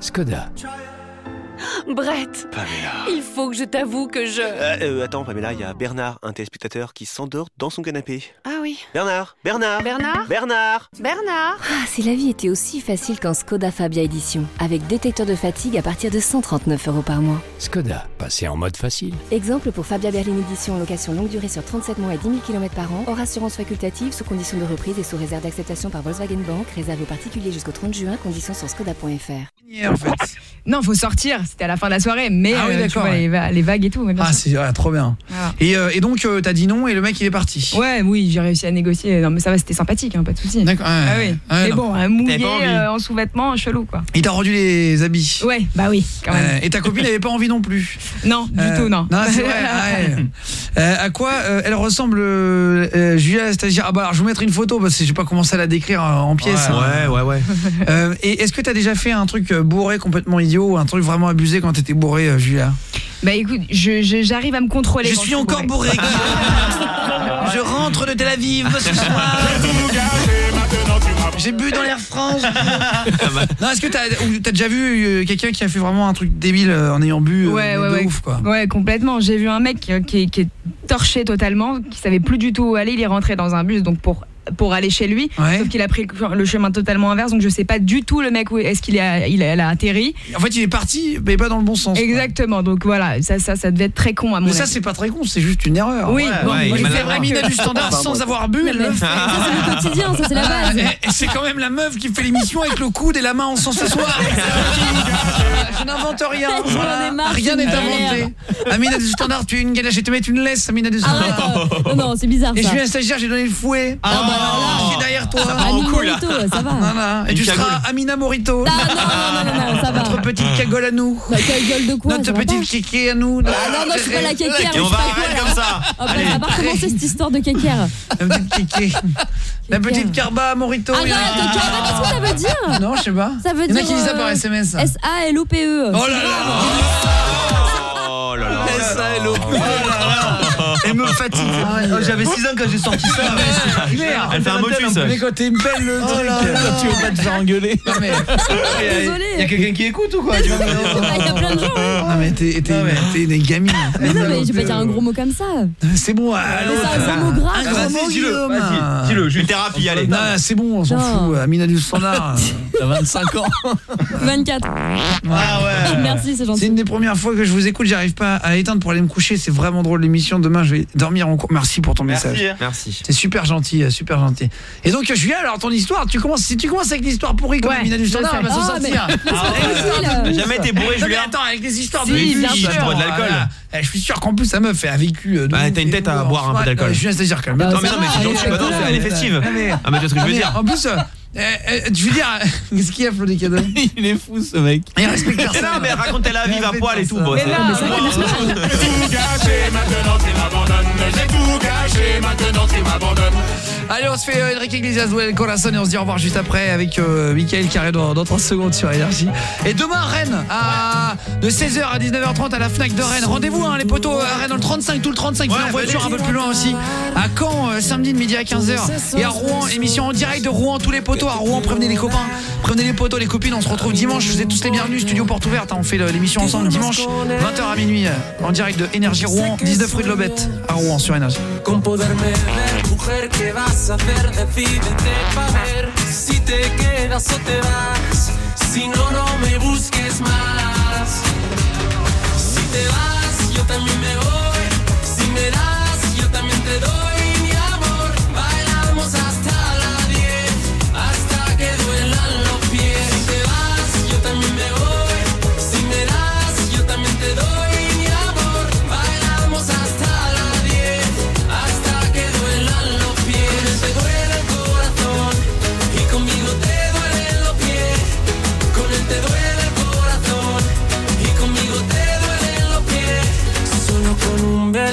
Skoda. Brett, Pamela. il faut que je t'avoue que je... Euh, euh, attends, Pamela, il y a Bernard, un téléspectateur, qui s'endort dans son canapé. Ah oui. Bernard Bernard Bernard Bernard Bernard Ah, si la vie était aussi facile qu'en Skoda Fabia Edition, avec détecteur de fatigue à partir de 139 euros par mois. Skoda. Passez en mode facile. Exemple pour Fabia Berlin Edition en location longue durée sur 37 mois et 10 000 km par an, hors assurance facultative, sous condition de reprise et sous réserve d'acceptation par Volkswagen Bank, réservé aux particuliers jusqu'au 30 juin, conditions sur skoda.fr. en fait. Non, faut sortir. C'était à la fin de la soirée, mais Ah oui, euh, tu d'accord, vois, ouais. les, va- les vagues et tout. bien Ah, c'est ouais, trop bien. Et, euh, et donc, euh, t'as dit non et le mec, il est parti. Ouais, oui, j'ai réussi à négocier. Non, mais ça va, c'était sympathique, hein, pas de souci. D'accord. ouais, Ah oui. ouais, mais bon, un mouillé euh, en sous-vêtements, chelou quoi. Il t'a rendu les habits. Ouais, bah oui, quand même. Euh, et ta copine n'avait pas envie non plus. non, du Euh, tout, non. Non, c'est vrai. ah ouais. Euh, à quoi euh, elle ressemble, euh, euh, Julia stagiaire Ah bah alors, je vais vous mettre une photo parce que j'ai pas commencé à la décrire en pièces. hein. ouais, ouais. Euh, et est-ce que t'as déjà fait un truc bourré complètement idiot ou un truc vraiment abusé quand t'étais bourré, euh, Julia? Bah écoute, je- je- j'arrive à me contrôler. Je suis encore bourré. je rentre de Tel Aviv ce soir. J'ai bu dans l'Air France. non, est-ce que t'as déjà vu euh, quelqu'un qui a fait vraiment un truc débile euh, en ayant bu euh, Ouais, de ouais, ouais. ouf quoi? Ouais, complètement. J'ai vu un mec qui, est- qui est torché totalement, qui savait plus du tout où aller. Il est rentré dans un bus donc pour pour aller chez lui, Ouais. sauf qu'il a pris le- chemin totalement inverse. Donc je sais pas du tout le mec où est-ce qu'il est, il a, elle a atterri. En fait, il est parti, mais pas dans le bon sens. quoi. Exactement. Donc voilà, ça, ça, ça devait être très con à mon Mais ça, avis. c'est pas très con, c'est juste une erreur. Oui, bon, ouais, bon, il vrai Amina que- du standard sans avoir bu, elle le fait. Ça, c'est le quotidien, ça, c'est la base. C'est quand même la meuf qui fait l'émission avec le coude et la main en sens ce soir. Je n'invente rien. Marre, Rien n'est inventé. Amina du standard, tu es une galache, je vais te mettre une laisse, Amina du Arrête, standard. euh, non, non, c'est bizarre Et je ça. suis un stagiaire, j'ai donné le fouet. Ah, bah là. Suis derrière toi. Cool. Morito, ça va. Non, non. Et tu cagoule. seras Amina Morito. Ah non, non, non, non, non, ça va. Notre petite cagole à nous. Bah, gueule de quoi Notre petite kéké à nous. Ah non, non, je suis pas la kékère. Et on je va arrêter là. comme ça. Ah, bah, recommencer cette histoire de kékère. La petite kéké. La petite carba Morito. Arrête, kékère, qu'est-ce que ça veut dire Non, je sais pas. Ça veut Il y en a qui disent ça par euh, SMS. S-A-L-O-P-E. Oh là là Oh là là. Elle me fatigue. Oh, J'avais 6 ans quand j'ai sorti ça. Elle fait un motus. Mais quand t'es belle le truc. Tu veux pas te faire engueuler. Il y a quelqu'un qui écoute ou quoi tu vois Il y a plein de gens. hein. non, mais t'es t'es- Non, mais- t'es une gamine. Mais non, mais je vais pas dire un gros mot comme ça. C'est bon, allô. C'est un gros mot grave. Vas-y, dis-le, Une thérapie, allez. Non, c'est bon, on s'en fout. Amina du standard. T'as 25 ans. 24. Ah ouais. Merci, c'est C'est gentil. une des premières fois que je vous écoute, j'arrive pas à éteindre pour aller me coucher, c'est vraiment drôle l'émission. Demain, je vais dormir en cours. Merci pour ton message. Merci. hein. Merci. C'est super gentil, euh, super gentil. Et donc Julien, alors ton histoire, tu commences si tu commences avec l'histoire pourrie comme Ouais, Amina du standard, elle va s'en Ah, mais- sortir. Jamais été bourré, Julien attends, avec des histoires Si, de de l'alcool. voilà. Eh, Je suis sûr qu'en plus sa meuf elle a vécu euh, Bah, t'as une tête à boire un peu d'alcool. Euh, Julien, c'est-à-dire quand même. Bah, Non, mais non, mais c'est gentil. elle est non, elle est festive. Ah, mais- Ah, tu vois ce que je veux dire En plus, euh, euh, euh, je veux dire, qu'est-ce qu'il y a Flo des cadeaux Il est fou ce mec. Il respecte personne. Non, mais racontez la vie à poil et tout. bon, Mais c'est- non, Allez, on se fait euh, Enrique Iglesias, Well Corazon et on se dit au revoir juste après avec euh, Mickaël qui arrive dans, dans 30 secondes sur Énergie. Et demain, Rennes, à, de 16h à 19h30 à la FNAC de Rennes. Rendez-vous, hein, les potos à Rennes dans le 35, tout le 35, venez en voiture un peu plus loin aussi. À Caen, euh, samedi de midi à 15h. Et à Rouen, émission en direct de Rouen, tous les potos à Rouen, prévenez les copains, prévenez les potos, les copines, on se retrouve dimanche. Vous êtes tous les bienvenus, studio porte ouverte, hein, on fait l'émission ensemble dimanche, 20h à minuit, euh, en direct de Énergie Rouen, 19 rue de Lobette, à Rouen sur Énergie.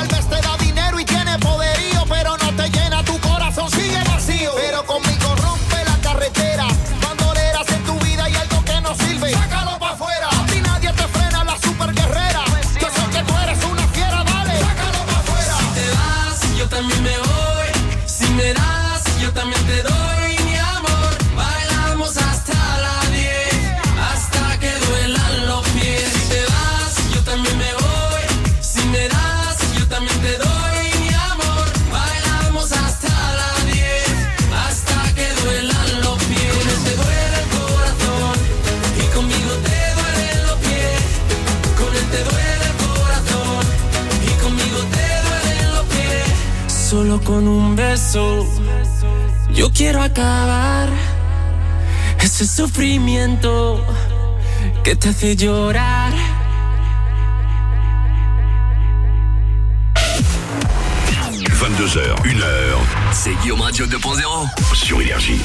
Tal vez quiero acabar ese sufrimiento que te hace llorar. 22h, 1h. C'est Guillaume Radio 2.0 sur Énergie.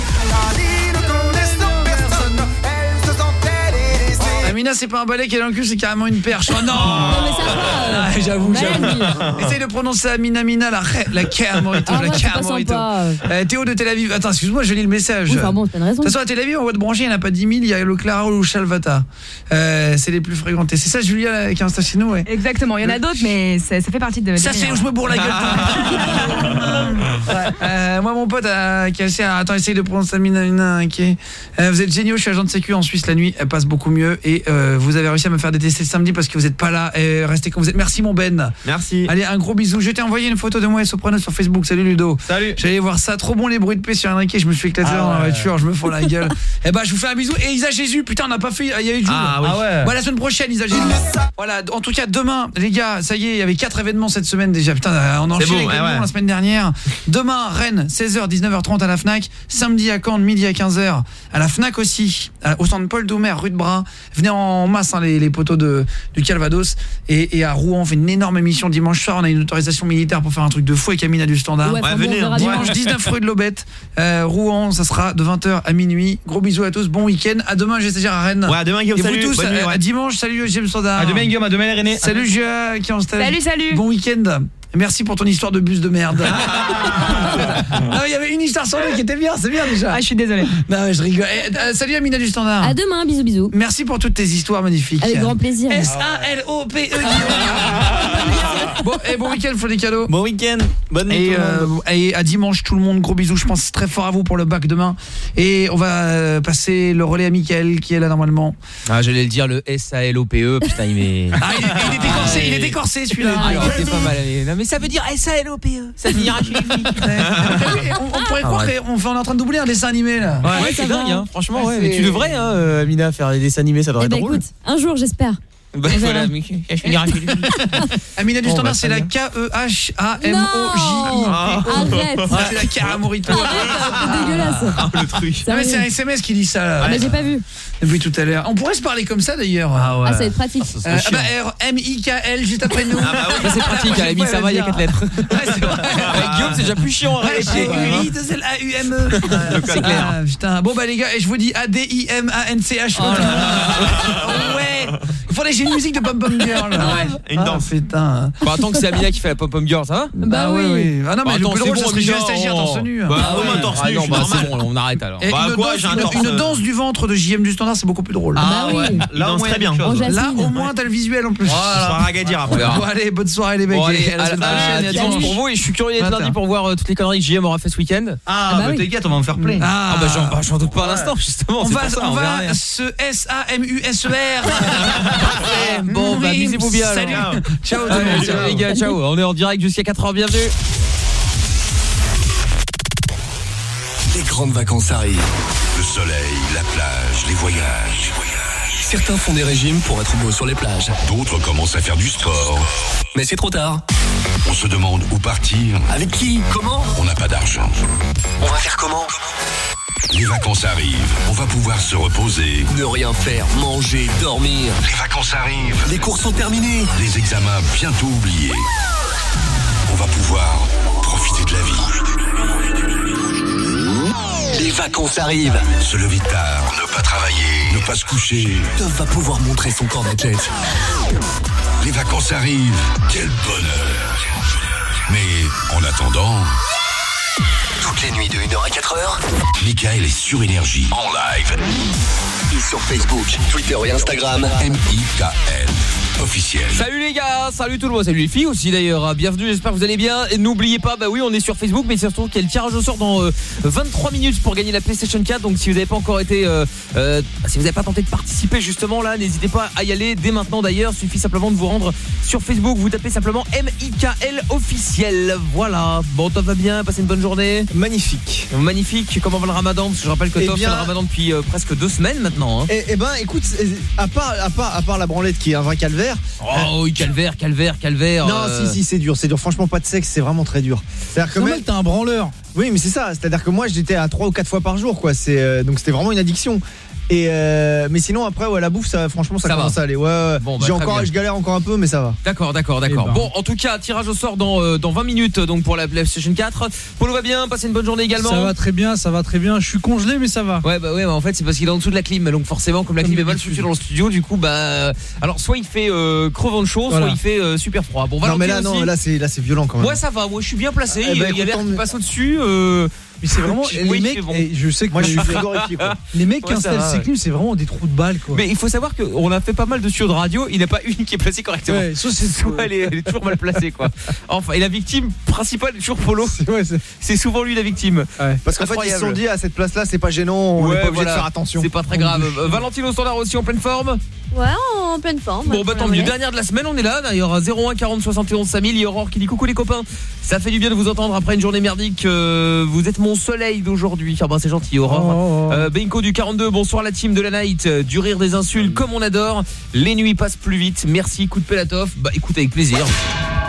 Amina, c'est pas un balai qui est dans le cul, c'est carrément une perche. Oh non Ah, J'avoue, j'avoue. Essaye de prononcer Amina Mina, la, ré- la Kermorito, Ah la sympa. Euh, Théo de Tel Aviv. Attends, excuse-moi, je lis le message. Oui, enfin bon, t'as une raison. De toute façon, à Tel Aviv, on voit de brancher, il n'y en a pas 10 000, il y a le Clara ou le Chalvata. Euh, c'est les plus fréquentés. C'est ça, Julia, là, qui est chez nous, ouais. Exactement, il y en a d'autres, mais ça, ça fait partie de. Ça, c'est où je me bourre la gueule. Ouais, euh, moi, mon pote a cassé. Attends, essaye de prononcer Amina Mina. ok. Euh, vous êtes géniaux, je suis agent de sécu en Suisse la nuit. Elle passe beaucoup mieux. Et euh, vous avez réussi à me faire détester le samedi parce que vous n'êtes pas là. Et restez comme vous êtes. Merci, mon Ben. Merci. Allez, un gros bisou. Je t'ai envoyé une photo de moi et Soprano sur Facebook. Salut, Ludo. Salut. J'allais voir ça. Trop bon les bruits de paix sur Enrique. Je me suis éclaté Ah dans la voiture. Je me fous la gueule. Et bah, je vous fais un bisou. Et Isa Jésus. Putain, on n'a pas fait. Il y a eu Jules. Ah oui. Ah ouais. Voilà, la semaine prochaine, Isa Jésus. Voilà, en tout cas, demain, les gars, ça y est, il y avait quatre événements cette semaine déjà. Putain, on a C'est enchaîné bon, avec ouais, la semaine dernière. Demain, Rennes, 16h, 19h30 à la FNAC. Samedi à Caen, midi à 15h. À la FNAC aussi, au centre Paul Doumer, rue de Bras. Venez en masse, hein, les, les poteaux de, du Calvados. Et, et à Rouen, on fait une énorme émission dimanche soir. On a une autorisation militaire pour faire un truc de fou avec Amina du Standard. Ouais, bon, venez, verra hein. dimanche. Dimanche 19 rue de l'Aubette, euh, Rouen, ça sera de 20h à minuit. Gros bisous à tous, bon week-end. À demain, j'essaie à Rennes. Ouais, à demain, Guillaume, Et vous salut. tous, Bonne nuit, à, ouais. à dimanche, salut James Standard. À demain, Guillaume, à demain, René. Salut Julia qui est en stage. Salut, salut. Bon week-end. Merci pour ton histoire de bus de merde. non, il y avait une histoire sur deux qui était bien, c'est bien déjà. Ah, je suis désolée. Non, mais je rigole. Eh, euh, salut Amina du Standard. À demain, bisous bisous. Merci pour toutes tes histoires magnifiques. Avec grand plaisir. S-A-L-O-P-E. bon, et bon week-end, faut des cadeaux. Bon week-end. Bonne nuit. Et, tout le monde. euh, et à dimanche tout le monde gros bisous je pense très fort à vous pour le bac demain et on va euh, passer le relais à Mickaël qui est là normalement Ah, j'allais le dire, le S-A-L-O-P-E, putain, il m'est... ah, il, il était corsé il était corsé celui-là Ah, il était pas mal. mais- Non, mais ça veut dire S-A-L-O-P-E. Ça finira chez les filles. on, on pourrait croire ouais. qu'on on est en train de doubler un dessin animé là Ouais, Ouais, c'est ça dingue, va. hein. franchement, Ouais, ouais. Mais tu devrais, hein, euh, Amina, faire des dessins animés, ça devrait Eh ben être drôle. écoute, un jour j'espère. Bah, voilà, mais. Amina du Standard bah, c'est la. K-E-H-A-M-O-J-I Arrête. c'est la Caramorito C'est dégueulasse. Ah, le truc. Ah, mais c'est un SMS qui dit ça là, Ah, mais j'ai pas vu. depuis tout à l'heure on pourrait se parler comme ça d'ailleurs Ah ouais. Ah, ça va être pratique. Euh, ah bah, R M-I-K-L juste après nous Ça, c'est pratique, à la ça va, il y a quatre lettres. Ouais, c'est vrai. Avec Guillaume, c'est déjà plus chiant. J'ai hein. UI, c'est la U-M-E. C'est clair. Ah, putain. Bon, bah, les gars, et je vous dis A-D-I-M-A-N-C-H. ouais. Il faudrait que j'ai une musique de Pom Pom Girl. Une Ah, danse. putain. Bon, attends que c'est Amina qui fait la pop-up girl, ça va Bah ouais, oui. ouais. Ah non, mais Bah, le attends, plus c'est drôle, serait que stagiaire torse nu. Bah, Ah, comment ouais. torse Ah nu, bah c'est bon, on arrête alors. Et Bah, une, quoi, danse, j'ai un une- torse, une danse du ventre de JM du Standard, c'est beaucoup plus drôle. Ah bah oui. Il danse très bien. En Là, au moins, t'as le visuel en plus. Je serai ragadir On après. allez, bonne soirée, les mecs. À à, à- à dimanche pour vous et je suis curieux d'être Matin. lundi pour voir euh, toutes les conneries que JM aura fait ce week-end. Ah, bah bah oui. t'inquiète, on va en faire plein. Ah, Ah bah j'en bah, j'en doute pas un instant justement. On c'est on va se S-A-M-U-S-E-R. Bon bah bisous bien. Salut. alors. Ciao, tout le Allez, monde. salut les gars, ciao. On est en direct jusqu'à 4h, bienvenue. Les grandes vacances arrivent. Le soleil, la plage, les voyages. Certains font des régimes pour être beaux sur les plages. D'autres commencent à faire du sport. Mais c'est trop tard. On se demande où partir. Avec qui? Comment? On n'a pas d'argent. On va faire comment? Les vacances arrivent. On va pouvoir se reposer. Ne rien faire, manger, dormir. Les vacances arrivent. Les cours sont terminés. Les examens bientôt oubliés. On va pouvoir profiter de la vie. Les vacances arrivent. Se lever tard, ne pas travailler, ne pas se coucher. Dove va pouvoir montrer son corps d'athlète. Les vacances arrivent. Quel bonheur. Mais en attendant... Toutes les nuits de 1h à 4h, Michael est sur Énergie en live. Et sur Facebook, Twitter et Instagram, M-I-K-L. Officiel. Salut les gars, salut tout le monde, salut les filles aussi d'ailleurs. Bienvenue, j'espère que vous allez bien. Et n'oubliez pas, bah oui, on est sur Facebook, mais surtout qu'il y a le tirage au sort dans euh, 23 minutes pour gagner la PlayStation 4. Donc si vous n'avez pas encore été, euh, euh, si vous n'avez pas tenté de participer justement là, n'hésitez pas à y aller dès maintenant. D'ailleurs, suffit simplement de vous rendre sur Facebook. Vous tapez simplement M-I-K-L officiel. Voilà. Bon, toi va bien, passez une bonne journée. Magnifique. Magnifique. Comment va le Ramadan? Parce que je rappelle que Eh toi fait bien- le Ramadan depuis euh, presque deux semaines maintenant. hein. Eh, eh ben, écoute, eh, à part, à part, à part la branlette qui est un vrai calvaire. Oh oui, calvaire, calvaire, calvaire. Non, euh, si, si, c'est dur, c'est dur. Franchement, pas de sexe, c'est vraiment très dur. C'est-à-dire que même- t'es un branleur? Oui, mais c'est ça. C'est-à-dire que moi, j'étais à 3 ou 4 fois par jour, quoi. C'est euh, donc c'était vraiment une addiction. Et euh, mais sinon après ouais la bouffe ça franchement ça, Ça commence va. à aller ouais, ouais. Bon, bah, j'ai encore bien. je galère encore un peu mais ça va D'accord, d'accord, d'accord. Eh ben. Bon, en tout cas, tirage au sort dans, euh, dans 20 minutes donc pour la PlayStation 4. Polo va bien, passez une bonne journée également. Ça va très bien, ça va très bien. Je suis congelé, mais ça va. Ouais bah ouais bah en fait c'est parce qu'il est en dessous de la clim donc forcément comme la clim est mal foutue dans le studio du coup bah alors soit il fait euh, crevant de chaud Voilà. soit il fait euh, super froid bon non mais là non là c'est là c'est violent quand même moi ça va moi je suis bien placé Eh il, ben, il y a l'air qui passe au dessus euh, Mais c'est vraiment Oui, les mecs. fait bon. et je sais que moi je suis les- frigorifié quoi les mecs qui Ouais, installent clims, c'est vraiment des trous de balles quoi. mais il faut savoir qu'on a fait pas mal de studios de radio il n'y en a pas une qui est placée correctement Ouais, soit elle est, elle est toujours mal placée quoi enfin et la victime principale est toujours Polo C'est- souvent lui la victime ouais. parce qu'en fait ils se sont dit à cette place là c'est pas gênant on Ouais, est pas obligé voilà. de faire attention c'est pas très grave Euh, Valentine au standard aussi en pleine forme Ouais, en pleine forme. Bon bah tant mieux, dernière de la semaine, on est là d'ailleurs 01 40 71 5000, il y a Aurore qui dit coucou les copains. Ça fait du bien de vous entendre après une journée merdique. euh, vous êtes mon soleil d'aujourd'hui. Ah bah c'est gentil Aurore. Oh, oh, oh. Euh, Benko du 42, bonsoir la team de la night, euh, du rire des insultes comme on adore. Les nuits passent plus vite. Merci, coup de Pelatov. Bah écoute avec plaisir.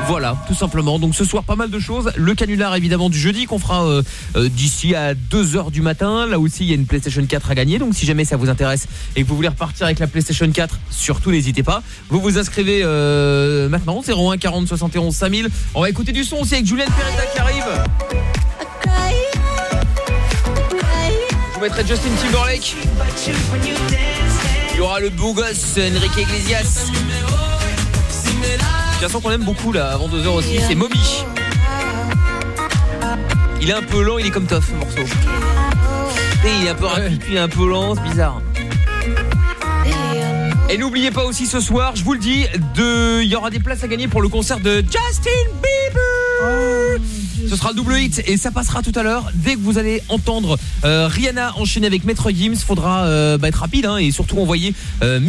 Voilà, tout simplement. Donc ce soir pas mal de choses. Le canular évidemment du jeudi qu'on fera euh, euh, d'ici à 2h du matin. Là aussi il y a une PlayStation 4 à gagner. Donc si jamais ça vous intéresse et que vous voulez repartir avec la PlayStation 4, surtout n'hésitez pas. Vous vous inscrivez euh, maintenant 01 40 71 5000. On va écouter du son aussi avec Julien Peretta qui arrive. Vous mettrai Justin Timberlake. Il y aura le beau gosse Enrique Iglesias. Une chanson qu'on aime beaucoup là avant 2h aussi, c'est Moby. Il est un peu lent, il est comme Toff, le morceau. Et il est un peu rapide, puis il est un peu lent, c'est bizarre. Et n'oubliez pas aussi ce soir, je vous le dis, de... il y aura des places à gagner pour le concert de Justin Bieber. Ce sera le double hit et ça passera tout à l'heure. Dès que vous allez entendre euh, Rihanna enchaîner avec Maître Gims, faudra euh, bah, être rapide hein, et surtout envoyer euh,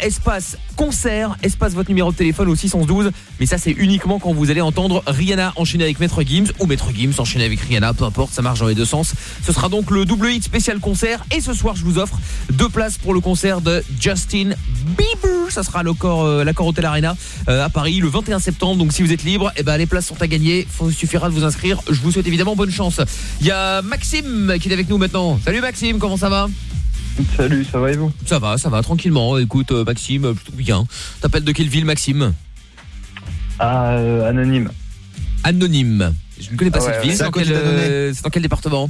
espace concert espace votre numéro de téléphone au 612. Mais ça c'est uniquement quand vous allez entendre Rihanna enchaîner avec Maître Gims ou Maître Gims enchaîner avec Rihanna, peu importe, ça marche dans les deux sens. Ce sera donc le double hit spécial concert et ce soir je vous offre deux places pour le concert de Justin Bieber. Ça sera euh, l'accord Hotel Arena à Paris le 21 septembre. Donc si vous êtes libre, eh ben les places sont à gagner. Il suffira de vous inscrire. Je vous souhaite évidemment bonne chance. Il y a Maxime qui est avec nous maintenant. Salut Maxime, comment ça va? Salut, ça va et vous? Ça va, ça va tranquillement. Écoute euh, Maxime, euh, plutôt bien. T'appelles de quelle ville Maxime? Ah, euh, anonyme. Anonyme. Je ne connais pas Ah cette ouais, ville. C'est dans, quel, euh, dans quel département?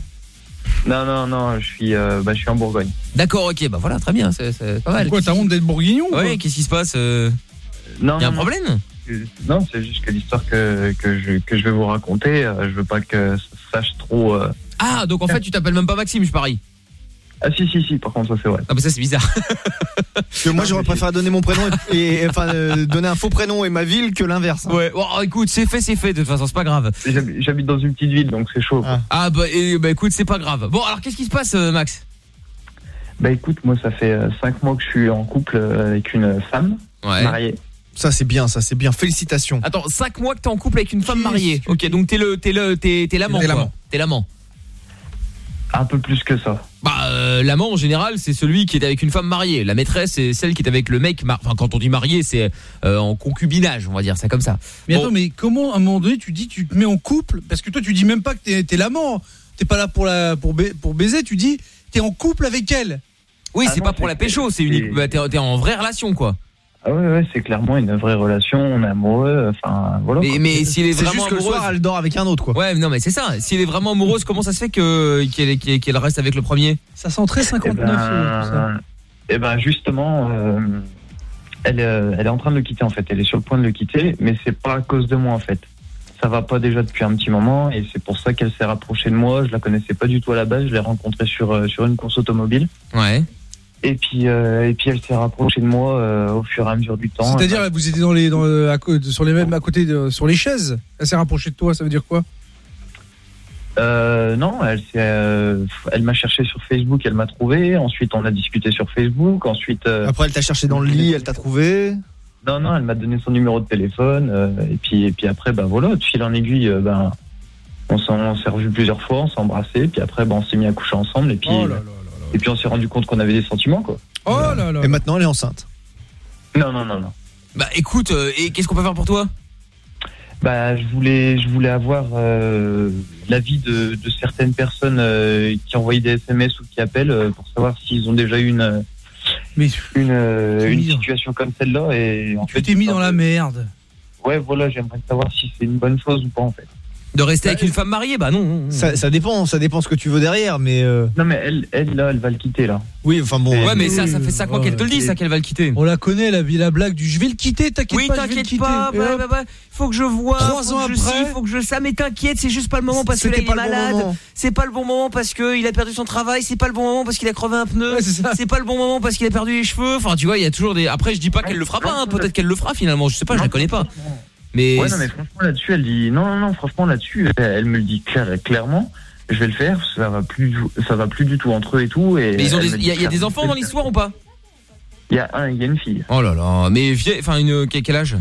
Non, non, non, je suis, euh, bah, je suis en Bourgogne. D'accord, ok, bah voilà, très bien, c'est c'est pas mal. Pourquoi t'as honte d'être bourguignon ou Ouais, quoi? qu'est-ce qui se passe euh? Non, Y a un non, problème? Non, c'est juste que l'histoire que, que, je, que je vais vous raconter, euh, je veux pas que ça sache trop. euh. Ah, donc en fait tu t'appelles même pas Maxime, je parie. Ah, si, si, si, par contre, ça c'est vrai. Ah, mais ça c'est bizarre. Parce que moi j'aurais préféré donner mon prénom et, et- enfin euh, donner un faux prénom et ma ville que l'inverse hein. Ouais, bon, écoute, c'est fait, c'est fait, de toute façon, c'est pas grave. J'habite j'habite dans une petite ville, donc c'est chaud. Ah. Ah, bah, et, bah écoute, c'est pas grave. Bon, alors qu'est-ce qui se passe, euh, Max? Bah écoute, moi ça fait 5 mois que je suis en couple euh, avec une femme Ouais. mariée. Ça c'est bien ça c'est bien félicitations Attends, 5 mois que t'es en couple avec une femme mariée. Ok, donc t'es le, t'es le, t'es, t'es l'amant. T'es l'amant. T'es l'amant. Un peu plus que ça. Bah, euh, l'amant en général, c'est celui qui est avec une femme mariée. La maîtresse, c'est celle qui est avec le mec. mar- Enfin, quand on dit marié, c'est euh, en concubinage, on va dire ça comme ça. Mais Bon. attends, mais comment à un moment donné tu dis tu te mets en couple? Parce que toi tu dis même pas que t'es es l'amant. T'es pas là pour la pour, ba- pour baiser. Tu dis t'es en couple avec elle. Oui, Ah c'est pas pour la pécho, c'est c'est- unique. Bah, t'es, t'es en vraie relation, quoi. Ah ouais, ouais, c'est clairement une vraie relation, on est amoureux, enfin voilà. Mais, mais s'il est c'est vraiment juste que le amoureuse. soir elle dort avec un autre quoi Ouais, non, mais c'est ça. S'il est vraiment amoureuse, comment ça se fait que qu'elle qu'elle- qu'elle reste avec le premier? Ça sent très Eh 59. euh, tout ça. ben, eh ben justement, euh, elle, euh, elle est en train de le quitter en fait. Elle est sur le point de le quitter, mais c'est pas à cause de moi en fait. Ça va pas déjà depuis un petit moment et c'est pour ça qu'elle s'est rapprochée de moi. Je la connaissais pas du tout à la base. Je l'ai rencontrée sur euh, sur une course automobile Ouais. Et puis, euh, et puis elle s'est rapprochée de moi euh, au fur et à mesure du temps. C'est-à-dire, vous étiez dans les, dans, le- à sur les mêmes, à côté, de, sur les chaises. Elle s'est rapprochée de toi, ça veut dire quoi? Euh, non, elle, s'est, euh, elle m'a cherché sur Facebook, elle m'a trouvé. Ensuite, on a discuté sur Facebook. Ensuite, euh, Après, elle t'a cherché dans le lit, elle t'a trouvé? non, non, elle m'a donné son numéro de téléphone. euh, et puis, et puis après, bah voilà, de fil en aiguille, euh, ben, on s'est revus plusieurs fois, on s'est embrassés. Puis après, ben, on s'est mis à coucher ensemble. Et puis, Oh là là et puis on s'est rendu compte qu'on avait des sentiments, quoi. Oh là là. Et maintenant, elle est enceinte. Non, non, non, non. Bah écoute, euh, et qu'est-ce qu'on peut faire pour toi? Bah, je voulais, je voulais avoir euh, l'avis de, de certaines personnes euh, qui envoient des SMS ou qui appellent euh, pour savoir s'ils ont déjà eu une Mais une, euh, situation comme celle-là et en tu fait t'es mis dans la merde. ouais voilà j'aimerais savoir si c'est une bonne chose ou pas en fait De rester avec une femme mariée Bah non. Ça, ça dépend, ça dépend ce que tu veux derrière, mais. euh, non mais elle elle là elle va le quitter là Oui, enfin bon. Ouais, mais ça, ça Oui, fait 5 mois ouais, qu'elle te le dit, ça, qu'elle va le quitter. On la connaît, la, la blague du je vais le quitter, t'inquiète Oui, pas, le t'inquiète quitter. pas, bah, bah, bah, faut que je vois, Trois faut ans que je après- faut que je ça, mais t'inquiète, c'est juste pas le moment parce que là il est bon malade, c'est pas le bon moment parce que il a perdu son travail, c'est pas le bon moment parce qu'il a crevé un pneu, Ouais, c'est ça. c'est pas le bon moment parce qu'il a perdu les cheveux, enfin tu vois, il y a toujours des après je dis pas qu'elle le fera pas, hein, peut-être qu'elle le fera finalement, je sais pas, je la connais pas. Mais ouais non mais franchement là-dessus elle dit non non non franchement là-dessus elle, elle me le dit clair- clairement je vais le faire ça va plus du- ça va plus du tout entre eux et tout et mais il y, a- il y a des enfants dans l'histoire ou pas? Il y a un il y a une fille. Oh là là, mais vieille enfin une quel quel âge?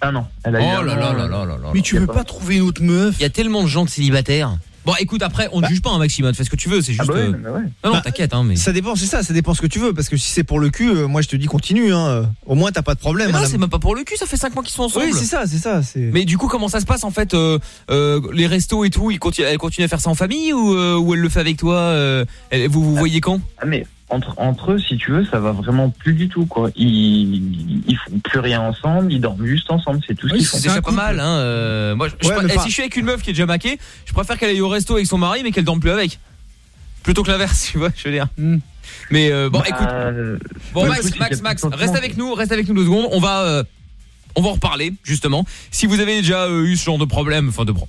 Ah non elle a eu Oh un là an, là là euh, là là là. Mais tu veux pas- pas trouver une autre meuf? Il y a tellement de gens de célibataires. Bon, écoute, après, on ne juge pas, un maximum. Fais ce que tu veux, c'est ah juste. bah ouais, euh, ouais. Non, non, Bah, t'inquiète, hein, mais. Ça dépend, c'est ça, ça dépend ce que tu veux. Parce que si c'est pour le cul, euh, moi je te dis continue. Hein. Au moins t'as pas de problème. Mais non, hein, c'est même pas pour le cul, ça fait 5 mois qu'ils sont ensemble. Oui, c'est ça, c'est ça. Mais du coup, comment ça se passe en fait euh, euh, Les restos et tout, ils continuent, elle continue à faire ça en famille ou, euh, ou elle le fait avec toi euh, elle- Vous vous voyez quand? Ah, mais entre, entre eux, si tu veux, ça va vraiment plus du tout, quoi. Ils, ils font plus rien ensemble, ils dorment juste ensemble, c'est tout ce Oui, qu'ils font. c'est déjà pas mal. Hein, euh, moi, je- Ouais, eh, pas- Si je suis avec une meuf qui est déjà maquée, je préfère qu'elle aille au resto avec son mari, mais qu'elle dorme plus avec. Plutôt que l'inverse, tu vois, je veux dire. Hmm. Mais euh, bon, Bah, écoute. euh, Bon Max, écoute, Max, Max, reste avec nous, reste avec nous deux secondes. On va, euh, on va en reparler justement. Si vous avez déjà euh, eu ce genre de problème, enfin de pro-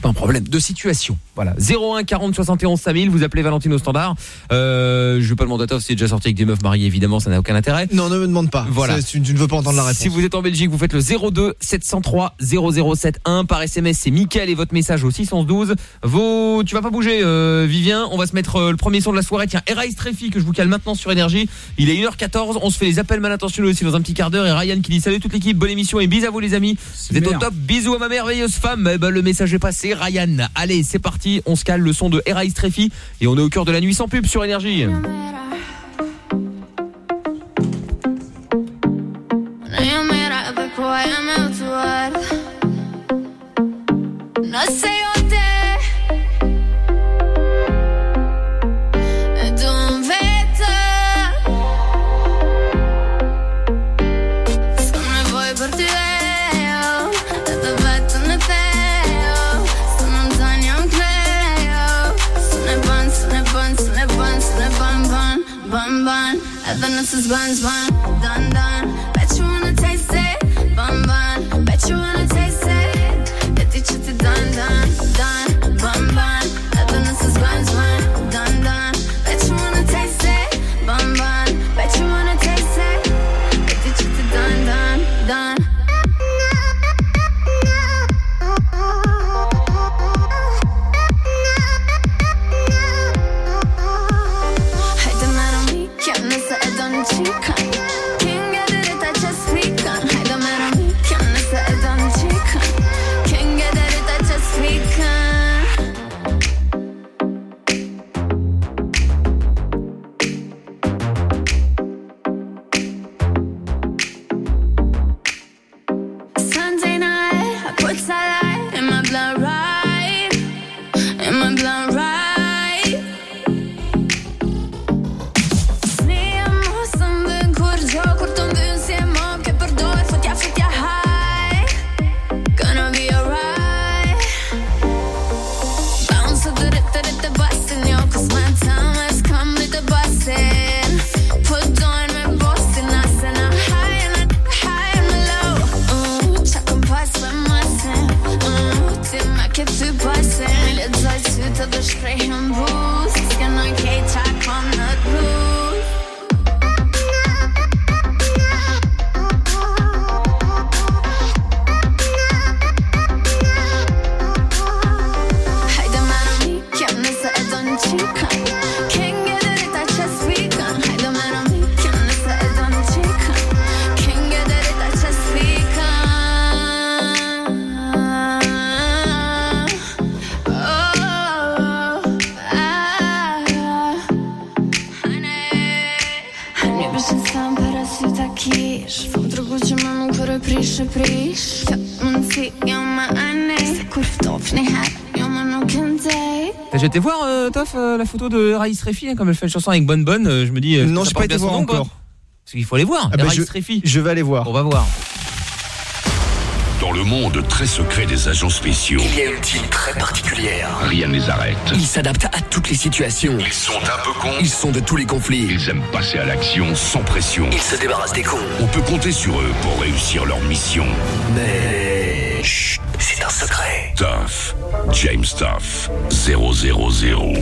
c'est pas un problème de situation. Voilà. 01 40 71 5000, vous appelez Valentine au standard. Euh, je vais pas demander à Toff s'il est déjà sorti avec des meufs mariées, évidemment, ça n'a aucun intérêt. Non, ne me demande pas. Voilà. Tu, tu ne veux pas entendre la réponse. Si vous êtes en Belgique, vous faites le 02 703 0071 par SMS, c'est Mickaël et votre message au 612. Vos tu vas pas bouger euh, Vivien, on va se mettre euh, le premier son de la soirée. Tiens, Eraïs Treffi que je vous cale maintenant sur énergie. Il est 1h14, on se fait les appels mal intentionnés aussi dans un petit quart d'heure et Ryan qui dit salut toute l'équipe, bonne émission et bisous à vous les amis. Vous êtes au top. Bisous à ma merveilleuse femme. Eh ben, le message est passé. Ryan, allez, c'est parti. On se cale le son de Eraïs Treffi et on est au cœur de la nuit sans pub sur énergie. Ever one's Buns done, done euh, la photo de Raïs Refi, hein, comme elle fait une chanson avec Bonne Bonne euh, Je me dis. euh, Non, porte pas été voir encore. Parce qu'il faut aller voir. Ah bah, Raïs je-. Je vais aller voir. On va voir. Dans le monde très secret des agents spéciaux, Il y a une team très particulière. rien ne les arrête. Ils s'adaptent à toutes les situations. Ils sont un peu cons. Ils sont de tous les conflits. Ils aiment passer à l'action sans pression. Ils se débarrassent des cons. On peut compter sur eux pour réussir leur mission. Mais... C'est un secret. Tough. James Tough. 000.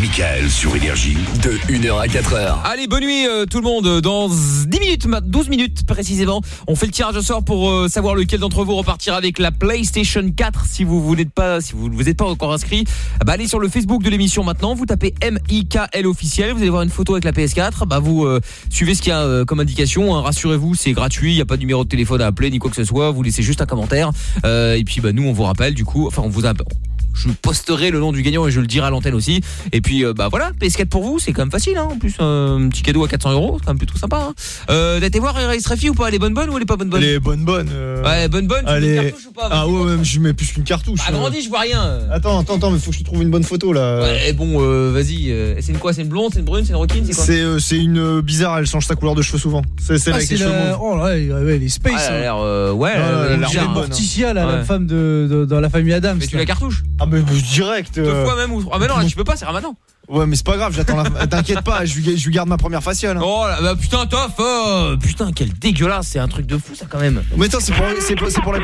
Michael sur Énergie. De 1h à 4h. Allez, bonne nuit euh, tout le monde. Dans 10 minutes, ma- 12 minutes précisément, on fait le tirage au sort pour euh, savoir lequel d'entre vous repartira avec la PlayStation 4. Si vous vous n'êtes pas, si vous ne vous êtes pas encore inscrit, bah allez sur le Facebook de l'émission maintenant. Vous tapez M-I-K-L officiel. Vous allez voir une photo avec la PS4. Bah vous euh, suivez ce qu'il y a euh, comme indication. hein. Rassurez-vous, c'est gratuit. Il n'y a pas de numéro de téléphone à appeler ni quoi que ce soit. Vous laissez juste un commentaire. Euh, et puis bah nous on vous rappelle du coup. Enfin on vous appelle. Je posterai le nom du gagnant et je le dirai à l'antenne aussi. Et puis euh, bah voilà, PS4 pour vous, c'est quand même facile. Hein. En plus, euh, un petit cadeau à 400 euros, c'est quand même plutôt sympa. Hein. Euh, T'as voir Race Refi ou pas? Elle est bonne bonne ou elle est pas bonne bonne? Elle est bonne bonne. euh, Ouais, bonne bonne. Tu Elle mets une est- cartouche ou pas? Ah ouais, même je mets plus qu'une cartouche. euh. Agrandi, je vois rien. Attends, attends, attends, mais faut que je te trouve une bonne photo là. Ouais, bon, euh, vas-y. c'est une quoi? C'est une blonde, c'est une brune, c'est une roquine, c'est quoi? C'est euh, c'est une euh, bizarre, elle change sa couleur de cheveux souvent. C'est celle Ah, avec c'est les cheveux la... mauves. Oh là, ouais, ouais, les space. Ah, elle a hein. l'air, euh, ouais, Non, elle a elle l'air bonne, hein. Morticia, Ouais. la femme de, dans la famille Adams. Mais tu la cartouche Ah mais direct. Deux euh, fois même ou Ah mais non, là tu peux pas, c'est ramadan. Ouais, mais c'est pas grave, j'attends la. T'inquiète pas, je lui, je lui garde ma première faciale. hein. Oh là, bah putain, tof, oh, putain, quel dégueulasse, c'est un truc de fou ça quand même. Mais attends, c'est pour, c'est pour, pour la.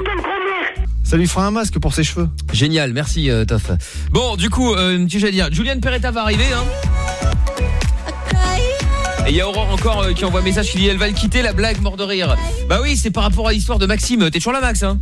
Ça lui fera un masque pour ses cheveux. Génial, merci euh, Toff. Bon, du coup, euh, tu j'allais dire, Juliane Peretta va arriver, hein. Et il y a Aurore encore euh, qui envoie un message qui dit elle va le quitter, la blague mort de rire. Bah oui, c'est par rapport à l'histoire de Maxime. T'es toujours là, Max, hein?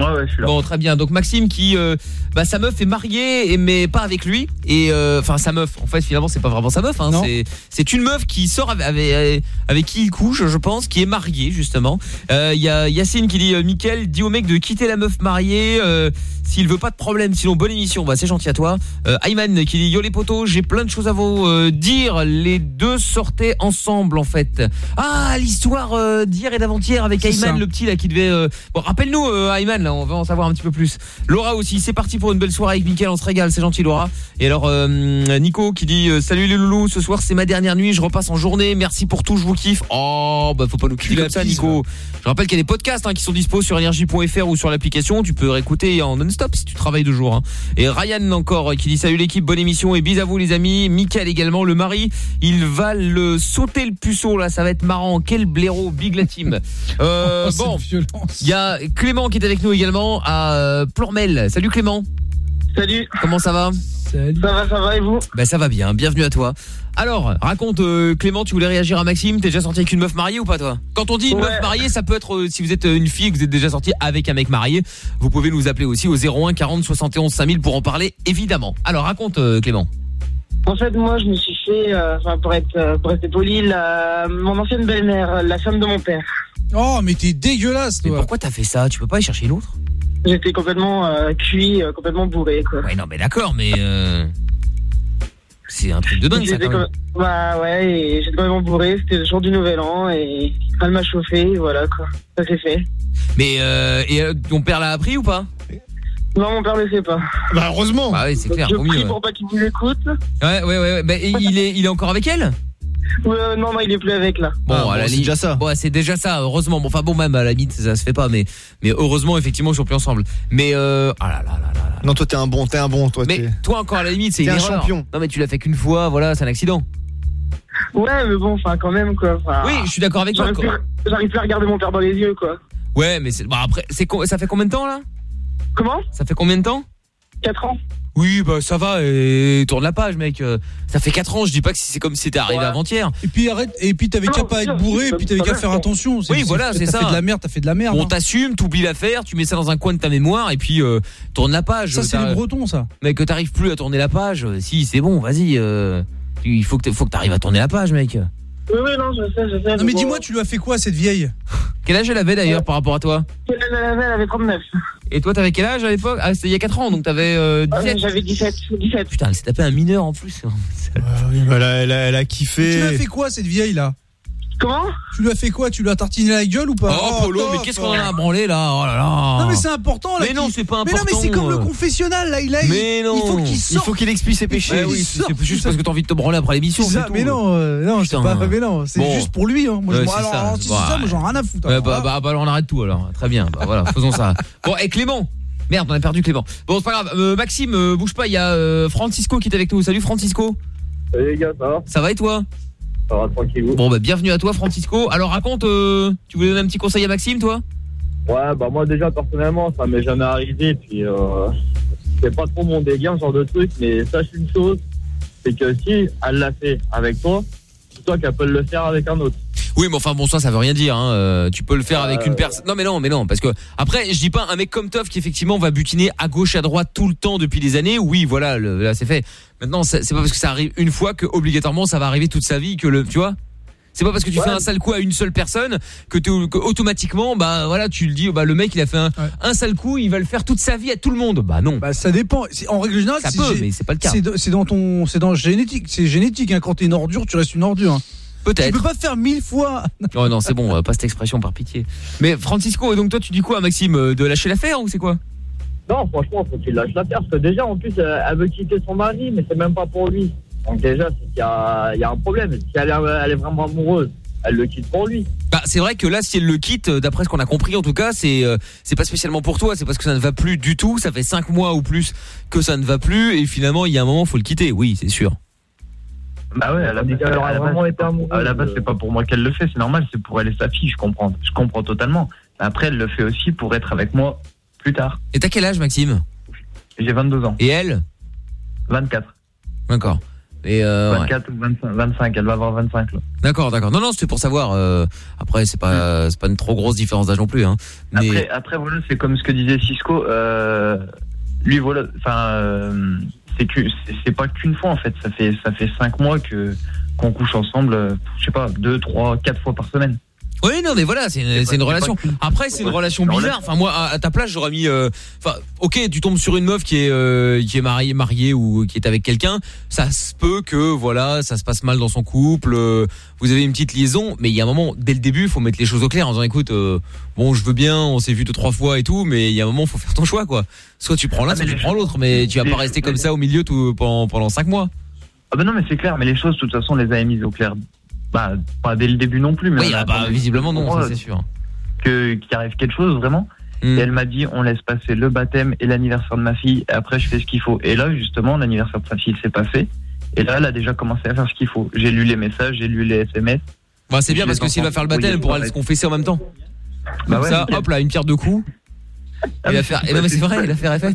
Ouais, ouais, je suis là. Bon, très bien. Donc Maxime qui, euh, bah sa meuf est mariée, et- mais pas avec lui. Et euh, enfin sa meuf. En fait, finalement, c'est pas vraiment sa meuf. Hein, Non. c'est c'est une meuf qui sort avec, avec avec qui il couche, je pense, qui est mariée justement. Euh, Il y a Yacine qui dit, euh, Mickaël dit au mec de quitter la meuf mariée. euh, s'il veut pas de problème, sinon bonne émission. Bah c'est gentil à toi. Euh, Ayman qui dit yo les potos, j'ai plein de choses à vous euh, dire. Les deux sortaient ensemble en fait. Ah l'histoire euh, d'hier et d'avant-hier avec Ayman ça. le petit là qui devait. euh, Bon rappelle-nous euh, Là, on va en savoir un petit peu plus. Laura aussi, c'est parti pour une belle soirée avec Mickaël, on se régale, c'est gentil Laura. Et alors euh, Nico qui dit euh, salut les loulous, ce soir c'est ma dernière nuit, je repasse en journée, merci pour tout, je vous kiffe. Oh bah faut pas nous quitter comme ça Nico. Je rappelle qu'il y a des podcasts hein, qui sont dispo sur énergie.fr ou sur l'application, tu peux réécouter en non-stop si tu travailles de jour. hein. Et Ryan encore euh, qui dit salut l'équipe, bonne émission et bis à vous les amis. Mickaël également, le mari, il va le sauter le puceau là, ça va être marrant. Quel blaireau, big la team. Euh, Oh, bon, il y a Clément qui est avec nous également à euh, Plormel. Salut Clément, Salut, comment ça va? Salut. ça va, ça va et vous? Ben ça va bien, bienvenue à toi. Alors, raconte euh, Clément, tu voulais réagir à Maxime, t'es déjà sorti avec une meuf mariée ou pas toi? Quand on dit une Ouais. meuf mariée, ça peut être euh, si vous êtes euh, une fille et que vous êtes déjà sorti avec un mec marié, vous pouvez nous appeler aussi au 01 40 71 5000 pour en parler évidemment. Alors raconte euh, Clément. En fait, moi, je me suis fait, euh, enfin, pour être, pour rester poli, la, mon ancienne belle-mère, la femme de mon père. Oh, mais t'es dégueulasse, Mais toi. pourquoi t'as fait ça? Tu peux pas y chercher l'autre? J'étais complètement euh, cuit, complètement bourré, quoi. Ouais non mais d'accord, mais euh, c'est un truc de dingue ça quand même. Bah ouais, et j'étais complètement bourré, c'était le jour du nouvel an, et elle m'a chauffé, et voilà, quoi. Ça s'est fait. Mais euh, et euh, ton père l'a appris ou pas? Non, mon père le sait pas. Bah heureusement. Bah oui, c'est clair, je vaut mieux. prie ouais. pour pas qu'il vous écoute. Ouais ouais ouais, ouais. Bah, et il est il est encore avec elle? Euh, non, non, il est plus avec, là. Bon, Ah, à la bon, c'est limite- déjà ça. Bon, c'est déjà ça, heureusement. Bon, enfin bon, même à la limite, ça se fait pas, mais mais heureusement, effectivement, ils sont plus ensemble. Mais euh, ah là là là là. là. Non, toi t'es un bon, t'es un bon, toi. Mais toi encore à la limite, c'est un erreur. champion. Non, mais tu l'as fait qu'une fois, voilà, c'est un accident. Ouais, mais bon, enfin, quand même, quoi. Oui, je suis d'accord avec toi. J'arrive plus, à regarder mon père dans les yeux, quoi. Ouais, mais c'est bon après, c'est ça fait combien de temps là? Comment? Ça fait combien de temps? 4 ans Oui, bah ça va. Et tourne la page, mec. Euh, Ça fait 4 ans. Je dis pas que c'est comme si c'était arrivé Ouais. avant-hier. Et puis arrête, et puis t'avais qu'à pas être bourré, et puis t'avais qu'à faire attention. C'est- Oui, voilà, c'est T'as ça. fait de la merde, t'as fait de la merde. On hein. t'assume, t'oublies l'affaire, tu mets ça dans un coin de ta mémoire et puis euh, tourne la page. Ça, c'est T'as- les Bretons, ça. Mais que t'arrives plus à tourner la page, euh, si c'est bon, vas-y. euh, il faut que t'a- faut que t'arrives à tourner la page, mec. Oui, oui, non, je sais, je sais. Non, mais dis-moi, tu lui as fait quoi, cette vieille? Quel âge elle avait d'ailleurs par rapport à toi? Elle avait, elle avait 39. Et toi, t'avais quel âge à l'époque? Ah, c'était il y a 4 ans, donc t'avais euh, Ah, 17. J'avais 17, 17. Putain, elle s'est tapé un mineur en plus. Ah oui, bah, elle, a, elle a- elle a Tu lui as kiffé. fait quoi, cette vieille, là? Comment Tu lui as fait quoi? Tu lui as tartiné la gueule ou pas? Oh, Polo, mais top. qu'est-ce qu'on en a branlé là? Oh là là Non mais c'est important là. Mais non, qu'il- c'est pas Mais non mais c'est important, comme le euh. confessionnal là, il a Mais non il faut qu'il sorte. explie ses péchés. Ouais, oui, c'est c'est juste parce que t'as envie de te branler après l'émission. C'est ça, c'est tout. mais non, euh, non, c'est pas mais non, c'est Bon. juste pour lui hein. Moi alors, si c'est ça, moi j'en ai rien à foutre. Alors, bah, bah, bah, alors on arrête tout alors. Très bien. Bah, voilà, faisons ça. Bon, et Clément. Merde, on a perdu Clément. Bon, c'est pas grave. Euh, Maxime, euh, bouge pas. Il y a euh, Francisco qui est avec nous. Salut Francisco. Salut les gars, ça va? Ça va et toi? Ça va tranquille. Bon, bah bienvenue à toi Francisco. Alors raconte. euh, tu voulais donner un petit conseil à Maxime, toi? Ouais, bah moi déjà personnellement, ça m'est jamais arrivé. Puis euh, c'est pas trop mon délire, ce genre de truc. Mais sache une chose, c'est que si elle l'a fait avec toi, c'est toi qu'elle peut le faire avec un autre. Oui, mais enfin bon, ça, ça veut rien dire. Hein. Euh, tu peux le faire avec une personne. Non, mais non, mais non, parce que après, je dis pas un mec comme Toff qui effectivement va butiner à gauche, à droite tout le temps depuis des années. Oui, voilà, le- là c'est fait. Maintenant, c'est pas parce que ça arrive une fois que obligatoirement ça va arriver toute sa vie que le, tu vois? C'est pas parce que tu fais un sale coup à une seule personne que, que automatiquement, bah voilà, tu le dis, bah le mec il a fait un, un sale coup, il va le faire toute sa vie à tout le monde. Bah non. Bah ça dépend. En règle générale, Ça c'est peut, mais c'est pas le cas. C'est dans- ton, c'est dans le génétique. C'est génétique. Hein. Quand t'es une ordure, tu restes une ordure. hein. Peut-être. Tu peux pas faire mille fois. Oh non, c'est bon, euh, pas cette expression par pitié. Mais Francisco, donc toi tu dis quoi, Maxime, euh, de lâcher l'affaire ou c'est quoi? Non, franchement, faut qu'il lâche l'affaire. Parce que déjà, en plus, euh, elle veut quitter son mari, mais c'est même pas pour lui. Donc déjà, c'est qu'il y a, il y a un problème. Si elle est, elle est vraiment amoureuse, elle le quitte pour lui. Bah c'est vrai que là si elle le quitte euh, d'après ce qu'on a compris en tout cas c'est euh, c'est pas spécialement pour toi c'est parce que ça ne va plus du tout ça fait cinq mois ou plus que ça ne va plus et finalement il y a un moment faut le quitter oui c'est sûr Bah ouais, à la, dit qu'elle à la base, vraiment été pas- amoureuse, à la base, c'est pas pour moi qu'elle le fait, c'est normal, c'est pour elle et sa fille, je comprends. Je comprends totalement. Après, elle le fait aussi pour être avec moi plus tard. et t'as quel âge Maxime? J'ai 22 ans. et elle? 24. d'accord et euh, ouais. 24 ou 25, 25, elle va avoir 25 là. d'accord d'accord non non c'était pour savoir euh, après c'est pas c'est pas une trop grosse différence d'âge non plus hein mais Après, après voilà, c'est comme ce que disait Cisco. Euh, lui, voilà, enfin, euh, c'est que c'est- pas qu'une fois en fait. Ça fait ça fait cinq mois que qu'on couche ensemble. euh, Je sais pas, deux, trois, quatre fois par semaine. Oui, non, mais voilà, c'est une, c'est une relation. Après, c'est une relation bizarre. Enfin, moi, à, à ta place, j'aurais mis. euh, Enfin, ok, tu tombes sur une meuf qui est euh, qui est mariée, mariée ou qui est avec quelqu'un. Ça se peut que voilà, ça se passe mal dans son couple. euh, vous avez une petite liaison, mais il y a un moment, dès le début, il faut mettre les choses au clair en disant, écoute, euh, bon, je veux bien, on s'est vu deux trois fois et tout, mais il y a un moment, faut faire ton choix, quoi. Soit tu prends l'un, Ah, soit tu prends l'autre, mais tu vas pas rester comme ça au milieu tout pendant pendant cinq mois. Ah ben non, mais c'est clair. Mais les choses, de toute façon, on les avait mises au clair. Bah, pas dès le début non plus. Mais Oui, ah bah, visiblement non, pour, ça c'est sûr. Que qu'il arrive quelque chose vraiment. Hmm. Et elle m'a dit, on laisse passer le baptême et l'anniversaire de ma fille. Et après, je fais ce qu'il faut. Et là, justement, l'anniversaire de sa fille s'est passé. Et là, elle a déjà commencé à faire ce qu'il faut. J'ai lu les messages, j'ai lu les SMS. Bah, c'est bien parce que s'il va faire le baptême, pourra ouais. se confesser en même temps. Bah Comme ouais, ça, hop là, une pierre deux coups. Il va faire. c'est Et non, mais c'est vrai, il a fait effet.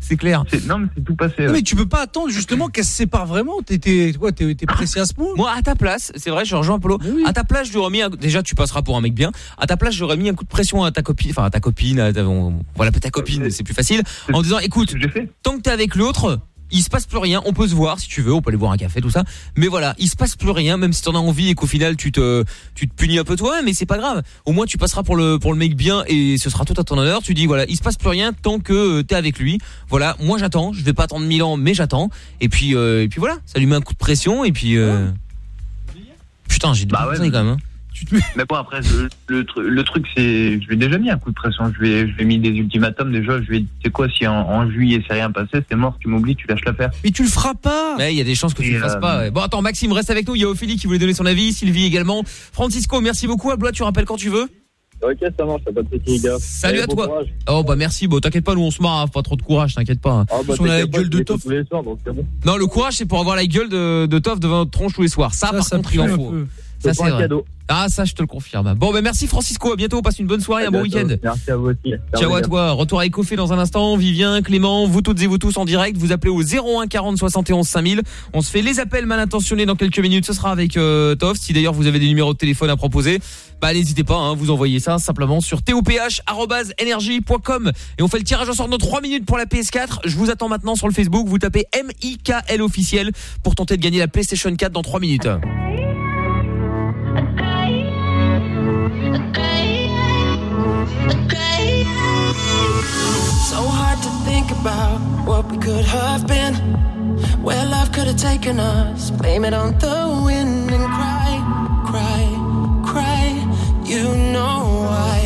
C'est clair. C'est- Non, mais c'est tout passé. Non, mais tu peux pas attendre justement qu'elle se sépare vraiment. T'es t'es quoi T'es pressé à ce point Moi, à ta place, c'est vrai, je rejoins Polo. À ta place, je lui aurais mis un... déjà, tu passeras pour un mec bien. À ta place, j'aurais mis un coup de pression à ta copine, enfin à ta copine, à ta... on- voilà, ta copine, c'est plus facile, en disant, écoute, tant que t'es avec l'autre. Il se passe plus rien, on peut se voir si tu veux, on peut aller boire un café, tout ça. Mais voilà, il se passe plus rien, même si t'en as envie et qu'au final tu te, tu te punis un peu toi, mais c'est pas grave. Au moins tu passeras pour le, pour le mec bien et ce sera tout à ton honneur. Tu dis voilà, il se passe plus rien tant que euh, t'es avec lui. Voilà, moi j'attends, je vais pas attendre mille ans, mais j'attends. Et puis, euh, et puis voilà, ça lui met un coup de pression et puis. Euh... Putain, j'ai deux Bah ouais, quand même. hein. Mais bon, après, le, le, tru- le truc, c'est. Je lui ai déjà mis un coup de pression. Je lui ai, je lui ai mis des ultimatums déjà. Je lui ai dit, c'est quoi, si en, en juillet, c'est rien passé, c'est mort, tu m'oublies, tu lâches l'affaire. Mais tu le feras pas Ouais, il y a des chances que tu Et, le fasses euh, pas. ouais. Bon, attends, Maxime, reste avec nous. Il y a Ophélie qui voulait donner son avis, Sylvie également. Francisco, merci beaucoup. Ablois, tu rappelles quand tu veux. Ok, ça marche, t'as pas de soucis, les gars. Salut Allez, à bon toi. courage. Oh bah merci, bon t'inquiète pas, nous on se marre, hein, pas trop de courage, t'inquiète pas. Ah, bah, Sur la t'inquiète pas, gueule de Toff. tous les soirs, donc c'est bon. Non, le courage c'est pour avoir la gueule de, de Toff devant notre tronche tous les soirs. Ça, Ça, par ça contre il en un faut. Ça C'est vrai. cadeau. Ah ça je te le confirme. Bon bah merci Francisco, à bientôt, passe une bonne soirée, un bon week-end. Merci à vous aussi. Ciao à toi, retour à Ecofé dans un instant, Vivien, Clément, vous toutes et vous tous en direct, vous appelez au 01 40 71 5000. On se fait les appels mal intentionnés dans quelques minutes, ce sera avec euh, Toff. Si d'ailleurs vous avez des numéros de téléphone à proposer, bah n'hésitez pas, hein, vous envoyez ça simplement sur toph@energie.com et on fait le tirage au sort dans 3 minutes pour la PS4. Je vous attends maintenant sur le Facebook, vous tapez MIKL officiel pour tenter de gagner la PlayStation 4 dans 3 minutes. So hard to think about what we could have been. Where love could have taken us. Blame it on the wind and cry, cry, cry. you know why.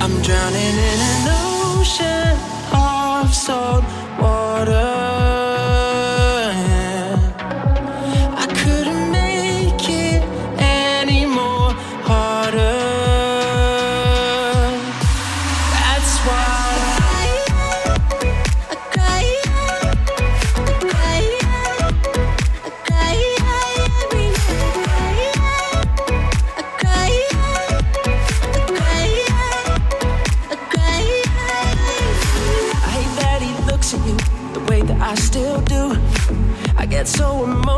I'm drowning in an ocean of salt water.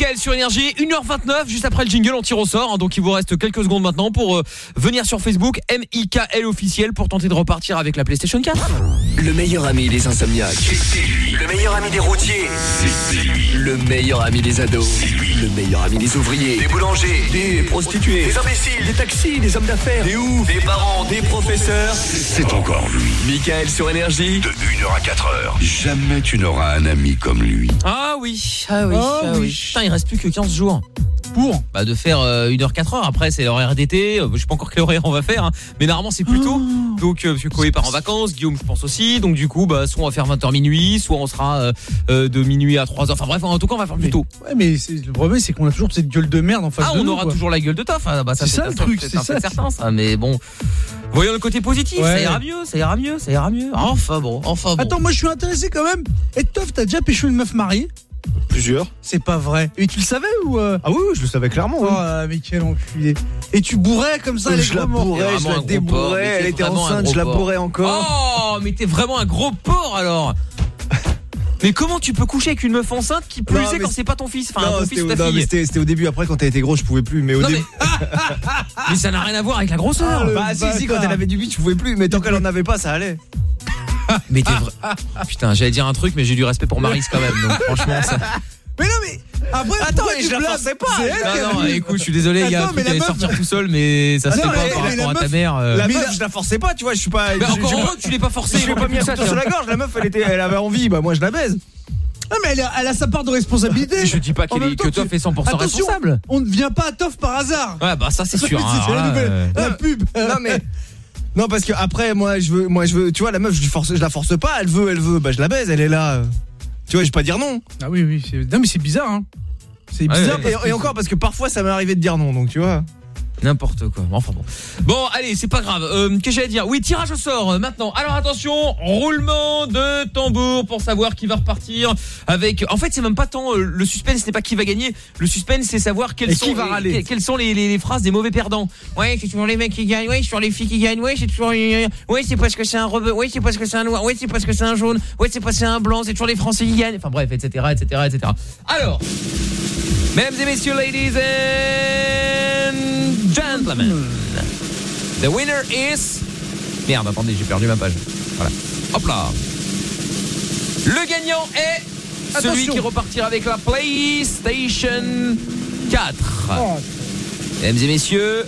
Mickaël sur Énergie 1h29, juste après le jingle, on tire au sort hein, Donc il vous reste quelques secondes maintenant pour euh, venir sur Facebook M-I-K-L officiel pour tenter de repartir avec la PlayStation 4 Le meilleur ami des insomniaques. C'est lui. Le meilleur ami des routiers. C'est lui. Le meilleur ami des ados. C'est lui. Le meilleur ami des ouvriers. Des boulangers. Des prostituées. Des imbéciles. Des taxis. Des hommes d'affaires. Des oufs. Des parents. Des professeurs. C'est encore lui. Michael sur Énergie. De 1h à 4h. Jamais tu n'auras un ami comme lui. Ah oui, ah oui, Ah ah oui. oui. Putain, il reste plus que 15 jours. Pour Bah de faire 1h 4 heures après c'est l'horaire d'été, Euh, je sais pas encore quel horaire on va faire hein. mais normalement c'est plus tôt. Donc euh, Koé part en vacances, Guillaume je pense aussi. Donc du coup bah soit on va faire 20h minuit, soit on sera euh, euh, de minuit à 3h. Enfin bref, en tout cas on va faire plus tôt. Ouais, mais le problème, c'est qu'on a toujours cette gueule de merde en face Ah, de on nous, aura quoi. toujours la gueule de Toff. Ah, bah, C'est ça, le truc, c'est certain ça, mais bon. Voyons le côté positif, ça ira mieux, ça ira mieux, ça ira mieux. Enfin bon, enfin bon. Attends, moi je suis intéressé quand même. Et Toff, t'as déjà pécho une meuf mariée? Plusieurs. C'est pas vrai. Et tu le savais ou euh Ah oui, oui, je le savais clairement. Oh oui. mais quel enculé. Et tu bourrais comme ça les je la gros bourrais, je la gros débourrais, mais elle était enceinte, gros je la bourrais encore. Oh, mais t'es vraiment un gros porc alors. Mais comment tu peux coucher avec une meuf enceinte qui plus Non, est mais quand c'est pas ton fils, enfin Non, ton c'était fils ou au, ta non, mais fille c'était- au début, après quand elle était grosse, je pouvais plus. Mais au Non, début. Mais ça n'a rien à voir avec la grosseur. Ah, bah si, si, quand elle avait du bite, je pouvais plus. Mais tant qu'elle en avait pas, ça allait. Mais t'es vrai. Putain, j'allais dire un truc, mais j'ai du respect pour Maris quand même. Donc franchement, ça. Mais non, mais après, Attends, mais je la forçais pas. Elle Non, non, écoute, je suis désolé, il y a un truc qui allait sortir tout seul, mais ça se fait pas par rapport à ta mère. euh. La Mais meuf, la- je la forçais pas, tu vois, je suis pas. Mais je- encore je- heureux que tu l'aies pas forcé. Je lui ai pas mis un couteau sur la gorge, la meuf, elle, était, elle avait envie, bah moi je la baise. Non, mais elle a, elle a sa part de responsabilité. Je dis pas est- temps, que tu- Toff est 100% Attention, responsable. On ne vient pas à Toff par hasard. Ouais, bah ça c'est sûr. C'est hein, la là, nouvelle, euh, la pub. Non mais. Non parce que après moi je veux moi je veux tu vois la meuf je, lui force, je la force pas elle veut elle veut bah je la baise elle est là tu vois je vais pas dire non Ah oui, oui. c'est- Non, mais c'est bizarre, hein. C'est Ouais, bizarre. ouais. parce et, encore parce que parfois ça m'est arrivé de dire non donc tu vois N'importe quoi. Enfin bon. Bon, allez, c'est pas grave. Euh, Qu'est-ce que j'allais dire? Oui, tirage au sort euh, maintenant. Alors attention, roulement de tambour pour savoir qui va repartir avec. En fait, c'est même pas tant euh, le suspense, n'est pas qui va gagner. Le suspense, c'est savoir quelles Et sont qui va les- râler. que- quelles sont les, les- les phrases des mauvais perdants. Ouais, c'est toujours les mecs qui gagnent. Ouais, c'est toujours les filles qui gagnent. Ouais, c'est toujours. Ouais, c'est parce que c'est un rebeu. Ouais, c'est parce que c'est un noir. Ouais, c'est parce que c'est un jaune. Ouais, c'est parce que c'est un blanc. C'est toujours les Français qui gagnent. Enfin bref, etc., etc., etc. Alors. Mesdames et messieurs, ladies and gentlemen, the winner is... Merde, attendez, j'ai perdu ma page. Voilà. Hop là. Le gagnant est celui Attention. qui repartira avec la PlayStation 4. Mesdames et messieurs,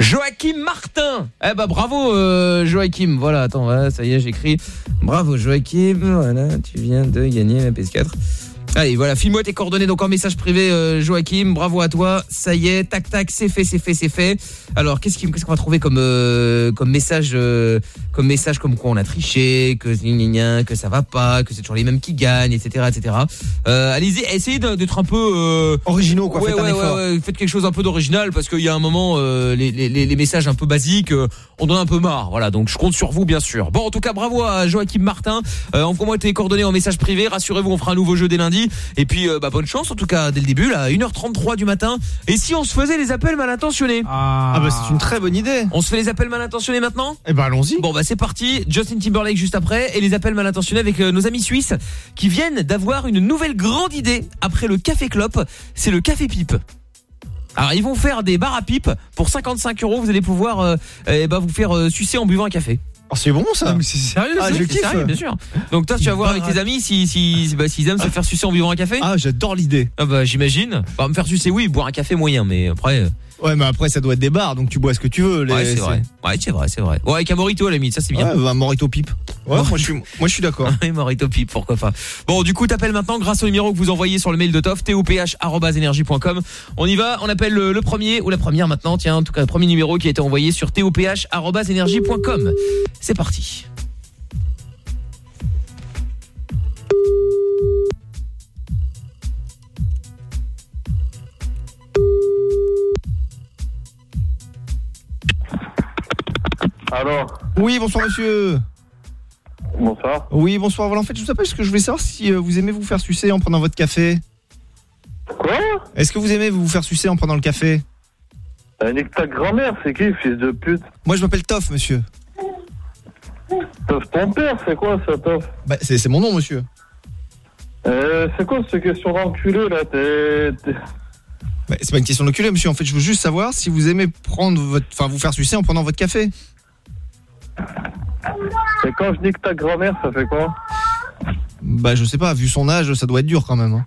Joachim Martin. Eh bah bravo euh, Joachim. Voilà, attends, voilà, ça y est, j'écris. Bravo Joachim. Voilà, tu viens de gagner la PS4. Allez, voilà, file-moi tes coordonnées donc en message privé euh, Joachim, bravo à toi. Ça y est, tac tac, c'est fait, c'est fait, c'est fait. Alors, qu'est-ce qu'on va trouver comme euh, comme message euh, comme message comme quoi on a triché, que que ça va pas, que c'est toujours les mêmes qui gagnent, etc., etc. Euh, allez-y, essayez d'être un peu euh, originaux quoi, ouais, faites un ouais, effort. ouais, faites quelque chose un peu d'original parce qu'il y a un moment euh, les, les, les les messages un peu basiques euh, on en a un peu marre voilà donc je compte sur vous bien sûr bon en tout cas bravo à Joachim Martin euh, envoie-moi tes coordonnées en message privé rassurez-vous on fera un nouveau jeu dès lundi et puis euh, bah, bonne chance en tout cas dès le début là 1h33 du matin et si on se faisait les appels mal intentionnés Ah bah c'est une très bonne idée. on se fait les appels mal intentionnés maintenant? Eh ben allons-y. Bon bah c'est parti, Justin Timberlake juste après et les appels mal intentionnés avec euh, nos amis suisses qui viennent d'avoir une nouvelle grande idée après le café clope, c'est le café pipe. Alors ils vont faire des bars à pipe pour 55 euros, vous allez pouvoir euh, eh ben, vous faire euh, sucer en buvant un café. Oh, c'est bon ça. mais c'est sérieux Ah, je C'est kiffe. sérieux, bien sûr. Donc toi tu vas voir avec tes amis si si bah, s'ils aiment se faire sucer en buvant un café. Ah, j'adore l'idée. Ah bah j'imagine. Bah me faire sucer oui, boire un café moyen mais après Ouais, mais après ça doit être des bars, donc tu bois ce que tu veux. les- ouais, c'est vrai. Ouais, c'est vrai, c'est vrai. Ouais, avec un morito à la limite, ça c'est bien. Ouais, un morito pipe. Ouais, moi je suis, moi je suis d'accord. Et Morito Pipe, pourquoi pas. Bon, du coup, t'appelles maintenant grâce au numéro que vous envoyez sur le mail de Toff, toph@energie.com. On y va, on appelle le, le premier ou la première maintenant, tiens, en tout cas le premier numéro qui a été envoyé sur toph@energie.com. C'est parti. Alors, Oui, bonsoir monsieur. bonsoir. Oui, bonsoir. Voilà, en fait, je vous appelle parce que je voulais savoir si euh, vous aimez vous faire sucer en prenant votre café. Quoi? Est-ce que vous aimez vous faire sucer en prenant le café? Nique ta grand-mère, c'est qui, fils de pute? Moi, je m'appelle Toff, monsieur. Toff, ton père, c'est quoi ça, Toff? Bah, c'est c'est mon nom, monsieur. euh, C'est quoi cette question d'enculé, là? T'es... t'es- Bah, c'est pas une question d'enculé, monsieur. En fait, je veux juste savoir si vous aimez prendre votre, enfin, vous faire sucer en prenant votre café. Et quand je nique ta grand-mère, ça fait quoi Bah, je sais pas. Vu son âge, ça doit être dur quand même. hein.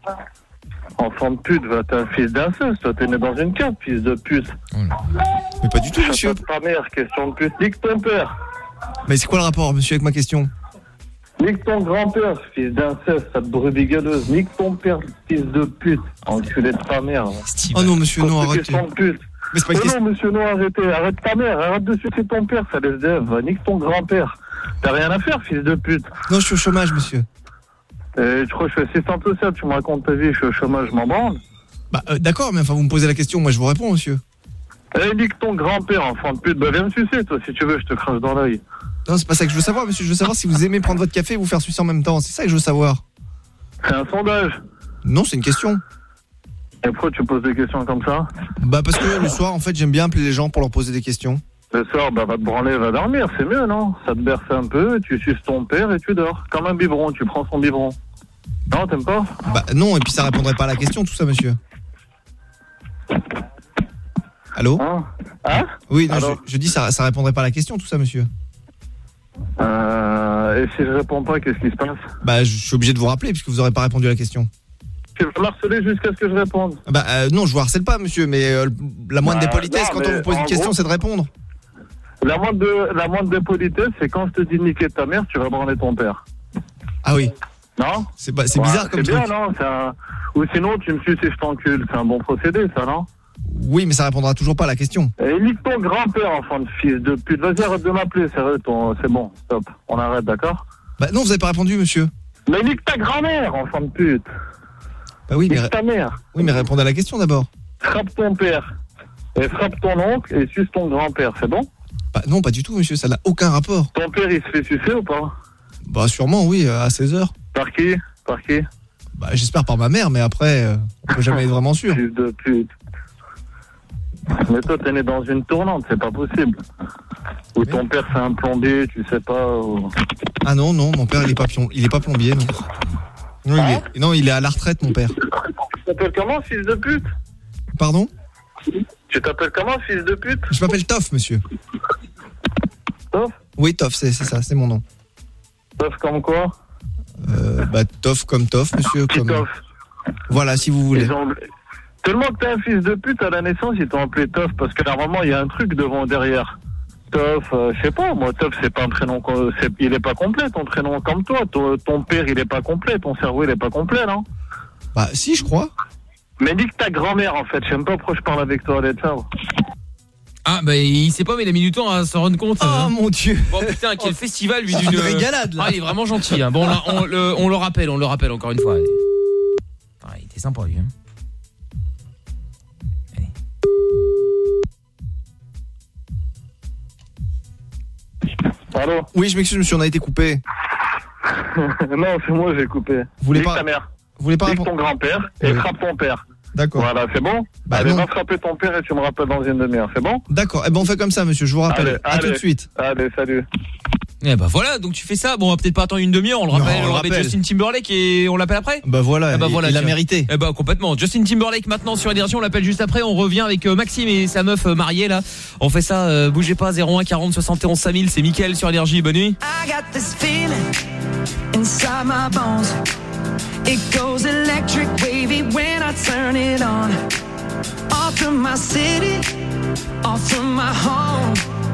Enfant de pute, va, t'es un fils d'inceste, toi, t'es né dans une cave, fils de pute. Mais pas du tout, monsieur. Ta mère, question de pute. Nique ton père. Mais c'est quoi le rapport, monsieur, avec ma question Nique ton grand-père, fils d'inceste, sale brebis galeuse. Nique ton père, fils de pute. Enculé de ta mère. Oh non, monsieur, non, arrêtez. question de pute. Mais c'est pas une question. non, monsieur, non, arrêtez. Arrête ta mère, arrête de sucer ton père, ça laisse des va, Nique ton grand-père. T'as rien à faire, fils de pute. Non, je suis au chômage, monsieur. Euh, tu crois que je suis assistant social, tu me racontes ta vie, je suis au chômage, je m'en branle. Bah, euh, d'accord, mais enfin, vous me posez la question, moi je vous réponds, monsieur. Eh, nique ton grand-père, enfant de pute. Bah, viens me sucer, toi, si tu veux, je te crache dans l'œil. Non, c'est pas ça que je veux savoir, monsieur. Je veux savoir si vous aimez prendre votre café et vous faire sucer en même temps. C'est ça que je veux savoir. C'est un sondage. Non, c'est une question. Et pourquoi tu poses des questions comme ça Bah, parce que le soir, en fait, j'aime bien appeler les gens pour leur poser des questions. Le soir, bah, va te branler, va dormir, c'est mieux, non? Ça te berce un peu, tu suces ton père et tu dors. Comme un biberon, tu prends son biberon. Non, t'aimes pas? Bah, non, et puis ça répondrait pas à la question, tout ça, monsieur. Allô? Hein? Oui, non, je, je dis ça, ça répondrait pas à la question, tout ça, monsieur. euh, Et si je réponds pas, qu'est-ce qui se passe? Bah, je suis obligé de vous rappeler puisque vous aurez pas répondu à la question. Tu vas m'harceler jusqu'à ce que je réponde. Bah, euh, non, je vous harcèle pas, monsieur, mais euh, la moindre Bah, des politesses, non, quand on vous pose une question, gros- c'est de répondre. La moindre, de, la moindre des politesses, c'est quand je te dis de niquer ta mère, tu vas branler ton père. Ah oui. Non? C'est bah, Ouais, bizarre comme C'est truc. bien, non? Un- Ou sinon, tu me suces et je t'encule. C'est un bon procédé, ça, non? Oui, mais ça répondra toujours pas à la question. Et nique ton grand-père, enfant de fils de pute. Vas-y, arrête de m'appeler, sérieux, ton... c'est bon, stop. On arrête, d'accord? Bah, non, vous avez pas répondu, monsieur. Mais nique ta grand-mère, enfant de pute. Bah oui, mais, ta mère. oui, mais répondez à la question d'abord. Frappe ton père. Et frappe ton oncle et suce ton grand-père, c'est bon? Bah, non, pas du tout, monsieur, ça n'a aucun rapport. Ton père, il se fait sucer ou pas? Bah, sûrement, oui, à 16h. Par qui? Par qui? Bah, j'espère par ma mère, mais après, euh, on peut jamais être vraiment sûr. Fils de pute. Mais toi, t'es né dans une tournante, c'est pas possible. Ou ton père, c'est un plombier, tu sais pas. ou- Ah non, non, mon père, il est pas, pion- il est pas plombier, non. Non, il est, non, il est à la retraite, mon père. Tu t'appelles comment, fils de pute? Pardon? Tu t'appelles comment, fils de pute? Je m'appelle Toff, monsieur. Toff? Oui, Toff, c'est c'est ça, c'est mon nom. Toff comme quoi? Euh, bah, Toff comme Toff, monsieur. Comme... Toff? Voilà, si vous voulez. Ont- Tellement que t'es un fils de pute à la naissance, ils t'ont appelé Toff parce que normalement il y a un truc devant derrière. Toff, euh, je sais pas, moi Toff c'est pas un prénom, il est pas complet ton prénom comme toi. Ton, ton père il est pas complet, ton cerveau il est pas complet non? Bah si je crois. Mais dis que ta grand-mère en fait, j'aime pas pourquoi je parle avec toi, ciao. Ah bah il sait pas mais il a mis du temps à s'en rendre compte. Oh mon dieu. Bon putain quel festival lui Ah, d'une une régalade, là. Ah il est vraiment gentil hein. Bon là, on, le, on le rappelle, on le rappelle encore une fois. Ah, il était sympa lui hein. Allô Oui, je m'excuse, monsieur, on a été coupé. non, c'est moi j'ai coupé. Vous voulez pas- ta mère. Vous voulez pas ton grand-père et Oui. frappe ton père. D'accord. Voilà, c'est bon Bah, Allez, va frapper ton père et tu me rappelles dans une demi-heure, c'est bon D'accord. Eh ben on fait comme ça, monsieur. Je vous rappelle. Allez, à allez. tout de suite. Allez, salut. Eh bah voilà, donc tu fais ça. Bon, on va peut-être pas attendre une demi-heure, on le rappelle, on le on rappelle rappelle. Justin Timberlake et on l'appelle après Bah voilà. Eh bah il- voilà, il a tiens. mérité. Eh bah complètement. Justin Timberlake maintenant sur Énergie, on l'appelle juste après. On revient avec euh, Maxime et sa meuf euh, mariée là. On fait ça, euh, bougez pas 01 40 71 5000, c'est Mickaël sur Énergie. Bonne nuit. I got this feeling inside my bones. It goes electric wavy when I turn it on. Off from my city, off from my home.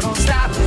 so don't stop.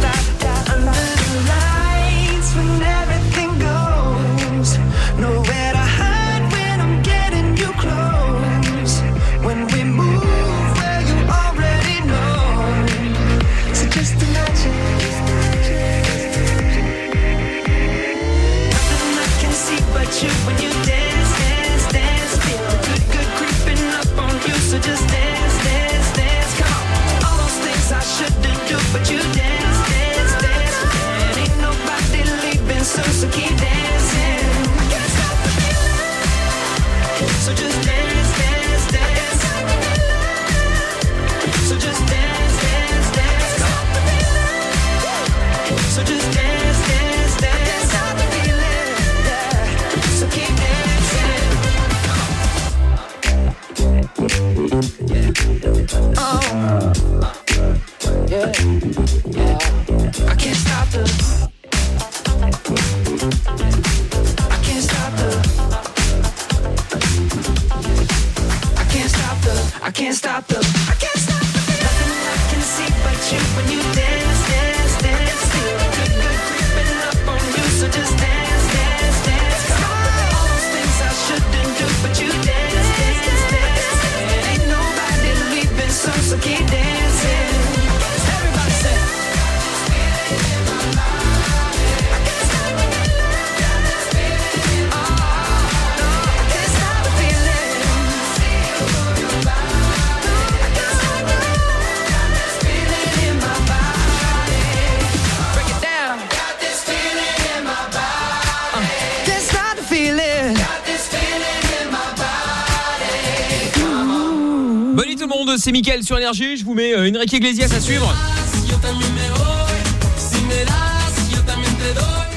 Monde, c'est Mickaël sur Énergie. Je vous mets euh, Enrique Iglesias à suivre.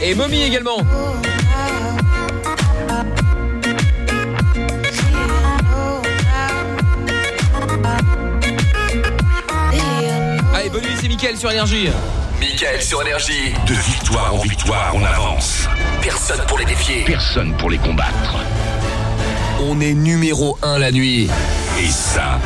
Et Mommy également. Allez, bonne nuit, c'est Mickaël sur Énergie. Michael sur Énergie. De victoire en victoire, on avance. Personne pour les défier. Personne pour les combattre. On est numéro 1 la nuit. Et ça,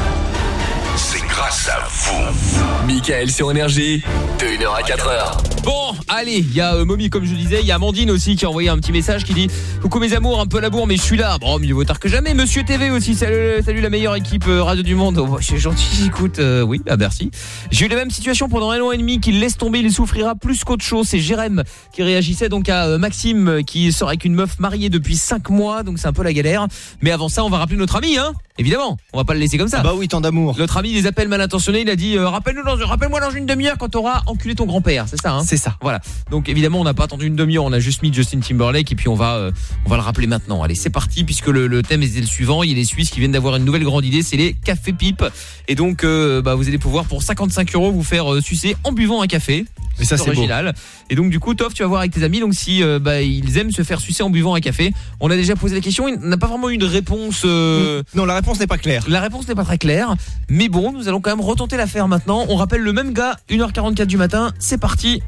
Michael sur Énergie. De 1h à 4h. Bon, allez, il y a euh, comme je disais, il y a Amandine aussi qui a envoyé un petit message qui dit Coucou mes amours, un peu la bourre mais je suis là. Bon, mieux vaut tard que jamais. Monsieur TV aussi, salut, la meilleure équipe euh, radio du monde. Oh, c'est gentil, écoute, euh, oui, bah merci. J'ai eu la même situation pendant un an et demi qu'il laisse tomber, il souffrira plus qu'autre chose. C'est Jérém qui réagissait donc à euh, Maxime qui sort avec une meuf mariée depuis 5 mois, donc c'est un peu la galère. Mais avant ça, on va rappeler notre ami, hein Évidemment, on va pas le laisser comme ça. Bah oui, tant d'amour. Notre ami des appels mal intentionnés, il a dit euh, rappelle-nous dans rappelle-moi dans une demi-heure quand t'auras enculé ton grand-père, c'est ça hein? C'est ça. Voilà. Donc évidemment, on n'a pas attendu une demi-heure, on a juste mis Justin Timberlake et puis on va euh, on va le rappeler maintenant. Allez, c'est parti puisque le, le thème est le suivant, il y a les Suisses qui viennent d'avoir une nouvelle grande idée, c'est les cafés pipes et donc euh, bah, vous allez pouvoir pour 55 euros vous faire sucer en buvant un café. Et ça, c'est beau. original. Et donc du coup, Toff, tu vas voir avec tes amis. Donc si bah, ils aiment se faire sucer en buvant un café, on a déjà posé la question. Il n'a pas vraiment eu une réponse. Non, la réponse n'est pas claire. la réponse n'est pas très claire, mais bon, nous allons quand même retenter l'affaire maintenant. On rappelle le même gars, 1h44 du matin, c'est parti.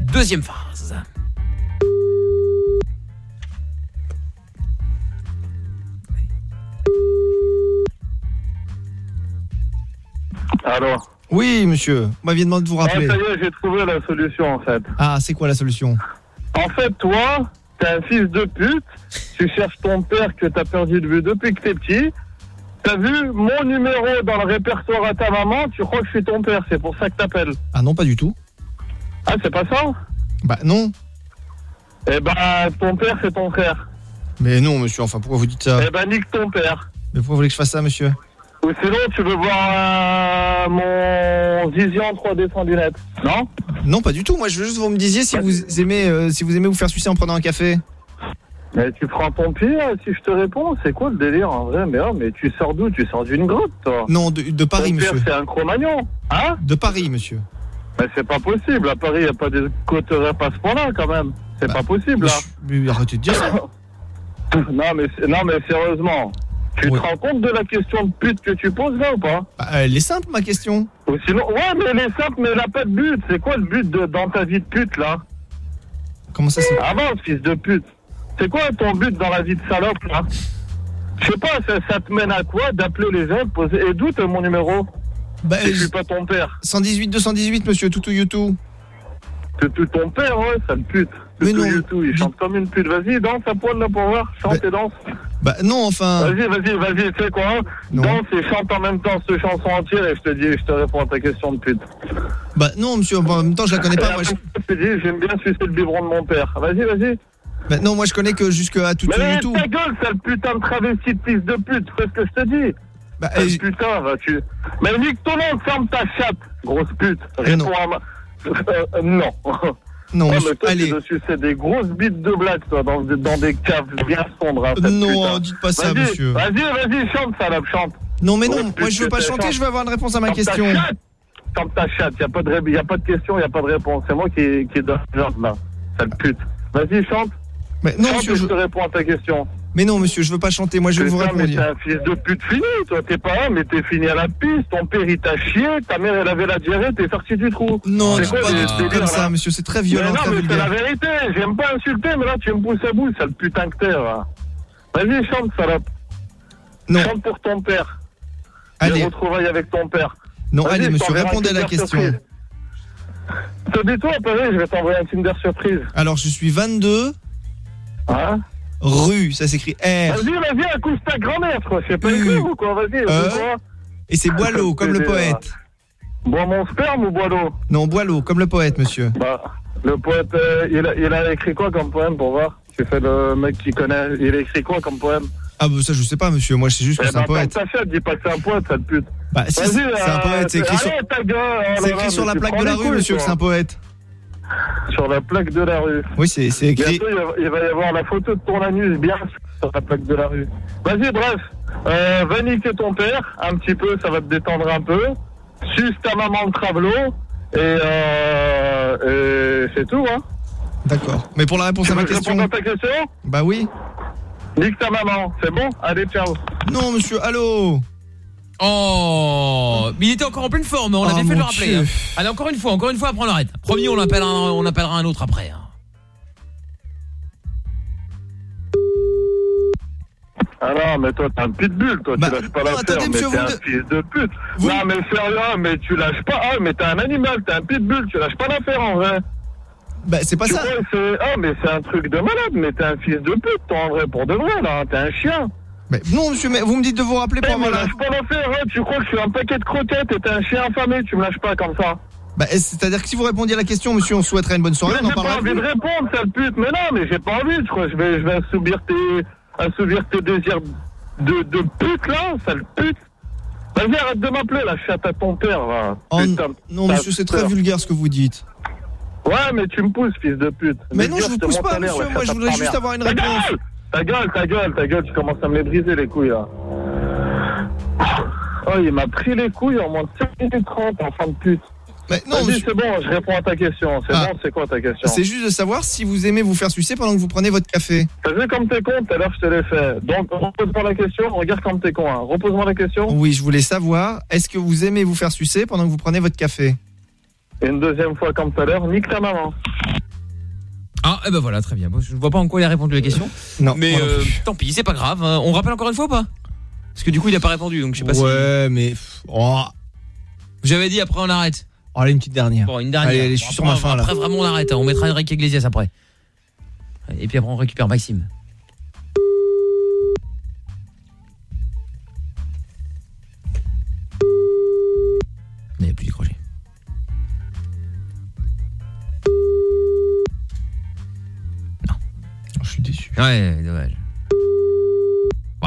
Deuxième phase. Alors Oui, monsieur. Vous m'aviez demandé de vous Ah, rappeler. ça y est, j'ai trouvé la solution en fait. Ah, c'est quoi la solution? En fait, toi, t'es un fils de pute, tu cherches ton père que t'as perdu de vue depuis que t'es petit. T'as vu mon numéro dans le répertoire à ta maman, tu crois que je suis ton père, c'est pour ça que t'appelles. Ah non, pas du tout. Ah, c'est pas ça? Bah non. Eh ben, ton père, c'est ton frère. Mais non, monsieur, enfin, pourquoi vous dites ça? Eh ben, nique ton père. Mais pourquoi vous voulez que je fasse ça, monsieur? Ou sinon, tu veux voir euh, mon Vision 3D sans lunettes Non? Non, pas du tout. Moi, je veux juste que vous me disiez si vous aimez, euh, si vous aimez vous faire sucer en prenant un café. Mais tu prends ton pied euh, si je te réponds, c'est quoi le délire en vrai Mais, oh, mais tu sors d'où? Tu sors d'une grotte, toi Non, de, de Paris, Ton monsieur. c'est un Cro-Magnon, hein? De Paris, monsieur. Mais c'est pas possible, à Paris, il n'y a pas de côte rap à ce point-là, quand même. C'est pas possible, là. Mais arrêtez de dire ça. non, mais, non, mais sérieusement, tu te rends compte de la question de pute que tu poses, là, ou pas? Bah, elle est simple, ma question. Ou sinon, ouais, mais elle est simple, mais elle a pas de but. C'est quoi le but de, dans ta vie de pute, là? Comment ça, c'est Avance, fils de pute. C'est quoi ton but dans la vie de salope, là Je sais pas, ça, ça te mène à quoi d'appeler les gens, poser... Et d'où t'as mon numéro Bah, Je suis pas ton père. 118 218, monsieur, toutou youtou. C'est tout ton père, ouais, sale pute. Mais non. YouTube, il chante comme une pute. Vas-y, danse à poil là pour voir. Chante et danse. Bah non, enfin. Vas-y, vas-y, vas-y, tu sais quoi hein Danse et chante en même temps cette chanson entière et je te dis, je te réponds à ta question de pute. Bah non, monsieur, en même temps, je la connais pas. Moi, je... après, je te dis, j'aime bien sucer le biberon de mon père. Vas-y, vas-y. Bah non, moi, je connais que jusqu'à toutou Mais youtou. ta gueule, sale putain de travesti de fils de pute, fais ce que je te dis. Bah, Sale eh, putain, va tu. Mais nique ton nom, ferme ta chatte, grosse pute. Réponds à ma. Euh, euh, non. Non, Ouais, monsieur, mais toi, allez. c'est des grosses bites de blague, toi, dans, dans des caves bien sombres. hein, Non, putain. dites pas ça, monsieur. Vas-y, vas-y, chante, salope, chante. Non, mais non, moi, je veux pas chanter, chante. je veux avoir une réponse à ma question. Ferme ta chatte, y a pas de, y a pas de question, y a pas de réponse. C'est moi qui, qui donne l'ordre, là. Sale pute. Vas-y, chante. Mais non, monsieur, je... je te réponds à ta question. Mais non, monsieur, je veux pas chanter. Moi, je vais vous répondre. mais t'es un fils de pute fini, toi. T'es pas un, mais t'es fini à la piste. Ton père, il t'a chié. Ta mère, elle avait la diarrhée. T'es sorti du trou. Non, C'est pas des comme ça, monsieur, c'est très Mais violent, non, très mais c'est la vérité. J'aime pas insulter, mais là, tu me pousses à bout, sale putain que t'es, là. Vas-y, chante, salope. Non. Chante pour ton père. Allez. Les retrouvailles avec ton père. Non, allez, monsieur, répondez à la question. surprise. Te dis-toi, Paris, je vais t'envoyer un Kinder surprise. Alors, je suis 22 Hein rue, ça s'écrit R. Vas-y, vas-y, accouche ta grand-mère, quoi. C'est pas Euh. écrit ou quoi Vas-y, Euh. Et c'est Boileau, comme le Bébé, poète. Bois mon sperme ou bois l'eau Non, Boileau, comme le poète, monsieur. Bah, le poète, euh, il, a, il a écrit quoi comme poème pour voir Tu fais le mec qui connaît. Il a écrit quoi comme poème Ah, bah ça, je sais pas, monsieur. Moi, je sais juste que Eh c'est un ben, poète. chatte, dis pas que c'est un poète, pute. Bah, si, Vas-y, c'est un euh, poète, c'est écrit sur- oh écrit sur mais la plaque de la rue, monsieur, que c'est un poète. Sur la plaque de la rue. Oui, c'est écrit. Bientôt, il va, y avoir la photo de ton anus bien sur la plaque de la rue. Vas-y, bref. euh, va niquer ton père, un petit peu, ça va te détendre un peu. Suce ta maman le travelo, et, euh, et c'est tout, hein. D'accord. Mais pour la réponse Tu à ma question. à ta question? Bah oui. Nique ta maman, c'est bon? Allez, ciao. Non, monsieur, allô? Oh, mais il était encore en pleine forme, on a Oh, bien fait de le rappeler. Hein. Allez, encore une fois, encore une fois, après on arrête. Promis, on appellera un, on appellera un autre après. hein. Ah non, mais toi, t'es un pitbull, toi, tu lâches pas Bah, non, l'affaire, attendez, mais t'es vous un fils de pute. Non, mais sérieux, mais tu lâches pas, ah, mais t'es un animal, t'es un pitbull, tu lâches pas l'affaire, en vrai. Bah, c'est pas Tu ça. Ah, mais c'est un truc de malade, mais t'es un fils de pute, toi, en vrai, pour de vrai, là, t'es un chien. Mais non, monsieur, mais vous me dites de vous rappeler pour Eh, avoir la... lâche pas l'affaire, hein, tu crois que je suis un paquet de croquettes et t'es un chien affamé, tu me lâches pas comme ça. Bah, c'est-à-dire que si vous répondiez à la question, monsieur, on souhaiterait une bonne soirée, Mais on en j'ai pas envie de répondre, sale pute. Mais non, mais j'ai pas envie. Je crois je vais, je vais assouvir tes, assouvir tes désirs de, de pute, là, sale pute. Vas-y, arrête de m'appeler, la chatte à ton père, va. Oh, Putain, non, monsieur, c'est très vulgaire ce que vous dites. Ouais, mais tu me pousses, fils de pute. Mais non, je vous te pousse pas, monsieur, la moi, je ta juste avoir une réponse. Ta gueule, ta gueule, ta gueule, tu commences à me les briser, les couilles, là. Oh, il m'a pris les couilles en moins de 5 minutes 30, enfant de pute. Mais non, c'est bon, je réponds à ta question. C'est Ah. bon, c'est quoi ta question C'est juste de savoir si vous aimez vous faire sucer pendant que vous prenez votre café. T'as vu comme t'es con, tout à l'heure je te l'ai fait. Donc repose-moi la question, regarde comme t'es con. Hein. Repose-moi la question. Oui, je voulais savoir, est-ce que vous aimez vous faire sucer pendant que vous prenez votre café? Et une deuxième fois comme tout à l'heure, nique ta maman. Ah, eh ben voilà, très bien. Je vois pas en quoi il a répondu à la question. Non. Mais euh, tant pis, c'est pas grave. hein. On rappelle encore une fois ou pas? Parce que du coup, il a pas répondu, donc je sais pas si. Ouais, mais... Oh, J'avais dit après on arrête. oh, allez, une petite dernière. Bon, une dernière. Allez, allez, je Bon, suis sur après, ma fin, là. Après vraiment on arrête. hein. On mettra Enrique Iglesias après. Et puis après on récupère Maxime. Ouais, dommage.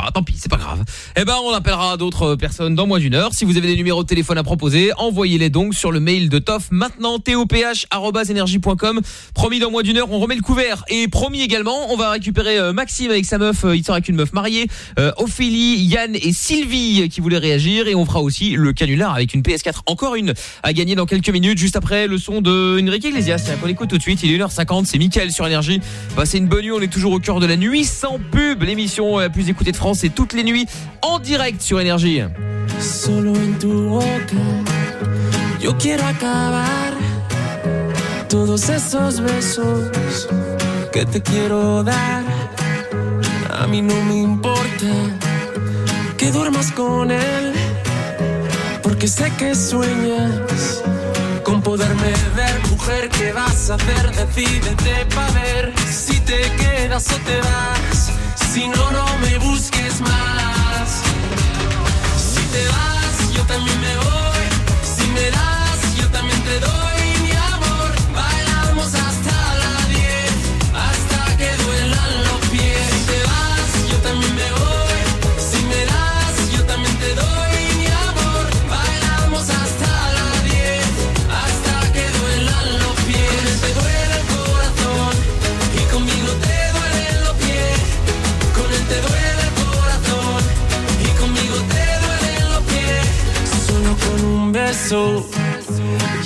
Bon, tant pis, c'est pas grave. Eh ben, on appellera d'autres personnes dans moins d'une heure. Si vous avez des numéros de téléphone à proposer, envoyez-les donc sur le mail de Toff maintenant, toph.energie.com. Promis, dans moins d'une heure, on remet le couvert. Et promis également, on va récupérer euh, Maxime avec sa meuf, euh, il avec une meuf mariée, euh, Ophélie, Yann et Sylvie qui voulaient réagir. Et on fera aussi le canular avec une PS4, encore une, à gagner dans quelques minutes, juste après le son de Enrique Iglesias. Tiens, qu'on écoute tout de suite, il est 1h50, c'est Mickaël sur Énergie. Passez une bonne nuit, on est toujours au cœur de la nuit, sans pub. L'émission la plus écoutée de France, c'est toutes les nuits, en direct sur Énergie. Solo en tu boca yo quiero acabar todos esos besos que te quiero dar. A mí no me importa que duermas con él, porque sé que sueñas con poderme ver. Mujer, ¿qué vas a hacer? Decídete pa' ver si te quedas o te vas. Si no, no me busques más. Si te vas, yo también me voy. Si me das,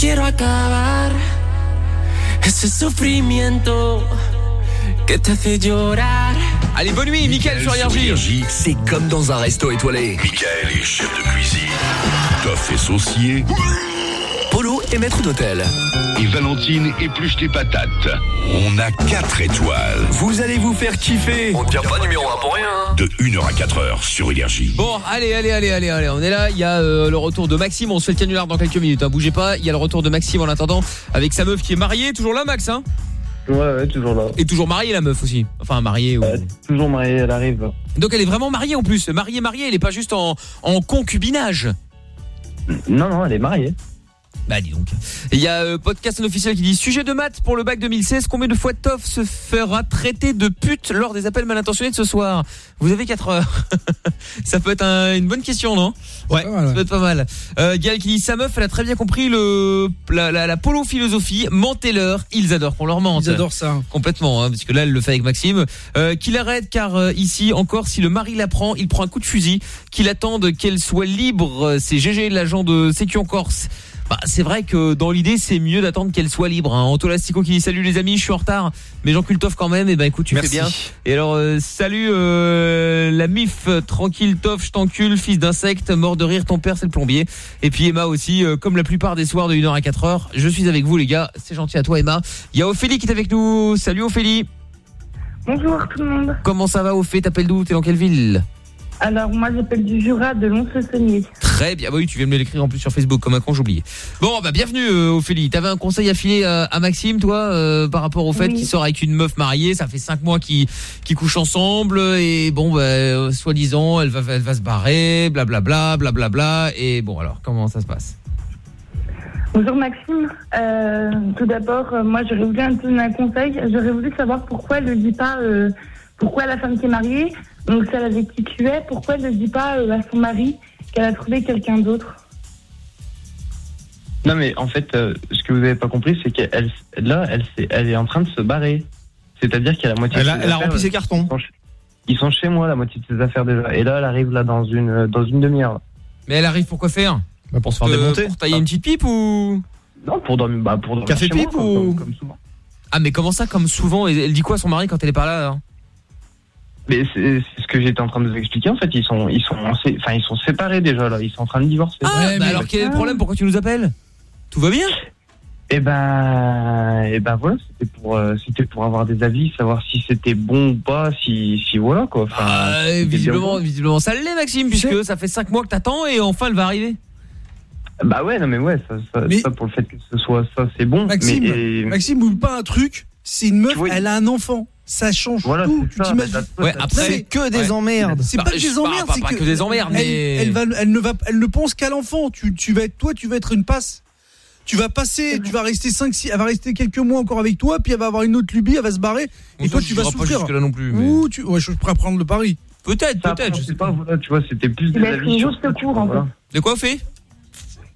Quiero acabar ese sufrimiento que te hace llorar. Allez, bonne nuit, Mickaël sur Énergie. C'est comme dans un resto étoilé. Michael est chef de cuisine. Toff est saucier. Est maître d'hôtel. Et Valentine épluche tes patates. On a 4 étoiles. Vous allez vous faire kiffer. On ne tient pas numéro 1 pour rien. De 1h à 4h sur Énergie. Bon, allez, allez, allez, allez, allez, on est là. Il y a euh, le retour de Maxime. On se fait le canular dans quelques minutes. Hein. Bougez pas. Il y a le retour de Maxime en attendant avec sa meuf qui est mariée. Toujours là, Max, hein? Ouais, ouais, toujours là. Et toujours mariée, la meuf aussi. Enfin, mariée. Ou... Toujours mariée, elle arrive. Donc elle est vraiment mariée en plus. Mariée, mariée. Elle est pas juste en, en concubinage. Non, non, elle est mariée. Bah dis donc. Il y a euh, podcast officiel qui dit sujet de maths pour le bac 2016. Combien de fois Toff se fera traiter de pute lors des appels mal intentionnés de ce soir? Vous avez 4 heures. ça peut être un- une bonne question, non? Ouais, ça peut être pas mal. Euh, Gaël qui dit sa meuf, elle a très bien compris le la, la, la polo philosophie. Mentez-leur, ils adorent qu'on leur mente. Ils adorent ça. Complètement, hein, parce que là, elle le fait avec Maxime. Euh, qu'il arrête, car euh, ici, encore, si le mari la prend, il prend un coup de fusil. Qu'il attende qu'elle soit libre. Euh, C'est GG, l'agent de Sécu en Corse. Bah, c'est vrai que dans l'idée, c'est mieux d'attendre qu'elle soit libre. Hein. Anto Lastico qui dit salut les amis, je suis en retard, mais Jean Cultoff quand même. Et ben écoute, tu Merci. fais bien. Et alors euh, salut euh, la mif, tranquille Toff, je t'encule, fils d'insecte, mort de rire, ton père c'est le plombier. Et puis Emma aussi, euh, comme la plupart des soirs de 1h à 4h, je suis avec vous les gars. C'est gentil à toi Emma. Il y a Ophélie qui est avec nous. Salut Ophélie. Bonjour tout le monde. Comment ça va Ophélie? T'appelles d'où? T'es dans quelle ville? Alors moi j'appelle du Jura de Lons-le-Saunier. Très bien. Bah oui, tu viens de me l'écrire en plus sur Facebook comme un con, j'oubliais. Bon, bah bienvenue euh, Ophélie. T'avais un conseil à filer à Maxime, toi, euh, par rapport au fait Oui. qu'il sort avec une meuf mariée. Ça fait cinq mois qu'ils couchent ensemble et bon, bah, euh, soi-disant, elle va, elle va se barrer, blablabla, blablabla. Et bon, alors, comment ça se passe? Bonjour Maxime. Euh, tout d'abord, moi j'aurais voulu un un conseil. J'aurais voulu savoir pourquoi elle ne dit pas, euh, pourquoi la femme qui est mariée, donc celle avec qui tu es, pourquoi elle ne dit pas euh, à son mari qu'elle a trouvé quelqu'un d'autre. Non, mais en fait, euh, ce que vous avez pas compris, c'est qu'elle, là, elle, est en train de se barrer. C'est-à-dire qu'elle a la moitié Elle de a- ses elle a affaires, rempli ses euh, cartons. Ils sont, chez- ils sont chez moi, la moitié de ses affaires déjà. Et là, elle arrive là dans une, dans une demi-heure. Mais elle arrive pour quoi faire? Pour se faire Euh, démonter. Pour tailler une petite pipe ou? Non, pour dormir, bah, pour dormir Café moi, pipe comme- ou- comme- comme souvent. Ah, mais comment ça, comme souvent? Elle dit quoi à son mari quand elle est pas là alors? Mais c'est ce que j'étais en train de vous expliquer. En fait, ils sont, ils sont, enfin, ils sont séparés déjà là. Ils sont en train de divorcer. Ah, bah alors quel est le problème? Pourquoi tu nous appelles? Tout va bien? Et ben, et ben voilà, c'était pour, euh, c'était pour avoir des avis, savoir si c'était bon ou pas, si, si voilà quoi. Enfin, bien visiblement, bon. visiblement, ça l'est, Maxime, puisque ça fait 5 mois que t'attends et enfin elle va arriver. Bah ouais, non mais ouais, ça, ça, ça, pour le fait que ce soit ça, c'est bon. Maxime, mais, et- Maxime, oublie pas un truc, c'est une meuf, elle a un enfant. Ça change Voilà, tout. Tu ça, t'imagines ça, Ouais, après- C'est que des Ouais. emmerdes. C'est Bah, pas que des emmerdes, c'est pas que, que des emmerdes, elle, mais- elle, va, elle ne va, elle ne pense qu'à l'enfant. Tu, tu vas être toi, tu vas être une passe. Tu vas passer, tu vas rester 5 6 elle va rester quelques mois encore avec toi, puis elle va avoir une autre lubie, elle va se barrer Bon, et toi tu vas dirais pas souffrir. jusque-là non plus, mais- Ouh, tu ouais, je suis prêt à prendre le pari. Peut-être, peut-être, je sais pas. Voilà, tu vois, c'était plus Il des va être avis une tu secours en fait. De quoi, fait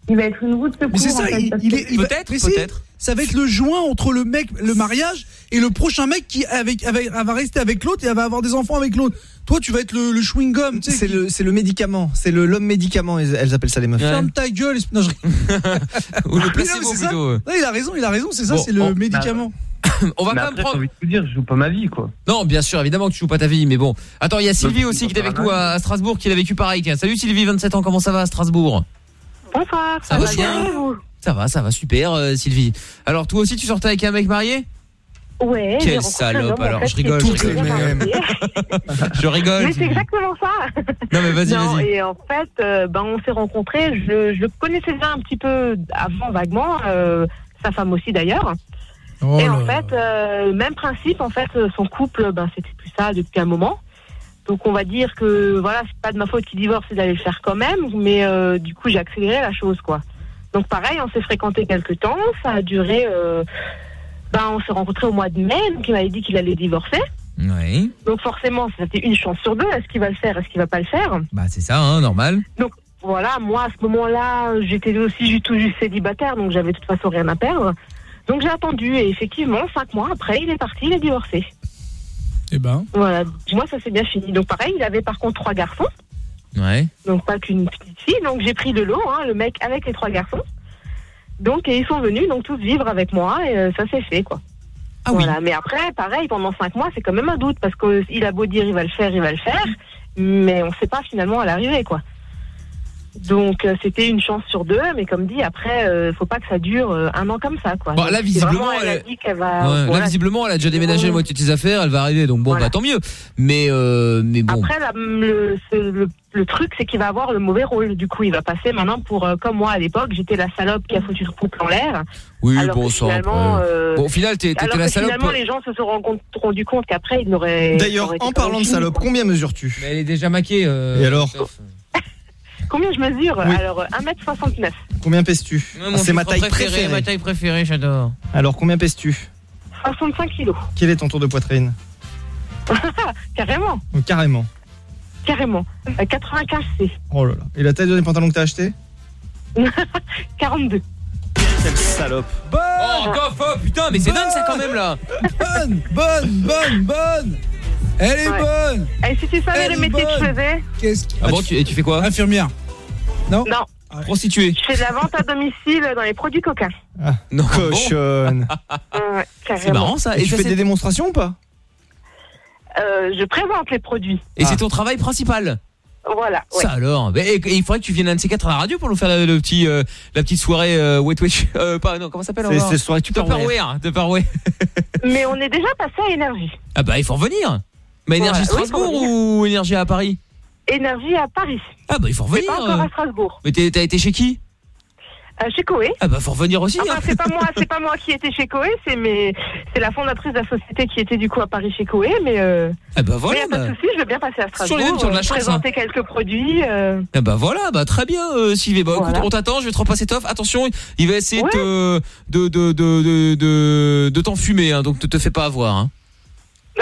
Il va être une roue de secours. Mais c'est ça, en fait, il, est Peut-être, peut-être. Ça va être le joint entre le mec, le mariage et le prochain mec qui avec, va rester avec l'autre et elle va avoir des enfants avec l'autre. Toi, tu vas être le, le chewing gum. Tu sais, C'est le, c'est le médicament. C'est le l'homme médicament. Elles, elles appellent ça les meufs. Ferme ta gueule. Non, je- Ou le Mais placebo ça. plutôt. Non, il a raison, il a raison. C'est ça, Bon, c'est le on- médicament. On va Mais quand même après, prendre. envie de vous dire, je joue pas ma vie quoi. Non, bien sûr, évidemment que tu joues pas ta vie, mais bon. Attends, il y a Sylvie Donc, aussi qui est avec nous à à Strasbourg, qui l'a vécu pareil. Tiens, salut Sylvie, 27 ans, comment ça va à Strasbourg? Bonsoir, Ça va bien Ça va, ça va, super euh, Sylvie. Alors toi aussi tu sortais avec un mec marié? Ouais. Quelle salope, alors, fait, je rigole, je rigole. Je. Mais c'est exactement ça. Non mais vas-y, vas-y. Et en fait, euh, ben, on s'est rencontrés. Je, je le connaissais déjà un petit peu avant, vaguement. euh, sa femme aussi, d'ailleurs. Oh et en fait, euh, même principe, en fait, son couple, ben, c'était plus ça depuis un moment. Donc, on va dire que, voilà, c'est pas de ma faute qu'il divorce, c'est d'aller le faire quand même. Mais euh, du coup, j'ai accéléré la chose, quoi. Donc, pareil, on s'est fréquenté quelques temps. Ça a duré. euh, ben, on s'est rencontrés au mois de mai. Donc, il m'avait dit qu'il allait divorcer. Oui. Donc, forcément, c'était une chance sur deux. Est-ce qu'il va le faire Est-ce qu'il va pas le faire? Bah c'est ça, hein, normal. donc voilà, moi à ce moment-là, j'étais aussi tout juste célibataire, donc j'avais de toute façon rien à perdre. Donc j'ai attendu et effectivement, cinq mois après, il est parti, il est divorcé. Eh ben. Voilà, moi ça s'est bien fini. Donc pareil, il avait par contre trois garçons. Ouais. donc pas qu'une petite fille. Donc j'ai pris le lot, hein, le mec avec les trois garçons. Donc et ils sont venus donc tous vivre avec moi et euh, ça s'est fait quoi. Ah voilà. Mais après, pareil, pendant cinq mois, c'est quand même un doute parce qu'il a beau dire il va le faire, il va le faire, mais on ne sait pas finalement à l'arrivée quoi. Donc euh, c'était une chance sur deux, mais comme dit, après, euh, faut pas que ça dure euh, un an comme ça quoi. Bon, là, si visiblement, vraiment, elle, a elle- dit qu'elle va. Ouais, voilà. Là, visiblement, elle a déjà déménagé la moitié de ses affaires, elle va arriver, donc bon, bah tant mieux. Mais, euh, mais bon. Après, la- le, le, le truc, c'est qu'il va avoir le mauvais rôle. Du coup, il va passer maintenant pour, euh, comme moi à l'époque, j'étais la salope qui a foutu le couple en l'air. oui, alors bon, finalement, après. euh, Bon, au final, t'étais la salope. Finalement, les gens se sont rendu, rendu compte qu'après, ils n'auraient. D'ailleurs, en parlant de salope, combien mesures-tu? Mais elle est déjà maquée. euh, Et alors Combien je mesure Oui. Alors, euh, 1m69. Combien pèses-tu Ouais, Ah, C'est ma taille préféré, préférée. Ma taille préférée, j'adore. Alors, combien pèses-tu 65 kilos. Quel est ton tour de poitrine carrément, Oh, Carrément. carrément. Euh, 95 C. Oh là là. Et la taille de les pantalons que t'as acheté 42. Quelle salope. Oh, goff, oh, putain, mais c'est dingue ça quand même là. Bonne, bonne, bonne, bonne. Elle est Ouais. bonne. Et si tu savais Elle les est métiers que je faisais Qu'est-ce Ah bon, tu, et tu fais quoi Infirmière. Non Non. Prostituée. Je fais de la vente à domicile dans les produits coquins. Non, Cochonne. Ouais, carrément. C'est marrant ça. Et, Et tu ça, fais des démonstrations ou pas Euh, je présente les produits. et c'est ton travail principal. Voilà. ouais. Ça alors. Mais, et- et il faudrait que tu viennes un de ces quatre à la radio pour nous faire le, le petit, euh, la petite soirée euh, wet wet. Euh, pas, non, comment ça s'appelle C'est soirée. Tupperware. Tupperware. Mais on est déjà passé à énergie. Ah bah il faut revenir. Mais énergie oui, Strasbourg ou énergie à Paris? Énergie à Paris. Ah bah il faut Mais revenir. pas encore euh. à Strasbourg. Mais t'es- t'as été chez qui? Euh, chez Coé. Ah bah faut revenir aussi. Enfin, hein. c'est pas moi, c'est pas moi qui étais chez Coé, c'est mes, c'est la fondatrice de la société qui était du coup à Paris chez Coé, mais euh, Ah bah voilà. mais y a pas bah. de souci, je veux bien passer à Strasbourg, Sur les mêmes de la euh, chance, présenter quelques produits. euh, Ah bah voilà, bah très bien euh, Sylvie. Bah écoute, on t'attend, je vais te repasser Toff. Attention, il va essayer Ouais. de, te- de de de de de, de t'enfumer hein, donc ne te fais pas avoir hein.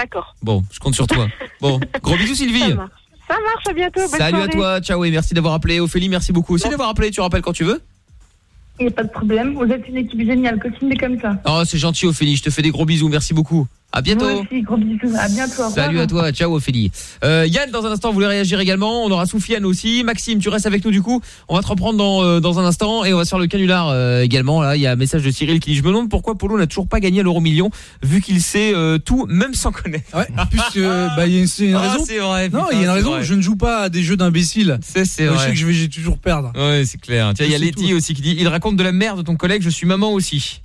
D'accord. Bon, je compte sur toi. Bon, gros bisous Sylvie. Ça marche. Ça marche, à bientôt. bonne Salut à toi, ciao et merci d'avoir appelé. Ophélie, merci beaucoup aussi d'avoir appelé. Tu rappelles quand tu veux. Il n'y a pas de problème. Vous êtes une équipe géniale. Continuez comme ça. Oh, c'est gentil Ophélie, je te fais des gros bisous. Merci beaucoup. À bientôt. Moi aussi, gros bisous. À bientôt. Salut à toi, ciao Ophélie. Euh, Yann, dans un instant, voulait réagir également. On aura Soufiane aussi. Maxime, tu restes avec nous du coup. On va te reprendre dans, euh, dans un instant et on va se faire le canular euh, également. Là, il y a un message de Cyril qui dit Je me demande pourquoi Polo n'a toujours pas gagné l'euro million vu qu'il sait euh, tout, même sans connaître. Ouais, en plus, euh, bah, il y a une, Ah, raison. c'est vrai, Non, il y a une raison. vrai. Je ne joue pas à des jeux d'imbéciles. C'est c'est Je vrai. sais que je vais toujours perdre. Ouais, c'est clair. Tiens, il y a Letty aussi qui dit Il raconte de la merde de ton collègue, je suis maman aussi.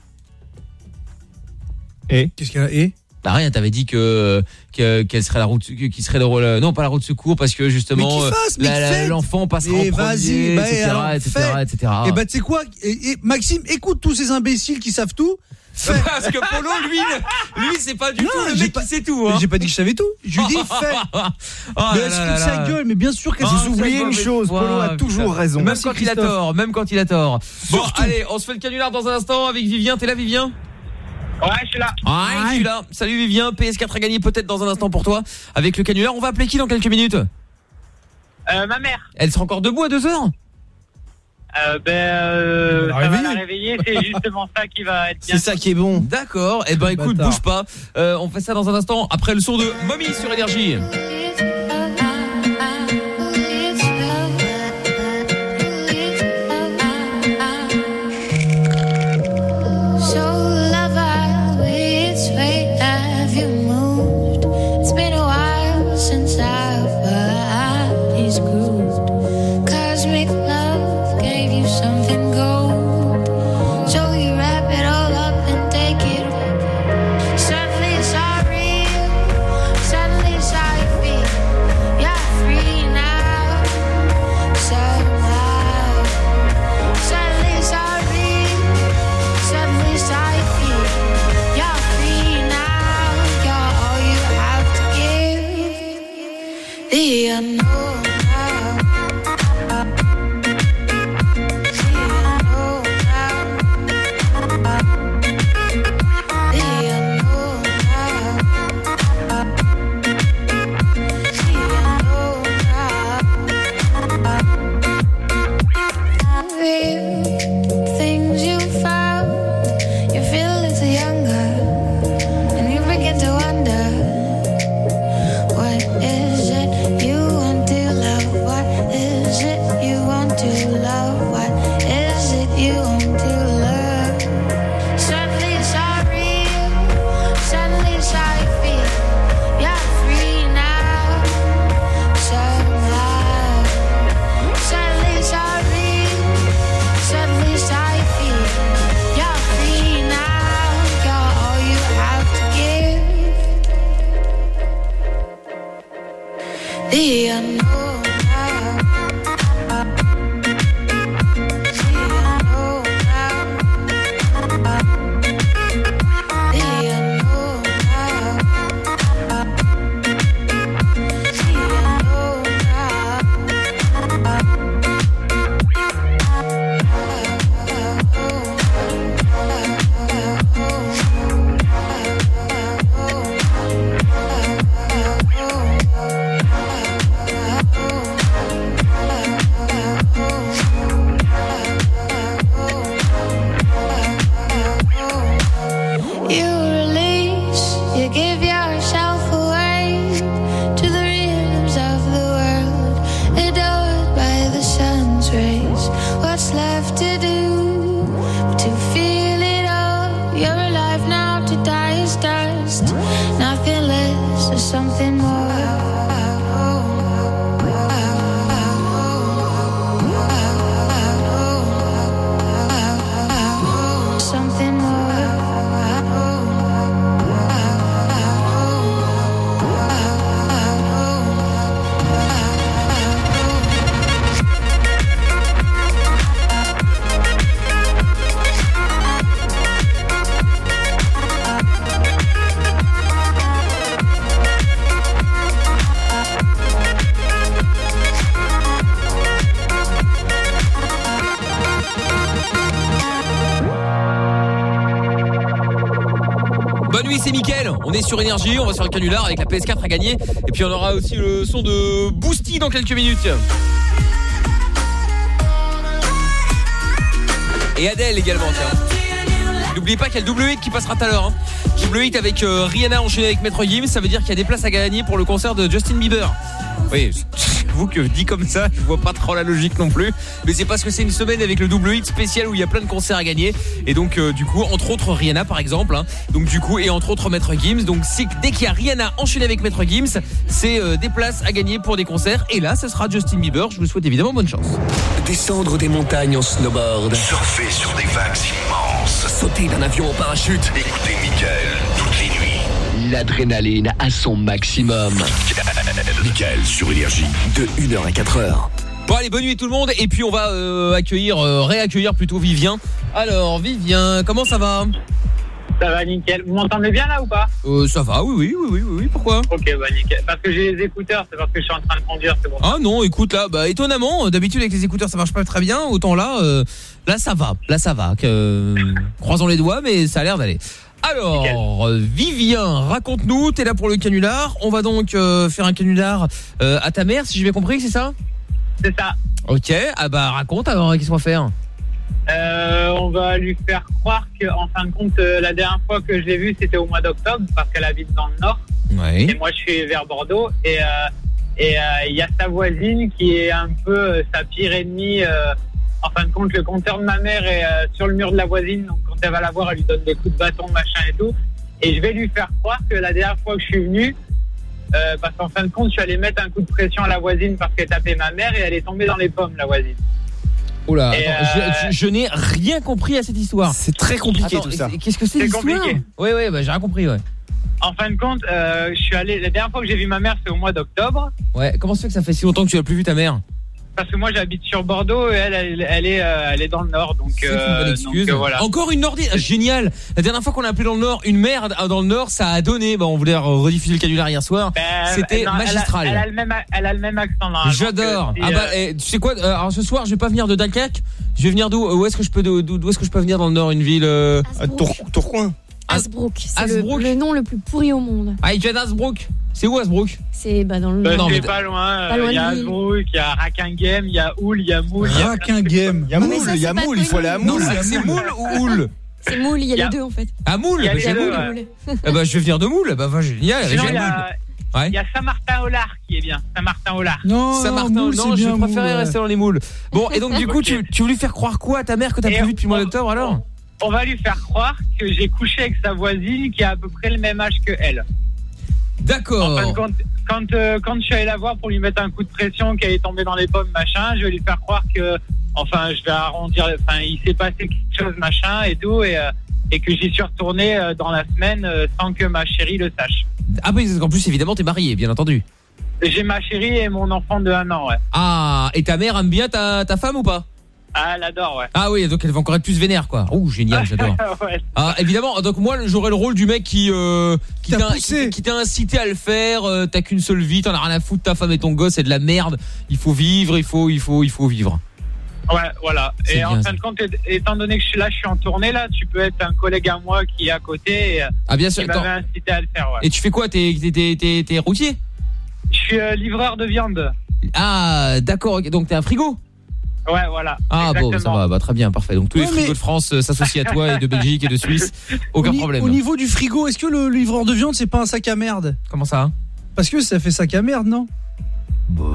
Et? Qu'est-ce qu'il y a? Et? Bah rien, t'avais dit que que- qu'elle serait la route qui serait le rôle non pas la route de secours parce que justement euh, l'enfant passera Et en premier vas-y, bah, et etc alors, etc etc. Et bah tu sais quoi et, et Maxime, écoute tous ces imbéciles qui savent tout. Parce que Polo, lui, lui, c'est pas du Non, tout le mec pas- qui sait tout. Hein. J'ai pas dit que je savais tout. Je lui dis fais. Oh là là sa gueule, mais bien sûr qu'elle Oh, se c'est fout. oubliez une chose, Polo a putain. toujours raison. Même Merci, quand il a tort, même quand il a tort. Bon, Surtout. allez, on se fait le canular dans un instant avec Vivien. T'es là, Vivien? Ouais, je suis là. Ah, je suis là. Salut Vivien. PS4 a gagné peut-être dans un instant pour toi avec le canular. On va appeler qui dans quelques minutes Euh, ma mère. Elle sera encore debout à deux heures Euh, ben, euh, ça va réveiller. la réveiller. C'est justement ça qui va être bien. C'est ça qui est bon. D'accord. Eh ben écoute, Bâtard. bouge pas. Euh, on fait ça dans un instant après le son de Mommy sur énergie. Sur Énergie, on va sur le canular avec la PS4 à gagner. Et puis on aura aussi le son de Boosty dans quelques minutes. Et Adèle également, tiens. N'oubliez pas qu'il y a le double hit qui passera tout à l'heure. Hein. Double hit avec euh, Rihanna enchaîné avec Maître Gims, ça veut dire qu'il y a des places à gagner pour le concert de Justin Bieber. Oui, j'avoue que dit comme ça, je vois pas trop la logique non plus. Mais c'est parce que c'est une semaine avec le double hit spécial où il y a plein de concerts à gagner. Et donc, euh, du coup, entre autres Rihanna par exemple. hein. Donc, du coup, et entre autres Maître Gims. Donc, c'est que dès qu'il y a Rihanna enchaîné avec Maître Gims, c'est euh, des places à gagner pour des concerts. Et là, ce sera Justin Bieber. Je vous souhaite évidemment bonne chance. Descendre des montagnes en snowboard. Surfer sur des vagues immenses. Sauter d'un avion en parachute. Écoutez Michael. L'adrénaline à son maximum. Michael sur Énergie de 1h à 4h. Bon allez, bonne nuit tout le monde et puis on va euh, accueillir, euh, réaccueillir plutôt Vivien. Alors Vivien, comment ça va? Ça va nickel. Vous m'entendez bien là ou pas? Euh, Ça va, oui, oui, oui, oui, oui, pourquoi? Ok, bah nickel. Parce que j'ai les écouteurs, c'est parce que je suis en train de conduire, c'est bon. Ah non, écoute là, bah étonnamment, d'habitude avec les écouteurs ça marche pas très bien, autant là, euh, là ça va, là ça va. Que, euh, croisons les doigts, mais ça a l'air d'aller. Alors, Vivien, raconte-nous, t'es là pour le canular. On va donc euh, faire un canular euh, à ta mère, si j'ai bien compris, c'est ça? C'est ça. Ok, ah bah raconte alors, qu'est-ce qu'on va faire? Euh, on va lui faire croire qu'en fin de compte, euh, la dernière fois que je l'ai vue, c'était au mois d'octobre, parce qu'elle habite dans le nord. Ouais. Et moi, je suis vers Bordeaux. Et euh, et il y a sa voisine qui est un peu sa pire ennemie. En fin de compte, le compteur de ma mère est euh, sur le mur de la voisine. Donc, quand elle va la voir, elle lui donne des coups de bâton, machin et tout. Et je vais lui faire croire que la dernière fois que je suis venu, euh, parce qu'en fin de compte, je suis allé mettre un coup de pression à la voisine parce qu'elle tapait ma mère et elle est tombée dans les pommes, la voisine. Oula, attends, euh, je- je n'ai rien compris à cette histoire. C'est très compliqué Attends, tout ça. Qu'est-ce que c'est C'est l'histoire compliqué. Oui, oui, bah, j'ai rien compris, ouais. En fin de compte, euh, je suis allé. La dernière fois que j'ai vu ma mère, c'est au mois d'octobre. Ouais, comment ça fait que ça fait si longtemps que tu as plus vu ta mère? Parce que moi, j'habite sur Bordeaux et elle, elle, elle est, euh, elle est dans le nord. Donc, euh, bonne donc, excuse. euh, voilà. Encore une nordie, génial. La dernière fois qu'on a appelé dans le Nord, une mère dans le Nord, ça a donné. Bah, on voulait rediffuser le canular hier soir. Ben, C'était non, elle a- magistral. Elle a, le même, elle a le même accent. là. J'adore. Euh, Ah bah, euh, eh, tu sais quoi euh, Alors ce soir, je vais pas venir de Dalcac. Je vais venir d'où Où est-ce que je peux d'où d'où est-ce que je peux venir dans le Nord Une ville euh... Tourcoing. Asbrook, c'est le, nom le plus pourri au monde. Ah, il vient d'Asbrook. C'est où Asbrook C'est bah, dans le bah, Non, mais- pas loin. Pas euh, loin Il y a. Hasbrook, il y a Rakinghem, il y a Oul, il y a Moul. il y a- Rakinghem. Il y a ça, il y a moule, il faut aller à Non, moule. c'est- c'est Moule ou Oul C'est Moule, il y a Il y a- les deux en fait. À Moule Il y a bah, j'ai Moule. ouais. Ah bah, je vais venir de Moule. Bah, va, génial. Il y a, Ouais. Saint-Martin-au-Lard qui est bien. Saint-Martin-au-Lard. Non, Saint-Martin, Moule, non, je préférais rester dans les moules. Bon, et donc du coup, tu, tu voulais faire croire quoi à ta mère que t'as plus vu depuis le mois d'octobre alors On va lui faire croire que j'ai couché avec sa voisine qui a à peu près le même âge que elle. En fin de D'accord. compte, quand, euh, quand je suis allé la voir pour lui mettre un coup de pression, qu'elle est tombée dans les pommes, machin, je vais lui faire croire que, enfin, je vais arrondir, enfin, il s'est passé quelque chose, machin, et tout, et, euh, et que j'y suis retourné euh, dans la semaine sans que ma chérie le sache. Ah oui, parce qu'en plus évidemment t'es marié, bien entendu. J'ai ma chérie et mon enfant de un an, ouais. Ah, et ta mère aime bien ta, ta femme ou pas? Ah, elle adore, ouais. Ah oui, donc elle va encore être plus vénère quoi. Ouh, génial, j'adore. ouais. Ah, évidemment, donc moi j'aurais le rôle du mec qui euh, qui t'a qui- qui t'a incité à le faire, euh, t'as qu'une seule vie, t'en as rien à foutre, ta femme et ton gosse, c'est de la merde. Il faut vivre, il faut il faut il faut vivre. Ouais, voilà. Et en fin de compte, étant donné que je suis là, je suis en tournée là, tu peux être un collègue à moi qui est à côté et, euh, Ah, bien sûr, qui incité à le faire, ouais. Et tu fais quoi? T'es routier? Je suis euh, livreur de viande. Ah, d'accord, donc t'es un frigo? Ouais, voilà. Ah bon, ça Exactement. va, bah, très bien, parfait. Donc tous les mais- frigos de France euh, s'associent à toi et de Belgique et de Suisse, aucun au, problème. Au niveau du frigo, est-ce que le livreur de viande, c'est pas un sac à merde? Comment ça Parce que ça fait sac à merde, non?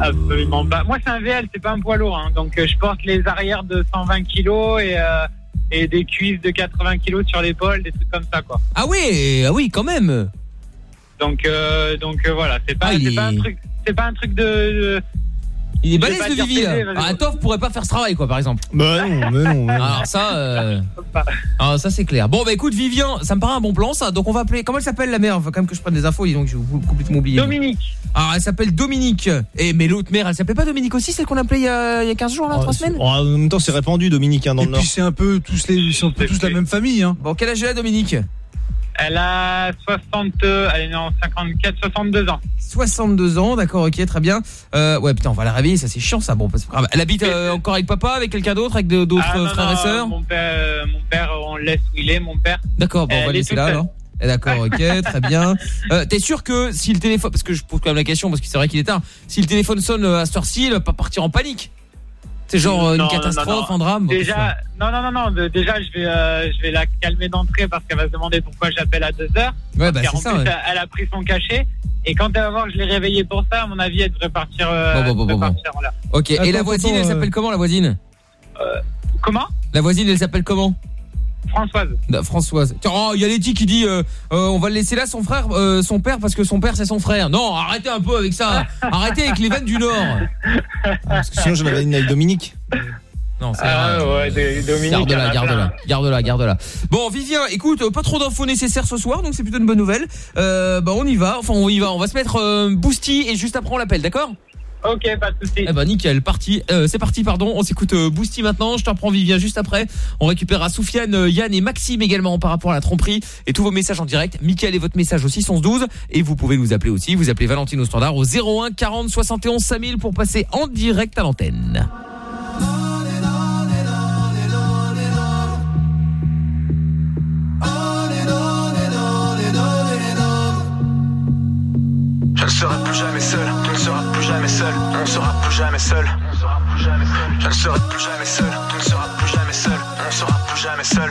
Absolument pas. Moi, c'est un VL, c'est pas un poids lourd. hein. Donc, euh, je porte les arrières de 120 kilos et, euh, et des cuisses de 80 kilos sur l'épaule, des trucs comme ça, quoi. Ah oui, ah oui, quand même. Donc, euh, donc euh, voilà, c'est pas, Ah, pas un est- truc, c'est pas un truc de. de- Il est Je vais balèze le Vivi là. Ah, Toff pourrait pas faire ce travail quoi par exemple. Bah non, mais non. mais non. Alors ça euh... ah, ça c'est clair. Bon bah écoute Vivien, ça me paraît un bon plan ça. Donc on va appeler comment elle s'appelle la mère? Faut quand même que je prenne des infos donc j'ai complètement oublié. Dominique. Alors elle s'appelle Dominique. Et mais l'autre mère, elle s'appelait pas Dominique aussi, celle qu'on appelait il y a, il y a 15 jours là, 3 semaines? Oh, en même temps, c'est répandu, Dominique, hein, dans Et le Nord. puis c'est un peu tous les, ils sont un tous la même famille. Hein. Bon, quel âge elle a Dominique? Elle a 60, euh, elle est née en 54, 62 ans. 62 ans, d'accord, ok, très bien. Euh, ouais, putain, on va la réveiller, ça c'est chiant ça. Bon, c'est pas grave. Elle habite euh, encore avec papa, avec quelqu'un d'autre, avec d'autres Ah, frères non, et sœurs Mon père, euh, mon père, on le laisse où il est, mon père. D'accord, bon, on va laisser là seule. alors. Eh, D'accord, ok, très bien. Euh, T'es sûr que si le téléphone, parce que je pose quand même la question, parce que c'est vrai qu'il est tard, si le téléphone sonne euh, à cette heure-ci, elle va pas partir en panique C'est genre euh, une Non, catastrophe, non, un drame Déjà, non, non, non, non. déjà, je vais, euh, je vais la calmer d'entrée parce qu'elle va se demander pourquoi j'appelle à 2 heures. Ouais, bah c'est en ça. plus, ouais. elle, a pris son cachet. Et quand elle va voir que je l'ai réveillée pour ça, à mon avis, elle devrait partir. euh, Bon, bon, bon, elle devrait bon, bon. partir, voilà. Ok, et la Attends, voisine, elle euh, s'appelle comment la voisine? Comment? La voisine, elle s'appelle comment? Françoise. Françoise. Oh, il y a Letty qui dit euh, euh, on va le laisser là son frère euh, son père parce que son père c'est son frère. Non, arrêtez un peu avec ça. arrêtez avec les vannes du nord. Parce que sinon, j'en avais une avec Dominique. Non, c'est Ah vrai. ouais, Dominique. Garde-la, garde-la, garde-la, garde-la. Bon, Vivien, écoute, pas trop d'infos nécessaires ce soir, donc c'est plutôt une bonne nouvelle. Euh, bah on y va, enfin on y va, on va se mettre euh, Boosty et juste après on l'appelle, d'accord? Ok, pas de soucis. Eh bah nickel, parti. Euh, c'est parti, pardon. On s'écoute euh, Boosty maintenant. Je te reprends Vivien juste après. On récupérera Soufiane, euh, Yann et Maxime également par rapport à la tromperie et tous vos messages en direct. Mickaël et votre message au 612 et vous pouvez nous appeler aussi. Vous appelez Valentine au standard au 01 40 71 5000 pour passer en direct à l'antenne. Je ne serai plus jamais seul, jamais seul, on sera plus jamais seul. Je ne serai plus jamais seul, tu ne seras plus jamais seul, on sera plus jamais seul.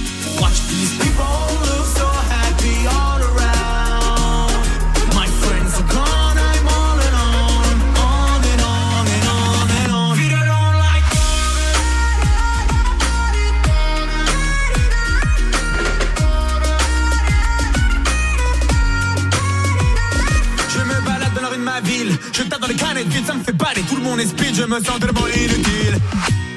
Je me balade dans la rue de ma ville. Je tape dans les canettes ça me fait baler. Tout le monde je me sens tellement inutile.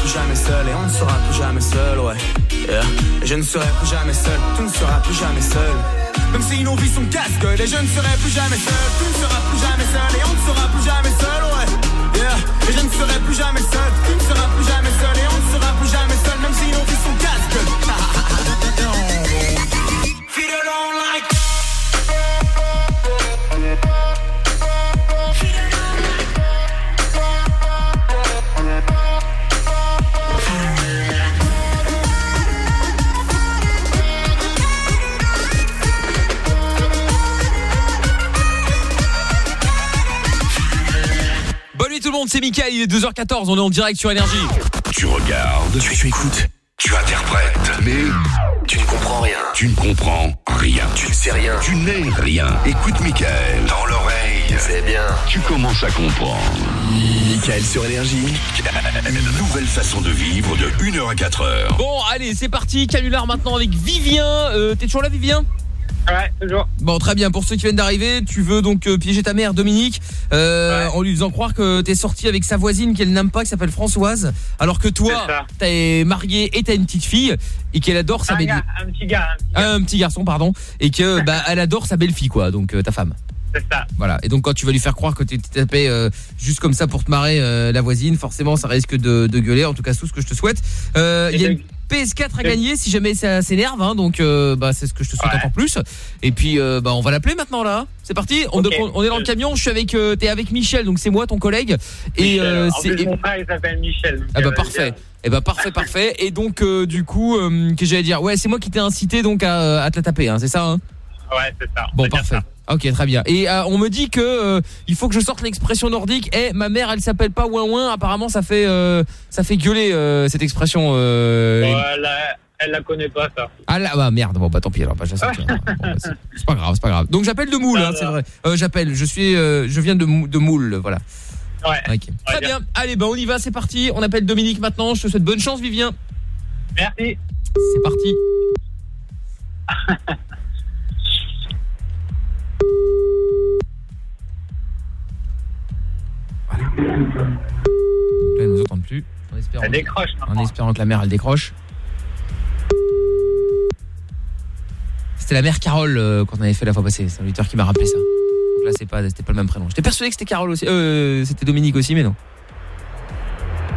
plus jamais seul, et on ne sera plus jamais seul, ouais. Yeah. Et je ne serai plus jamais seul, tu ne seras plus jamais seul. Même si nos vies sont casse-gueule, et je ne serai plus jamais seul, tu ne seras plus jamais seul, et on ne sera plus jamais seul, ouais. Yeah. Et je ne serai plus jamais seul, tu ne seras plus jamais seul, et on ne sera plus jamais seul, même si nos vies sont casse-gueule. C'est Mickaël, il est 2h14, on est en direct sur Énergie. Tu regardes, tu, tu écoutes, tu interprètes, mais tu ne comprends rien. Tu ne comprends rien. Tu ne sais rien. Tu n'es rien. Écoute Michael. Dans l'oreille. C'est bien. Tu commences à comprendre. Michael sur Énergie. Une nouvelle façon de vivre de 1h à 4h. Bon, allez, c'est parti, canular maintenant avec Vivien. Euh, T'es toujours là, Vivien? Ouais, toujours. Bon, très bien. Pour ceux qui viennent d'arriver, tu veux donc euh, piéger ta mère, Dominique, euh, en lui faisant croire que t'es sorti avec sa voisine qu'elle n'aime pas, qui s'appelle Françoise, alors que toi, t'es marié et t'as une petite fille et qu'elle adore sa Un, belle gars, un petit gars, un petit garçon, pardon, et que bah elle adore sa belle-fille, quoi. Donc euh, ta femme. c'est ça. Voilà. Et donc quand tu vas lui faire croire que t'es t'es tapé euh, juste comme ça pour te marrer euh, la voisine, forcément ça risque de, de gueuler. En tout cas, tout ce que je te souhaite. Euh, y a PS4 à gagner si jamais ça s'énerve. Hein, donc euh, bah c'est ce que je te souhaite encore plus. Et puis euh, bah on va l'appeler maintenant là. C'est parti. On, est dans le camion. Je suis avec euh, t'es avec Michel, donc c'est moi ton collègue. Et Michel, euh, c'est mon frère, il s'appelle Michel. ah bah parfait. Eh bah parfait, parfait. Et donc du coup, que j'allais dire, ouais, c'est moi qui t'ai incité donc à, à te la taper, hein, c'est ça hein? Ouais, c'est ça. Bon, parfait. Ok, très bien. Et euh, on me dit que euh, il faut que je sorte l'expression nordique. Et ma mère, elle s'appelle pas ouin ouin. Apparemment, ça fait euh, ça fait gueuler cette expression. Elle, la- elle la connaît pas, ça. Ah là, bah merde. Bon bah tant pis alors. Bah. Bon, bah, c'est- pas grave, c'est pas grave. Donc j'appelle de Moule, hein, c'est vrai. J'appelle. Je suis, je viens de de Moule, voilà. Ouais. Ok. Très bien. Allez, bah on y va. C'est parti. On appelle Dominique maintenant. Je te souhaite bonne chance, Vivien. Merci. C'est parti. Là, elle nous entend plus. En espérant, Elle décroche, en espérant que la mère elle décroche. C'était la mère Carole euh, qu'on avait fait la fois passée. C'est un auditeur qui m'a rappelé ça. Donc là, c'est pas, c'était pas le même prénom. J'étais persuadé que c'était Carole aussi. Euh, c'était Dominique aussi, mais non.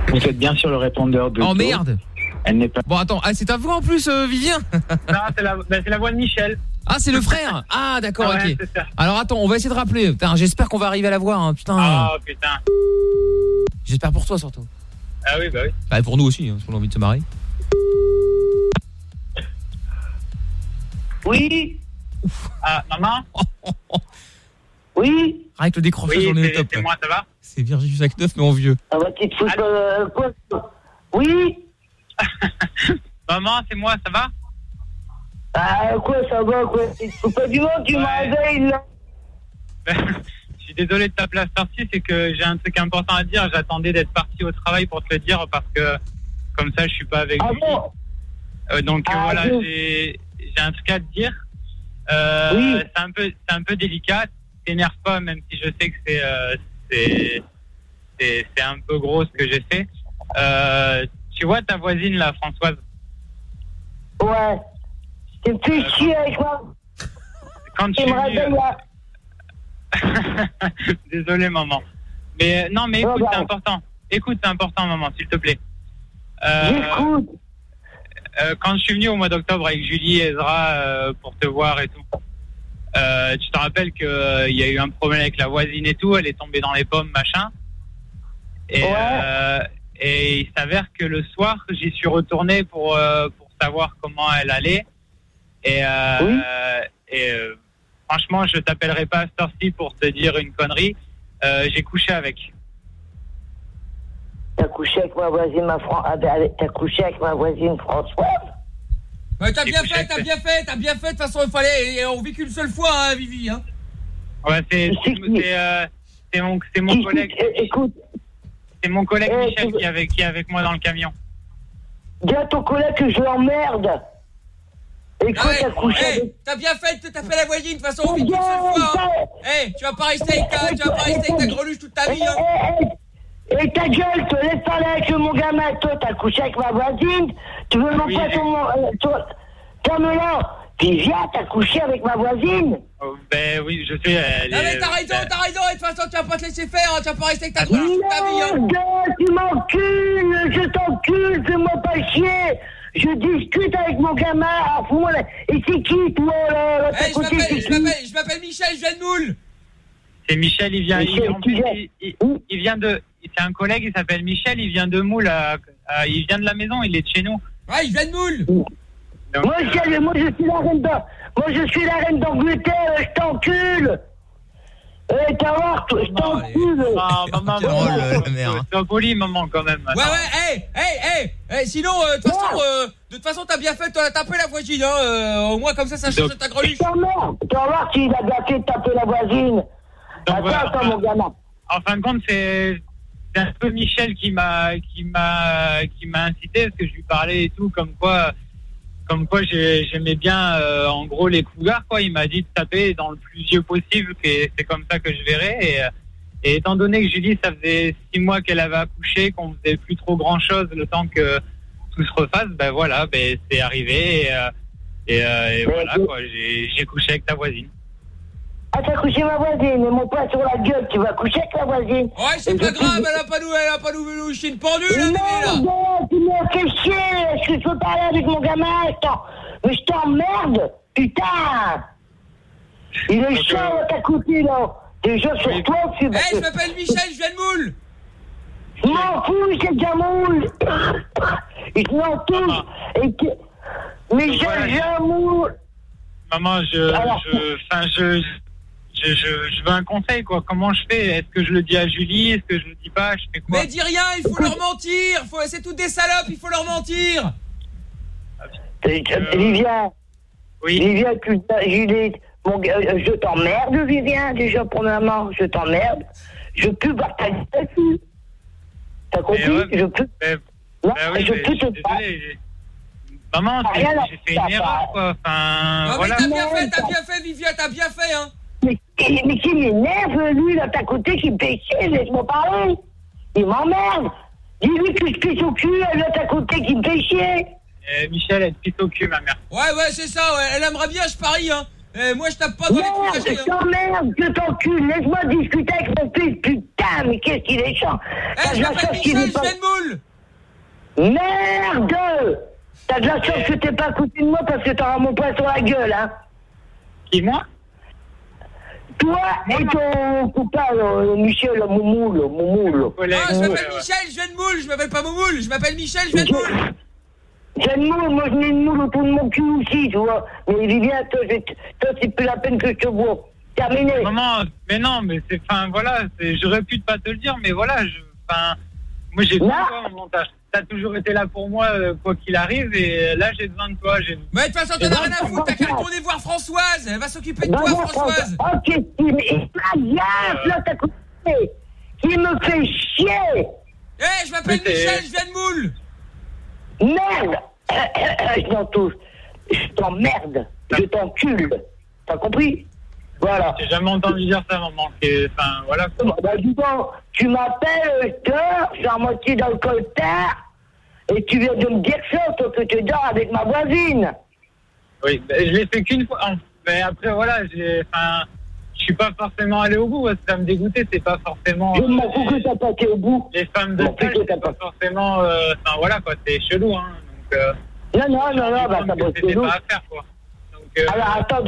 Vous êtes bien sur le répondeur de. Oh merde Elle n'est pas. Bon, attends. Ah, c'est ta voix en plus, euh, Vivien Non, c'est la, bah, c'est la voix de Michel. Ah, c'est le frère Ah, d'accord, Ouais, ok. Alors attends, on va essayer de rappeler. Putain, j'espère qu'on va arriver à la voir, hein. putain. Oh putain. J'espère pour toi surtout. Ah oui, bah oui. Bah, pour nous aussi, hein, parce qu'on a envie de se marrer. Oui. Ah, maman Oui Avec le décrochage, Oui, on est c'est au top. c'est moi, ça va C'est Jacques 9, mais en vieux. Ah bah, tu te fous euh, quoi? Oui Maman, c'est moi, ça va? Ah, quoi, ça va, quoi? Fous pas du monde, tu m'as réveillé, là Je suis désolé de à cette heure-ci, c'est que j'ai un truc important à dire. J'attendais d'être parti au travail pour te le dire parce que comme ça, je suis pas avec Ah lui. bon? Euh, donc Ah, voilà, j'ai un truc à te dire. Euh, Oui. C'est un peu, c'est un peu délicat. T'énerve pas, même si je sais que c'est, euh, c'est un peu gros ce que j'ai fait. Euh, tu vois ta voisine là, Françoise? Ouais. Tu me fais chier avec moi. Quand Tu me réveilles, là. Désolé, maman. Mais euh, non, mais écoute, bah. c'est important. Écoute, c'est important, maman, s'il te plaît. Euh, J'écoute. euh, quand je suis venu au mois d'octobre avec Julie et Ezra euh, pour te voir et tout, euh, tu te rappelles qu'il y a eu un problème avec la voisine et tout, elle est tombée dans les pommes, machin. Et, euh, et il s'avère que le soir, j'y suis retourné pour, euh, pour savoir comment elle allait. Et, euh, et euh, franchement, je t'appellerai pas à cette heure-ci pour te dire une connerie. Euh, J'ai couché avec. T'as couché avec ma voisine, ma Fran... ah, ben, T'as couché avec ma voisine Françoise? Ouais, t'as bien fait, t'as bien fait, t'as bien fait. De toute façon, il fallait. et On vit qu'une seule fois, hein, Vivi. Hein. Ouais, c'est c'est euh, c'est mon c'est mon collègue. Écoute. C'est mon collègue Eh, Michel qui est avec qui est avec moi dans le camion. Dis à ton collègue que je l'emmerde. Écoute, Ah ouais, t'as couché hey, avec... T'as bien fait de taper la voisine. De toute façon, on vit fois. Hey, tu vas pas rester avec ta, tu vas pas rester avec ta greluche toute ta vie. Hein. Et ta gueule, te laisse parler avec mon gamin, toi, t'as couché avec ma voisine, tu veux mon pas ton... Euh, toi, Tom là, viens, t'as couché avec ma voisine Oh, Ben oui, je sais. Elle Non mais t'as raison, ben, t'as raison, et de toute façon tu vas pas te laisser faire, hein, tu vas pas rester avec ta grosse toute ta vie. hein. Tu m'encules, je t'encule, fais-moi pas chier je discute avec mon gamin à fond. Et c'est qui toi là, là, Eh, je m'appelle- je m'appelle je m'appelle Michel, je viens de Moule. C'est Michel, il vient. Michel, plus, il, il- il vient de. C'est un collègue, il s'appelle Michel, il vient de Moule. à- à- il vient de la maison, il est de chez nous. Ouais, il vient de Moule. Moi, je, moi, je suis la reine d'Ang- moi, je suis la reine d'Angleterre, je t'encule. Eh, t'as voir, je t'encule. Ah, maman, maire, hein. sois poli, maman, quand même. Ouais ouais, hey, hey, hey, hey, sinon euh, de toute façon euh, de toute façon t'as bien fait, t'as tapé la voisine hein, euh, au moins comme ça ça change de ta greluche. Tu vas voir s'il a bien fait de taper la voisine. Attends, attends, mon gamin. En fin de compte, c'est c'est un peu Michel qui m'a qui m'a qui m'a incité parce que je lui parlais et tout comme quoi comme quoi j'ai- j'aimais bien euh, en gros les cougars quoi. Il m'a dit de taper dans le plus vieux possible et c'est comme ça que je verrais et, euh, et étant donné que Julie ça faisait six mois qu'elle avait accouché qu'on faisait plus trop grand chose le temps que tout se refasse ben voilà ben c'est arrivé et, euh, et, voilà quoi j'ai couché avec ta voisine. Ah, t'as couché ma voisine, et mon poing sur la gueule, tu vas coucher avec la voisine. Ouais, c'est pas grave, elle a pas nous, elle a pas nous, nous une pendule là, Non, non, tu me fais chier, est-ce que je peux parler avec mon gamin je t'en- Mais je t'emmerde, putain. Il est chaud, là, t'as coupé, là Déjà, sur toi, tu Eh, je m'appelle Michel, je viens de Moule. Je m'en fous, c'est Jamoul Ils m'en tous Et que... Michel Jamoul Maman, je, je, enfin, je, je, je, je veux un conseil, quoi. Comment je fais? Est-ce que je le dis à Julie? Est-ce que je le dis pas? Je fais quoi? Mais dis rien, il faut leur mentir. Faut, c'est toutes des salopes, il faut leur mentir. Vivien Oui Vivien, tu Julie, mon gars, euh, je t'emmerde, Vivien, déjà, premièrement, je t'emmerde. Je peux pas ta gueule, fille. T'as compris? ouais, Je peux... Ben, Non, ben oui, je mais te désolé. Maman, Ah, j'ai fait une erreur, quoi. Enfin, Non, mais voilà. t'as bien fait, t'as bien fait, Vivien, t'as bien fait, hein. Mais, mais qui m'énerve, lui, là, t'as côté, qui me fait chier, laisse-moi parler. Il m'emmerde. Dis-lui que je pisse au cul, là, t'as côté, qui me fait chier. Euh, Michel, elle te pisse au cul, ma mère. Ouais, ouais, c'est ça, ouais. Elle aimerait bien, je parie, hein. Eh, moi, je tape pas dans les Merde, coups je cachés, hein. t'emmerde, je t'encule, laisse-moi discuter avec mon fils, putain, mais qu'est-ce qu'il est chiant. Eh, T'as je de la m'appelle chance qu'il Michel, est je de Moule. Merde T'as de la chance que t'es pas à côté de moi parce que t'auras mon poing sur la gueule, hein. Qui, moi? Toi et ton copain, là, Michel, le Moumou, le Moumou, là. Ah, je m'appelle Michel, je viens de Moule. Je m'appelle pas Moumoule, je m'appelle Michel, je viens de Moule. J'ai une moule, moi je mets une moule autour de mon cul aussi, tu vois. Mais Vivien, toi, je- toi, c'est plus la peine que je te vois. Terminé. Maman, mais non, mais c'est, enfin, voilà, c'est- j'aurais pu pas te le dire, mais voilà, je, enfin, moi j'ai besoin de toi, maman. T'as, t'as toujours été là pour moi, euh, quoi qu'il arrive, et là j'ai besoin de toi. J'ai... Mais de toute façon, t'en as rien à foutre, t'as qu'à retourner voir Françoise. Elle va s'occuper de toi, Françoise. Oh, qu'est-ce qu'il là, t'as coupé. Qui me fait chier? Eh, je m'appelle Michel, je viens de Moule. Merde Je t'en touche. Je t'emmerde. Je t'encule. T'as compris? Voilà. J'ai jamais entendu dire ça, maman. Enfin, voilà. Bah, bah, dis donc, tu m'appelles, je suis à moitié dans le coltard, et tu viens de me dire ça, toi, que tu dors avec ma voisine. Oui, ben, je l'ai fait qu'une fois. Mais après, voilà, enfin, je suis pas forcément allé au bout. parce que Ça me dégoûtait, c'est pas forcément. Je m'en fous que t'as pas été au bout. Les femmes de salle, c'est pas forcément. euh, Enfin, voilà, quoi, c'est chelou, hein. Donc, euh, Non, non, non, non, bah, ça c'était être pas à faire, quoi. euh, Alors, attends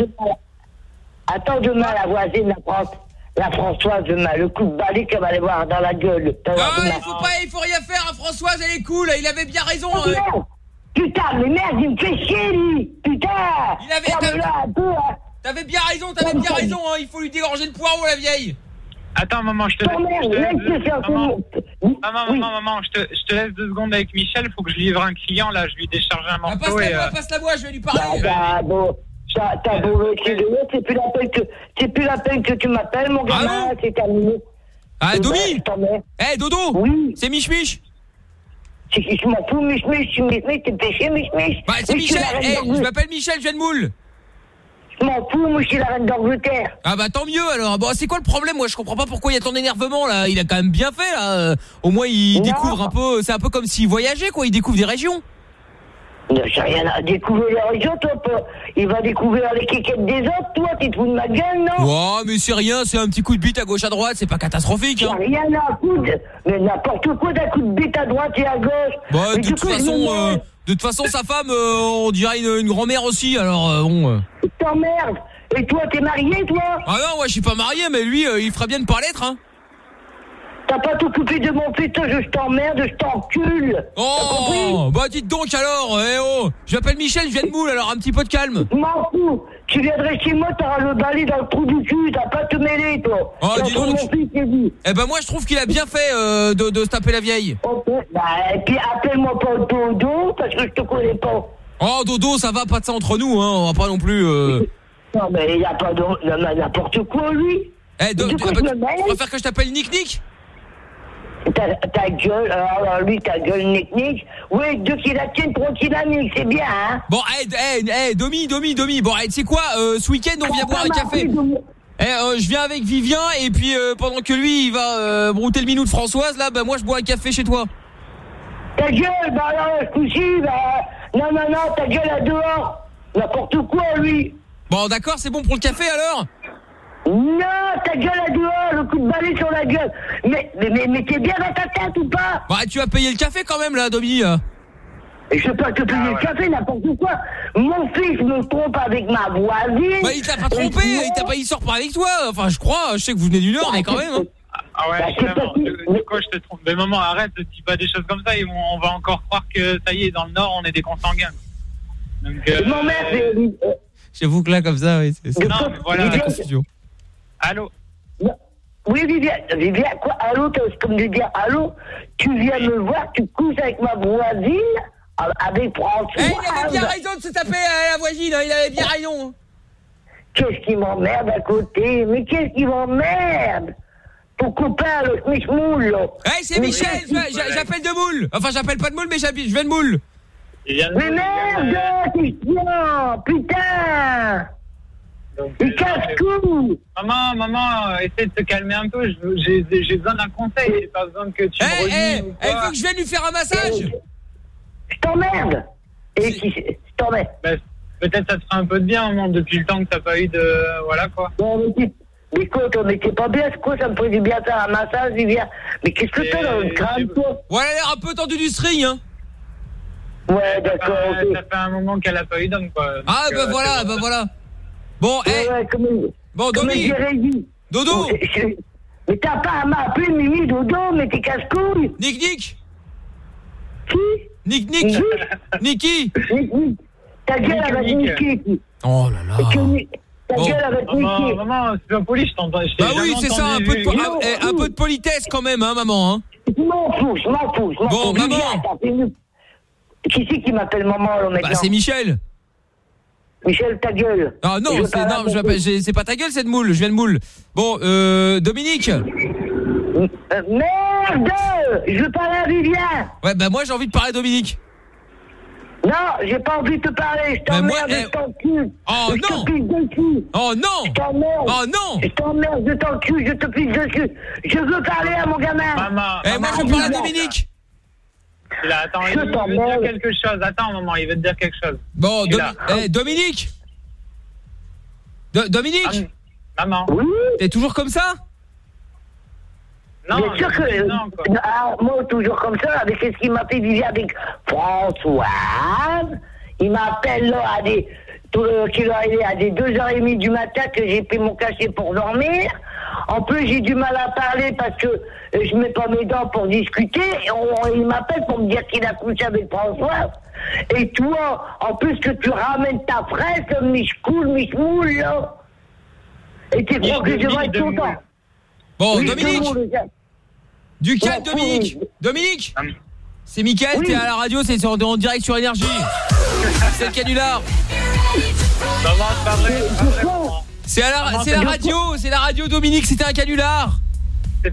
Attends demain, la voisine, la, Fran- la Françoise, demain, le coup de balai qu'elle va aller voir dans la gueule. Ah, demain. il faut pas, il faut rien faire. hein, Françoise, elle est cool. Il avait bien raison. Oh, hein. Putain, mais merde, il me fait chier, lui Putain Il avait- hein. T'avais bien raison, t'avais bien raison. Hein. Il faut lui dégorger le poireau, la vieille. Attends, maman, je te laisse. je te laisse maman, maman, maman, maman, je te, je te laisse deux secondes avec Michel. Faut que je livre un client là. Je lui décharge un morceau. Passe-la et, moi, euh, passe-la moi, je vais lui Ah, parler. bah, bon, t'as beau de c'est plus la peine que, c'est plus la peine que tu m'appelles, mon gamin, c'est terminé. Ah, Domi Je. Eh, Dodo Oui. C'est Mich Mich je m'en fous, Mich Mich, Mich Mich, t'es péché, Mich Mich. Bah, c'est je Michel Eh, je m'appelle Michel, je viens de Moule Je m'en fous, moi je suis la reine d'Angleterre. Ah bah tant mieux alors. Bon, c'est quoi le problème Moi, je comprends pas pourquoi il y a ton énervement là. Il a quand même bien fait là. Au moins, il découvre un peu. C'est un peu comme s'il voyageait quoi. Il découvre des régions. J'ai rien à découvrir les régions, toi. pas. Il va découvrir les kékettes des autres, toi. Tu te fous de ma gueule, non Ouais, mais c'est rien. C'est un petit coup de bite à gauche à droite. C'est pas catastrophique. J'ai Hein. rien à foutre. Mais n'importe quoi d'un coup de bite à droite et à gauche. Bah, Mais de toute coup, façon, euh, de toute façon, sa femme, euh, on dirait une, une grand-mère aussi. Alors euh, bon. euh. je t'emmerde. Et toi, t'es marié, toi Ah non, ouais, je suis pas marié, mais lui, euh, il ferait bien de pas l'être. Hein. T'as pas t'occuper de mon toi, je t'emmerde, je t'encule. Oh, bah dites donc alors. Eh oh, je m'appelle Michel, je viens de Moule. Alors un petit peu de calme. M'en fous. Tu viendrais chez moi, t'auras le balai dans le trou du cul. T'as pas te mêler, toi. Oh, dis donc. Eh ben moi, je trouve qu'il a bien fait euh, de, de se taper la vieille. Ok. Bah, et puis appelle-moi pas Dodo, parce que je te connais pas. Oh Dodo, ça va, pas de ça entre nous. Hein. On va pas non plus. Euh... Non, mais il y a pas de... n'importe quoi, lui. Eh, Do- Du coup, je me que je t'appelle Nick Nick? Ta, ta gueule, alors, lui, ta gueule nick-nick. Oui, deux qui la tiennent, trois qui la c'est bien, hein. Bon, eh, eh, eh, Domi, Domi, Domi. Bon, eh, tu sais quoi euh, Ce week-end, on vient boire un café. Eh, euh, je viens avec Vivien et puis euh, pendant que lui, il va euh, brouter le minou de Françoise, là, bah moi, je bois un café chez toi. Ta gueule, bah alors, ce bah... Non, non, non, ta gueule à dehors. N'importe quoi, lui. Bon, d'accord, c'est bon pour le café alors? Non, ta gueule à dehors, le coup de balai sur la gueule. Mais, mais, mais, mais t'es bien dans ta tête ou pas? Bah, tu as payé le café quand même, là, Domi. euh. Et je peux pas te payer Ah le café, n'importe quoi. Mon fils me trompe avec ma voisine. Bah, il t'a pas trompé, il t'a pas, il sort pas avec toi. Enfin, je crois, je sais que vous venez d'une heure, mais quand même. hein. Ah ouais, Bah, pas- De, quoi je te trompe Mais maman, arrête, dis pas des choses comme ça. Vont- on va encore croire que ça y est, dans le Nord, on est des consanguins. Donc, euh, Mon mère, c'est- J'avoue que là, comme ça, oui, c'est Non, mais voilà. la confusion. Allô Oui, Viviane, Viviane, quoi Allô, t'as- c'est comme de dire allô Tu viens me voir, tu couches avec ma voisine, a- avec François. Eh, il avait bien raison de se taper à la voisine, hein, il avait bien raison. Qu'est-ce qui m'emmerde à côté? Mais qu'est-ce qui m'emmerde? Ton copain, le Smith-Moule, là. Eh, c'est Michel, j'a- j'a- j'appelle de Moule. Enfin, j'appelle pas de Moule, mais j'habite, je viens de Moule. Mais merde, t'es chiant Putain Il casse tout Maman, maman, essaie de te calmer un peu. J'ai j'ai besoin d'un conseil. J'ai pas besoin que tu Eh, me eh, renies ou eh, il quoi. faut que je vienne lui faire un massage. Je t'emmerde Et qui je t'emmerde Ben, Peut-être ça te fera un peu de bien, maman, depuis le temps que t'as pas eu de... Voilà, quoi. Bon, mais mais écoute, mais t'es pas bien, c'est quoi Ça me ferait du bien faire un massage, Viviane Mais qu'est-ce que t'as dans le crâne, toi Ouais, elle a l'air un peu tendue du string, hein. Ouais, d'accord, Ça fait- Ça fait un moment qu'elle a pas eu d'homme, quoi. Ah, Donc, bah euh, voilà, bah voilà. Bon, eh. Bon, Comme Domi. dirais, dit. Dodo. Bon, je- je- Mais t'as pas à m'appeler Mimi Dodo, mais t'es casse-couille Nick Nick Qui Nick Nick Nicky Nick Nick Ta gueule Nick, avec Nick. Nicky Oh là là. Ta Bon. gueule avec Maman, Nicky maman, c'est pas poli, je t'entends. Bah oui, c'est ça, un peu, de, un, eh, un peu de politesse quand même, hein, maman. Hein. Je m'en fous, je m'en fous, je m'en Bon, maman. Qui c'est qui m'appelle maman, là, maintenant Bah, c'est Michel. Michel, ta gueule. Ah non, c'est non, ton je pas ta gueule, c'est de Moule. Je viens de Moule. Bon, euh, Dominique. Euh, merde Je veux parler à Viviane Ouais, bah moi j'ai envie de parler à Dominique. Non, j'ai pas envie de te parler, je moi, t'emmerde, eh, je t'encule. Oh je non. te pisse dessus. Oh non Je t'emmerde. Oh non Je t'emmerde, je t'encule, je te pisse dessus. Je veux parler à mon gamin. Maman, Eh, moi je veux parler à Dominique. Il a- attends, il veut te dire quelque chose. Attends, maman, il veut te dire quelque chose. Bon, Il Domi- là. eh, Dominique. Do- Dominique. Maman. Oui T'es toujours comme ça? Non, Bien sûr que. non. Ah, moi, toujours comme ça, avec ce qu'il m'a fait vivre avec Françoise. Il m'appelle là à des. Tout, euh, qu'il est à des 2h30 du matin que j'ai pris mon cachet pour dormir. En plus, j'ai du mal à parler parce que euh, je mets pas mes dents pour discuter. Et on- il m'appelle pour me dire qu'il a couché avec Françoise. Et toi, en plus que tu ramènes ta fraise, Michkoul, Michmoul, là. Et tu crois que je vais être content. Bon, Oui, Dominique. tout le monde, Du calme, Ouais, Dominique. Dominique. C'est Mickaël, Oui. t'es à la radio, c'est en direct sur Énergie. C'est le canular. Maman, c'est pas vrai. c'est pas vrai, maman. C'est à la, radio, c'est la radio Dominique, c'était un canular.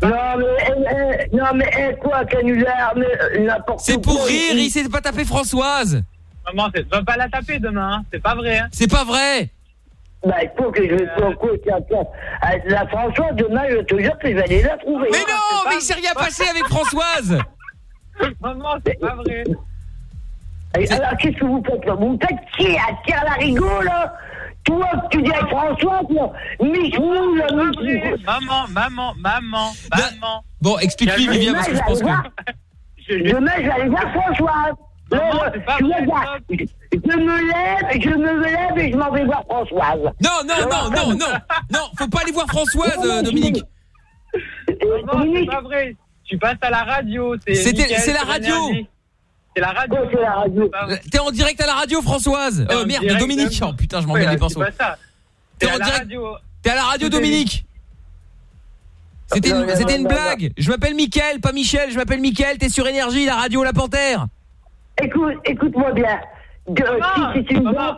Non mais, eh, eh, non mais eh, quoi, canular, mais euh, n'importe. C'est pour rire, il s'est pas tapé Françoise. Maman, c'est- va pas la taper demain, hein. c'est pas vrai. Hein. C'est pas vrai. Bah, il faut que je faut que- tiens, tiens. Euh, La Françoise, demain, je te jure que je vais aller la trouver. Mais non, mais il s'est rien passé avec Françoise. Maman, c'est pas vrai. Alors, qu'est-ce que vous faites là? Vous me faites chier à tirer la rigole, là Toi, tu dis avec Françoise, là Michou, là, Michou Maman, maman, maman, maman. Bon, explique-lui, Vivien, parce que je pense que. Demain, je vais aller voir pas vrai, vois, je je me lève, je me lève et je m'en vais voir Françoise. Non, non, non, non, non, non, faut pas aller voir Françoise, euh, Dominique. Maman, c'est pas vrai. Tu passes à la radio. c'est C'était- Mickaël c'est la radio. C'est la radio. c'est la radio. T'es en direct à la radio, Françoise. Euh, merde, direct, Dominique. même. Oh putain, je m'en Ouais, les pinceaux. c'est pas ça. T'es en à la direct. radio. T'es à la radio, Dominique. C'était une, c'était une blague. Je m'appelle Mickaël, pas Michel. Je m'appelle Mickaël. T'es sur Énergie, la radio, la Panthère. Écoute, écoute-moi bien. De- Maman, si c'est une maman. blague,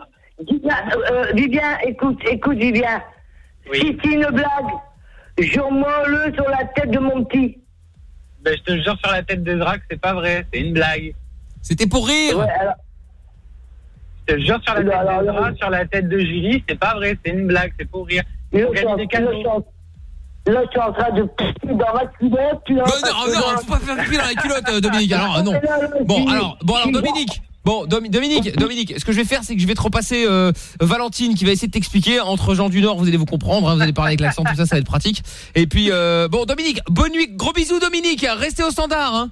Vivien, euh, euh, Vivien, écoute, écoute, Vivien. Si c'est une blague, jure-moi-le sur la tête de mon petit. Ben, je te jure sur la tête de Drac, c'est pas vrai. C'est une blague. C'était pour rire. Ouais, alors, Je te jure sur la tête alors, de sur la tête de Julie, c'est pas vrai. C'est une blague. C'est pour rire. là, Pour je des là, cadeaux. là, je suis en train de pisser dans ma culotte. tu vois, Non, non, non, faut pas faire pipi dans la culotte, euh, Dominique. Alors, euh, non. Bon, alors, bon, alors, Dominique. Bon, Dom- Dominique, Dominique, ce que je vais faire, c'est que je vais te repasser euh, Valentine qui va essayer de t'expliquer. Entre gens du Nord, vous allez vous comprendre, hein, vous allez parler avec l'accent, tout ça, ça va être pratique. Et puis, euh, bon, Dominique, bonne nuit, gros bisous, Dominique. Restez au standard. Hein.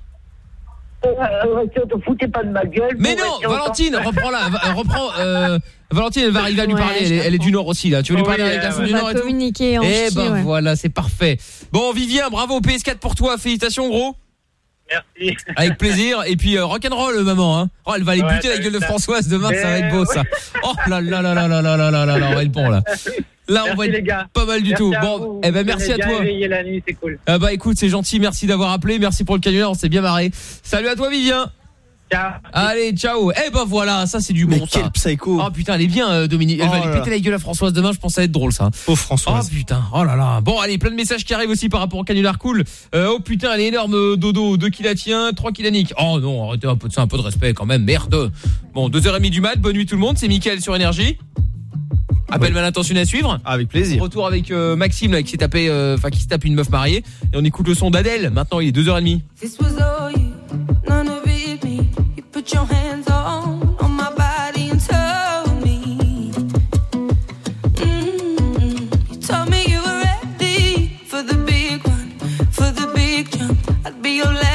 Euh, te foutez pas de ma gueule. Mais non, Valentine, reprends-la, euh, reprends. Euh, Valentine, elle va arriver à lui parler. Elle est, elle est du Nord aussi, là. Tu veux lui Oh, parler avec l'accent du Nord et tout communiquer en Eh ben ouais. voilà, c'est parfait. Bon, Vivien, bravo, PS4 pour toi. Félicitations, gros. Merci. Avec plaisir. Et puis euh, rock'n'roll, maman. Hein. Oh, elle va aller Ouais, buter la gueule de. Françoise demain, ça va être beau, Eh ça. Oh là là là là là là là là là là, on va être bon là. Là, on Merci, va être les gars. pas mal du Merci tout. à Bon, vous. eh ben merci à toi. la nuit, c'est cool. Ah bah écoute, c'est gentil, merci d'avoir appelé, merci pour le canular, on s'est bien marré. Salut à toi Vivien. Ciao. Allez, ciao. Eh ben voilà, ça c'est du Mais bon ça. quel psycho. Oh putain, elle est bien euh, Dominique. Elle Oh va lui là péter là. la gueule à Françoise demain, je pense que ça va être drôle ça. Oh Oh Françoise. putain, oh là là. Bon, allez, plein de messages qui arrivent aussi par rapport au canular cool. Euh, oh putain, elle est énorme, euh, Dodo. 2 qui la tient, 3 qui la nique. Oh non, arrêtez un peu de ça, un peu de respect quand même, merde. Bon, 2h30 du mat, bonne nuit tout le monde, c'est Mickaël sur Énergie. Appel mal intentionné à suivre. Avec plaisir. Retour avec euh, Maxime là, qui s'est tapé, euh, enfin qui se tape une meuf mariée. Et on écoute le son d'Adèle. Maintenant, il est 2h30. This was all you, none of it me. You put your hands on on my body and told me. Mm, you told me you were ready for the big one, for the big jump. I'd be your last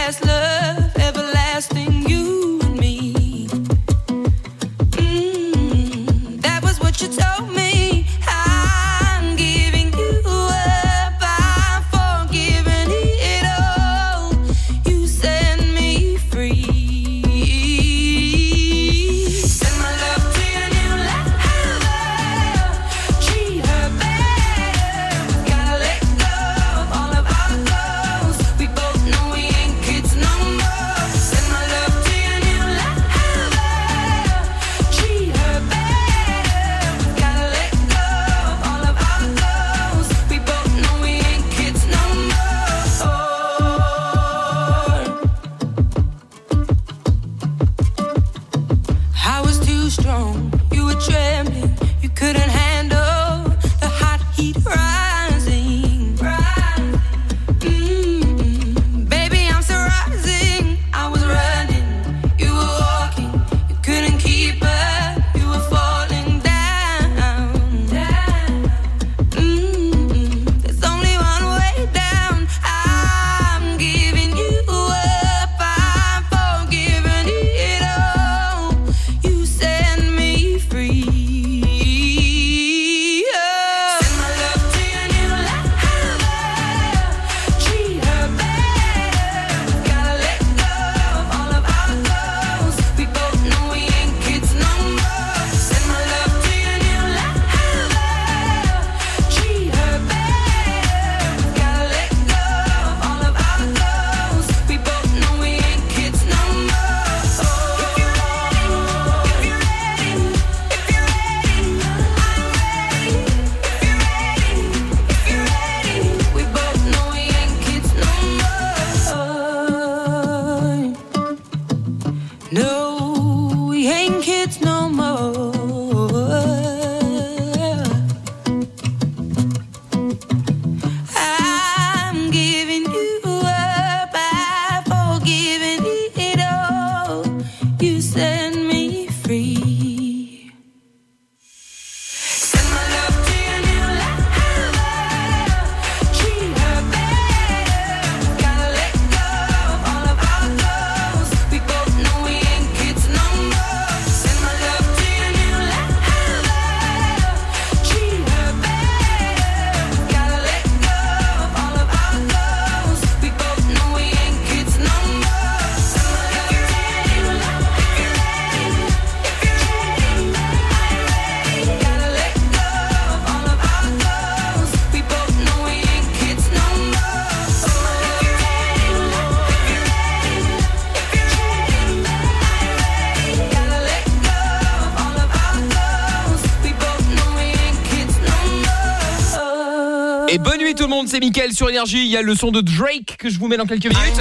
monde, c'est Mickaël sur Énergie. Il y a le son de Drake que je vous mets dans quelques minutes.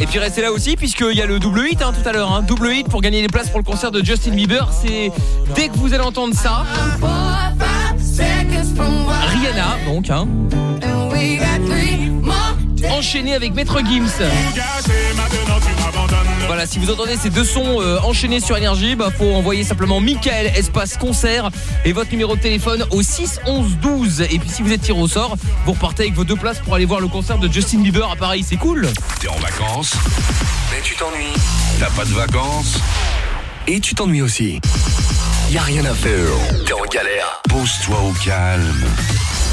Et puis restez là aussi puisqu'il y a le double hit hein, tout à l'heure. Hein. Double hit pour gagner les places pour le concert de Justin Bieber. C'est dès que vous allez entendre ça. Rihanna donc. Hein. Enchaîné avec Maître Gims. Voilà, si vous entendez ces deux sons euh, enchaînés sur énergie, bah faut envoyer simplement Michael espace concert et votre numéro de téléphone au 6 11 12 et puis si vous êtes tiré au sort, vous repartez avec vos deux places pour aller voir le concert de Justin Bieber à Paris, c'est cool. T'es en vacances, mais tu t'ennuies. T'as pas de vacances et tu t'ennuies aussi. Y a rien à faire. T'es en galère. Pose-toi au calme.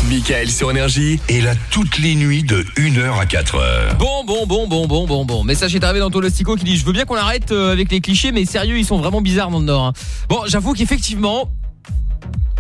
Michael sur Énergie est là toutes les nuits de 1h à 4h. Bon, bon, bon, bon, bon, bon, bon. Message est arrivé dans Tolostico qui dit Je veux bien qu'on arrête euh, avec les clichés, mais sérieux, ils sont vraiment bizarres dans le Nord. hein. Bon, j'avoue qu'effectivement,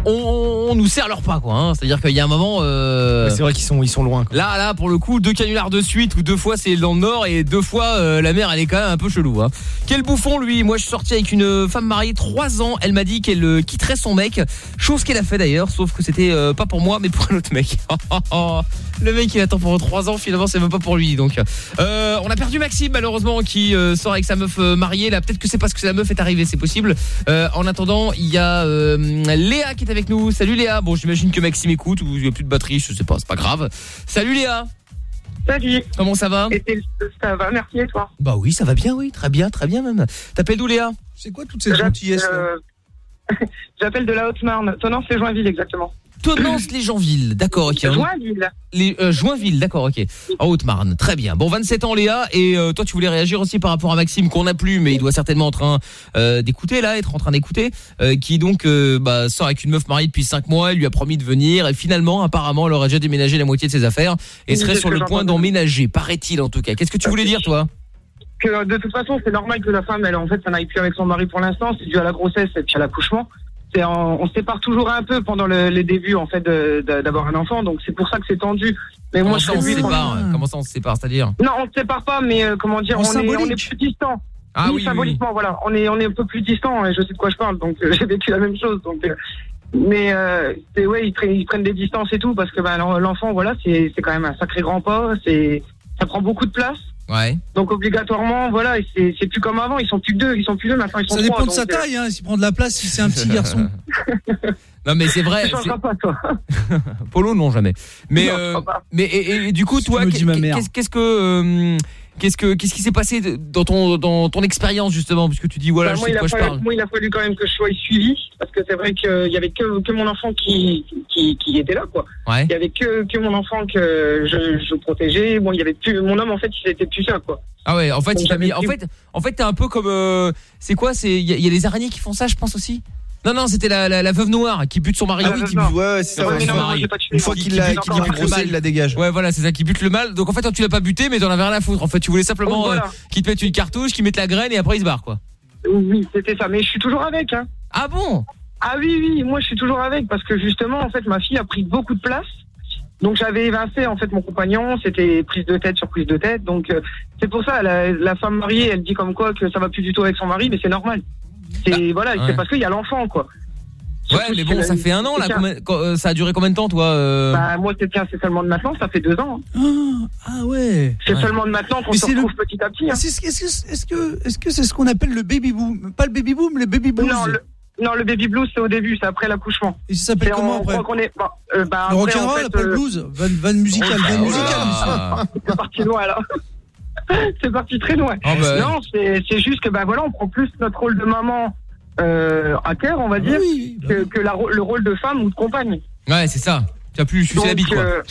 on, on nous serre leur pas, quoi. hein. C'est-à-dire qu'il y a un moment. euh, C'est vrai qu'ils sont, ils sont loin. quoi. Là, là, pour le coup, deux canulars de suite ou deux fois c'est dans le nord et deux fois euh, la mer elle est quand même un peu chelou. Hein. Quel bouffon lui? Moi je suis sorti avec une femme mariée trois ans. Elle m'a dit qu'elle euh, quitterait son mec, chose qu'elle a fait d'ailleurs, sauf que c'était euh, pas pour moi mais pour un autre mec. le mec il attend pendant trois ans, finalement c'est même pas pour lui. Donc, euh, on a perdu Maxime malheureusement qui euh, sort avec sa meuf mariée. Là, peut-être que c'est parce que la meuf est arrivée, c'est possible. Euh, en attendant, il y a Léa qui est avec nous. Salut Léa. Bon, j'imagine que Maxime écoute ou il y a plus de batterie, je sais pas, c'est pas grave. Salut Léa. Salut. Comment ça va? Ça va, merci et toi? Bah oui, ça va bien, oui, très bien, très bien même. T'appelles d'où Léa? C'est quoi toute cette gentillesse J'appelle de la Haute-Marne. Tonnant, c'est Joinville exactement. Tonnance les Joinville, d'accord, ok. Joinville. Les euh, Joinville, d'accord, ok. En Haute-Marne, très bien. Bon, 27 ans Léa, et euh, toi tu voulais réagir aussi par rapport à Maxime qu'on n'a plus, mais il doit certainement être en train euh, d'écouter là, être en train d'écouter, qui donc bah, sort avec une meuf mariée depuis 5 mois, elle lui a promis de venir, et finalement apparemment elle aurait déjà déménagé la moitié de ses affaires, et Oui, serait sur le point d'emménager, paraît-il en tout cas. Qu'est-ce que tu voulais dire toi Que de toute façon, c'est normal que la femme, elle, en fait, ça n'aille plus avec son mari pour l'instant. C'est dû à la grossesse et puis à l'accouchement. C'est en- on se sépare toujours un peu pendant le- les débuts, en fait, d'avoir un enfant. Donc c'est pour ça que c'est tendu. Mais Comment moi, ça je on se sépare Comment ça on se sépare, c'est-à-dire Non, on se sépare pas, mais euh, comment dire, En on est, on est plus distant. Ah oui, oui, symboliquement, voilà. On est, on est un peu plus distant et je sais de quoi je parle. Donc euh, j'ai vécu la même chose. Donc, euh, mais euh, c'est ouais, ils, prennent- ils prennent des distances et tout parce que ben, l'enfant, voilà, c'est c'est quand même un sacré grand pas. C'est, ça prend beaucoup de place. Ouais. Donc obligatoirement, voilà, c'est plus comme avant. Ils sont plus que deux, ils sont plus deux maintenant. Ils sont Ça dépend trois, de sa euh, taille, hein, s'il prend de la place, si c'est un petit garçon. Non mais c'est vrai. Tu pas, toi. Polo non jamais. Mais Non, euh, mais et, et du coup toi qu'est- qu'est-ce qu'est-ce que euh, qu'est-ce que qu'est-ce qui s'est passé dans ton dans ton expérience justement puisque tu dis voilà Bah, je moi, sais il de a quoi je fallu, parle. moi, il a fallu quand même que je sois suivi parce que c'est vrai qu'il y avait que, que mon enfant qui, qui, qui était là, quoi. Ouais. Il y avait que, que mon enfant que je, je protégeais. Bon, il y avait plus, mon homme, en fait, il était plus ça, quoi. Ah ouais, en fait, Donc, il mis en fait en fait t'es un peu comme euh, c'est quoi c'est il y, y a les araignées qui font ça je pense aussi? Non non, c'était la, la, la veuve noire qui bute son mari. Ah oui, qui bute- ouais, ouais, c'est ça, ouais, non. Une fois qu'il l'a- a bute le mal. il la dégage. Ouais, voilà, c'est ça qui bute le mal. Donc en fait, toi, tu l'as pas buté, mais t'en avais rien à foutre. En fait, tu voulais simplement voilà. euh, qu'il te mette une cartouche, qu'il mette la graine et après il se barre quoi. Oui, c'était ça. Mais je suis toujours avec, hein. Ah bon? Ah oui, oui, moi, je suis toujours avec parce que justement, en fait, ma fille a pris beaucoup de place. Donc j'avais évincé en fait mon compagnon, c'était prise de tête sur prise de tête. Donc euh, c'est pour ça la, la femme mariée, elle dit comme quoi que ça va plus du tout avec son mari, mais c'est normal. C'est voilà, ouais. c'est parce qu'il y a l'enfant quoi. Ouais, mais bon, ça fait un an là. Tiens. combien- quand- euh, ça a duré combien de temps, toi euh Bah moi c'est c'est seulement de maintenant, ça fait deux ans. hein. Ah ouais. C'est seulement de maintenant qu'on se le- retrouve petit à petit. hein. Est-ce que est-ce que est-ce que c'est ce qu'on appelle le baby boom Pas le baby boom, le baby blues? Non, le, non, le baby blues c'est au début, c'est après l'accouchement. Et ça s'appelle comment on après? qu'on est, bah, euh, bah, Le après, en rock'n'roll, fait, euh, blues, van, van musical, Oh van musical. c'est parti loin là. c'est parti très loin. Ah bah. Non, c'est juste que bah voilà, on prend plus notre rôle de maman euh, à cœur, on va dire, que, que la, rô- le rôle de femme ou de compagne. Ouais, c'est ça. Tu as plus sucé la bite, quoi. euh,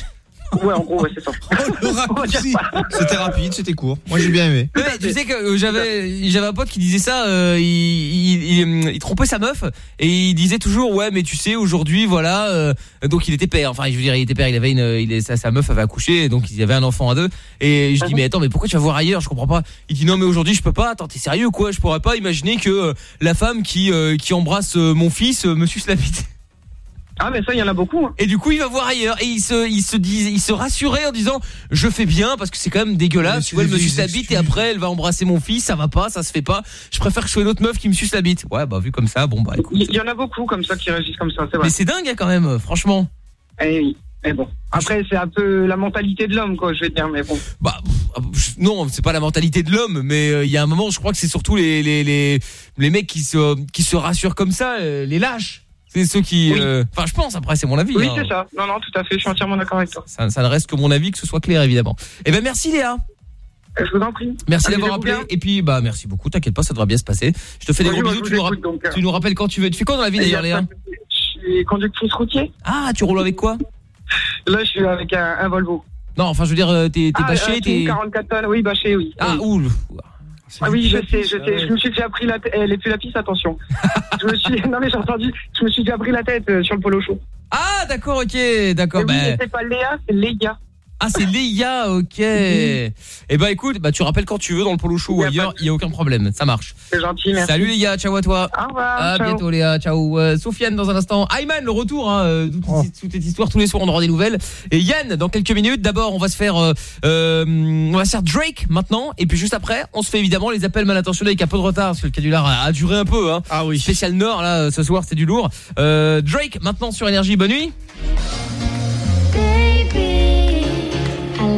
ouais, en gros, ouais, c'est ça. C'était rapide, c'était court. Moi j'ai bien aimé. Ouais, tu sais que euh, j'avais j'avais un pote qui disait ça euh, il, il, il, il trompait sa meuf et il disait toujours ouais mais tu sais aujourd'hui voilà euh, donc il était père. Enfin je veux dire il était père il avait une il est, sa, sa meuf avait accouché donc il avait un enfant à deux. Et je dis mais attends mais pourquoi tu vas voir ailleurs? Je comprends pas. Il dit non mais aujourd'hui je peux pas. Attends t'es sérieux quoi? Je pourrais pas imaginer que euh, la femme qui euh, qui embrasse mon fils me suce la bite Ah mais ça il y en a beaucoup. hein. Et du coup, il va voir ailleurs et il se il se dit il se rassurait en disant je fais bien parce que c'est quand même dégueulasse. Tu vois, elle me suce la bite et après elle va embrasser mon fils, ça va pas, ça se fait pas. Je préfère que je sois une autre meuf qui me suce la bite. Ouais, bah vu comme ça, bon bah écoute. Il y en a beaucoup comme ça qui réagissent comme ça, c'est vrai. Mais c'est dingue hein, quand même, franchement. Eh oui. Mais bon. Après c'est un peu la mentalité de l'homme quoi, je vais dire mais bon. Bah pff, non, c'est pas la mentalité de l'homme, mais euh, il y a un moment, je crois que c'est surtout les les les les mecs qui se qui se rassurent comme ça, euh, les lâches. C'est ceux qui euh, enfin je pense après c'est mon avis Oui, hein. c'est ça. Non non, tout à fait, je suis entièrement d'accord avec toi. Ça, ça ne reste que mon avis que ce soit clair évidemment. Eh ben merci Léa. Je vous en prie. Merci d'avoir Amusez-vous appelé bien. et puis bah merci beaucoup, t'inquiète pas, ça devrait bien se passer. Je te fais des Oui, gros moi, bisous, tu vous nous, écoute, donc, euh. tu nous rappelles quand tu veux. Tu fais quoi dans la vie d'ailleurs Léa? Je suis conductrice routier. Ah, tu roules avec quoi? Là, je suis avec un, un Volvo. Non, enfin je veux dire euh, t'es t'es ah, bâché, euh, c'est t'es une 44 tonnes, oui, bâché, oui. Ah, oui. Ah oui, je sais, je sais. Je me suis déjà pris la tête. Elle est plus la piste, attention. je me suis. Non mais j'ai entendu. Je me suis déjà pris la tête euh, sur le polo chaud. Ah, d'accord, OK, d'accord. Et oui, bah- mais c'est pas Léa, c'est Léa. Ah, c'est Léa, OK. Eh ben écoute, bah tu rappelles quand tu veux dans le polo show ou ailleurs, il y a aucun problème, ça marche. C'est gentil, merci. Salut Léa, ciao à toi. Au revoir. À ciao. bientôt Léa, ciao. Euh, Sofiane dans un instant. Ayman, le retour, hein, euh, toute, Oh. toute cette histoire tous les soirs on aura des nouvelles. Et Yann dans quelques minutes. D'abord on va se faire, euh, euh, on va se faire Drake maintenant, et puis juste après on se fait évidemment les appels mal intentionnés avec un peu de retard parce que le canular a, a duré un peu. Hein. Ah oui. Spécial Nord là ce soir c'était du lourd. Euh, Drake maintenant sur énergie. Bonne nuit.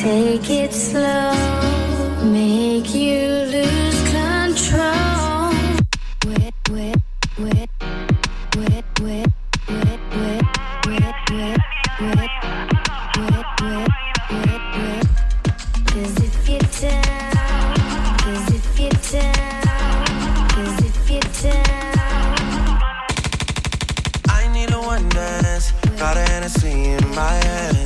Take it slow, make you lose control. Where, where, where, where, where, where, where, where, where, where, where, where, where, where. Cause if you're down, cause if you're down, cause if you're down. I need a one dance. Got a in my hand.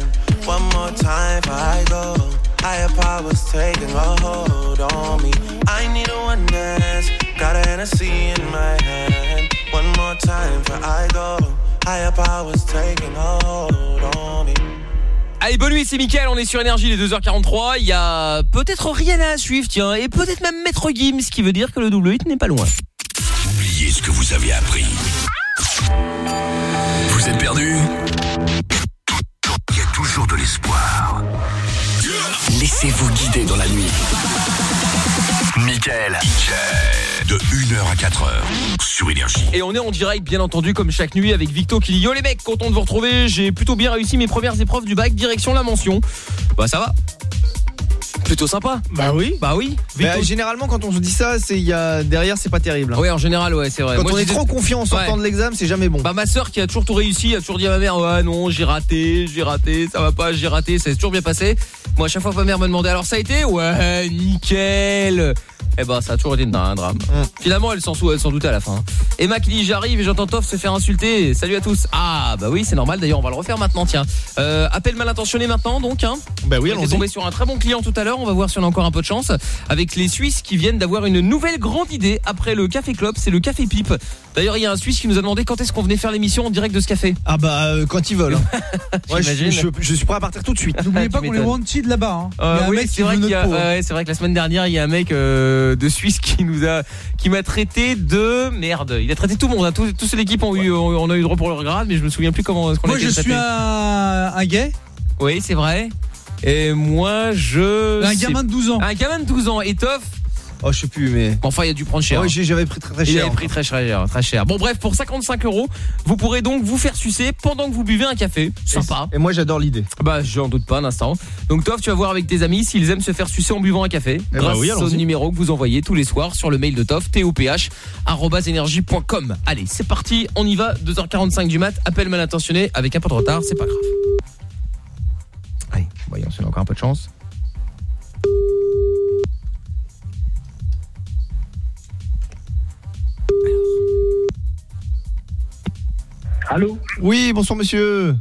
One more time before I go. Higher powers taking a hold on me. I need a one dance. Got a Hennessy in my hand. One more time before I go. Higher powers taking a hold on me. Allez, bonne nuit, c'est Mickaël, on est sur Énergie, les 2h43. Il y a peut-être Rihanna à suivre, tiens, et peut-être même Maître Gims, ce qui veut dire que le double hit n'est pas loin. Oubliez ce que vous avez appris. Vous êtes perdu toujours de l'espoir. Laissez-vous guider dans la nuit. Michael. De 1h à 4h sur Énergie. Et on est en direct, bien entendu, comme chaque nuit, avec Victo qui dit Yo les mecs, content de vous retrouver. J'ai plutôt bien réussi mes premières épreuves du bac, direction la mention. Bah ça va. Plutôt sympa. Bah oui. Bah oui. Bah, généralement, quand on se dit ça, c'est il y a derrière, c'est pas terrible. Ouais, en général, ouais, c'est vrai. Quand Moi, on est trop confiant en sortant Ouais. de l'examen, c'est jamais bon. Bah ma sœur qui a toujours tout réussi a toujours dit à ma mère ouais non j'ai raté j'ai raté ça va pas j'ai raté ça s'est toujours bien passé moi à chaque fois ma mère me demandait alors ça a été? Ouais nickel eh ben ça a toujours été un drame finalement elle s'en doutait à la fin Emma qui dit j'arrive et j'entends Toff se faire insulter salut à tous ah bah oui c'est normal d'ailleurs on va le refaire maintenant tiens euh, appel mal intentionné maintenant donc hein bah oui on est tombé sur un très bon client tout à l'heure on va voir si on a encore un peu de chance avec les Suisses qui viennent d'avoir une nouvelle grande idée après le Café Club c'est le Café Pipe d'ailleurs il y a un Suisse qui nous a demandé quand est-ce qu'on venait faire l'émission en direct de ce café Ah bah euh, quand ils veulent. hein. Ouais, je, J'imagine. je- je suis prêt à partir tout de suite. N'oubliez pas qu'on est wanted là-bas. Hein. Euh, oui, c'est vrai que la semaine dernière, il y a un mec euh, de Suisse qui nous a qui m'a traité de merde. Il a traité tout le monde. hein. Tous, tous l'équipe ont eu on a eu droit pour leur grade, mais je me souviens plus comment Moi, je traité. suis un, un gay. Oui, c'est vrai. Et moi, je Un gamin de 12 ans. Un gamin de 12 ans. Étoffe. Oh, je sais plus, mais. Enfin, il a dû prendre cher. Ouais, hein. j'avais pris très très Il cher. avait pris très cher, très cher. Bon bref, pour 55 euros, vous pourrez donc vous faire sucer pendant que vous buvez un café. Sympa. Et moi j'adore l'idée. Bah j'en doute pas un instant. Donc Toff, tu vas voir avec tes amis s'ils aiment se faire sucer en buvant un café. bah grâce oui, au numéro que vous envoyez tous les soirs sur le mail de Toff, toph @energie.com. Allez, c'est parti, on y va. 2h45 du mat, appel mal intentionné avec un peu de retard, c'est pas grave. Allez, voyons si on a encore un peu de chance. Allô Oui, bonsoir monsieur.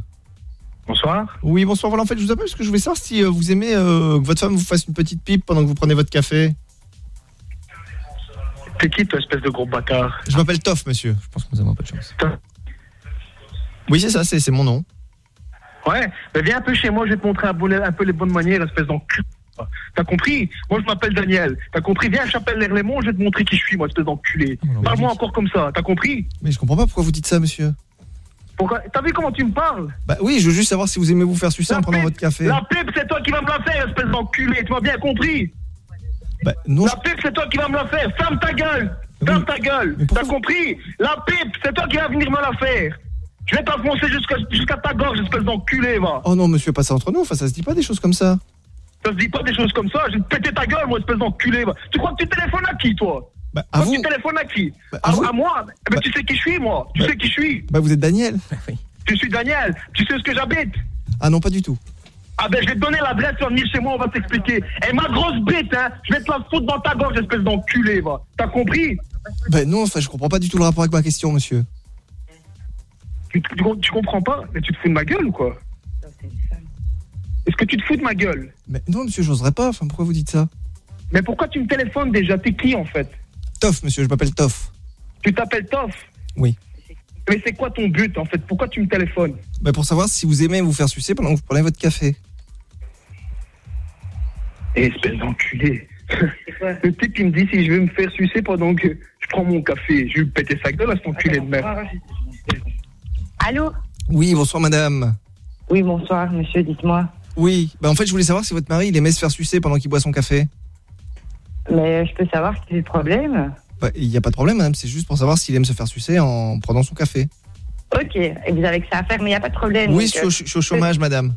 Bonsoir. Oui, bonsoir. Voilà, en fait, je vous appelle parce que je voulais savoir si euh, vous aimez euh, que votre femme vous fasse une petite pipe pendant que vous prenez votre café. T'es qui, toi, espèce de gros bâtard? Je m'appelle Toff, monsieur. Je pense que vous avez un peu de chance. Oui, c'est ça, c'est mon nom. Ouais, mais viens un peu chez moi, je vais te montrer un, peu- un peu les bonnes manières, espèce d'encul. T'as compris? Moi, je m'appelle Daniel. T'as compris? Viens, j'appelle l'Herlémont, je vais te montrer qui je suis, moi, espèce d'enculé. Parle-moi encore comme ça, t'as compris? Mais je comprends pas pourquoi vous dites ça, monsieur. Pourquoi? T'as vu comment tu me parles? Bah oui, je veux juste savoir si vous aimez vous faire sucer en prenant votre café. La pipe, c'est toi qui vas me la faire, espèce d'enculé, tu m'as bien compris? Bah non. La pipe, c'est toi qui vas me la faire, ferme ta gueule Ferme ta gueule T'as compris? La pipe, c'est toi qui vas venir me la faire Je vais t'enfoncer jusqu'à jusqu'à ta gorge, espèce d'enculé, va Oh non, monsieur, pas ça entre nous. Enfin, ça se dit pas des choses comme ça. Ça se dit pas des choses comme ça, je vais te péter ta gueule, moi, espèce d'enculé. va. Tu crois que tu téléphones à qui, toi? Bah, à Tu téléphones à qui? À, à moi? Eh ben, Tu sais qui je suis, moi Tu sais qui je suis Bah vous êtes Daniel. Tu suis Daniel Tu sais où ce que j'habite? Ah non, pas du tout. Ah ben, je vais te donner l'adresse, tu vas venir chez moi, on va t'expliquer. Et ma grosse bite, hein, je vais te la foutre dans ta gorge, espèce d'enculé, va. T'as compris? Bah non, enfin, je comprends pas du tout le rapport avec ma question, monsieur. Tu, tu, tu comprends pas Mais tu te fous de ma gueule ou quoi? Est-ce que tu te fous de ma gueule? Mais non, monsieur, j'oserais pas. Enfin, pourquoi vous dites ça? Mais pourquoi tu me téléphones déjà? T'es qui, en fait? Toff, monsieur, je m'appelle Toff. Tu t'appelles Toff? Oui. Mais c'est quoi ton but, en fait? Pourquoi tu me téléphones? Bah pour savoir si vous aimez vous faire sucer pendant que vous prenez votre café. Eh, espèce d'enculé. Le type, il me dit si je veux me faire sucer pendant que je prends mon café. Je vais lui péter sa gueule à cet enculé de merde. Allô Oui, bonsoir madame. Oui, bonsoir, monsieur, dites-moi. Oui, bah en fait, je voulais savoir si votre mari, il aimait se faire sucer pendant qu'il boit son café. Mais je peux savoir quel est le problème Bah, il n'y a pas de problème, madame, c'est juste pour savoir s'il aime se faire sucer en prenant son café. Ok, et vous avez que ça à faire, mais il n'y a pas de problème. Oui, Donc, je suis au, je suis au chômage, madame.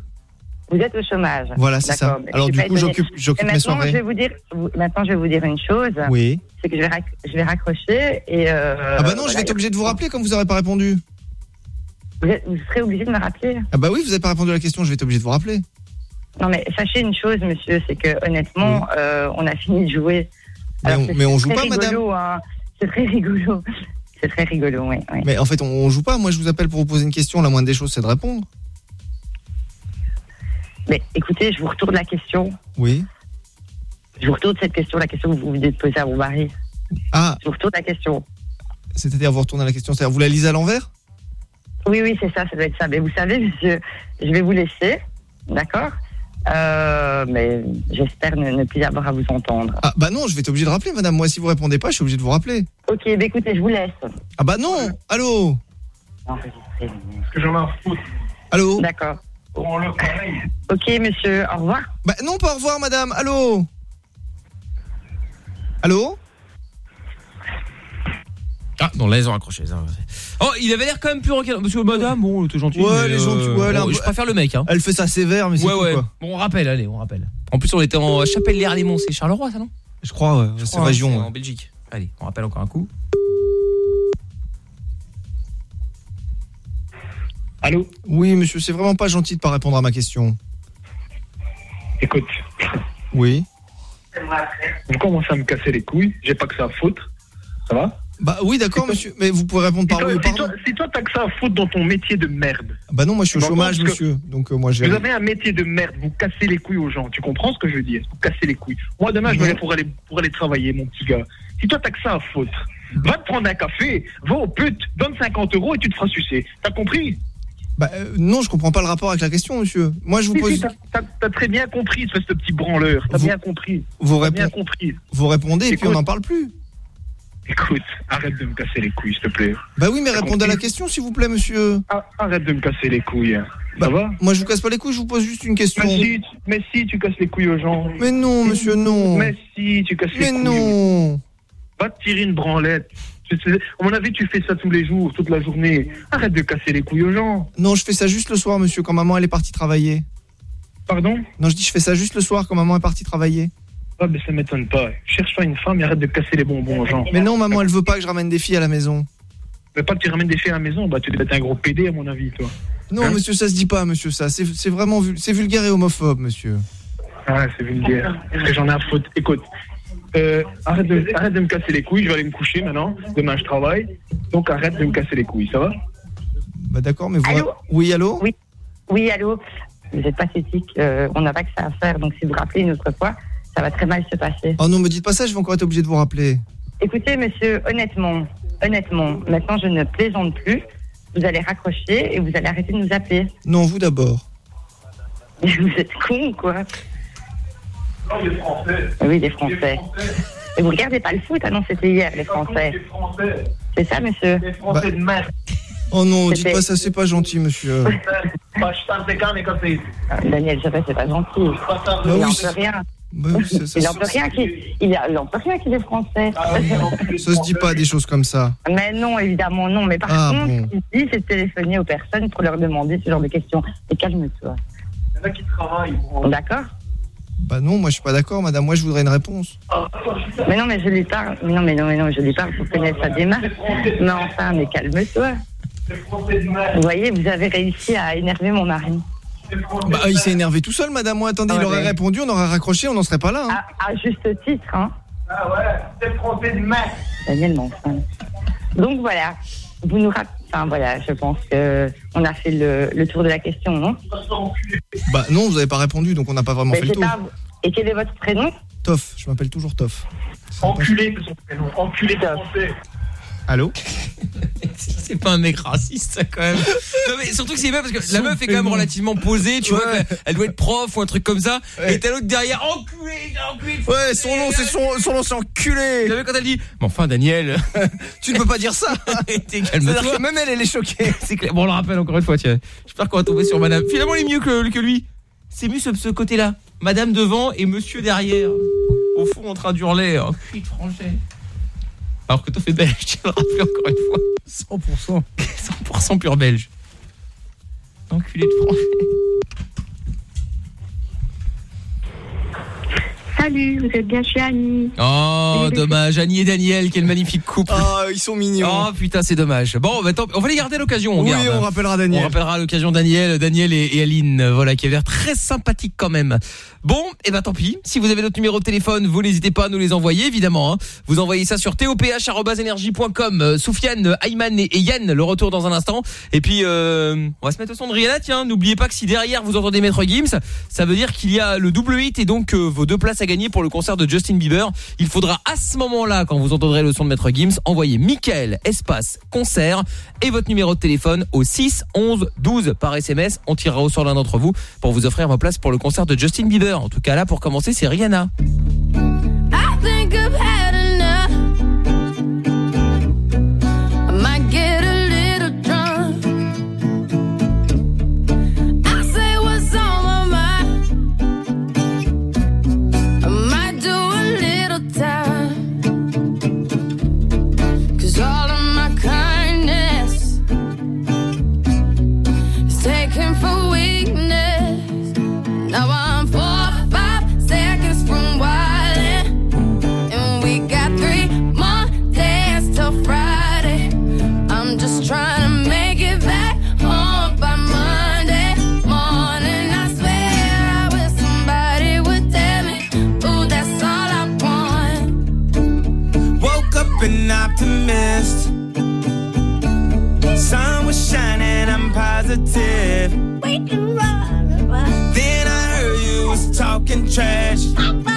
Vous êtes au chômage. Voilà, c'est ça. D'accord, mais Alors, je du coup, étonnée. j'occupe- j'occupe Et mes maintenant, soirées. Je vais vous dire, vous- maintenant, je vais vous dire une chose. Oui. C'est que je vais, rac- je vais raccrocher et. euh, ah bah non, je voilà, vais être obligé de vous rappeler comme vous n'aurez pas répondu. Vous, êtes- vous serez obligé de me rappeler. Ah bah oui, vous n'avez pas répondu à la question, je vais être obligé de vous rappeler. Non, mais sachez une chose, monsieur, c'est que honnêtement, euh, on a fini de jouer. Mais on- mais on c'est joue très pas, madame. rigolo, hein. C'est très rigolo. C'est très rigolo, oui. oui. Mais en fait, on, on joue pas. Moi, je vous appelle pour vous poser une question. La moindre des choses, c'est de répondre. Mais écoutez, je vous retourne la question. Oui. Je vous retourne cette question, la question que vous venez de poser à mon mari. Ah, Je vous retourne la question. c'est-à-dire vous retournez la question. C'est-à-dire vous la lisez à l'envers? Oui, oui, c'est ça, ça doit être ça. Mais vous savez, monsieur, je vais vous laisser, d'accord Euh, Mais j'espère ne, ne plus avoir à vous entendre. Ah bah non, je vais être obligé de rappeler, madame. Moi, si vous répondez pas, je suis obligé de vous rappeler. Ok, bah écoutez, je vous laisse. Ah bah non Allô Enregistrez. Parce que j'en ai un foutre. Allô D'accord. On le pareil. Ok, monsieur, au revoir. Bah non, pas au revoir, madame. Allô Allô Ah, non, là, ils ont raccroché. ça. Oh, il avait l'air quand même plus rock'n'roll. Monsieur, madame, bon, t'es gentil. Ouais, les gentils, euh, ouais, là, bon, je préfère le mec. Hein. Elle fait ça sévère, mais c'est Ouais, tout, ouais. quoi. Bon, on rappelle, allez, on rappelle. En plus, on était en Chapelle-les-Arlémont, c'est Charleroi, ça, non? Je crois, ouais, c'est crois, hein, région. ouais. En Belgique. Allez, on rappelle encore un coup. Allô? Oui, monsieur, c'est vraiment pas gentil de pas répondre à ma question. Écoute, Oui. vous commencez à me casser les couilles, j'ai pas que ça à foutre. Ça va? Bah oui, d'accord, monsieur, mais vous pouvez répondre par oui ou par si toi, si toi, t'as que ça à foutre dans ton métier de merde. Bah non, moi je suis au chômage, ce que- monsieur. Donc euh, moi j'ai. Vous avez un métier de merde, vous cassez les couilles aux gens. Tu comprends ce que je veux dire Vous cassez les couilles. Moi, demain, je me lève pour aller, pour aller travailler, mon petit gars. Si toi, t'as que ça à foutre, va te prendre un café, va au pute, donne 50 euros et tu te feras sucer. T'as compris? Bah euh, non, je comprends pas le rapport avec la question, monsieur. Moi je vous Si, pose. si, t'as- T'as t'as très bien compris, espèce de petit branleur. T'as bien compris. Vous, T'as bien répond- compris. vous répondez et puis on n'en parle plus. Écoute, arrête de me casser les couilles, s'il te plaît. Bah oui, mais répondez à la question, s'il vous plaît, monsieur. Ah, Arrête de me casser les couilles. Ça va Moi je vous casse pas les couilles, je vous pose juste une question. mais si, mais si, tu casses les couilles aux gens. Mais non, monsieur, non. Mais si, tu casses les Mais couilles. non. Va te tirer une branlette. À mon avis, tu fais ça tous les jours, toute la journée. Arrête de casser les couilles aux gens. Non, je fais ça juste le soir, monsieur, quand maman elle est partie travailler. Pardon? Non, je dis je fais ça juste le soir quand maman est partie travailler. Ah, mais ça m'étonne pas. Cherche pas une femme et arrête de casser les bonbons aux gens. Mais non, maman, elle veut pas que je ramène des filles à la maison. Mais pas que tu ramènes des filles à la maison, bah tu être un gros PD à mon avis, toi. Non, Hein monsieur, ça se dit pas, monsieur, ça. C'est vraiment vul- c'est vulgaire et homophobe, monsieur. Ah, c'est vulgaire. J'en ai à foutre. Écoute, euh, arrête, de, arrête de me casser les couilles, je vais aller me coucher maintenant. Demain, je travaille. Donc arrête de me casser les couilles, ça va? Bah d'accord, mais vous. Allô Oui, allô? Oui. Oui, allô Vous êtes pathétique, euh, on n'a pas que ça à faire, donc si vous rappelez une autre fois, ça va très mal se passer. Oh non, me dites pas ça, je vais encore être obligé de vous rappeler. Écoutez, monsieur, honnêtement, honnêtement, maintenant je ne plaisante plus. Vous allez raccrocher et vous allez arrêter de nous appeler. Non, vous d'abord. Vous êtes con ou quoi? Oui, les Français. Et vous regardez pas le foot Ah non, c'était hier, les Français. C'est ça, monsieur? Français de merde. Oh non, dites pas ça, c'est pas gentil, monsieur. Je t'en sais quand, mais quand c'est. Ah, Daniel, sais, c'est pas gentil. Il oui, rien. Il en peut rien qu'il est français. Ça se dit pas des choses comme ça. Mais non, évidemment non. Mais par Ah, contre, bon. ce qu'il dit, c'est de téléphoner aux personnes pour leur demander ce genre de questions. Et calme-toi. Il y en a qui travaillent. D'accord Bah non, moi je suis pas d'accord, madame. Moi je voudrais une réponse. Mais non, mais je lui parle. Mais non, mais non, mais non, je lui parle pour connaître sa démarche. Mais enfin, mais calme-toi. Vous voyez, vous avez réussi à énerver mon mari. Bah il s'est énervé tout seul, madame. Moi, attendez, Ah il aurait ouais. répondu, on aurait raccroché, on n'en serait pas là. hein. À, à juste titre, hein. Ah ouais, c'est français de merde. Daniel, enfin. Donc voilà. Vous nous Enfin voilà, je pense que on a fait le, le tour de la question, non? Bah non, vous avez pas répondu, donc on n'a pas vraiment Mais fait le tour. pas- Et quel est votre prénom? Toff, je m'appelle toujours Toff. Enculé, c'est son prénom. Enculé français. Allô C'est pas un mec raciste, ça, quand même. Non, mais surtout que c'est bien parce que la meuf est quand même relativement posée, tu vois, elle doit être prof ou un truc comme ça. Et t'as l'autre derrière, enculé, enculé. Ouais, son nom, c'est son, son nom, c'est enculé. Quand elle dit, mais enfin, Daniel. tu ne peux pas dire ça. Calme-toi. même elle, elle est choquée. C'est clair. Bon, on le rappelle encore une fois, tiens. J'espère qu'on va tomber sur madame. Finalement, il est mieux que, que lui. C'est mieux ce, ce côté-là. Madame devant et monsieur derrière. Au fond, en train d'hurler. Oh, cul de français. Alors que toi, fais belge, tu le rappeler encore une fois. 100%. 100% pur belge. Enculé de français. Salut, vous êtes bien chez Annie. Oh, dommage. Annie et Daniel, quel magnifique couple. Ah, ils sont mignons. Oh putain, c'est dommage. Bon, bah, on va les garder à l'occasion. Oui, garde. on rappellera Daniel. On rappellera à l'occasion Daniel, Daniel et, et Aline, voilà, qui avaient l'air très sympathiques quand même. Bon, et ben tant pis. Si vous avez notre numéro de téléphone, vous n'hésitez pas à nous les envoyer, évidemment. hein. Vous envoyez ça sur toph@energie.com. Euh, Soufiane, Ayman et, et Yann, le retour dans un instant. Et puis, euh, on va se mettre au son de Rihanna. Tiens, n'oubliez pas que si derrière vous entendez Maître Gims, ça veut dire qu'il y a le double hit et donc euh, vos deux places à gagner pour le concert de Justin Bieber. Il faudra à ce moment-là, quand vous entendrez le son de Maître Gims, envoyer Michael espace concert et votre numéro de téléphone au 6 11 12 par SMS. On tirera au sort l'un d'entre vous pour vous offrir vos places pour le concert de Justin Bieber. En tout cas là, pour commencer, c'est Rihanna. Talking trash.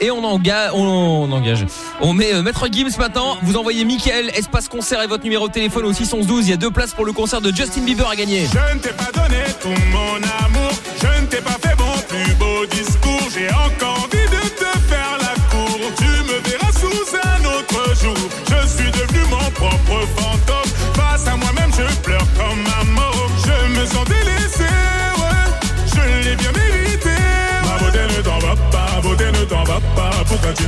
Et on engage, on, engage. On met euh, Maître Gims maintenant. Vous envoyez Mickaël, espace concert et votre numéro de téléphone au 612. Il y a deux places pour le concert de Justin Bieber à gagner. Je ne t'ai pas donné tout mon amour, je ne t'ai pas fait mon plus beau discours. J'ai encore envie de te faire la cour. Tu me verras sous un autre jour. Je suis devenu mon propre fantôme.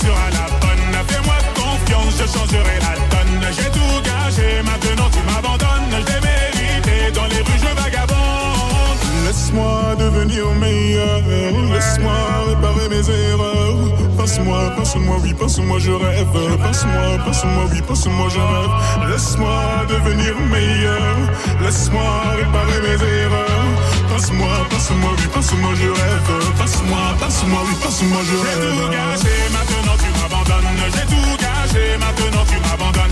La bonne. Fais-moi confiance, je changerai la donne. J'ai tout gâché, maintenant tu m'abandonnes. J'ai mérité dans les rues, je vagabonde. Laisse-moi devenir meilleur. Laisse-moi réparer mes erreurs. Passe-moi, passe-moi, oui, passe-moi, je rêve. Passe-moi, passe-moi, oui, passe-moi, je rêve. Laisse-moi devenir meilleur. Laisse-moi réparer mes erreurs. Passe-moi, passe-moi, oui, passe-moi, je rêve. Passe-moi, passe-moi, oui, passe-moi, je rêve. J'ai tout gâché, maintenant tu m'abandonnes. J'ai tout gâché, maintenant tu m'abandonnes.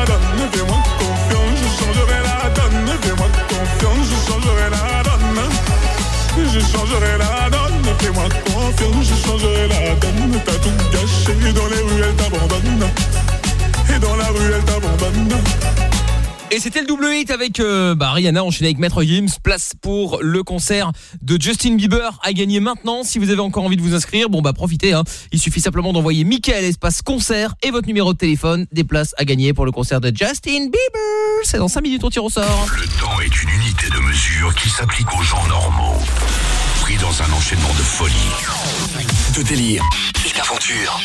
changerai la donne, fais-moi confiance, je changerai la donne. T'as tout gâché, dans les rues elle t'abandonne, et dans la rue elle t'abandonne. Et c'était le double hit avec euh, bah, Rihanna enchaîné avec Maître Gims. Place pour le concert de Justin Bieber à gagner maintenant. Si vous avez encore envie de vous inscrire, bon bah profitez. Hein. Il suffit simplement d'envoyer Michael espace concert et votre numéro de téléphone. Des places à gagner pour le concert de Justin Bieber. C'est dans 5 minutes on tire au sort. Le temps est une unité de mesure qui s'applique aux gens normaux. Pris dans un enchaînement de folie. De délire jusqu'à aventure.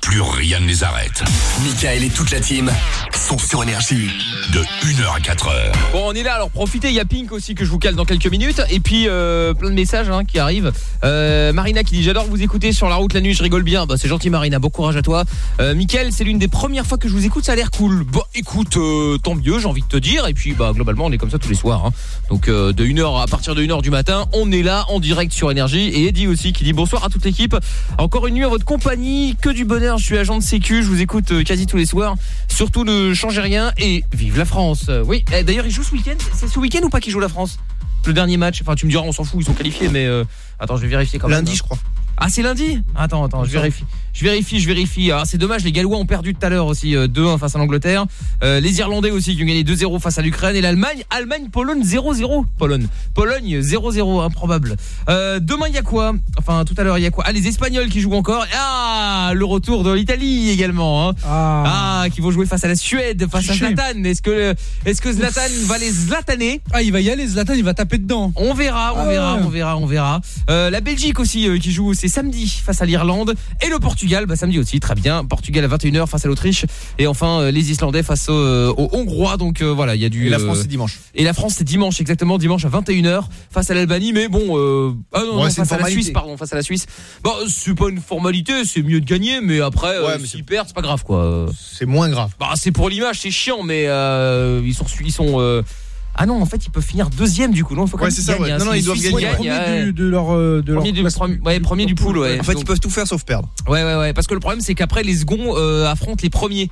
Plus rien ne les arrête. Michael et toute la team sont sur énergie. De 1h à 4h. Bon, on est là, alors profitez, il y a Pink aussi que je vous cale dans quelques minutes et puis euh, plein de messages hein, qui arrivent. Euh, Marina qui dit j'adore vous écouter sur la route la nuit, je rigole bien. Bah c'est gentil Marina, bon courage à toi. Euh, Mickaël, c'est l'une des premières fois que je vous écoute, ça a l'air cool. Bon, écoute, euh, tant mieux, j'ai envie de te dire et puis bah globalement, on est comme ça tous les soirs hein. Donc euh, de 1h à partir de 1h du matin, on est là en direct sur énergie et Eddie aussi qui dit bonsoir à toute l'équipe. Encore une nuit en votre compagnie, que du bonheur, je suis agent de sécu, je vous écoute euh, quasi tous les soirs. Surtout ne changez rien et vive la France. Euh, oui, Eh, d'ailleurs, ils jouent ce week-end, c'est ce week-end ou pas qu'ils jouent la France? Le dernier match, enfin tu me diras, on s'en fout, ils sont qualifiés mais euh, attends, je vais vérifier quand même. Lundi, hein. je crois. Ah, c'est lundi Attends, attends, je vérifie. Je vérifie, je vérifie. Ah, c'est dommage, les Gallois ont perdu tout à l'heure aussi euh, 2-1 face à l'Angleterre. Euh, les Irlandais aussi qui ont gagné 2-0 face à l'Ukraine et l'Allemagne, Allemagne Pologne 0-0. Pologne. Pologne 0-0 improbable. Euh, demain il y a quoi Enfin tout à l'heure il y a quoi Ah les Espagnols qui jouent encore. Ah, le retour de l'Italie également hein. Ah. qui vont jouer face à la Suède, face à. Zlatan. Est-ce que est-ce que Zlatan va les Zlataner Ah, il va y aller, Zlatan, il va taper dedans. on verra, on Ah verra, on verra, on verra. Euh, la Belgique aussi euh, qui joue, c'est samedi face à l'Irlande et le Portugal, bah samedi aussi, très bien. Portugal à 21h face à l'Autriche et enfin euh, les Islandais face au- euh, aux Hongrois. Donc euh, voilà, il y a du Et la France, euh, c'est dimanche. Et la France c'est dimanche exactement, dimanche à 21h face à l'Albanie mais bon euh, ah non, Ouais, non, face à la. Suisse pardon, face à la Suisse. Bon, c'est pas une formalité, c'est mieux de gagner mais après Ouais, s'ils perdent, c'est pas grave quoi. C'est moins grave. Bah c'est pour l'image, c'est chiant mais euh, ils sont ils sont euh, ah non, en fait, ils peuvent finir deuxième du coup. Non, il faut quand Ouais, même ça, gagnent, ouais. hein. Non, non, ils doivent gagner. Premier ouais. du- de leur euh, de leur Premier du, premier- ouais, premier du pool, ouais. En fait, Donc- ils peuvent tout faire sauf perdre. Ouais, ouais, ouais. Parce que le problème, c'est qu'après, les seconds euh, affrontent les premiers.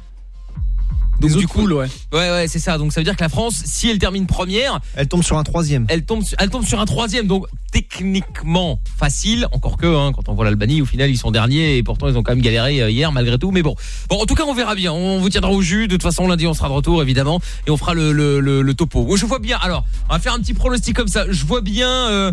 Donc, Des du coup, ouais. ouais, ouais, c'est ça. Donc, ça veut dire que la France, si elle termine première, Elle tombe sur un troisième. elle tombe, elle tombe sur un troisième. Donc, techniquement facile. Encore que, hein, quand on voit l'Albanie, au final, ils sont derniers et pourtant, ils ont quand même galéré euh, hier, malgré tout. Mais bon. Bon, en tout cas, on verra bien. On vous tiendra au jus. De toute façon, lundi, on sera de retour, évidemment. Et on fera le, le, le, le topo. Je vois bien. Alors, on va faire un petit pronostic comme ça. Je vois bien, euh,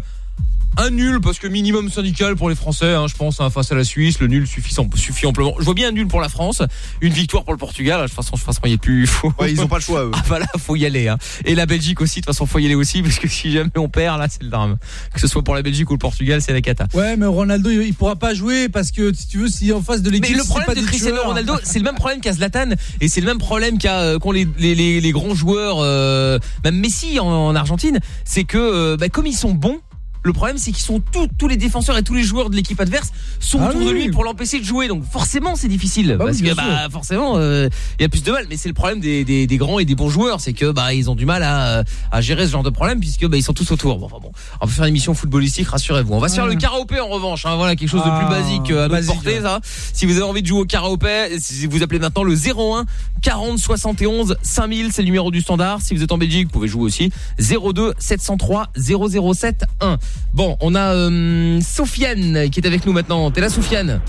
un nul parce que minimum syndical pour les Français, hein, je pense, hein, face à la Suisse, le nul suffit, suffit amplement. Je vois bien un nul pour la France, une victoire pour le Portugal. De toute façon, de toute façon, il y a plus. Faut... Ouais, ils ont pas le choix, eux. Ah, voilà, faut y aller. Hein. Et la Belgique aussi, de toute façon, faut y aller aussi parce que si jamais on perd, là, c'est le drame. Que ce soit pour la Belgique ou le Portugal, c'est la cata. Ouais, mais Ronaldo, il il pourra pas jouer parce que si tu veux, si en face de Mais l'équipe, le c'est problème pas de Cristiano tueurs. Ronaldo, c'est le même problème qu'a Zlatan et c'est le même problème euh, qu'ont les, les, les, les grands joueurs, euh, même Messi en, en Argentine, c'est que euh, bah, comme ils sont bons. Le problème, c'est qu'ils sont tous, tous les défenseurs et tous les joueurs de l'équipe adverse sont Ah autour de lui pour l'empêcher de jouer. Donc forcément, c'est difficile Bah parce oui, que bah forcément, euh, il y a plus de mal. Mais c'est le problème des, des, des grands et des bons joueurs, c'est que bah ils ont du mal à, à gérer ce genre de problème puisque bah ils sont tous autour. Bon, enfin bon, on va faire une émission footballistique, rassurez-vous. On va se faire le karaopé en revanche. Hein, voilà quelque chose de Ah, plus basique euh, à notre portée, ouais. ça. Si vous avez envie de jouer au karaopé, vous appelez maintenant le 01 40 71 5000, c'est le numéro du standard. Si vous êtes en Belgique, vous pouvez jouer aussi 02 703 007 1. Bon, on a euh, Sofiane qui est avec nous maintenant. T'es là, Sofiane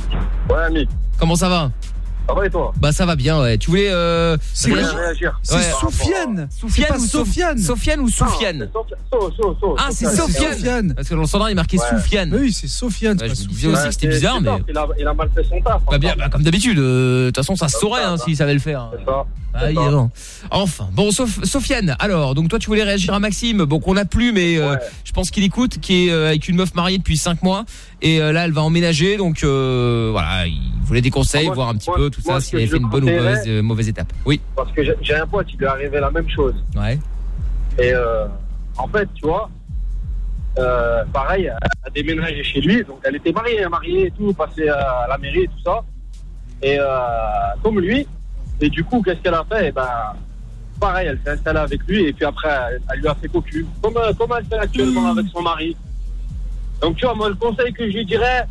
Ouais, ami. Comment ça va? Ça va et toi? Bah ça va bien, ouais. Tu voulais euh, C'est réagir Ouais. Pas ou Sof- Sofiane. Sofiane ou Soufiane So, so, so, Ah, c'est Sofiane. Sofiane. Sofiane. Parce que dans le standard, il est marqué Ouais. Soufiane. Oui, c'est Sofiane. C'est je me disais aussi que c'était bizarre, mais Il a, il a mal fait son taf. bah, bien, bah, comme d'habitude. euh, De toute façon, ça se saurait hein, s'il savait le faire. C'est ça. Ah, C'est ça. évidemment. Enfin, bon, Sof- Sofiane. Alors, donc toi, tu voulais réagir à Maxime. Bon, qu'on n'a plus, mais euh, Ouais. je pense qu'il écoute, qui est euh, avec une meuf mariée depuis 5 mois, et euh, là, elle va emménager. Donc euh, voilà, il voulait des conseils, Ah, moi, voir un petit moi, peu tout moi, ça, s'il avait fait une bonne ou mauvaise, euh, mauvaise étape. Oui. Parce que j'ai- un pote, il lui est arrivé la même chose. Ouais. Et euh, en fait, tu vois, euh, pareil, elle a déménagé chez lui. Donc, elle était mariée, mariée et tout, passée à la mairie et tout ça. Et euh, comme lui. Et du coup, qu'est-ce qu'elle a fait? Eh ben, pareil, elle s'est installée avec lui. Et puis après, elle, elle lui a fait cocu. Comme, comme elle fait actuellement avec son mari. Donc, tu vois, moi, le conseil que je lui dirais,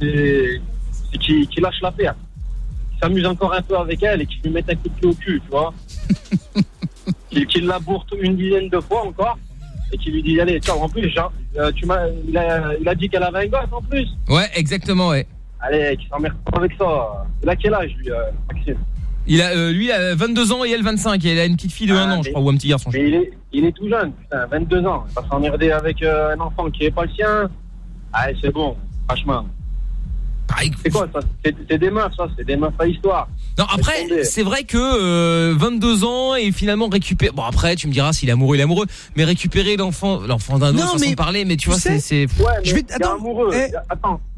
c'est qu'il qu'il lâche l'affaire. Qu'il s'amuse encore un peu avec elle et qu'il lui mette un coup de pied au cul, tu vois. qu'il la bourre une dizaine de fois encore et qu'il lui dit allez tiens en plus Jean, euh, tu m'as il a, il a dit qu'elle avait un gosse en plus Ouais, exactement, ouais. allez qu'il s'emmerde pas avec ça il a quel âge lui euh, Maxime? Il a, euh, lui, il a 22 ans et elle 25. Et elle a une petite fille de 1 an, je crois, ou un petit garçon. Mais il est, il est tout jeune, putain, 22 ans. Il va s'emmerder avec euh, un enfant qui est pas le sien. Ah, c'est bon, franchement. c'est quoi ça? C'est des meufs, ça, c'est des meufs à histoire. Non, après, c'est vrai que euh, 22 ans et finalement récupérer. Bon, après, tu me diras s'il est amoureux, il est amoureux. Mais récupérer l'enfant, l'enfant d'un autre, sans mais parler, mais tu, tu vois, c'est, c'est. je vais attends. eh,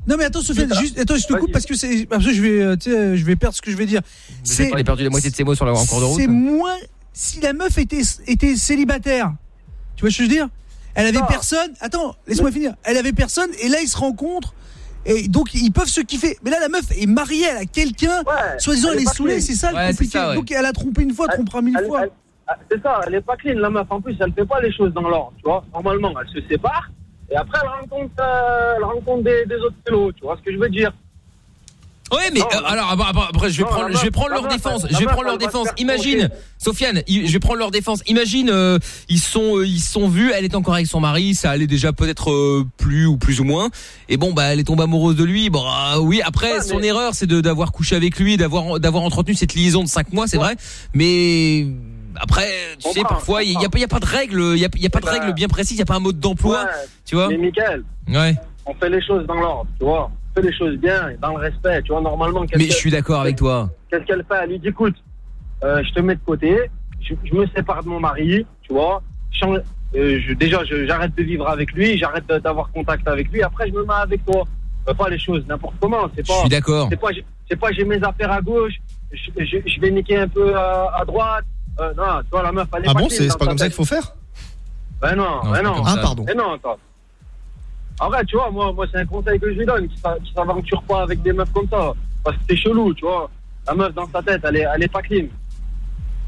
Non mais attends Sofiane, juste attends, je te coupe parce que c'est parce que je vais euh, tu sais, je vais perdre ce que je vais dire. C'est pas perdu la moitié de ses mots sur la en cours de route. C'est moins si la meuf était était célibataire. Tu vois ce que je veux dire? Elle avait personne. Attends, laisse-moi finir. Elle avait personne et là ils se rencontrent et donc ils peuvent se kiffer. Mais là la meuf est mariée, a quelqu'un. Soi-disant elle, elle est saoulée, c'est ça le Ouais, c'est compliqué. ça, ouais. Donc elle a trompé une fois, trompera mille Elle- fois. c'est ça, elle est pas clean, la meuf. En plus, elle fait pas les choses dans l'ordre, tu vois. Normalement, elle se sépare et après, elle rencontre, euh, elle rencontre des, des autres pélos, tu vois ce que je veux dire. Ouais, mais Non, euh, alors après, après, je vais Non, prendre, je vais prendre leur défense. Je vais prendre leur défense. Imagine. Sofiane, je vais prendre leur défense. Imagine, euh, ils sont, euh, ils sont vus. Elle est encore avec son mari. Ça allait déjà peut-être euh, plus ou plus ou moins. Et bon, bah, elle est tombée amoureuse de lui. Bon, euh, oui. Après, son erreur, c'est de d'avoir couché avec lui, d'avoir d'avoir entretenu cette liaison de 5 mois, c'est vrai. Mais après, tu sais, parfois, il y, a y a pas de règle, il y a, il y a pas de bah, règle bien précise. Il y a pas un mode d'emploi, Ouais, tu vois. Mais Michael, Ouais. on fait les choses dans l'ordre, tu vois. On fait les choses bien et dans le respect, tu vois. Normalement, Mais je suis d'accord avec toi. Qu'est-ce qu'elle fait? Elle lui dit écoute, euh, je te mets de côté, je, je me sépare de mon mari, tu vois. Je change- euh, je- déjà, j'arrête de vivre avec lui, j'arrête d'avoir contact avec lui. Après, je me mets avec toi. Fais pas les choses n'importe comment. C'est pas. Je suis d'accord. C'est pas, j'ai- c'est pas j'ai mes affaires à gauche, je, je- je vais niquer un peu à, à droite. Euh, non, tu vois la meuf. Elle est Ah bon, clean c'est pas comme ça qu'il faut faire Ben non, Non, ben non. Ah, pardon. Ben non, attends. En vrai, tu vois, moi, moi c'est un conseil que je lui donne, qui s'a- qui s'aventure pas avec des meufs comme ça. Parce que c'est chelou, tu vois. La meuf dans sa tête, elle est, elle est pas clean.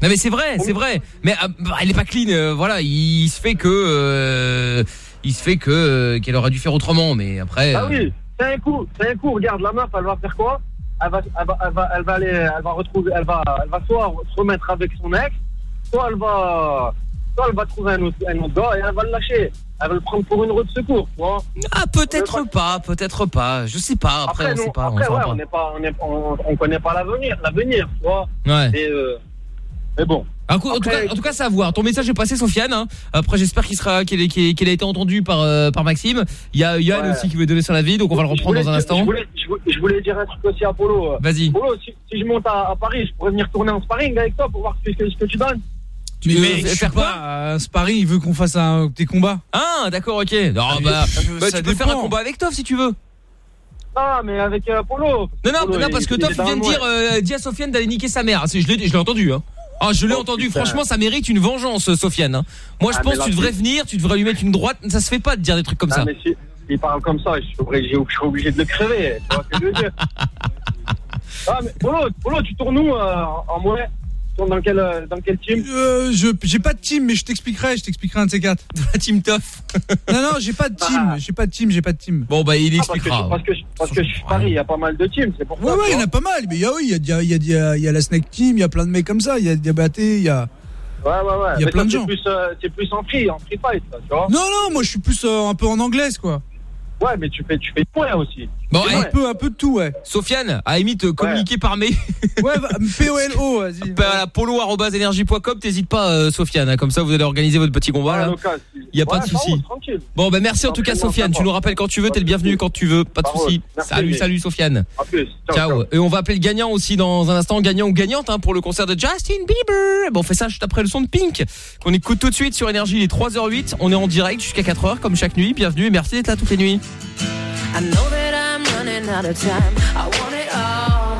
Non mais c'est vrai, c'est vrai. Mais euh, bah, elle est pas clean. euh, voilà, il se fait que, euh, il se fait que euh, qu'elle aurait dû faire autrement. Mais après. Ah oui, c'est un coup, c'est un coup. Regarde, la meuf, elle va faire quoi? Elle va, elle va, elle va, elle va aller, elle va retrouver, elle va, elle va soit se remettre avec son ex, soit elle va, soit elle va trouver un autre, un autre gars et elle va le lâcher. Elle va le prendre pour une roue de secours, tu vois. Ah peut-être pas, peut-être pas. Je sais pas. Après, on non, sait pas. après, on ouais, saura on pas. n'est pas, on, est, on, on connaît pas l'avenir, l'avenir, tu vois. Ouais. Et, euh, mais bon. En, tout cas, en tout cas, ça à voir. Ton message est passé, Sofiane. hein. Après, j'espère qu'il sera, qu'il a été entendu par euh, par Maxime. Il y a Yann Ouais. aussi qui veut donner son avis, donc on va le reprendre voulais dans un dire- instant. Je voulais, je dire un truc aussi à Polo. Vas-y. Polo, si, si je monte à, à Paris, je pourrais venir tourner en sparring avec toi pour voir ce que, ce que tu donnes. Mais, veux mais faire faire quoi quoi Un sparring, il veut qu'on fasse un des combats. Ah, d'accord, ok. Non, bah, bah, tu peux faire un combat avec Toff si tu veux. Ah, mais avec euh, Polo. Non, non, Polo, non, parce que dans vient de dire, euh, dis à Sofiane d'aller niquer sa mère. C'est- Je l'ai, je l'ai entendu. Hein. Ah, je l'ai Oh, entendu. putain. Franchement, ça mérite une vengeance, Sofiane. hein. Moi, je Ah, pense que tu devrais venir, tu devrais lui mettre une droite. Ça se fait pas de dire des trucs comme Ah, ça. mais si, il parle comme ça, je suis obligé, je suis obligé de le crever. Tu vois ce que je veux dire Ah, mais Polo, Polo, tu tournes où euh, en tournes dans quel, euh, dans quel team Euh, je j'ai pas de team, mais je t'expliquerai, je t'expliquerai un de ces quatre. La team Toff. non non, j'ai pas de team, j'ai pas de team, j'ai pas de team. Bon bah il Ah, parce que, parce que, parce que je suis Paris, il y a pas mal de teams, c'est pour Ouais ça. ouais, il y en a pas mal, mais il y a oui, il y a, il y a, il y a- a- la Snake Team, il y a plein de mecs comme ça, il y a Diabaté, il y a Ouais, ouais, ouais. Il y a Mais plein toi, de c'est gens. Plus, euh, c'est plus en free, en free fight, ça, tu vois. Non non, moi je suis plus euh, un peu en anglaise quoi. Ouais, mais tu fais, tu fais point aussi. Bon, eh, Un point. peu un peu de tout ouais. Sofiane, à limite, euh, communiquer par mail. Ouais, va- POLO, vas-y. à polo.energie.com, t'hésites pas, euh, Sofiane. hein. Comme ça, vous allez organiser votre petit combat. là. Il y a pas de souci. Bon, bah merci en tout cas, Sofiane. Tu nous rappelles quand tu veux. T'es le bienvenu quand tu veux. Pas de souci. Salut, salut, Sofiane. À plus. Ciao, Ciao. ciao. Et on va appeler le gagnant aussi dans un instant, gagnant ou gagnante hein, pour le concert de Justin Bieber. Bon, on fait ça juste après le son de Pink qu'on écoute tout de suite sur Énergie. Il est 3h08. On est en direct jusqu'à 4h comme chaque nuit. Bienvenue et merci d'être là toutes les nuits. Out of time. I want it all.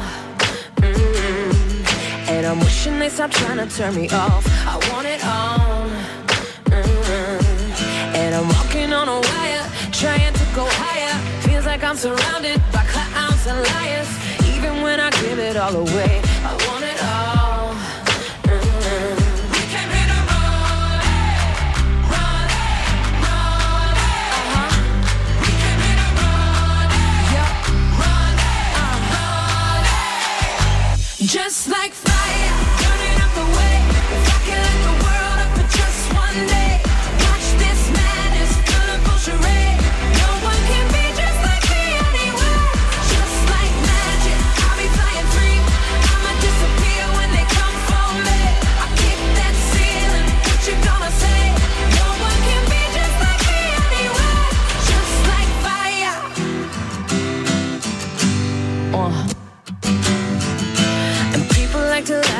Mm. And I'm wishing they stop trying to turn me off. I want it all. Mm. And I'm walking on a wire, trying to go higher. Feels like I'm surrounded by clowns and liars. Even when I give it all away, I want it Just like fire,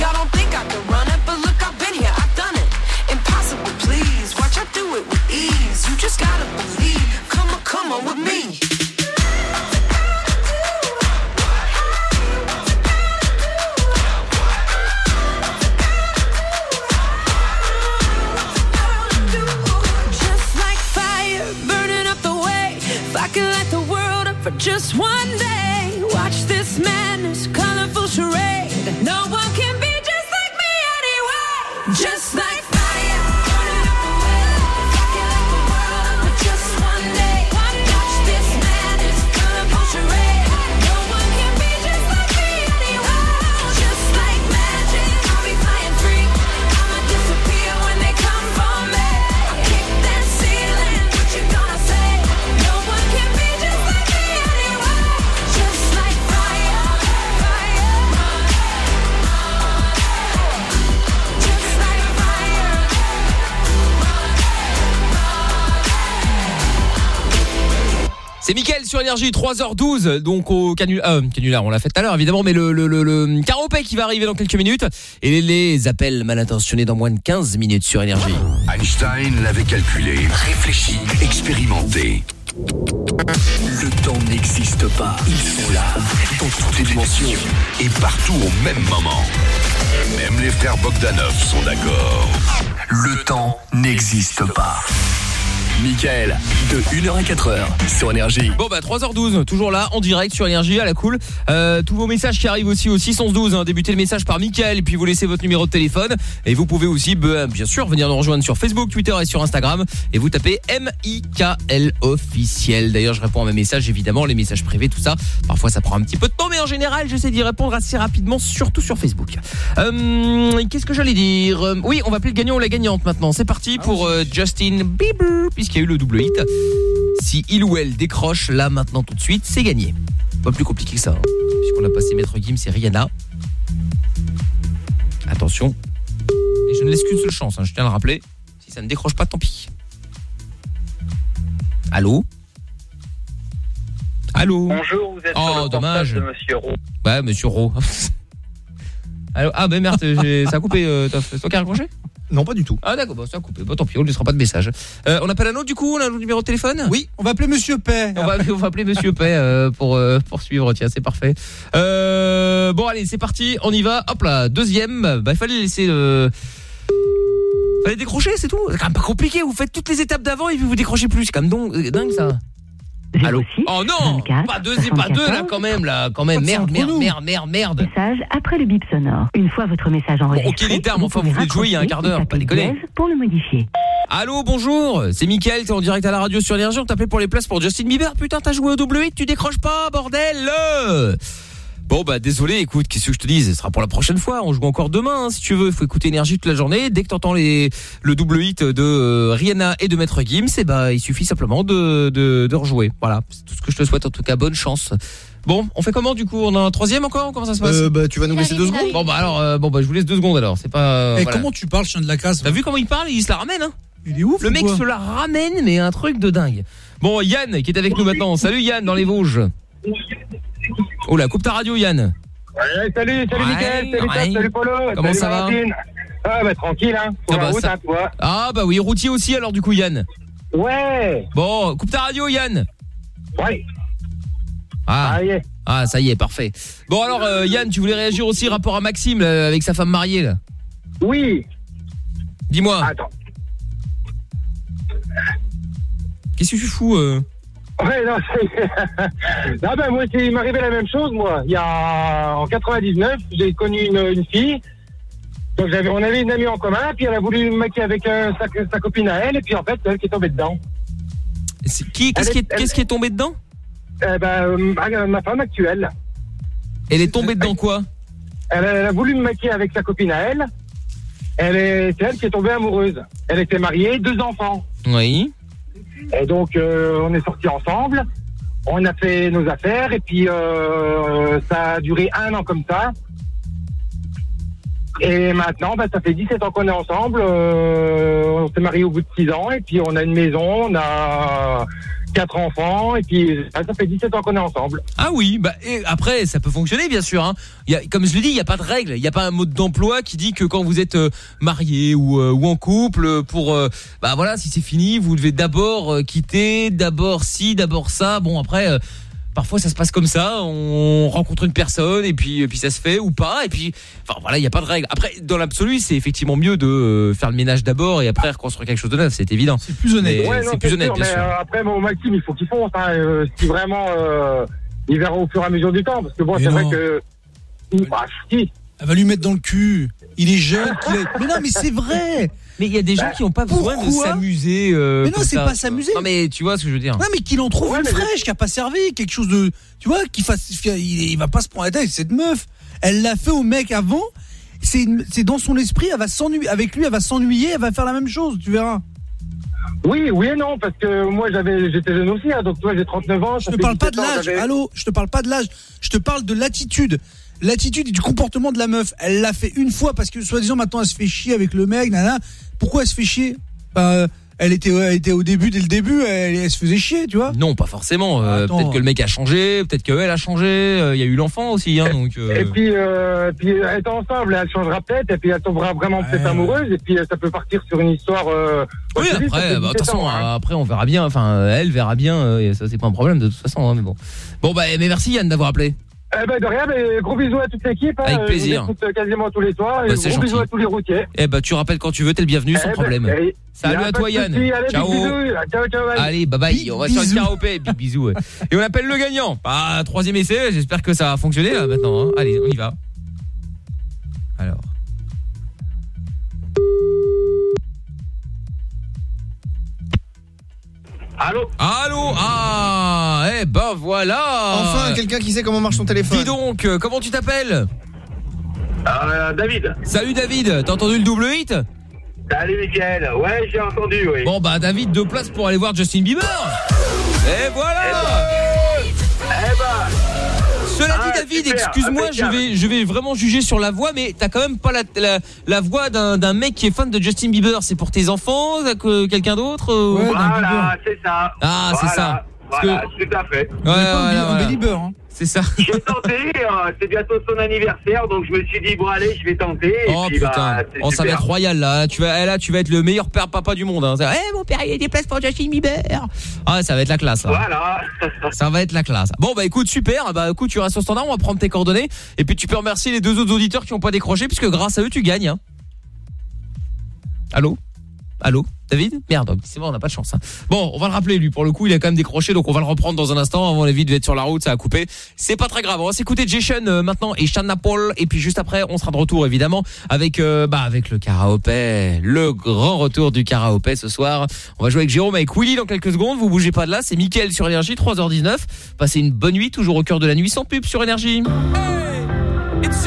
Y'all don't think I can run it, but look, I've been here, I've done it. Impossible, please, watch I do it with ease. You just gotta believe, come on, come on with me. Just like fire burning up the way. If I could light the world up for just one day, watch this madness, colorful charade. No one can C'est Mickaël sur Énergie, 3h12, donc au euh, canular, on l'a fait tout à l'heure évidemment, mais le, le, caropé qui va arriver dans quelques minutes, et les appels mal intentionnés dans moins de 15 minutes sur Énergie. Einstein l'avait calculé, réfléchi, expérimenté. Le temps n'existe pas. Ils sont là, dans toutes les dimensions et partout au même moment. Même les frères Bogdanov sont d'accord. Le temps n'existe pas. Michael, de 1h à 4h sur Énergie. Bon bah 3h12, toujours là, en direct sur Énergie, à la cool. Euh, tous vos messages qui arrivent aussi au 612, hein, débutez le message par Mickaël et puis vous laissez votre numéro de téléphone. Et vous pouvez aussi, bah, bien sûr, venir nous rejoindre sur Facebook, Twitter et sur Instagram. Et vous tapez M-I-K-L officiel. D'ailleurs, je réponds à mes messages, évidemment, les messages privés, tout ça. Parfois, ça prend un petit peu de temps, mais en général, j'essaie d'y répondre assez rapidement, surtout sur Facebook. Euh, Qu'est-ce que j'allais dire? Euh, Oui, on va appeler le gagnant ou la gagnante maintenant. C'est parti pour euh, Justin Bieber, puisqu'il y a eu le double hit. Si il ou elle décroche, là, maintenant, tout de suite, c'est gagné. Pas plus compliqué que ça. hein. Puisqu'on a passé Maître Gims et Rihanna. Attention. Et je ne laisse qu'une seule chance, hein, je tiens à le rappeler. Si ça ne décroche pas, tant pis. Allô? Allô? Bonjour, vous êtes Oh, sur le portable dommage. de Monsieur Roux. Ouais, monsieur Ro. Allô? Ah, ben merde, ça a coupé, euh. C'est toi qui as raccroché? Non, pas du tout. Ah, d'accord, bon, ça a coupé. Bon, tant pis, on ne laissera pas de message. Euh, on appelle un autre, du coup On a un numéro de téléphone? Oui, on va appeler Monsieur Pay. On va, on va appeler Monsieur Pay euh, pour euh, poursuivre. Tiens, c'est parfait. Euh, bon, allez, c'est parti. On y va. Hop là, deuxième. Bah, il fallait laisser le. Fallait décrocher, c'est tout. C'est quand même pas compliqué. Vous faites toutes les étapes d'avant et puis vous décrochez plus. C'est quand même donc- euh, dingue ça. Allô. Oh non, pas deux, pas deux là quand même là, quand même. Merde, merde, merde, merde, merde. Message après le bip sonore. Une fois votre message enregistré, ok les termes, enfin vous de jouer il y a un quart d'heure, pas déconner. pour le modifier. Allô, bonjour, c'est Mickaël, t'es en direct à la radio sur Énergie, on t'appelait pour les places pour Justin Bieber. Putain, t'as joué au double hit, tu décroches pas, bordel. Bon bah désolé, écoute, qu'est-ce que je te dis, ce sera pour la prochaine fois, on joue encore demain hein, si tu veux, faut écouter Énergie toute la journée, dès que t'entends les le double hit de euh, Rihanna et de Maître Gims, et bah il suffit simplement de, de, de rejouer. Voilà, c'est tout ce que je te souhaite en tout cas, bonne chance. Bon, on fait comment du coup? On a un troisième encore? Comment ça se passe? Euh, bah, tu vas nous laisser deux secondes Bon bah alors, euh, bon bah je vous laisse deux secondes alors, c'est pas... euh, Et voilà. comment tu parles, chien de la casse T'as vu comment il parle? Il se la ramène, hein Il est ouf. Le mec se la ramène, mais un truc de dingue. Bon, Yann qui est avec nous maintenant. Salut Yann dans les Vosges. Oh là, coupe ta radio Yann. Ouais, salut, salut Ouais, Mickaël, salut ouais. Top, salut Polo, Comment salut ça va. Ah bah tranquille, hein. Pour Ah la bah, route, ça- hein, toi. Ah bah oui, routier aussi alors du coup Yann. Ouais. Bon, coupe ta radio Yann. Ouais. Ah. Ah, ça y est, parfait. Bon alors euh, Yann, tu voulais réagir aussi rapport à Maxime là, avec sa femme mariée là Oui. Dis-moi. Attends. Qu'est-ce que tu fous euh Ouais, non, c'est... non, ben, moi, c'est- il arrivé la même chose, moi. Il y a, en 99, j'ai connu une, une fille. Donc, j'avais, on avait une amie en commun, puis elle a voulu me maquiller avec euh, sa, sa copine à elle, et puis en fait, c'est elle qui est tombée dedans. Qui Qu'est-ce qui, est- qu'est-ce qui est tombé dedans? Eh ben, euh, ma, ma femme actuelle. Elle est tombée dedans quoi? Elle, a- elle a voulu me maquiller avec sa copine à elle. Elle est, c'est elle qui est tombée amoureuse. Elle était mariée, deux enfants. Oui. Et donc, euh, on est sortis ensemble. On a fait nos affaires et puis euh, ça a duré un an comme ça. Et maintenant, bah, ça fait 17 ans qu'on est ensemble. Euh, on s'est mariés au bout de 6 ans et puis on a une maison, on a quatre enfants et puis ah, ça fait 17 ans qu'on est ensemble. Ah oui, bah après ça peut fonctionner bien sûr. Hein. Comme je le dis, il n'y a pas de règle, il n'y a pas un mode d'emploi qui dit que quand vous êtes euh, marié ou, euh, ou en couple, euh, pour euh, bah voilà, si c'est fini, vous devez d'abord euh, quitter, d'abord ci, d'abord ça. Bon après. Parfois ça se passe comme ça, on rencontre une personne et puis et puis ça se fait ou pas et puis enfin voilà il y a pas de règle. Après dans l'absolu c'est effectivement mieux de euh, faire le ménage d'abord et après reconstruire quelque chose de neuf, c'est évident. C'est plus honnête. Ouais, C'est plus honnête sûr, bien mais, sûr. euh, après, bon, Maxime, il faut qu'il fonce. Hein, euh, si vraiment, euh, il verra au fur et à mesure du temps. Parce que bon, c'est vrai que. Bah, si. Elle va lui mettre dans le cul. Il est jeune. qu'il est- Mais non, mais c'est vrai. Mais il y a des gens qui n'ont pas besoin de s'amuser. euh, Mais non, c'est pas s'amuser. Non mais tu vois ce que je veux dire. Ouais, mais qu'il en trouve une fraîche, qui a pas servi, quelque chose de, tu vois, qui fasse, il, il va pas se prendre la tête avec cette meuf. Elle l'a fait au mec avant. C'est, dans son esprit, elle va s'ennuyer, avec lui, elle va s'ennuyer, elle va faire la même chose, tu verras. Oui, oui et non, parce que moi, j'avais, j'étais jeune aussi. Hein, donc, toi, j'ai 39 ans. Je te parle pas de l'âge, allô, je te parle pas de l'âge, je te parle de l'attitude. L'attitude et du comportement de la meuf. Elle l'a fait une fois parce que, soi-disant, maintenant, elle se fait chier avec le mec, nana. Pourquoi elle se fait chier Bah, elle était, elle était au début, dès le début, elle, elle se faisait chier, tu vois. Non, pas forcément. euh, peut-être que le mec a changé, peut-être qu'elle a changé. euh, Il y a eu l'enfant aussi, hein, donc. euh, Et puis, euh, puis, être ensemble, elle changera peut-être, et puis elle tombera vraiment peut-être amoureuse, et puis euh, ça peut partir sur une histoire. Euh, Oui, après, bah, de toute 17 façon, ans, hein. après on verra bien. Enfin, euh, elle verra bien. euh, et ça, c'est pas un problème de toute façon. hein, mais bon. Bon, bah, mais merci Yann d'avoir appelé. Eh ben de rien, mais gros bisous à toute l'équipe. hein. Avec plaisir. Je euh, quasiment tous les soirs. Bah, et gros bisous gentil. à tous les routiers. Eh bah, tu rappelles quand tu veux, t'es le bienvenu, sans Eh ben, problème. eh, Salut a à toi Yann. Allez, Ciao. bisous. Ciao, ciao, bye. Allez, bye bye. On va sur le karaopé. Big bisous. Et on appelle le gagnant. Bah, troisième essai. J'espère que ça va fonctionner là maintenant. hein. Allez, on y va. Alors. Allô Allô Ah, eh ben voilà. Enfin, quelqu'un qui sait comment marche son téléphone. Dis donc, euh, comment tu t'appelles Euh, David. Salut David. T'as entendu le double hit Salut Mickaël. Ouais, j'ai entendu, oui. Bon bah David, deux places pour aller voir Justin Bieber. Et voilà. Eh ben. Cela Ah, dit David, excuse-moi, je impeccable. vais je vais vraiment juger sur la voix, mais t'as quand même pas la, la, la voix d'un d'un mec qui est fan de Justin Bieber. C'est pour tes enfants, que quelqu'un d'autre euh, ou- Voilà, c'est ça. Ah, c'est ça. Parce Voilà, que- tout à fait. Ouais, hein. C'est ça. J'ai tenté, euh, c'est bientôt son anniversaire, donc je me suis dit, bon allez, je vais tenter. et Oh puis, putain, bah, oh, ça va être royal là. Tu vas, eh, là, tu vas être le meilleur père papa du monde. Hein. Eh mon père, il y a des places pour Justin Bieber. Ah, ça va être la classe. Là. Voilà. Ça va être la classe. Bon bah écoute super. Bah écoute, tu restes au standard. On va prendre tes coordonnées et puis tu peux remercier les deux autres auditeurs qui n'ont pas décroché puisque grâce à eux tu gagnes. hein. Allô, allô, David? Merde, c'est bon, on n'a pas de chance. hein. Bon, on va le rappeler lui. Pour le coup, il a quand même décroché, donc on va le reprendre dans un instant. Avant, la vie devait être sur la route, ça a coupé. C'est pas très grave. On va s'écouter Jason euh, maintenant et Shanna Paul et puis juste après, on sera de retour évidemment avec euh, bah avec le karaopé, le grand retour du karaopé ce soir. On va jouer avec Jérôme, avec Willy dans quelques secondes. Vous bougez pas de là. C'est Mickaël sur énergie, 3h19. Passez une bonne nuit, toujours au cœur de la nuit sans pub sur énergie. It's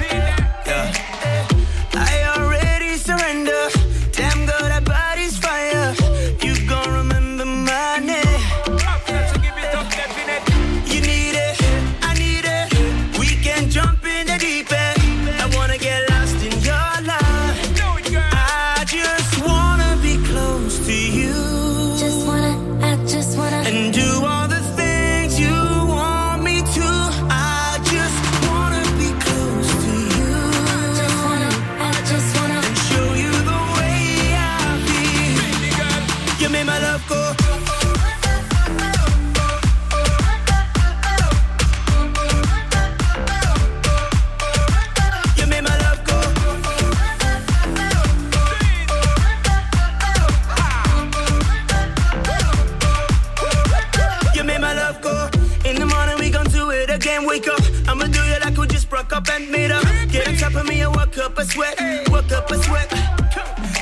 Broke up and made up. Get on top of me and work up a sweat, work up a sweat.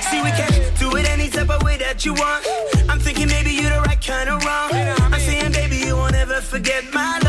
See we can do it any type of way that you want. I'm thinking maybe you're the right kind of wrong. I'm saying baby you won't ever forget my love.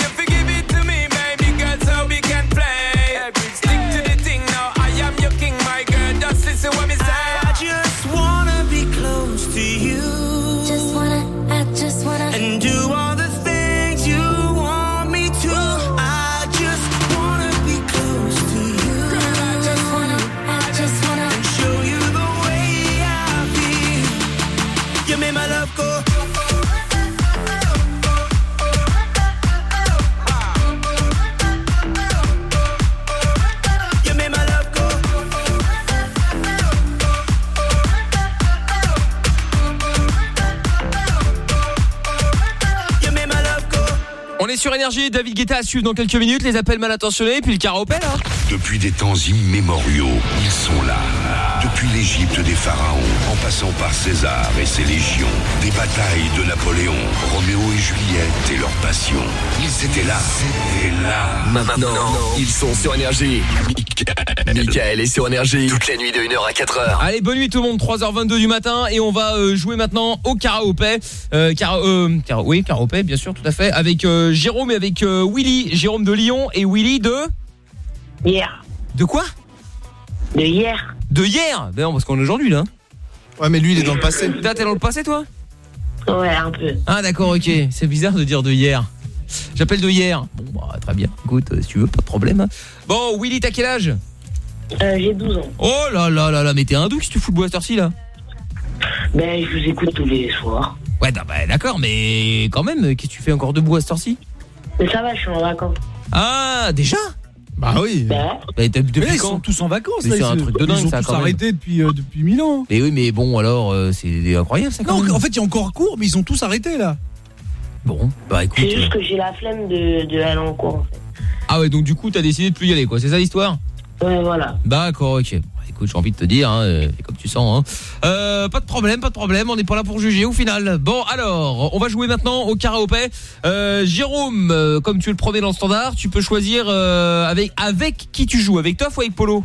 sur énergie, David Guetta à suivre dans quelques minutes, les appels mal intentionnés, puis le karaopé là. Depuis des temps immémoriaux, ils sont là. Depuis l'Égypte des pharaons, en passant par César et ses légions, des batailles de Napoléon, Roméo et Juliette et leur passion. Ils étaient là. C'était là. Maintenant, ils sont sur Énergie. Michael est sur Énergie. Toutes les nuits de 1h à 4h. Allez, bonne nuit tout le monde, 3h22 du matin et on va euh, jouer maintenant au karaopé. Euh, cara- euh, cara- oui, karaopé, bien sûr, tout à fait, avec euh, Jérôme et avec euh, Willy, Jérôme de Lyon et Willy de Hier. De quoi? De hier. De hier Ben non, parce qu'on est aujourd'hui là. Ouais, mais lui il est dans le passé. Putain, t'es dans le passé toi? Ouais, un peu. Ah d'accord, ok. C'est bizarre de dire de hier. J'appelle de hier. Bon, bah, très bien. Écoute, euh, si tu veux, pas de problème. Bon, Willy, t'as quel âge? Euh, J'ai 12 ans. Oh là là là là, mais t'es hindou si tu fous le bois à cette heure-ci, là Ben, je vous écoute tous les soirs. Ouais, non, bah, d'accord, mais quand même, qu'est-ce que tu fais encore debout à cette heure-ci? Mais ça va, je suis en vacances. Ah, déjà? Bah oui. Bah, Mais ils sont tous en vacances. C'est un ils- truc de dingue, Ils ont ça, tous quand même. arrêté depuis, euh, depuis mille ans. Mais oui, mais bon, alors, euh, c'est incroyable ça quand Non, même. en fait, il y a encore cours, mais ils ont tous arrêté là. Bon, bah écoute. c'est juste que j'ai la flemme de, de aller en cours, en fait. Ah ouais, donc du coup, t'as décidé de plus y aller, quoi. C'est ça l'histoire? Ouais, voilà. D'accord, ok. Écoute, j'ai envie de te dire, hein, euh, comme tu sens. Hein. Euh, pas de problème, pas de problème. On n'est pas là pour juger au final. Bon, alors, on va jouer maintenant au karaopé. Euh, Jérôme, comme tu es le premier dans le standard, tu peux choisir euh, avec avec qui tu joues, avec Toff ou avec Polo?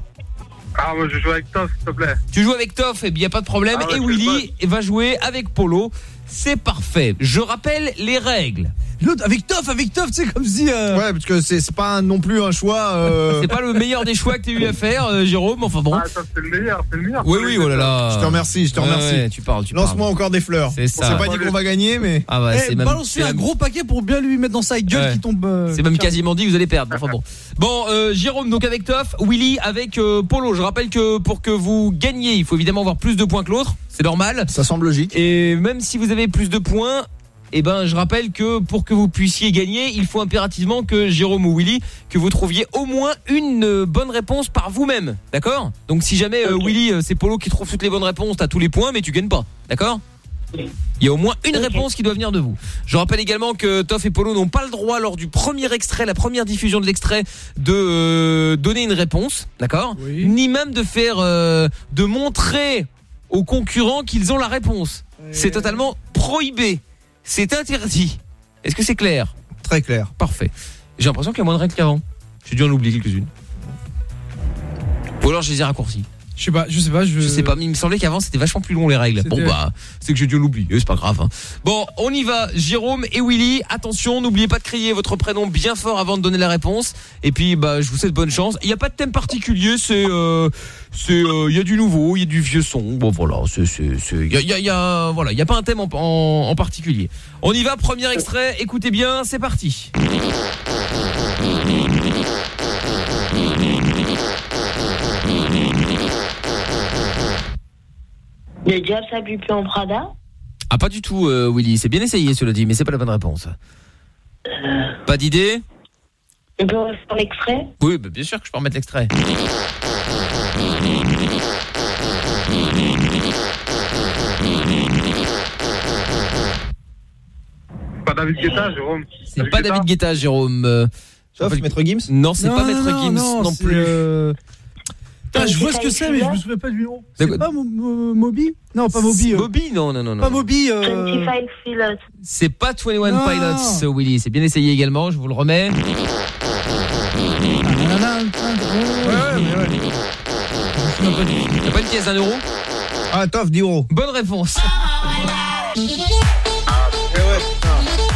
Ah, moi je joue avec toi, s'il te plaît. Tu joues avec Toff, et bien pas de problème. Ah ouais, et Willy va jouer avec Polo. C'est parfait. Je rappelle les règles. L'autre, avec Toff, avec Toff, tu sais, comme si. euh, Ouais, parce que c'est c'est pas non plus un choix. euh, C'est pas le meilleur des choix que tu as eu à faire, euh, Jérôme. Enfin bon. Ah, ça c'est le meilleur, c'est le meilleur. Oui, oui, oh là là. Je te remercie, je te remercie. ouais, tu parles, tu Lance-moi parles. encore des fleurs. C'est ça. On s'est pas dit qu'on va gagner, mais. Ah bah, eh, c'est même, balance-lui c'est un gros paquet pour bien lui mettre dans sa gueule Ouais. qui tombe. euh, c'est même quasiment dit que vous allez perdre. Enfin bon. Bon, euh, Jérôme donc avec Toff, Willy avec euh, Polo. Je rappelle que pour que vous gagniez, il faut évidemment avoir plus de points que l'autre. C'est normal. Ça semble logique. Et même si vous avez plus de points, eh ben, je rappelle que pour que vous puissiez gagner, il faut impérativement que Jérôme ou Willy, que vous trouviez au moins une euh, bonne réponse par vous-même. D'accord? Donc si jamais euh, Willy, euh, c'est Polo qui trouve toutes les bonnes réponses, t'as tous les points, mais tu gagnes pas. D'accord? Il y a au moins une réponse qui doit venir de vous. Je rappelle également que Toff et Polo n'ont pas le droit lors du premier extrait, la première diffusion de l'extrait, de euh, donner une réponse, d'accord? Ni même de faire, euh, de montrer aux concurrents qu'ils ont la réponse. C'est totalement prohibé. C'est interdit. Est-ce que c'est clair? Très clair. Parfait. J'ai l'impression qu'il y a moins de règles qu'avant. J'ai dû en oublier quelques-unes. Ou alors je les ai raccourcies. Je sais pas, je sais pas, je... sais pas, mais il me semblait qu'avant c'était vachement plus long les règles. Bon bah, c'est que j'ai dû l'oublier, c'est pas grave. hein. Bon, on y va. Jérôme et Willy, attention, n'oubliez pas de crier votre prénom bien fort avant de donner la réponse. Et puis bah, je vous souhaite bonne chance. Il y a pas de thème particulier, c'est euh, c'est euh, il y a du nouveau, il y a du vieux son. Bon voilà, c'est il y a, y a- y a- voilà, il y a pas un thème en, en, en particulier. On y va, premier extrait. Écoutez bien, c'est parti. Le diable s'habille plus en Prada Ah pas du tout, euh, Willy. C'est bien essayé, cela dit, mais c'est pas la bonne réponse. Pas d'idée On peut refaire l'extrait? Oui, bah, bien sûr que je peux remettre l'extrait. Pas David Guetta, Jérôme. C'est pas David Guetta, Jérôme. Euh, Sauf rappelle- Maître Gims? Non, c'est pas Maître non, Gims non, plus. Putain, je vois ce que c'est, mais je me souviens pas du nom. C'est pas Mo- Mo- Moby? Non, pas Moby. euh, Moby Non, non, non, non. Pas Moby. euh, 25 Pilots. C'est pas 21 Non. Pilots, euh, Willy. C'est bien essayé également, je vous le remets. T'as pas une pièce d'un euro? Ah, Toff, 10 euros. Bonne réponse.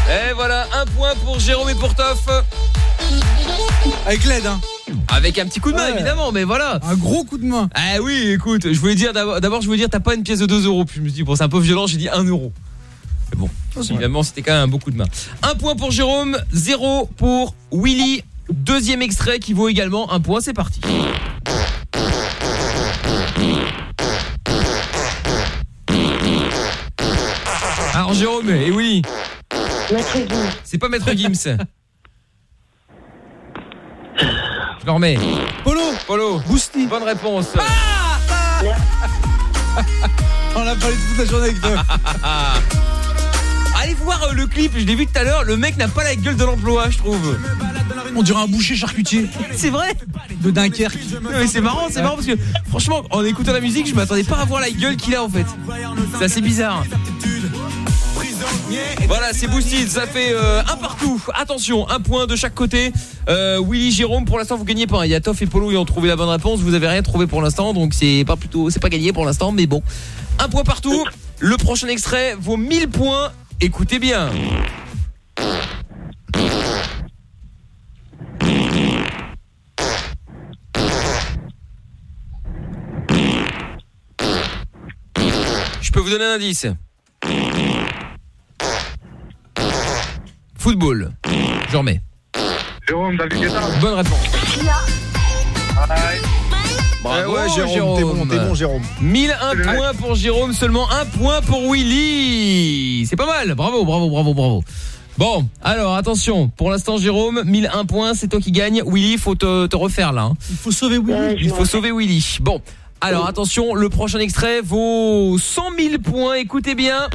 Et voilà, un point pour Jérôme et pour Toff. Avec l'aide, hein. Avec un petit coup de main, Ouais. évidemment, mais voilà. Un gros coup de main. Ah oui, écoute, je voulais dire d'abord, d'abord, je voulais dire, t'as pas une pièce de 2 euros. Puis je me suis dit, bon, c'est un peu violent, j'ai dit 1 euro. Mais bon, évidemment, c'était quand même un beau coup de main. Un point pour Jérôme, zéro pour Willy. Deuxième extrait qui vaut également un point, c'est parti. Alors Jérôme et Willy, Maître Gims. c'est pas Maître Gims. Je le remets. Polo. Polo. Boosty. Bonne réponse. On a parlé toute la journée avec toi. Allez voir euh, le clip, je l'ai vu tout à l'heure, le mec n'a pas la gueule de l'emploi, je trouve. On dirait un boucher charcutier. C'est vrai De Dunkerque. Non, mais c'est marrant, c'est marrant parce que franchement, en écoutant la musique, je m'attendais pas à voir la gueule qu'il a en fait. C'est assez bizarre. Voilà, c'est Boosted, ça fait euh, un partout. Attention, un point de chaque côté. Euh, Willy, Jérôme, pour l'instant vous gagnez pas. Il y et Polo qui ont trouvé la bonne réponse. Vous avez rien trouvé pour l'instant, donc c'est pas plutôt, c'est pas gagné pour l'instant, mais bon. Un point partout. Le prochain extrait vaut 1000 points. Écoutez bien. Je peux vous donner un indice. Football. Je remets. Jérôme, David Guetta. Bonne réponse. Bravo, Eh ouais, Jérôme, t'es bon, t'es bon, Jérôme. 1001 points pour Jérôme, seulement un point pour Willy. C'est pas mal. Bravo, bravo, bravo, bravo. Bon, alors attention, pour l'instant Jérôme, 1001 points, c'est toi qui gagne. Willy, faut te, te refaire là. hein. Il faut sauver Willy. Il faut sauver Willy. Bon, alors attention, le prochain extrait vaut 100 000 points, écoutez bien.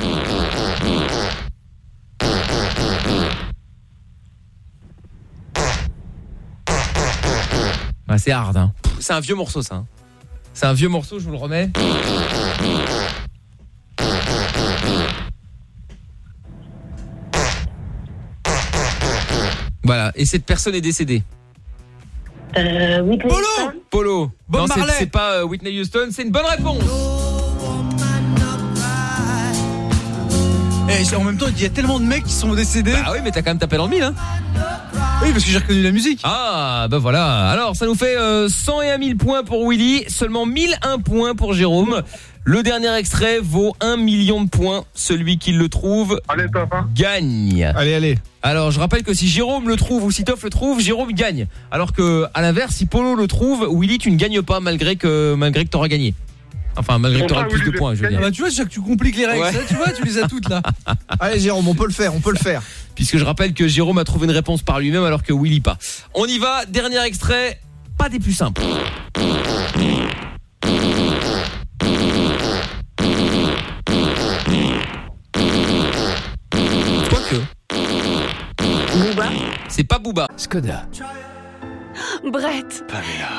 Ah, c'est hard, hein. C'est un vieux morceau, ça. hein. C'est un vieux morceau, je vous le remets. Voilà, et cette personne est décédée. Euh, Whitney Polo Houston. Polo. Bob non, c'est- Marley. c'est pas euh, Whitney Houston, c'est une bonne réponse. Eh, en même temps, il y a tellement de mecs qui sont décédés. Bah oui, mais t'as quand même tapé dans le mille, hein. Oui, parce que j'ai reconnu la musique. Ah, bah voilà. Alors, ça nous fait euh, 100 et 1000 points pour Willy, seulement 1001 points pour Jérôme. Le dernier extrait vaut 1 million de points. Celui qui le trouve Allez, top, hein. gagne. Allez, allez. Alors, je rappelle que si Jérôme le trouve ou si Toff le trouve, Jérôme gagne. Alors que, à l'inverse, si Polo le trouve, Willy, tu ne gagnes pas malgré que malgré que t'auras gagné. Enfin, malgré que tu auras bah plus de points, je veux dire. Bah, tu vois, Jacques, tu compliques les règles. Tu vois, tu les as toutes là. Allez, Jérôme, on peut le faire, on peut le faire. Puisque je rappelle que Jérôme a trouvé une réponse par lui-même alors que Willy pas. On y va, dernier extrait, pas des plus simples. Quoique. Booba C'est pas Booba. Skoda. Brett,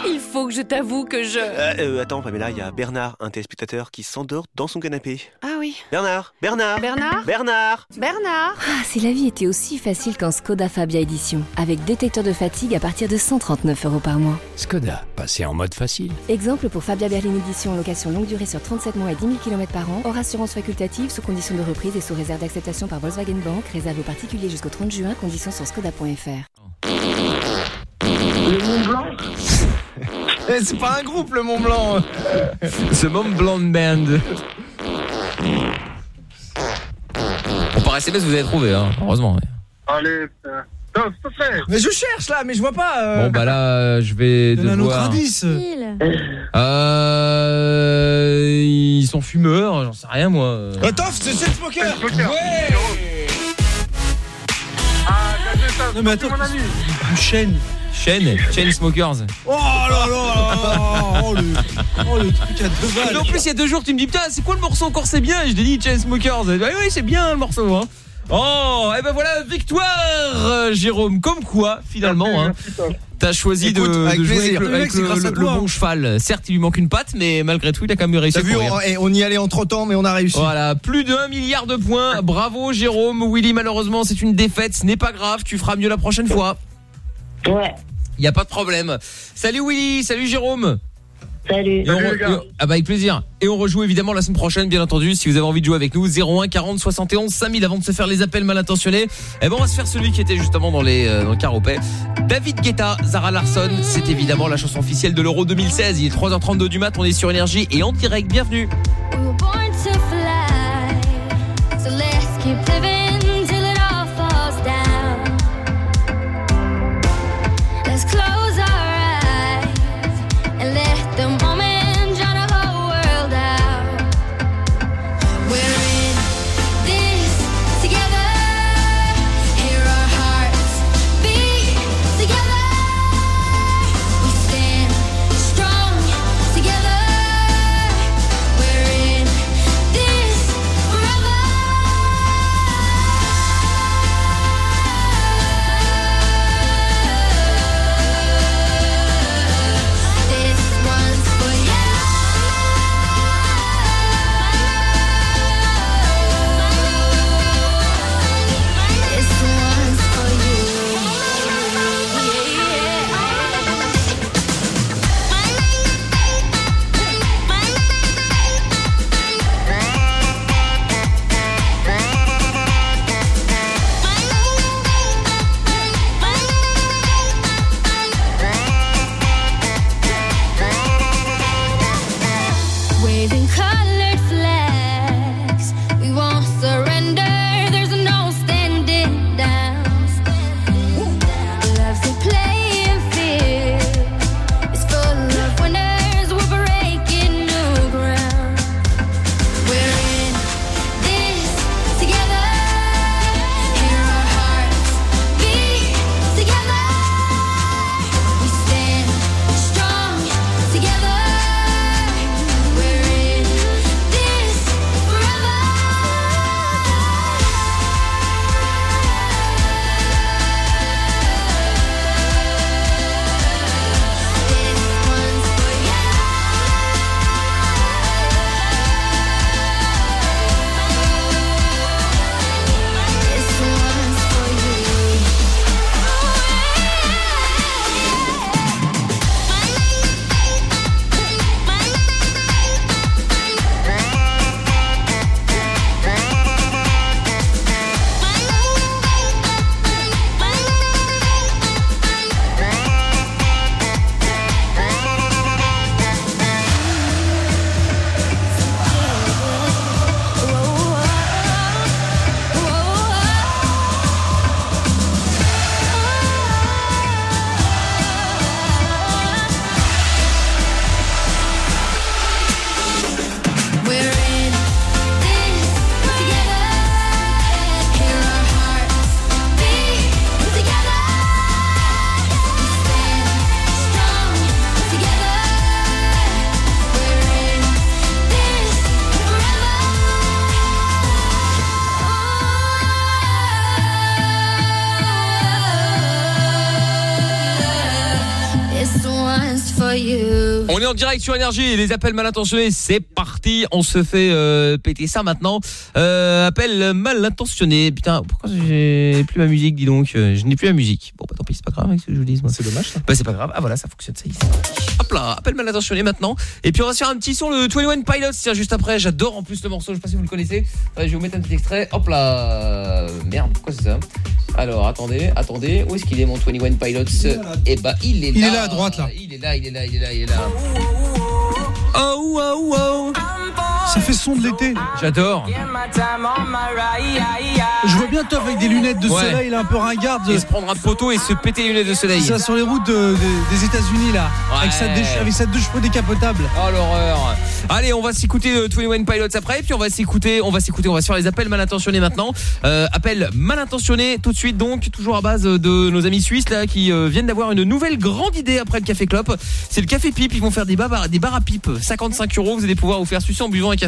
il faut que je t'avoue que je... Euh, euh, attends, Pamela, il y a Bernard, un téléspectateur qui s'endort dans son canapé. Ah oui. Bernard, Bernard, Bernard Bernard. Bernard Ah, si la vie était aussi facile qu'en Skoda Fabia Edition, avec détecteur de fatigue à partir de 139 euros par mois. Skoda. Passez en mode facile. Exemple pour Fabia Berlin Edition en location longue durée sur 37 mois et 10 000 km par an, hors assurance facultative sous condition de reprise et sous réserve d'acceptation par Volkswagen Bank, réserve aux particuliers jusqu'au 30 juin, conditions sur skoda.fr. Le Mont Blanc Eh, C'est pas un groupe le Mont Blanc Ce Mont Blanc Band. Bon, par SMS, vous avez trouvé, hein, heureusement. Allez, putain. Top, s'il te plaît. Mais je cherche là, mais je vois pas. euh. Bon, bah là, euh, je vais Donne un autre devoir... indice. Euh, ils sont fumeurs, j'en sais rien moi. Euh, Toff, c'est le smoker Ouais Non mais attends, une chaîne. Chaîne, Chain Smokers. Oh là là là Oh le, oh, le truc à deux balles. Et en plus, il y a deux jours, tu me dis putain, c'est quoi le morceau encore? C'est bien. Et je t'ai dit Chain Smokers. Oui, oui, c'est bien le morceau. Hein. Oh, et ben voilà, victoire, euh, Jérôme. Comme quoi, finalement, hein, t'as choisi de, avec de jouer plaisir. avec, le, Le mec, avec c'est le- grâce à le toi, bon hein. cheval. Certes, il lui manque une patte, mais malgré tout, il a quand même réussi T'as à vu, on, et on y allait en trottant, mais on a réussi. Voilà, plus de 1 milliard de points. Bravo Jérôme. Willy, malheureusement, c'est une défaite. Ce n'est pas grave, tu feras mieux la prochaine fois. Ouais. Il y a pas de problème. Salut Willy, salut Jérôme. Salut. Et on re- et on- ah bah avec plaisir. Et on rejoue évidemment la semaine prochaine, bien entendu. Si vous avez envie de jouer avec nous, 01 40 71 5000 avant de se faire les appels mal intentionnés. Eh ben on va se faire celui qui était justement dans les euh, dans le caropet. David Guetta, Zara Larson, c'est évidemment la chanson officielle de l'Euro 2016. Il est 3h32 du mat, on est sur énergie et en direct. Bienvenue. We were born to fly, so let's keep living en direct sur énergie, les appels mal intentionnés, c'est parti. On se fait euh, péter ça maintenant. Euh, appel mal intentionné. Putain, pourquoi j'ai plus ma musique, dis donc? Euh, Je n'ai plus la musique. Bon, bah tant pis, c'est pas grave avec ce que je vous dis. C'est dommage. Bah c'est pas grave. Ah voilà, ça fonctionne ça y est. Hop là, appel mal intentionné maintenant. Et puis on va se faire un petit son le 21 Pilots tiens juste après. J'adore en plus le morceau, je sais pas si vous le connaissez. Ouais, je vais vous mettre un petit extrait. Hop là. Merde, pourquoi c'est ça? Alors attendez, attendez, où est-ce qu'il est mon 21 Pilots? Eh bah il est là. Il est là, à droite, là. Il est là, il est là, il est là, il est là. Oh oh oh. Ça fait son de l'été. J'adore. Je vois bien Toff avec des lunettes de Ouais. soleil, là, un peu ringarde. Il se prendra de poteau et se péter les lunettes de soleil. Ça sur les routes de- de- des États-Unis là, avec sa déch- avec sa deux cheveux décapotables. Oh l'horreur. Allez, on va s'écouter euh, 21 Pilots après, puis on va s'écouter, on va s'écouter, on va se faire les appels mal intentionnés maintenant. Euh, appels mal intentionnés tout de suite donc, toujours à base de nos amis suisses là qui euh, viennent d'avoir une nouvelle grande idée après le café clope. C'est le café pipe. Ils vont faire des bars, des bars à pipe, 55 euros. Vous allez pouvoir vous faire sucer en buvant un café.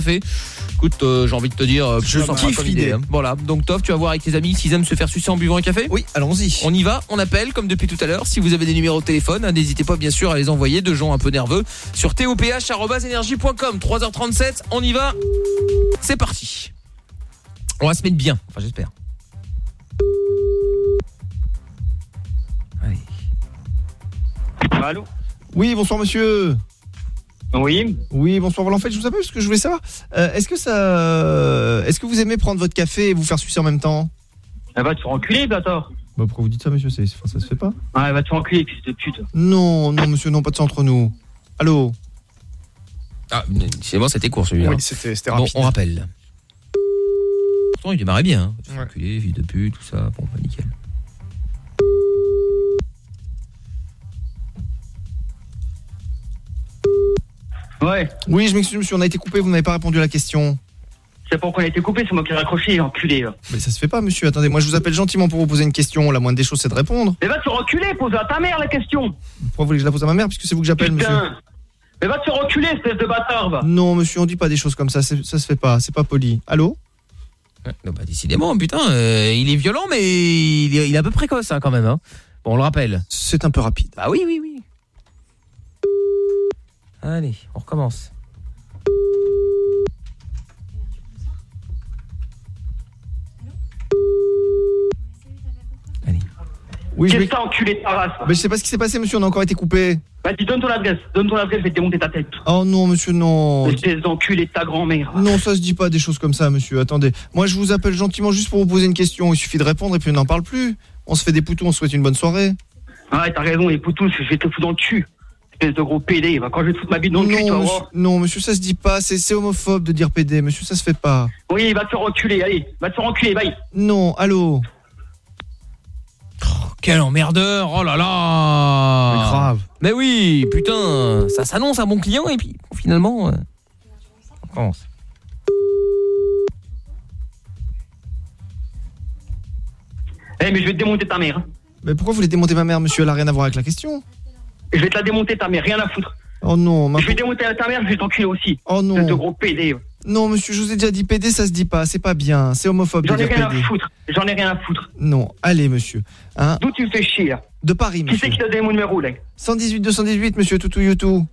Écoute, euh, j'ai envie de te dire, euh, Je kiffe l'idée. idée, hein. Voilà. Donc Toff, tu vas voir avec tes amis s'ils aiment se faire sucer en buvant un café. Oui, allons-y. On y va, on appelle comme depuis tout à l'heure. Si vous avez des numéros de téléphone, hein, n'hésitez pas bien sûr à les envoyer de gens un peu nerveux sur toph@energie.com. 3h37, on y va. C'est parti. On va se mettre bien, enfin j'espère. Allô? Oui, bonsoir monsieur. Oui. Oui, bonsoir. Voilà, en fait, je vous appelle parce que je voulais savoir, euh, est-ce que ça, est-ce que vous aimez prendre votre café et vous faire sucer en même temps? Elle va te faire enculer, bâtard. Bah pourquoi vous dites ça, monsieur? C'est, enfin, ça se fait pas. Ah, elle va te faire enculer, fils de pute. Non, non, monsieur, non, pas de ça entre nous. Allô? Ah, c'est bon, c'était court celui-là. Oui, c'était, c'était Bon, rapide. on rappelle. Pourtant, il démarrait bien. Hein. Enculé, fille de pute, tout ça. Bon, bah, nickel. Ouais. Oui, je m'excuse, monsieur, on a été coupé, vous n'avez pas répondu à la question. C'est pas qu'on a été coupé, c'est moi qui ai raccroché, enculé. là. Mais ça se fait pas, monsieur. Attendez, moi je vous appelle gentiment pour vous poser une question. La moindre des choses, c'est de répondre. Mais va te faire enculer, pose à ta mère la question. Pourquoi vous voulez que je la pose à ma mère puisque c'est vous que j'appelle, monsieur Putain. Mais va te faire enculer, espèce de bâtard, va. Non, monsieur, on dit pas des choses comme ça. c'est- Ça se fait pas. C'est pas poli. Allô Non, bah, décidément, putain, euh, il est violent, mais il est, il est un peu précoce hein, quand même. Hein. Bon, on le rappelle. C'est un peu rapide. Bah oui, oui, oui. Allez, on recommence. Oui, je Qu'est-ce vais- que t'as enculé de ta race Mais je sais pas ce qui s'est passé, monsieur. On a encore été coupé. Vas-y, donne ton adresse. Donne ton adresse, je vais te démonter ta tête. Oh non, monsieur, non. Espèce d'enculé de ta grand-mère. Non, ça se dit pas des choses comme ça, monsieur. Attendez. Moi, je vous appelle gentiment juste pour vous poser une question. Il suffit de répondre et puis on n'en parle plus. On se fait des poutous, on se souhaite une bonne soirée. Ah Ouais, t'as raison, les poutous, je vais te foutre dans le cul. Espèce de gros va. Quand je vais te foutre ma bite dans le cul, tu vas Non, monsieur, voir. non, monsieur, ça se dit pas. C'est c'est homophobe de dire PD. Monsieur, ça se fait pas. Oui, va te faire enculer, allez. Va te faire enculer, bye. Non, allô Quel emmerdeur, oh là là Mais grave. Mais oui, putain, ça s'annonce un bon client et puis finalement... euh, on commence. Eh, mais je vais te démonter ta mère. hein. Mais pourquoi vous voulez démonter ma mère, monsieur? Elle a rien à voir avec la question. Je vais te la démonter ta mère, rien à foutre. Oh non, ma... Je vais démonter ta mère, je vais t'enculer aussi. Oh non. De gros va. Non, monsieur, je vous ai déjà dit PD, ça se dit pas. C'est pas bien. C'est homophobe J'en ai rien PD. à foutre. J'en ai rien à foutre. Non, allez, monsieur. Hein D'où tu me fais chier, là De Paris, Qui monsieur. c'est qui t'a donné mon numéro, là 118 218, monsieur Toutou Youtou.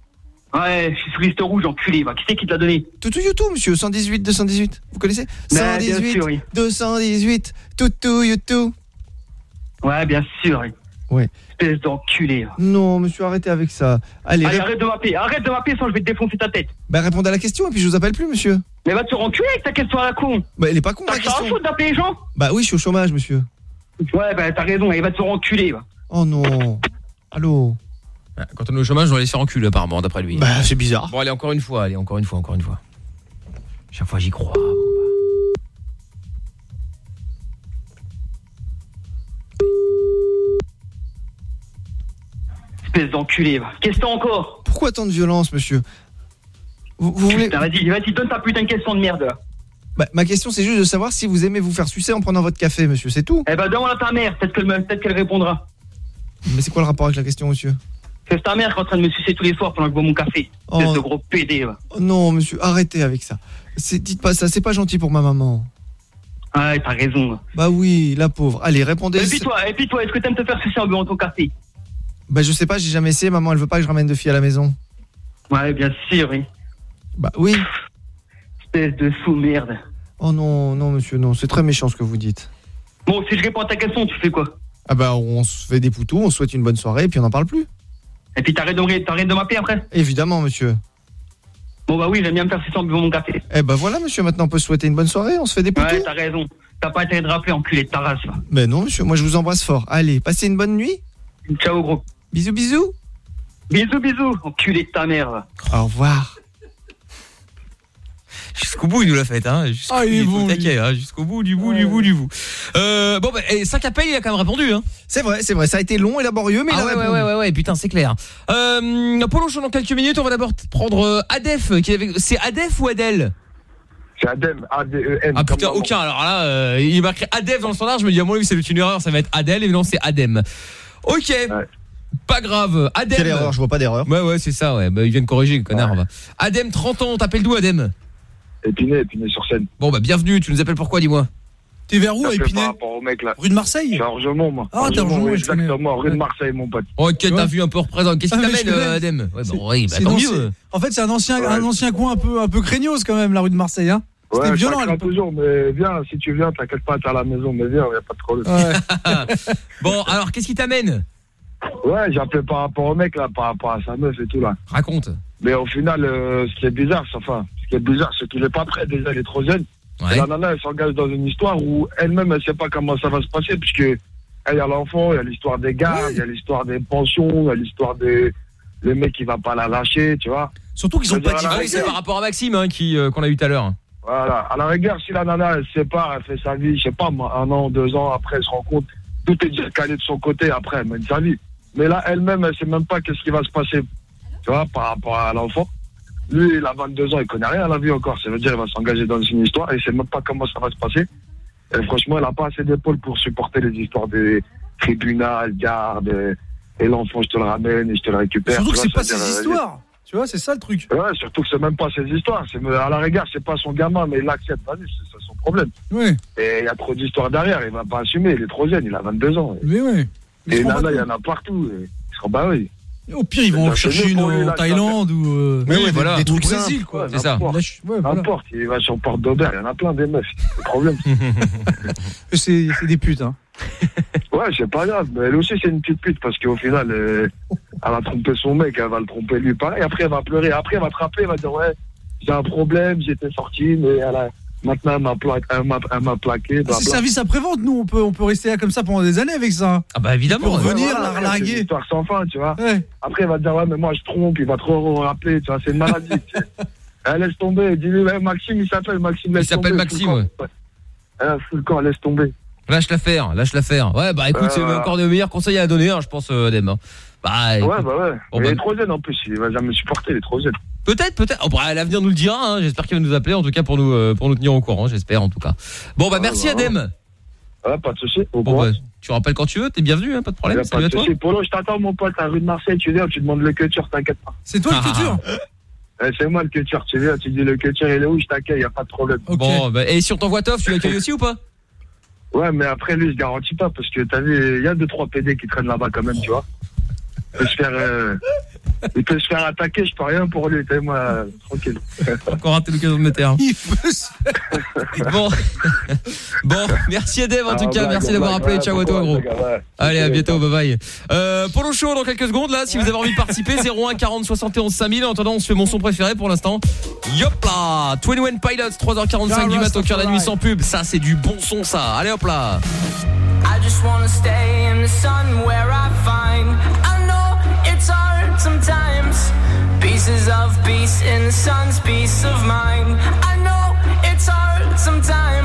Ouais, je suis sur liste rouge, enculé, va. Qui c'est qui te l'a donné Toutou Youtou, monsieur. 118 218. Vous connaissez Ben, bien 118 sûr, oui. 218. Toutou Youtou. Ouais, bien sûr. oui. Ouais. Espèce d'enculé. va. Non, monsieur, arrêtez avec ça. Allez, Allez, rép- arrête de m'appeler. Arrête de m'appeler, sinon je vais te défoncer ta tête. bah, répondez à la question et puis je vous appelle plus, monsieur. Mais va te faire enculer avec ta question à la con. Bah, elle est pas con, T'as la question. foutre d'appeler les gens Bah oui, je suis au chômage, monsieur. Ouais, bah t'as raison, il va te faire enculer, va. Oh non. Allô Ouais, Quand on est au chômage, on va les faire enculer apparemment, d'après lui. Bah, c'est bizarre. Bon, allez, encore une fois, allez, encore une fois, encore une fois. Chaque fois, j'y crois. Espèce d'enculé. Qu'est-ce que t'as encore Pourquoi tant de violence, monsieur vous, vous voulez... Putain, Vas-y, vas-y, donne ta putain de question de merde, là. Bah, ma question, c'est juste de savoir si vous aimez vous faire sucer en prenant votre café, monsieur. C'est tout. Eh ben, demande à ta mère, peut-être qu'elle qu'elle répondra. Mais c'est quoi le rapport avec la question, monsieur C'est ta mère qui est en train de me sucer tous les soirs pendant que je bois mon café. Oh. de gros va. Oh non, monsieur, arrêtez avec ça. Dites pas ça, c'est pas gentil pour ma maman. Ouais, t'as raison. Bah oui, la pauvre. Allez, répondez. Et puis toi, et puis toi, est-ce que t'aimes te faire sucer en buvant ton café? Bah je sais pas, j'ai jamais essayé, maman, elle veut pas que je ramène de filles à la maison. Ouais, bien sûr, oui. Bah oui. Espèce de sous-merde. Oh non, non, monsieur, non, c'est très méchant ce que vous dites. Bon, si je réponds à ta question, tu fais quoi? Ah bah, on se fait des poutous, on se souhaite une bonne soirée et puis on n'en parle plus. Et puis t'arrêtes de, t'arrêtes de m'appeler après? Évidemment, monsieur. Bon, bah oui, j'aime bien me faire sucer en buvant mon café. Eh bah voilà, monsieur, maintenant on peut se souhaiter une bonne soirée, on se fait des poutous. Ouais, t'as raison. T'as pas intérêt de rappeler, enculé de ta race, va. Mais non, monsieur, moi je vous embrasse fort. Allez, passez une bonne nuit. Ciao, gros. Bisous, bisous. Bisous, bisous, enculé de ta mère. Au revoir. Jusqu'au bout, il nous l'a fait, hein. Jusqu'au Ah, il est bout, taquet, hein. Jusqu'au bout, du bout, du bout, du bout. Euh, bon, bah, et 5 appels, il a quand même répondu, hein. C'est vrai, c'est vrai, ça a été long et laborieux, mais ah il a ouais, ouais, répondu. ouais, ouais, ouais, putain, c'est clair. Euh, Polo dans quelques minutes, on va d'abord prendre euh, Adef. Qui avait... C'est Adef ou Adèle C'est Adem, A-D-E-M. Ah putain, aucun. Alors là, euh, il m'a écrit Adef dans le standard. Je me dis, à mon avis, c'est une erreur. Ça va être Adèle. Et non, c'est Adem. Ok. Pas grave. Adem. Quelle erreur, je vois pas d'erreur. Ouais, ouais, c'est ça, ouais. Bah, ils viennent corriger, connard. va. Adem, 30 ans. T'appelles d'où, Adem? Épinay, Épinay sur scène. Bon, bah, bienvenue. Tu nous appelles pourquoi, dis-moi? T'es vers où, fait Épinay Par rapport au mec là. Rue de Marseille Je suis à Orgemont, moi. Ah, t'es à Orgemont, oui. Exactement, rue de Marseille, mon pote. Ok, t'as vu un peu représentant. Qu'est-ce qui Ah, t'amène, euh, Adem? Ouais, C'est- bah, oui, bah, c'est tant mieux. En fait, c'est un ancien, un ancien coin un peu, un peu craignos quand même, la rue de Marseille. Hein. C'était Ouais, violent. à l'époque. toujours, mais viens, si tu viens, t'inquiète pas, t'es à la maison, mais viens, y a pas de problème. Bon, alors, qu'est-ce qui t'amène? Ouais, appelé par rapport au mec là, par rapport à sa meuf et tout là. Raconte. Mais au final, euh, ce qui est bizarre, c'est- enfin, ce qui est bizarre, c'est qu'il est pas prêt. Déjà, il est trop jeune. Et la nana, elle s'engage dans une histoire où elle-même, elle sait pas comment ça va se passer, puisque elle, il y a l'enfant, il y a l'histoire des gardes, il y a l'histoire des pensions, il y a l'histoire des le mec qui va pas la lâcher, tu vois. Surtout qu'ils ont pas Ah oui, c'est par rapport à Maxime hein, qui euh, qu'on a eu tout à l'heure. Voilà. À la rigueur, si la nana, elle se sépare, elle fait sa vie, je sais pas, moi, un an, deux ans après, elle se rend compte, tout est déjà calé de son côté, après, elle mène sa vie. Mais là, elle-même, elle sait même pas qu'est-ce qui va se passer, tu vois, par rapport à l'enfant. Lui, il a 22 ans, il connaît rien à la vie encore. Ça veut dire, il va s'engager dans une histoire et il sait même pas comment ça va se passer. Et franchement, elle a pas assez d'épaules pour supporter les histoires des tribunaux, gardes, et, l'enfant, je te le ramène et je te le récupère. Surtout que c'est pas ses euh, histoires. Tu vois, c'est ça le truc. Ouais, surtout que c'est même pas ses histoires. C'est à la rigueur, c'est pas son gamin, mais il l'accepte. Vas-y, c'est son problème. Ouais. Et il y a trop d'histoires derrière. Il va pas assumer. Il est trop jeune. Il a 22 ans. Mais ouais. Et là, là, il y en a partout. Ils seront bah oui. Au pire, ils vont en chercher une en Thaïlande ou. euh, Mais oui, voilà. des, des Au trucs Brésil, simples, quoi. C'est ça. N'importe. Ouais, voilà. Il va sur Porte d'Aubert. Il y en a plein des meufs. C'est le problème. C'est des putes, hein. ouais, c'est pas grave. Mais elle aussi, c'est une petite pute parce qu'au final, euh, elle a trompé son mec. Elle va le tromper lui pareil. Après, elle va pleurer. Après, elle va te rappeler. Elle va dire Ouais, j'ai un problème. J'étais sorti, mais elle a. Maintenant, elle m'a pla- elle m'a- elle m'a plaqué. Ah. C'est service après-vente, nous, on peut, on peut rester là comme ça pendant des années avec ça. Ah bah évidemment. Pour revenir, Ouais, la voilà, C'est une relarguer. histoire sans fin, tu vois. Après, il va te dire, ouais, mais moi, je trompe, il va trop rappeler, tu vois, c'est une maladie. tu sais. Elle laisse tomber, dis-lui, ouais, Maxime, il s'appelle Maxime, laisse Il s'appelle Maxime, le ouais. camp. Ouais, fous le camp, laisse tomber. Lâche l'affaire, lâche l'affaire. Ouais, bah écoute, Euh, c'est encore de meilleurs conseils à donner, hein, je pense, euh, Adem. hein. Bah, écoute. Ouais, bah ouais. Bon, il bah, est trop jeune en plus, il va jamais me supporter, il est trop jeune. Peut-être, peut-être. Oh, bah, l'avenir nous le dira. Hein. J'espère qu'il va nous appeler, en tout cas pour nous euh, pour nous tenir au courant. J'espère, en tout cas. Bon, bah merci bah, Adem. Ouais, pas de soucis. Au Bon, bah, tu rappelles quand tu veux. T'es bienvenu, hein, pas de problème. A pas Salut de à toi. Polo, je t'attends, mon pote, à rue de Marseille, tu viens, tu demandes le culture, t'inquiète pas. C'est toi le futur Ouais, c'est moi le culture, tu viens, tu dis le culture, il est où, je t'accueille, y a pas de problème. Bon, bah, et si on t'envoie Toff, tu l'accueilles aussi ou pas? Ouais, mais après, lui, je garantis pas, parce que t'as vu, il y a deux, trois PD qui traînent là-bas quand même, tu vois. Peut se faire, euh, il peut se faire attaquer, je peux rien pour lui, t'es moi, euh, tranquille. Encore raté l'occasion de me taire. Il peut se Bon, bon, merci Adem en tout Ah, cas, blague, merci d'avoir blague, appelé. ouais, Ciao à toi, gros. ouais. Allez, à bientôt, bye bye. Euh, Polo Show dans quelques secondes là, si vous avez envie de participer, 01 40 71 5000. En attendant, on se fait mon son préféré pour l'instant. Yop là 21 Pilots, 3h45 du matin au cœur de la nuit sans pub. Ça, c'est du bon son, ça. Allez hop là. I just wanna stay in the sun where I find sometimes. Pieces of peace in the sun's peace of mind. I know it's hard sometimes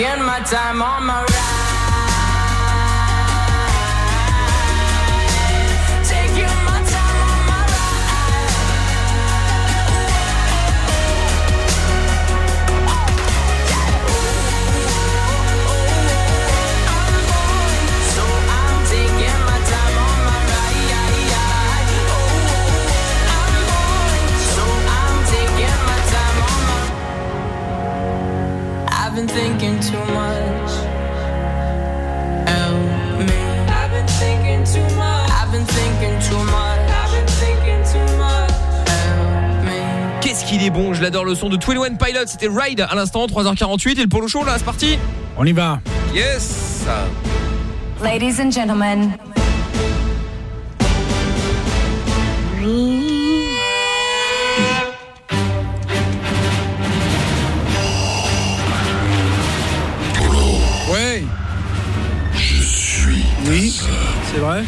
Taking my time on my ride. Est bon, je l'adore le son de 21 Pilot, c'était Ride à l'instant 3h48 et le polo show là, c'est parti. On y va. Yes. Ladies and gentlemen. Ouais. Je suis. Oui, c'est vrai.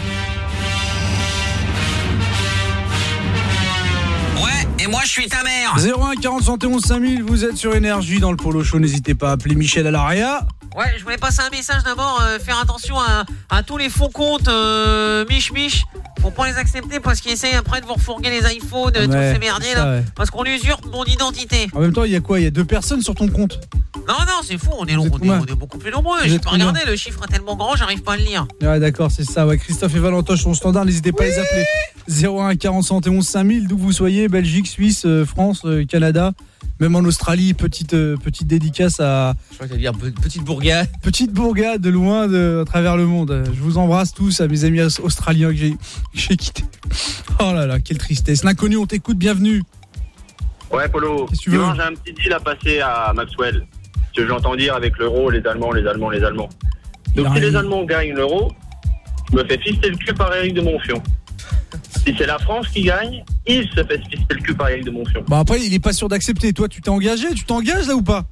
Suis ta mère 01 40 71 5000, vous êtes sur énergie dans le polo show, n'hésitez pas à appeler Michel à l'ARIA. Ouais, je voulais passer un message d'abord, euh, faire attention à, à tous les faux comptes euh, Mich Mich. Faut pas les accepter parce qu'ils essayent après de vous refourguer les iPhones, euh, Ouais, tous ces merdiers là. ouais. Parce qu'on usurpe mon identité. En même temps, il y a quoi? Il y a deux personnes sur ton compte? Non, non, c'est fou, on est, on est, on est beaucoup plus nombreux. Vous J'ai pas regardé, le chiffre est tellement grand, j'arrive pas à le lire. Ouais, d'accord, c'est ça. Ouais, Christophe et Valentoche sont standard, n'hésitez pas à les appeler. 01 40 71 5000, d'où vous soyez, Belgique, Suisse, euh, France, euh, Canada, même en Australie, petite euh, petite dédicace à Je crois qu'il dire petite bourgade. petite bourgade de loin de à travers le monde. Je vous embrasse tous à mes amis aus- australiens que j'ai que j'ai quittés. Oh là là, quelle tristesse. L'inconnu, on t'écoute, bienvenue. Ouais, Polo. Qu'est-ce que tu veux j'ai un petit deal à passer à Maxwell. Ce que j'entends dire avec l'euro, les Allemands, les Allemands, les Allemands. Donc, si les Allemands gagnent l'euro, je me fais fister le cul par Eric de Monfion. Si c'est la France qui gagne, il se fait fister le cul par Eric de Monfion. Bon après, il est pas sûr d'accepter. Toi, tu t'es engagé? Tu t'engages là ou pas?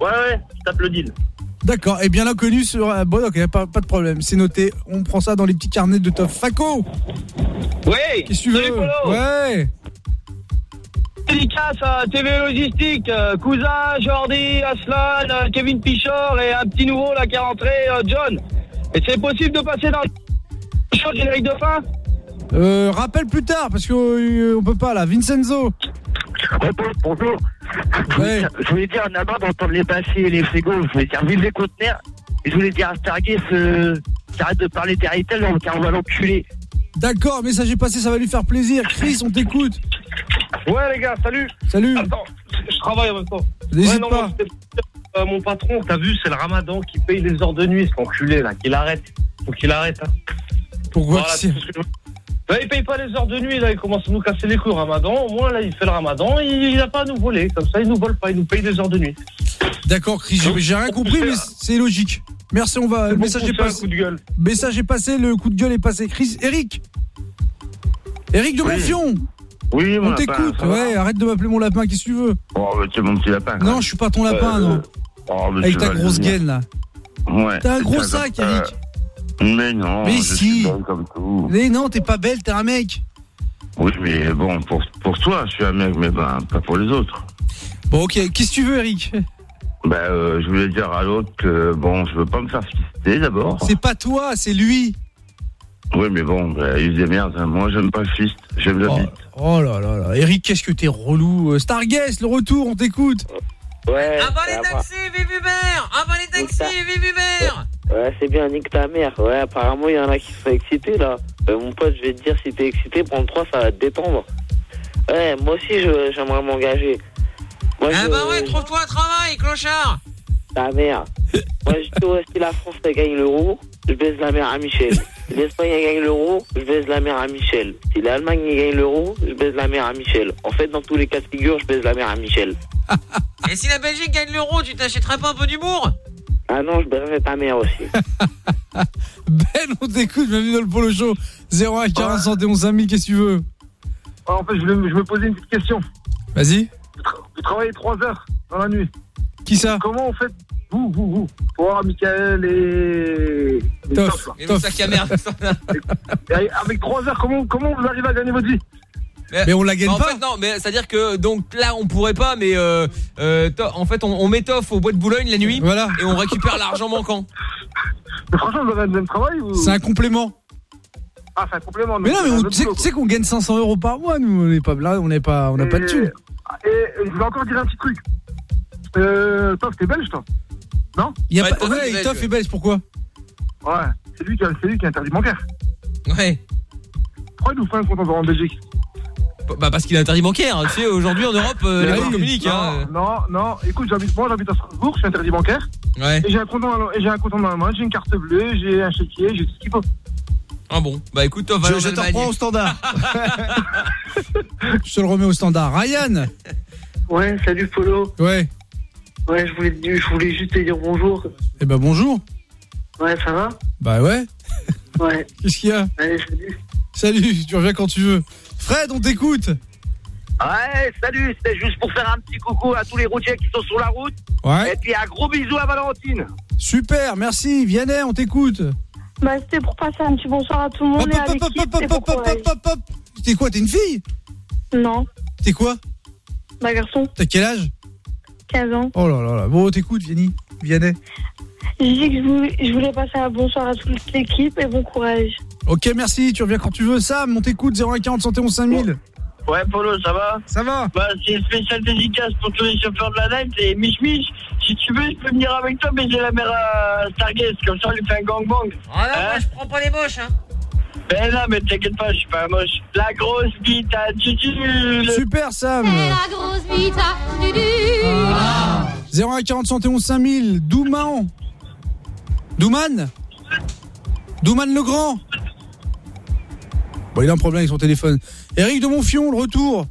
Ouais, ouais, je tape le deal. D'accord. Et bien l'inconnu sera bon. Ok, pas, pas de problème. C'est noté. On prend ça dans les petits carnets de top. Faco. Ouais. Qu'est-ce que tu veux? Ouais. Dédicace à TV Logistique, euh, Cousin, Jordi, Aslan, euh, Kevin Pichor et un petit nouveau là qui est rentré, euh, John. Et c'est possible de passer dans le show générique de fin? Euh, rappelle plus tard parce que euh, on peut pas là. Vincenzo. bonjour. Je voulais, dire, je voulais dire en avant d'entendre les bâchers et les frigos, je voulais dire vive les conteneurs. Et je voulais dire à Stargate euh, arrête de parler d'Héritel, car on va l'enculer. D'accord, message est passé, ça va lui faire plaisir. Chris, on t'écoute. Ouais les gars, salut Salut Attends, je travaille en même temps. N'hésite Ouais, non, pas. moi, euh, mon patron, t'as vu, c'est le ramadan qui paye les heures de nuit, cet enculé là, qu'il arrête. Faut qu'il arrête. Hein. Pourquoi Voilà, Bah, il paye pas les heures de nuit, là, il commence à nous casser les couilles au ramadan. Au moins, là, il fait le ramadan, il, il a pas à nous voler. Comme ça, il nous vole pas, il nous paye des heures de nuit. D'accord, Chris, j'ai- rien compris, mais c'est logique. Merci, on va. Le message est passé. coup de gueule. Message est passé, le coup de gueule est passé. Chris, Eric. Eric de Oui. Monfion. Oui, mon On lapin, t'écoute. Ouais, arrête de m'appeler mon lapin, qu'est-ce que tu veux Oh, bah, c'est mon petit lapin. Non, je suis pas ton lapin, non. Oh, mais Avec tu ta le grosse gaine là. Ouais. T'as un gros sac. Eric. Mais non, Mais je si. suis belle comme tout. Mais non, t'es pas belle, t'es un mec. Oui, mais bon, pour, pour toi, je suis un mec, mais ben, pas pour les autres. Bon, ok, qu'est-ce que tu veux, Eric? Bah, euh, je voulais dire à l'autre que, bon, je veux pas me faire fister d'abord. C'est pas toi, c'est lui. Oui, mais bon, bah, il se démerde. hein. Moi, j'aime pas le fist, j'aime la bite. Oh là là là. Eric, qu'est-ce que t'es relou. Euh, Starguest, le retour, on t'écoute. Ouais. Bon les taxis, vive Hubert Un bon les taxis, vive Hubert Ouais, c'est bien, nique ta mère. Ouais, apparemment, il y en a qui sont excités, là. Euh, mon pote, je vais te dire, si t'es excité, prends le 3, ça va te détendre. Ouais, moi aussi, j'aimerais m'engager. Moi, Ah je- bah ouais, trouve-toi un travail, clochard Ta mère. Moi, je dis, ouais, si la France, elle gagne l'euro, je baise la mère à Michel. Si l'Espagne, gagne l'euro, je baise la mère à Michel. Si l'Allemagne, gagne l'euro, je baise la mère à Michel. En fait, dans tous les cas de figure, je baise la mère à Michel. Et si la Belgique gagne l'euro, tu t'achèterais pas un peu d'humour? Ah non, je baiserai ta mère aussi. Ben, on t'écoute, bienvenue dans le Polo Show. 01 40 71 5000, qu'est-ce que tu veux? Ah, en fait, je, me posais une petite question. Vas-y. Vous, tra- vous travaillez 3 heures dans la nuit. Qui ça Comment vous faites Vous, vous, vous. Toi, Michael et. et Toff, là. Et le sac à merde. Avec 3 heures, comment, comment vous arrivez à gagner votre vie Mais on la gagne Bah, en pas. fait, non, mais c'est-à-dire que donc là, on pourrait pas, mais euh, euh, en fait, on, on met Toff au bois de Boulogne la nuit, Voilà. et on récupère l'argent manquant. Mais franchement, vous avez le même travail ou... C'est un complément. Ah, c'est un complément. Mais non, mais un on- tu sais qu'on gagne 500 euros par mois, nous. On n'est pas là, on n'est pas, on n'a pas de thunes. Et, et je vais encore dire un petit truc. Euh, Toff, t'es belge, toi Non Il y a Ouais, pas, Toff, ouais, est belge, Toff ouais. est belge, pourquoi Ouais, c'est lui, qui a- c'est lui qui est interdit bancaire. Ouais. Pourquoi il nous fait un compte en en Belgique Bah parce qu'il est interdit bancaire. Tu sais, aujourd'hui en Europe, euh, les Ah banques oui. communiquent. non, Hein. non, non, écoute, j'habite, moi j'habite à Strasbourg, je suis interdit bancaire. Ouais. Et j'ai un compte j'ai un compte en Allemagne, j'ai une carte bleue, j'ai un chéquier, j'ai tout ce qu'il faut. Ah bon. Bah écoute, Toff, va Je, je te reprends au standard. Je te le remets au standard. Ryan Ouais, salut Polo. Ouais. Ouais, je voulais, je voulais juste te dire bonjour. Eh ben bonjour. Ouais, ça va? Bah ouais. Ouais. Qu'est-ce qu'il y a? Allez, salut. Salut, tu reviens quand tu veux. Fred, on t'écoute. Ouais, salut, c'était juste pour faire un petit coucou à tous les routiers qui sont sur la route. Ouais. Et puis un gros bisou à Valentine. Super, merci. Vianney, on t'écoute. Bah, c'était pour passer un petit bonsoir à tout le monde Hop, et à hop, hop, l'équipe. hop, hop, hop, hop, hop, hop. T'es quoi, t'es une fille? Non, T'es quoi? Bah, garçon, T'as quel âge? 15 ans. Oh là là là. Bon, t'écoutes, Vianney. Vianney. J'ai dit que je voulais, je voulais passer un bonsoir à toute l'équipe et bon courage. Ok, merci. Tu reviens quand tu veux. Sam, on t'écoute. 0140 71 5000. Ouais, Polo, ça va? Ça va Bah, c'est une spéciale dédicace pour tous les chauffeurs de la night et Mich Mich. Si tu veux, je peux venir avec toi, mais j'ai la mère à Stargate, comme ça on lui fait un gangbang. Ah non, Hein moi je prends pas les moches, hein Ben non, mais t'inquiète pas, je suis pas moche. La grosse bite à Dudu. Super, Sam. La grosse bite à Dudu. 0140 71 5000. Douman. Douman Douman le Grand. Bon, il a un problème avec son téléphone. Eric de Monfion, le retour.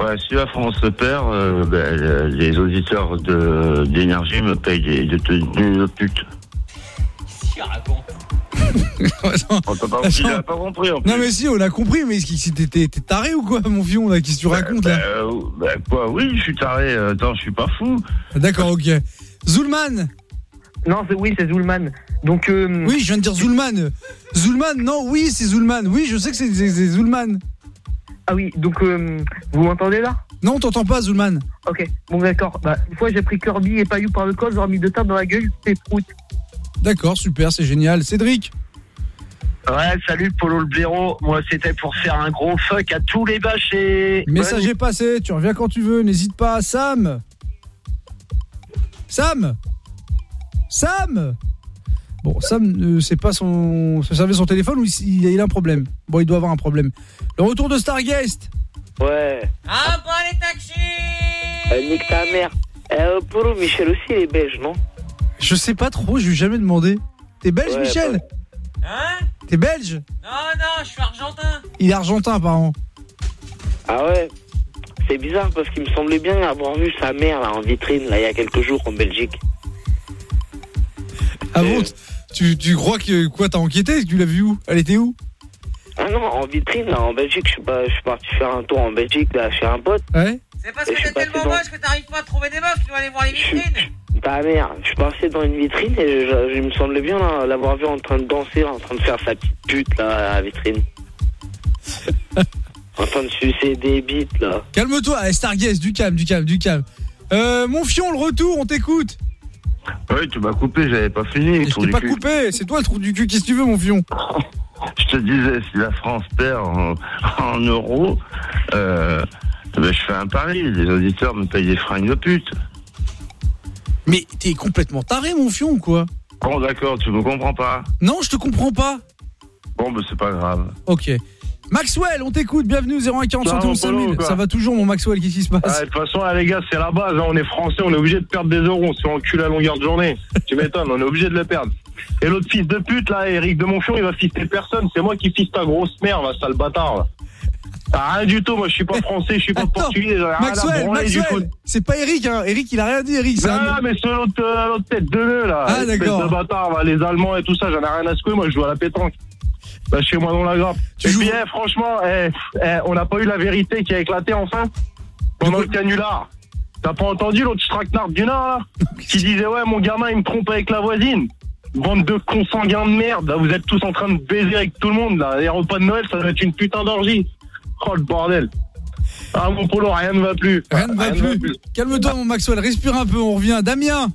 Ouais, si la France perd, euh, ben, euh, les auditeurs de- d'énergie me payent des, des tenues de pute. On t'a pas, il a pas compris en plus. Non mais si, on a compris, mais t'es- taré ou quoi, mon fion, là Qu'est-ce que tu racontes, Ben, là euh, ben, quoi, oui, je suis taré. euh, Attends, je suis pas fou. D'accord, ok. Zulman Non, c'est oui, c'est Zulman. Donc, euh, Oui, je viens de dire Zulman. Zulman, non, oui, c'est Zulman. Oui, je sais que c'est Zulman. Ah oui, donc euh, vous m'entendez là? Non, on t'entend pas, Zulman. Ok, bon d'accord. Bah, une fois j'ai pris Kirby et Payou par le col, j'aurais mis deux tables dans la gueule, c'est prout. D'accord, super, c'est génial. Cédric Ouais, salut Polo le blaireau. Moi, c'était pour faire un gros fuck à tous les bâchés. Message est passé, tu reviens quand tu veux, n'hésite pas. Sam Sam Sam Bon, Sam, euh, c'est pas son. Se servait son téléphone ou il, il a un problème Bon, il doit avoir un problème. Le retour de Starguest Ouais. Ah bah les taxis Euh, nique ta mère. Euh, Polo, Michel aussi, il est belge, non? Je sais pas trop, je lui ai jamais demandé. T'es belge, Ouais, Michel Hein T'es belge Non, non, je suis argentin Il est argentin, apparemment. Ah ouais C'est bizarre parce qu'il me semblait bien avoir vu sa mère là en vitrine là il y a quelques jours en Belgique. Ah bon tu, tu crois que quoi T'as enquêté Tu l'as vu où Elle était où Ah non, en vitrine là en Belgique, je suis pas je suis parti faire un tour en Belgique là chez un pote. Ouais C'est parce que t'es tellement dans- moche que t'arrives pas à trouver des meufs, tu dois aller voir les vitrines Ta mère, je suis passé dans une vitrine et je, je- je me semblait bien là, l'avoir vu en train de danser, en train de faire sa petite pute là à la vitrine. en train de sucer des bites là. Calme-toi, allez, Starguest, du calme, du calme, du calme. Euh, mon fion, le retour, on t'écoute. Oui, tu m'as coupé, j'avais pas fini. Je trou t'ai pas cul. coupé, c'est toi le trou du cul, qu'est-ce que tu veux, mon fion? Je te disais, si la France perd en, en euros, euh, ben, je fais un pari. Les auditeurs me payent des fringues de pute. Mais t'es complètement taré, mon fion, ou quoi? Bon, d'accord, tu me comprends pas. Non, je te comprends pas. Bon, ben, c'est pas grave. Ok. Maxwell, on t'écoute, bienvenue 0140 Ça va, 71 Polo, 5000. quoi Ça va toujours, mon Maxwell, qu'est-ce qui se passe? Ah, de toute façon, ah, les gars, c'est la base. hein. On est français, on est obligé de perdre des euros. On se fait enculer à longueur de journée. tu m'étonnes, on est obligé de le perdre. Et l'autre fils de pute, là, Eric de Monfion, il va fister personne. C'est moi qui fiste ta grosse merde, là, sale bâtard. Là. T'as rien du tout. Moi, je suis pas français, je suis pas portugais. Maxwell, Maxwell, c'est pas Eric, hein. Eric, il a rien dit, Eric. Non, un- mais c'est l'autre euh, tête de nœud, là. Ah, d'accord. bâtard, les Allemands et tout ça, j'en ai rien à secouer. Moi, je joue à la pétanque. Bah, chez moi dans la grappe. et puis, eh, franchement, eh, eh, on n'a pas eu la vérité qui a éclaté enfin pendant le canular. T'as pas entendu l'autre traquenard du Nord, là? Qui disait, ouais, mon gamin, il me trompe avec la voisine. Bande de consanguins de merde, là, vous êtes tous en train de baiser avec tout le monde, là. Les repas de Noël, ça va être une putain d'orgie. Oh, le bordel. Ah, mon polo, rien ne va plus. Rien ne va plus. Calme-toi, mon Maxwell, respire un peu, on revient. Damien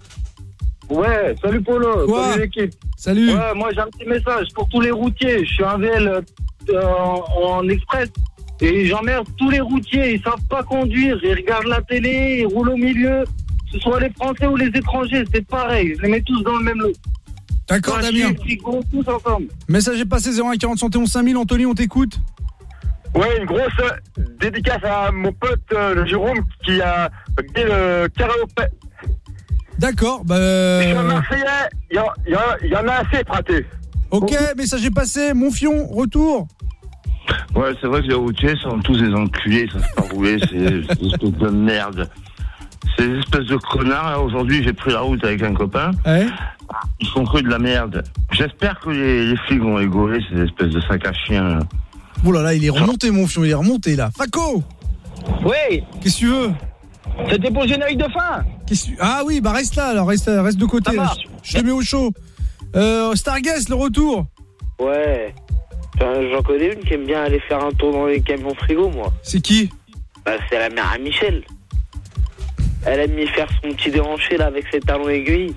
Ouais, salut Polo, Quoi salut l'équipe. Salut. Ouais, moi j'ai un petit message pour tous les routiers. Je suis un VL euh, en, express et j'emmerde tous les routiers. Ils savent pas conduire, ils regardent la télé, ils roulent au milieu. Que ce soit les Français ou les étrangers, c'est pareil. Je les mets tous dans le même lot. D'accord, Damien. frigo, tous ensemble. Message est passé 0140 71 5000. Anthony, on t'écoute. Ouais, une grosse euh, dédicace à mon pote euh, le Jérôme qui a gagné le karaoké. D'accord, bah. Je suis un Marseillais, il y, y y en a assez praté. Ok, message est passé. Mon fion, retour. Ouais, c'est vrai que les routiers sont tous des enculés, ça se pas rouler, c'est des espèces de merde. C'est des espèces de connards. Aujourd'hui, j'ai pris la route avec un copain. Ils font que de la merde. J'espère que les, les flics vont rigoler, ces espèces de sacs à chiens. Oh là là, il est remonté, mon fion, il est remonté là. Faco Oui Qu'est-ce que tu veux C'était pour le générique de fin Qu'est-ce que tu- Ah oui, bah reste là, alors reste, reste de côté. Là. Je je te mets au chaud. Euh, Starguest, le retour. Ouais. Enfin, J'en connais une qui aime bien aller faire un tour dans les camions frigo, moi. C'est qui Bah, c'est la mère à Michel. Elle aime y faire son petit déhanché là avec ses talons aiguilles.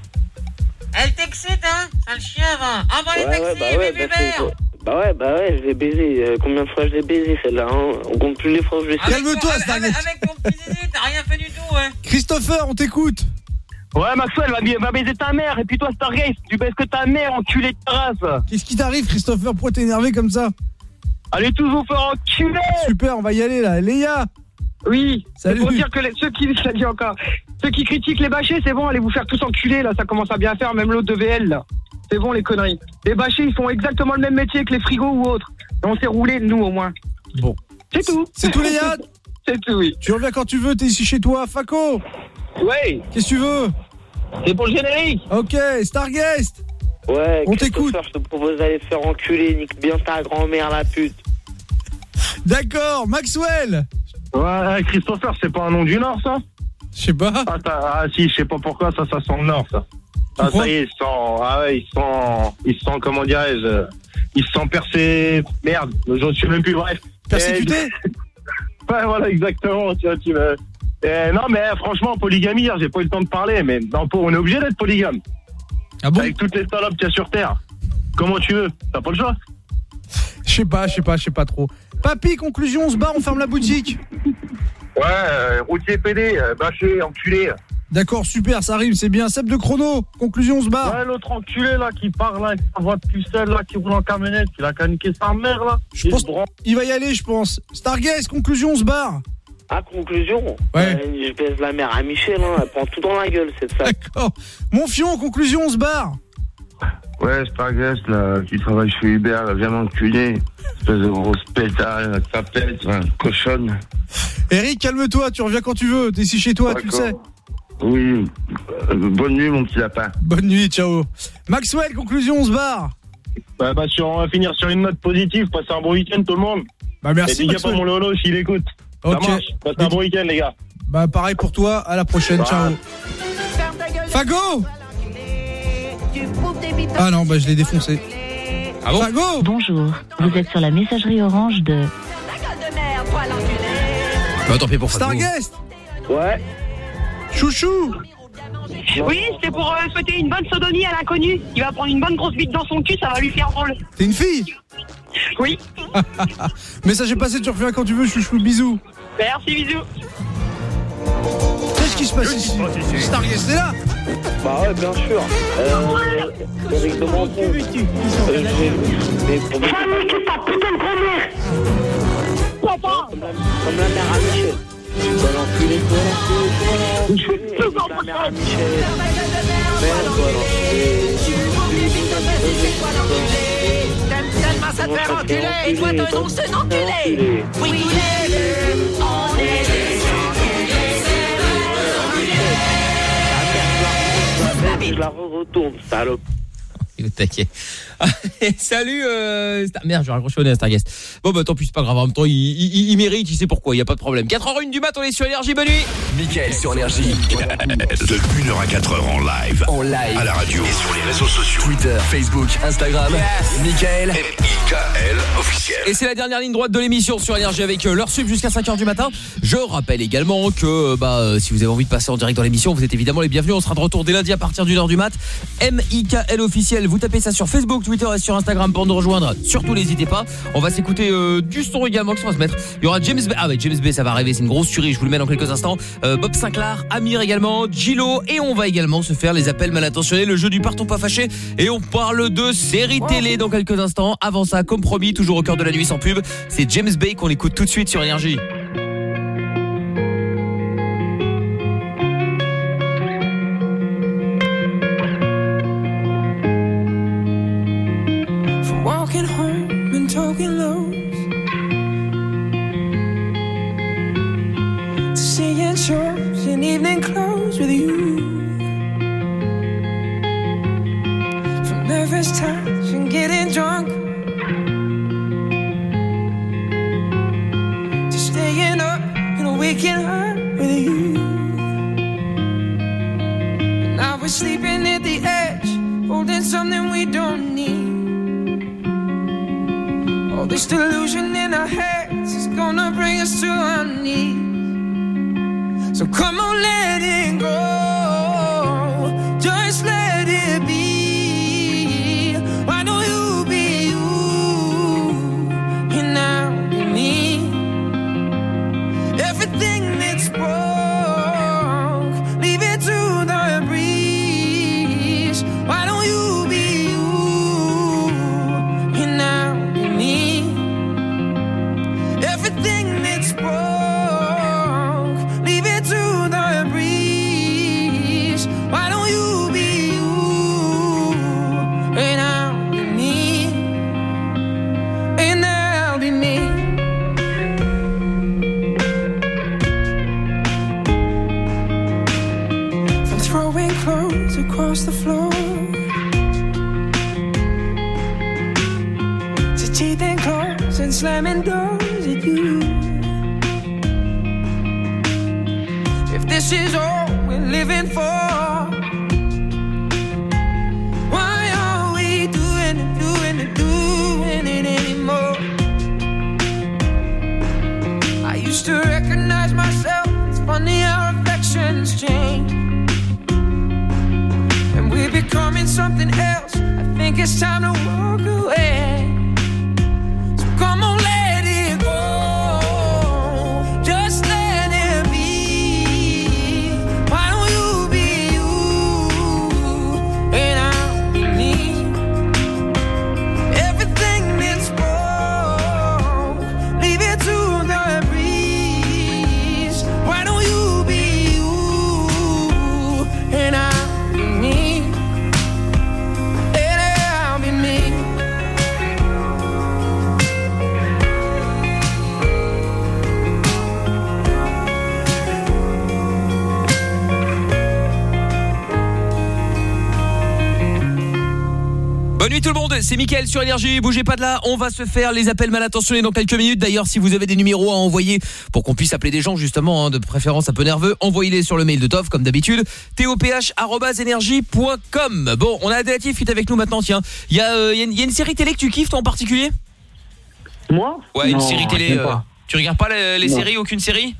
Elle t'excite, hein Sale chien, va Ah bah, les Ouais, taxis, ouais, bah ouais, bébé bah, bah ouais, bah ouais, je l'ai baisé. Euh, combien de fois je l'ai baisé celle-là hein On compte plus les fois où je l'ai Calme-toi, avec, ton petit t'as rien fait du tout, ouais Christopher, on t'écoute. Ouais, Maxwell, va, va baiser ta mère. Et puis toi, Stargate, tu baises que ta mère, enculé de ta race. Qu'est-ce qui t'arrive, Christopher? Pourquoi t'es énervé comme ça? Allez tous vous faire enculer Super, on va y aller là. Léa Oui, c'est Salut. pour dire que les- ceux qui, ça dit encore, ceux qui critiquent les bâchés, c'est bon, allez vous faire tous enculer, là, ça commence à bien faire, même l'autre de VL, là. C'est bon, les conneries. Les bâchés, ils font exactement le même métier que les frigos ou autres. Et on s'est roulé, nous, au moins. Bon. C'est tout. C'est tout, Léa C'est tout, oui. Tu reviens quand tu veux, t'es ici chez toi. Faco Ouais. Qu'est-ce que tu veux C'est pour le générique. Ok, Starguest Ouais, On Christopher, je te propose d'aller te faire enculer, nique bien ta grand-mère, la pute. D'accord, Maxwell Ouais, Christopher, c'est pas un nom du Nord, ça? Je sais pas. Ah, ah, si, je sais pas pourquoi, ça, ça sent le Nord, ça. Ah, ça y est, il sent, ah ouais, il sent, il sent, comment dirais-je, euh, il sent percé, merde, je ne sais même plus, bref. Persécuté Et- Ouais, voilà, exactement, tu vois, tu me- Eh, non, mais eh, franchement, polygamie, hier, j'ai pas eu le temps de parler, mais non, on est obligé d'être polygame. Ah bon Avec toutes les salopes qu'il y a sur Terre. Comment tu veux T'as pas le choix Je sais pas, je sais pas, je sais pas trop. Papy, conclusion, on se barre, on ferme la boutique. Ouais, euh, routier PD, euh, bâché, enculé. D'accord, super, ça arrive, c'est bien. Seb de chrono, conclusion, on se barre. Ouais, l'autre enculé, là, qui parle, là, avec sa voix de pucelle, là, qui roule en camionnette, il a niquer sa mère, là. Je pense il va y aller, je pense. Stargaze, conclusion, on se barre. Ah, conclusion Ouais. Euh, Je baise la mère à Michel, hein, elle prend tout dans la gueule, cette femme. D'accord. Mon fion, conclusion, on se barre. Ouais, Starguest, là, qui travaille chez Uber, là, viens m'enculer. Espèce de grosse pétale, tapette, enfin, cochonne. Eric, calme-toi, tu reviens quand tu veux. T'es ici chez toi, tu le sais. Oui, euh, bonne nuit, mon petit lapin. Bonne nuit, ciao. Maxwell, conclusion, on se barre. Bah, bah, sur, on va finir sur une note positive, passer un bon week-end, tout le monde. Bah, merci, Et big up Maxwell. à mon Lolo, s'il écoute. Ok. Ça marche. Passez un bon week-end, les gars. Bah, pareil pour toi, à la prochaine, ciao. Fago Ah non, bah je l'ai défoncé. Ah bon Fago Bonjour, vous êtes sur la messagerie orange de... Bah tant pis pour Fago. Starguest Ouais. Chouchou Oui, c'était pour euh, souhaiter une bonne sodomie à l'inconnu. Il va prendre une bonne grosse bite dans son cul, ça va lui faire drôle. T'es une fille Oui. Message est passé, tu reviens quand tu veux, chouchou, bisous. Merci, bisous. Qu'est-ce qui se passe ici Stargaz, c'est là Bah ouais, bien sûr. Euh, Eric. Euh, mais pour des- ta putain de grand-mère Papa Comme la mère à Michel. Toi, l'enculer, toi, l'enculer. Comme la mère à Michel. Merde, tellement ça te enculer toi c'est enculé Oui, on est Je la retourne, salope. Au taquet. Salut euh, Star- Merde, je vais raccrocher au Starguest. Bon bah tant pis, c'est pas grave. En même temps, il, il- il mérite, il sait pourquoi, il y a pas de problème. 4h01 du mat, on est sur énergie, bonne nuit. Mickaël sur énergie. De 1h à 4h en live. En live. À la radio. Et sur les réseaux sociaux. Twitter, Facebook, Instagram. Mickaël. M-I-K-L officiel. Et c'est la dernière ligne droite de l'émission sur énergie avec euh, leur sub jusqu'à 5h du matin. Je rappelle également que euh, bah euh, si vous avez envie de passer en direct dans l'émission, vous êtes évidemment les bienvenus. On sera de retour dès lundi à partir d'une heure du mat. M-I-K-L officiel. Vous tapez ça sur Facebook, Twitter et sur Instagram pour nous rejoindre. Surtout n'hésitez pas. On va s'écouter euh, du son également qui va se mettre. Il y aura James Bay. Ah ouais, James Bay, ça va arriver, c'est une grosse tuerie. Je vous le mets dans quelques instants. Euh, Bob Sinclair, Amir également, Gilo et on va également se faire les appels mal intentionnés, le jeu du partons pas fâché et on parle de séries télé dans quelques instants. Avant ça, comme promis, toujours au cœur de la nuit sans pub, c'est James Bay qu'on écoute tout de suite sur énergie. Sur Énergie, bougez pas de là, on va se faire les appels mal intentionnés dans quelques minutes. D'ailleurs, si vous avez des numéros à envoyer pour qu'on puisse appeler des gens justement, hein, de préférence un peu nerveux, envoyez-les sur le mail de Toff comme d'habitude, toph@energie.com. Bon, on a Adélatif qui est avec nous maintenant, tiens. Il y, a, euh, y a une- il y a une série télé que tu kiffes toi en particulier? Moi? Ouais, une série télé. euh, tu regardes pas les, séries, aucune série?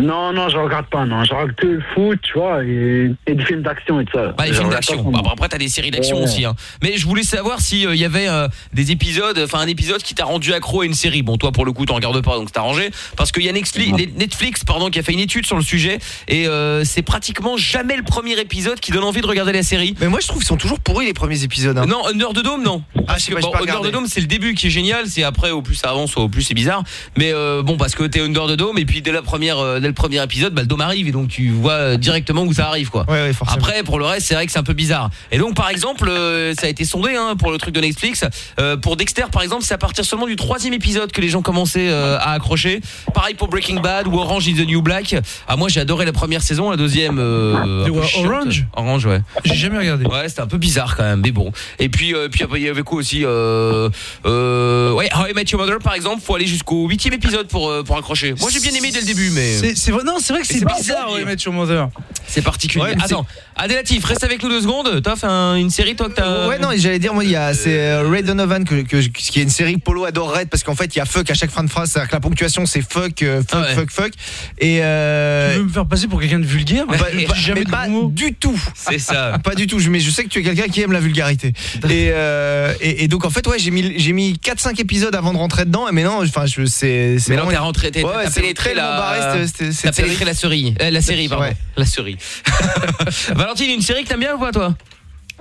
Non, non, je regarde pas, non. Je regarde que le foot, tu vois, et, et des films d'action et tout ça. Bah, les Je films d'action. Bah, après, t'as des séries d'action Ouais. aussi. Hein. Mais je voulais savoir si il y avait euh, des épisodes, enfin un épisode qui t'a rendu accro à une série. Bon, toi, pour le coup, t'en regardes pas, donc c'est arrangé. Parce qu'il y a Netflix, Netflix, pardon, qui a fait une étude sur le sujet, et euh, c'est pratiquement jamais le premier épisode qui donne envie de regarder la série. Mais moi, je trouve qu'ils sont toujours pourris les premiers épisodes. hein. Non, Under the Dome, non. Parce que pas, j'ai bon, pas Under the Dome, c'est le début qui est génial. C'est après, au plus ça avance, au plus c'est bizarre. Mais euh, bon, parce que t'es Under the Dome, et puis dès la première, euh, dès le premier épisode, bah, le dôme arrive, et donc tu vois euh, directement où ça arrive, quoi. Après, pour le reste, c'est vrai que c'est un peu bizarre. Et donc, par exemple, euh, ça a été sondé hein, pour le truc de Netflix. Euh, pour Dexter, par exemple, c'est à partir seulement du troisième épisode que les gens commençaient euh, à accrocher. Pareil pour Breaking Bad ou Orange is the New Black. Ah, moi, j'ai adoré la première saison, la deuxième. Orange Orange, ouais. J'ai jamais regardé. Ouais, c'était un peu bizarre quand même, mais bon. Et puis, puis il y avait quoi aussi Ouais, How I Met Your Mother, par exemple, faut aller jusqu'au huitième épisode pour pour accrocher. Moi, j'ai bien aimé dès le début, mais C'est vrai, non, c'est vrai que c'est bizarre, ouais, mettre sur Mother. c'est particulier. Ouais, Attends, Adélatif, reste avec nous deux secondes. T'as fait un- une série, toi, que t'as. Ouais, non, j'allais dire, moi, il y a, c'est euh, Ray Donovan que, que, qui est une série que Polo adorerait parce qu'en fait, il y a fuck à chaque fin de phrase, c'est-à-dire que la ponctuation, c'est fuck, euh, fuck, fuck, fuck. Et euh, Tu veux me faire passer pour quelqu'un de vulgaire Bah, bah, jamais mais de pas du tout. C'est ça. Pas du tout. Mais je sais que tu es quelqu'un qui aime la vulgarité. Et, euh, et, et donc en fait, ouais, j'ai mis j'ai mis 4-5 épisodes avant de rentrer dedans. Mais non, enfin, je c'est c'est Mais non, t'as rentré, t'as Ouais, cette T'as pénétré série. la série, Euh, la série, pardon, Ouais. la série. Valentine, une série que t'aimes bien ou pas, toi?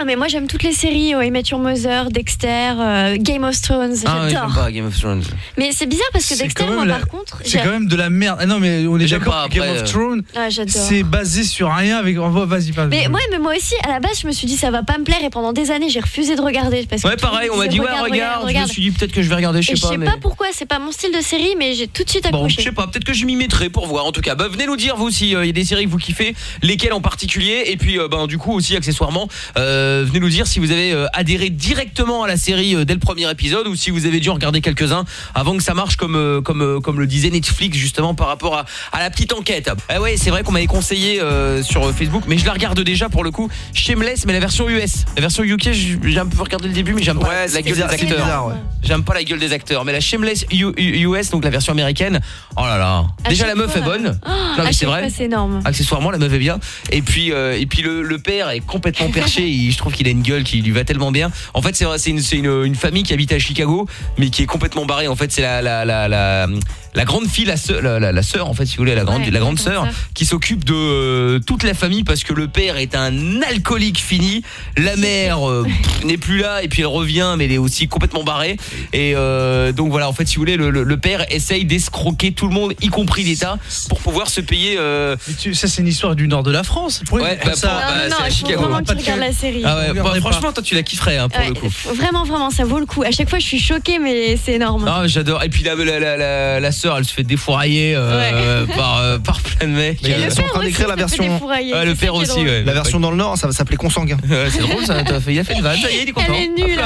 Ah, mais moi j'aime toutes les séries, ouais, Met Your Mother, Dexter, euh, Game of Thrones, Ah, ouais, j'adore. pas Game of Thrones. mais c'est bizarre parce que C'est Dexter, quand même moi la- par contre, C'est j'ai- quand même de la merde. Ah non, mais on est J'aime d'accord pas, que Game après, of euh, Thrones, Ah, j'adore. c'est basé sur rien avec. oh, Vas-y, pas. Mais ouais, mais moi aussi, à la base, je me suis dit ça va pas me plaire et pendant des années, j'ai refusé de regarder. Parce que Ouais, tout le pareil, on m'a disait, dit, ouais, regarde. Je me suis dit, peut-être que je vais regarder, je Et sais pas. mais... pourquoi, c'est pas mon style de série, mais j'ai tout de suite Bon, accroché. je sais pas, peut-être que je m'y mettrai pour voir en tout cas. Bah, venez nous dire vous aussi, il y a des séries que vous kiffez, lesquelles en particulier et puis euh, ben du coup aussi accessoirement euh, venez nous dire si vous avez euh, adhéré directement à la série euh, dès le premier épisode ou si vous avez dû en regarder quelques-uns avant que ça marche comme euh, comme euh, comme le disait Netflix justement par rapport à, à la petite enquête. Ah ouais, c'est vrai qu'on m'avait conseillé euh, sur Facebook mais je la regarde déjà pour le coup Shameless mais la version US. La version UK, j'ai un peu regardé le début mais j'aime pas la gueule bizarre, des acteurs. ouais. J'aime pas la gueule des acteurs mais la Shameless U- U- US donc la version américaine. Oh là là. À Déjà la meuf fois, est bonne. Oh, Non, mais à c'est vrai. fois, c'est énorme. Accessoirement, la meuf est bien. Et puis, euh, et puis le, le père est complètement perché. Il- trouve qu'il a une gueule qui lui va tellement bien. En fait, c'est une, famille qui habite à Chicago, mais qui est complètement barrée. En fait, c'est la, la, la, la grande fille, la sœur, la, la- la sœur, en fait, si vous voulez, la grande, Ouais, la grande sœur, sœur. qui s'occupe de euh, toute la famille parce que le père est un alcoolique fini. La mère euh, n'est plus là et puis elle revient, mais elle est aussi complètement barrée. Et euh, donc voilà, en fait, si vous voulez, le, le- le père essaye d'escroquer tout le monde, y compris l'État, pour pouvoir se payer. euh, Mais tu- ça, c'est une histoire du nord de la France. Ouais, ils bah, ça pour- bah, non, c'est non, à il faut Chicago. vraiment la série. Ah ouais, bah, franchement, toi tu la kifferais hein, pour Ouais, le coup. Vraiment, vraiment, ça vaut le coup. À chaque fois, je suis choquée, mais c'est énorme. Mais j'adore. Et puis la, la, la, la, la sœur, elle se fait défourailler euh, par, euh, par plein de mecs. Mais ils sont en train d'écrire la version Ouais, le père aussi, ouais. la version dans le nord, ça va s'appeler Consanguin. Ouais, c'est drôle ça, il a fait une vanne, ça y est, il est content. Elle est nulle.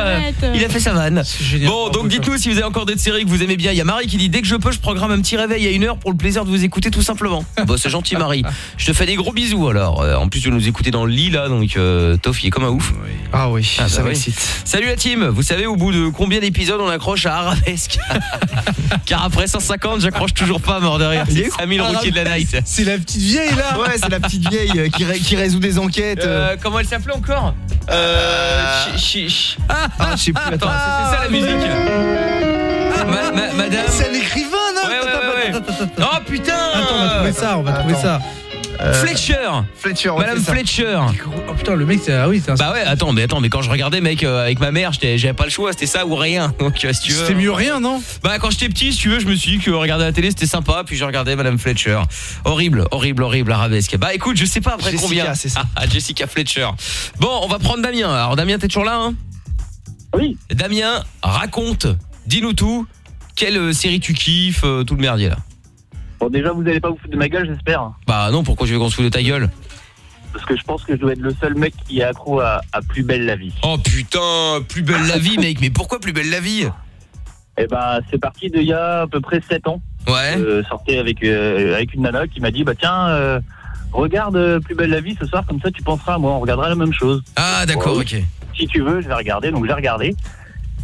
Il a fait sa vanne. C'est génial. Bon, donc dites-nous si vous avez encore des séries que vous aimez bien. Il y a Marie qui dit dès que je peux, je programme un petit réveil à une heure pour le plaisir de vous écouter tout simplement. Bon, c'est gentil Marie. Je te fais des gros bisous alors. Euh, En plus, tu nous écouter dans le lit là, donc euh, Toff, il est comme un ouf. Ah oui, Ah, bah ça oui. Salut la team, vous savez au bout de combien d'épisodes on accroche à Arabesque? Car après 150, j'accroche toujours pas mort de rire. Il est C'est Samy le routier de la night. C'est la petite vieille là. Ouais, c'est la petite vieille euh, qui, ré- qui résout des enquêtes. euh. Euh, comment elle s'appelait encore? Euh, chi- chi- Ah, Ah, je sais plus. Attends, Attends. c'était ça la musique. Ma- ma- madame. C'est un écrivain, non? Ouais, ouais, ouais, ouais. Oh putain Attends, on va trouver ça, on va trouver Attends. ça. Euh, Fletcher Fletcher, ouais, Madame c'est ça. Fletcher Oh putain, le mec, c'est ah oui, c'est un. Bah ouais, attends, mais attends, mais quand je regardais mec euh, avec ma mère, j'étais- j'avais pas le choix, c'était ça ou rien. Donc euh, si tu veux. C'était mieux rien, non? Bah quand j'étais petit, si tu veux, je me suis dit que regarder la télé c'était sympa, puis je regardais Madame Fletcher. Horrible, horrible, horrible, arabesque. Bah écoute, je sais pas après Jessica, combien. c'est ça. Ah, Jessica Fletcher. Bon, on va prendre Damien. Alors Damien, t'es toujours là hein? Oui. Damien, raconte, dis-nous tout. Quelle euh, série tu kiffes, euh, tout le merdier là? Bon, déjà, vous allez pas vous foutre de ma gueule, j'espère. Bah non, pourquoi tu veux qu'on se foute de ta gueule Parce que je pense que je dois être le seul mec qui est accro à, à Plus Belle la Vie. Oh putain, plus belle la vie mec, mais pourquoi plus belle la vie Eh ben, c'est parti d'il y a à peu près 7 ans. Ouais. Euh, sortais avec, euh, avec une nana qui m'a dit, bah tiens, euh, regarde euh, Plus Belle la Vie ce soir, comme ça tu penseras à moi, on regardera la même chose. Ah d'accord, ok. Si tu veux, je vais regarder, donc j'ai regardé.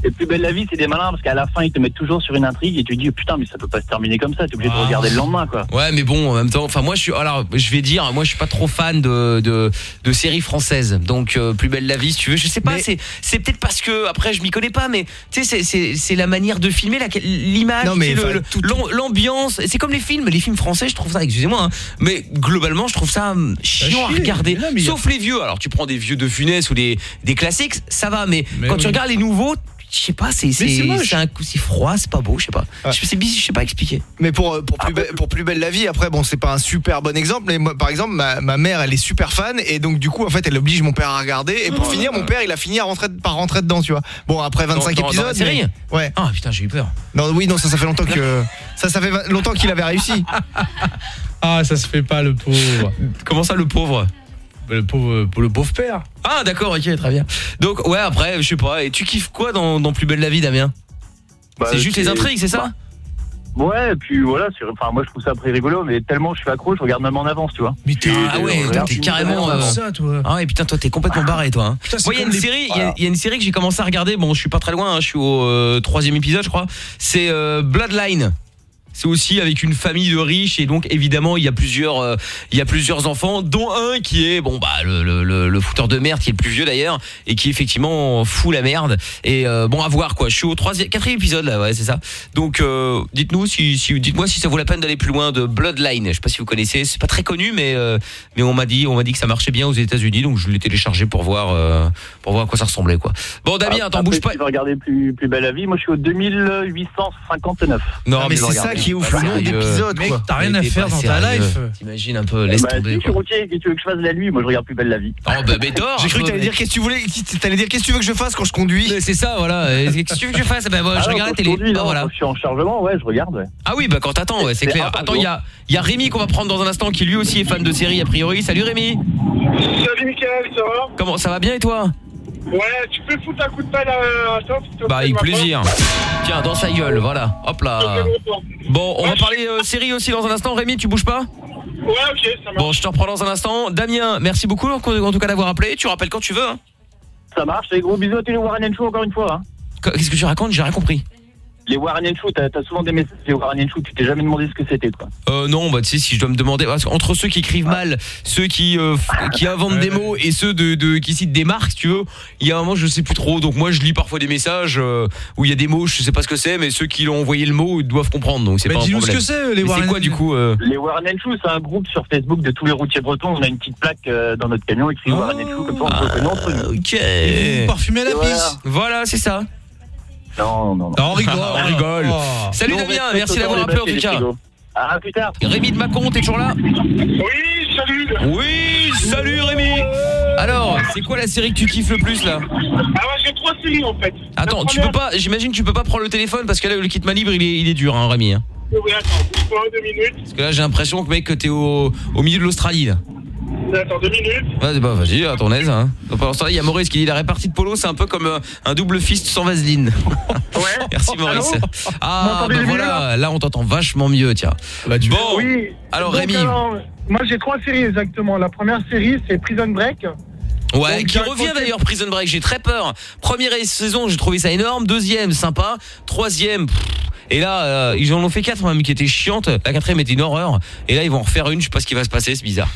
Et plus belle la vie, c'est des malins parce qu'à la fin, ils te mettent toujours sur une intrigue et tu te dis, putain, mais ça peut pas se terminer comme ça. T'es obligé de Ah. regarder le lendemain, quoi. Ouais, mais bon, en même temps, enfin moi je suis alors je vais dire, moi je suis pas trop fan de de, de séries françaises. Donc euh, plus belle la vie, si tu veux, je sais pas, c'est c'est peut-être parce que après je m'y connais pas mais tu sais c'est c'est c'est la manière de filmer la l'image, Non, mais tu sais, le- enfin, le- l'am- l'ambiance, c'est comme les films, les films français, je trouve ça excusez-moi hein, mais globalement, je trouve ça hum, chiant à chier. regarder. Mais non, mais y a- Sauf les vieux. Alors tu prends des vieux de Funès ou des des classiques, ça va mais, Mais quand oui. tu regardes les nouveaux je sais pas, c'est un coup- c'est froid, c'est pas beau, je sais pas. Je sais pas- je sais pas expliquer. Mais pour euh, pour plus, belle, pour plus belle la vie après bon c'est pas un super bon exemple mais moi par exemple ma, ma mère elle est super fan et donc du coup en fait elle oblige mon père à regarder et pour finir mon père il a fini à rentrer par rentrer dedans tu vois. Bon après 25 Dans- dans- dans épisodes la série mais- ouais. Ah putain, j'ai eu peur. Non oui non ça ça fait longtemps que ça ça fait longtemps qu'il avait réussi. Ah, ça se fait pas le pauvre. Comment ça le pauvre? Le pauvre pour le pauvre père. Ah d'accord, ok, très bien. Donc ouais, après, je sais pas, et tu kiffes quoi dans, dans Plus belle la vie, Damien? Bah, C'est juste les intrigues, c'est ça? Ouais, et puis voilà, enfin, moi je trouve ça très rigolo, mais tellement je suis accro, je regarde même en avance, tu vois. Mais t'es Ah ouais, toi, t'es carrément... euh, ça, toi. Ah ouais, putain, toi, t'es complètement barré, toi. hein. Putain, Moi, il y a une des- série, il y a- Voilà. il y, a une série que j'ai commencé à regarder. Bon, je suis pas très loin, hein, je suis au euh, troisième épisode, je crois. C'est euh, Bloodline. C'est aussi avec une famille de riches et donc évidemment il y a plusieurs euh, il y a plusieurs enfants dont un qui est bon bah le, le, le, le fouteur de merde qui est le plus vieux d'ailleurs et qui effectivement fout la merde. Et euh, bon à voir quoi. Je suis au troisième quatrième épisode là ouais c'est ça. Donc euh, dites-nous si, si dites-moi si ça vaut la peine d'aller plus loin de Bloodline. Je sais pas si vous connaissez c'est pas très connu mais euh, mais on m'a dit on m'a dit que ça marchait bien aux États-Unis donc je l'ai téléchargé pour voir euh, pour voir à quoi ça ressemblait quoi. Bon Damien attends Après, bouge pas. Tu vas regarder plus, plus belle la vie, moi je suis au 2859. non Ah, mais mais c'est ça. Qui est ouf, le Pas nombre d'épisodes, Mec, quoi. t'as rien à faire dans ta life. T'imagines un peu, laisse bah, tomber. si, je suis routier, qu'est-ce que tu veux que je fasse la nuit Moi je regarde plus belle la vie. Oh bah mais dors J'ai cru que t'allais dire qu'est-ce que tu voulais t'allais dire qu'est-ce que tu veux que je fasse quand je conduis C'est ça, voilà. Qu'est-ce que tu veux que je fasse? Bah, moi, Ah je non, regarde la télé. Bah, voilà. je suis en chargement, ouais, je regarde, ouais. Ah oui, bah quand t'attends, ouais, c'est clair. Attends, il y a, il y a Rémi qu'on va prendre dans un instant qui lui aussi est fan de série a priori. Salut Rémi. Salut Mickaël, ça va? Comment ça va bien et toi? Ouais, tu peux foutre un coup de pelle à à Bah avec plaisir. Tiens, dans sa gueule, voilà. Hop là. Bon, on va parler euh, série aussi dans un instant. Rémi, tu bouges pas? Ouais, ok, ça marche. Bon, je te reprends dans un instant. Damien, merci beaucoup en en tout cas d'avoir appelé. Tu rappelles quand tu veux. hein. Ça marche, et gros bisous à tous les Warren Show encore une fois. Hein. Qu'est-ce que tu racontes? J'ai rien compris. Les Warren Show, t'as t'as souvent des messages des Warren Show, tu t'es jamais demandé ce que c'était, quoi. Euh, non, bah tu sais, si je dois me demander, parce qu'entre ceux qui écrivent mal, ceux qui euh, qui inventent des mots et ceux de, de qui citent des marques, si tu veux, il y a un moment je sais plus trop. Donc moi je lis parfois des messages euh, où il y a des mots, je sais pas ce que c'est, mais ceux qui l'ont envoyé le mot ils doivent comprendre. Donc c'est pas un dis-nous ce problème. que c'est, les Mais Warren- C'est quoi du coup euh Les Warren Show, c'est un groupe sur Facebook de tous les routiers bretons. On a une petite plaque euh, dans notre camion écrit Warren Show, comme ça on entre nous. Ok. Vous parfumez la voilà. pisse. Voilà, c'est ça. Non, non, non. Non, on rigole, on rigole. Oh. Salut Damien, merci d'avoir appelé en tout cas. À plus tard. Rémi de Macon, t'es toujours là? Oui, salut Oui, salut Rémi. Alors, c'est quoi la série que tu kiffes le plus là? Ah ouais, j'ai trois séries en fait. Attends, tu peux pas, j'imagine tu peux pas prendre le téléphone parce que là le kit main libre il est, il est dur hein Rémi. hein. Oui, attends, bouge pas, deux minutes. Parce que là j'ai l'impression que mec que t'es au, au milieu de l'Australie là. Attends, deux minutes. Vas-y, bah, vas-y, à ton aise. Hein. Donc, pendant ce temps-là, il y a Maurice qui dit la répartie de polo, c'est un peu comme euh, un double fist sans vaseline. Ouais. Merci Maurice. Allô Ah, Vous m'entendez bah voilà, là on t'entend vachement mieux, tiens. Bah, Bon, Oui. alors Donc, Rémi, alors, moi j'ai trois séries exactement. La première série c'est Prison Break. ouais, donc, qui revient d'ailleurs Prison Break, j'ai très peur. Première saison, j'ai trouvé ça énorme. Deuxième, sympa. Troisième, pff, et là, euh, ils en ont fait quatre même qui étaient chiantes. La quatrième était une horreur. Et là, ils vont en refaire une, je sais pas ce qui va se passer, c'est bizarre.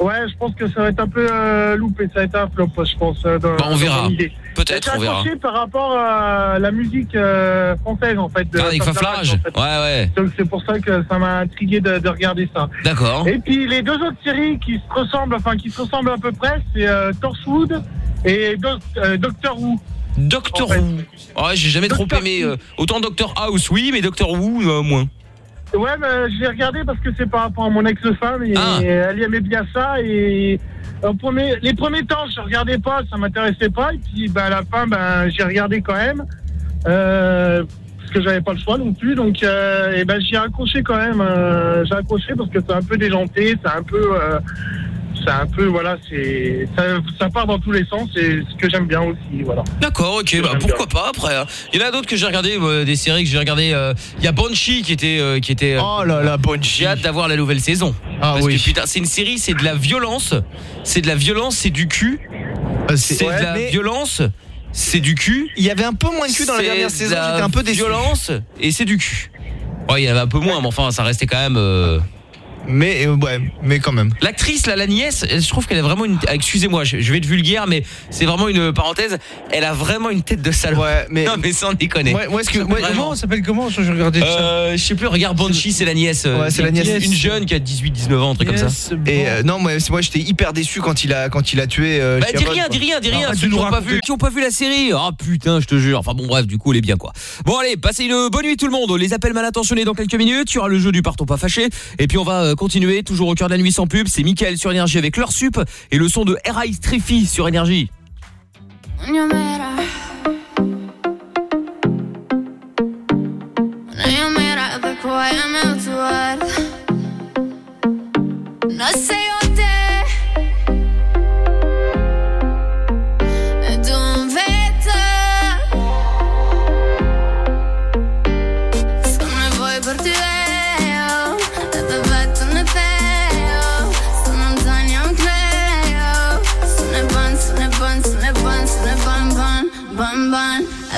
Ouais, je pense que ça va être un peu euh, loupé, ça va être un flop, je pense. euh, dans- Bah, on verra. Peut-être, on verra. par rapport à la musique euh, française en fait. de Ah, avec Faflarage, en fait. Ouais, ouais. Donc c'est pour ça que ça m'a intrigué de, de regarder ça. D'accord. Et puis les deux autres séries qui se ressemblent, enfin qui se ressemblent à peu près, c'est euh, Torchwood et Doc- Doctor Who. Doctor En fait. Who. Ouais, j'ai jamais trop aimé. Euh, autant Doctor House, oui, mais Doctor Who, moins. Ouais, mais je l'ai regardé parce que c'est par rapport à mon ex-femme et Ah. elle aimait bien ça et au premier, les premiers temps je regardais pas, ça m'intéressait pas et puis bah, à la fin ben j'ai regardé quand même euh, parce que j'avais pas le choix non plus donc euh, et ben j'ai accroché quand même, euh, j'ai accroché parce que c'est un peu déjanté, c'est un peu euh, c'est un peu voilà c'est ça, ça part dans tous les sens et ce que j'aime bien aussi voilà. D'accord, ok, bah pourquoi pas après. hein. Il y en a d'autres que j'ai regardé, euh, des séries que j'ai regardé. euh, Il y a Banshee qui était, euh, qui était. euh, Oh là là, Banshee. J'ai hâte d'avoir la nouvelle saison. Ah Parce oui. que putain, c'est une série, c'est de la violence, c'est de la violence, c'est du cul, Euh, c'est ouais, de la mais- violence c'est du cul. Il y avait un peu moins de cul dans la dernière de saison, j'étais un peu déçu. Violence et c'est du cul. Ouais, il y en avait un peu moins, mais enfin, ça restait quand même. Euh, Mais euh, ouais, mais quand même. L'actrice, là, la nièce, je trouve qu'elle a vraiment une. ah, Excusez-moi, je, je vais être vulgaire, mais c'est vraiment une parenthèse. Elle a vraiment une tête de salope. Ouais, mais. Non, mais sans déconner. Ouais, ouais, est-ce que- ouais, vraiment. Comment ça s'appelle comment Je regardais. Euh, je sais plus, regarde Banshee, c'est la nièce. euh, Ouais, c'est la nièce. Une jeune qui a 18-19 ans, un truc comme ça. Et euh, non, moi, moi j'étais hyper déçu quand il a quand il a tué. euh, Bah dis rien, quoi. dis rien, dis rien, Arrête ceux qui nous ont pas vu, qui ont pas vu la série. Ah putain, je te jure. Enfin bon bref, du coup, elle est bien quoi. Bon allez, passez une bonne nuit tout le monde. Les appels mal intentionnés dans quelques minutes, il y aura le jeu du partons pas fâché et puis on va euh, continuer toujours au cœur de la nuit sans pub, c'est Mickaël sur énergie avec leur sup et le son de R.I. Striffy sur énergie.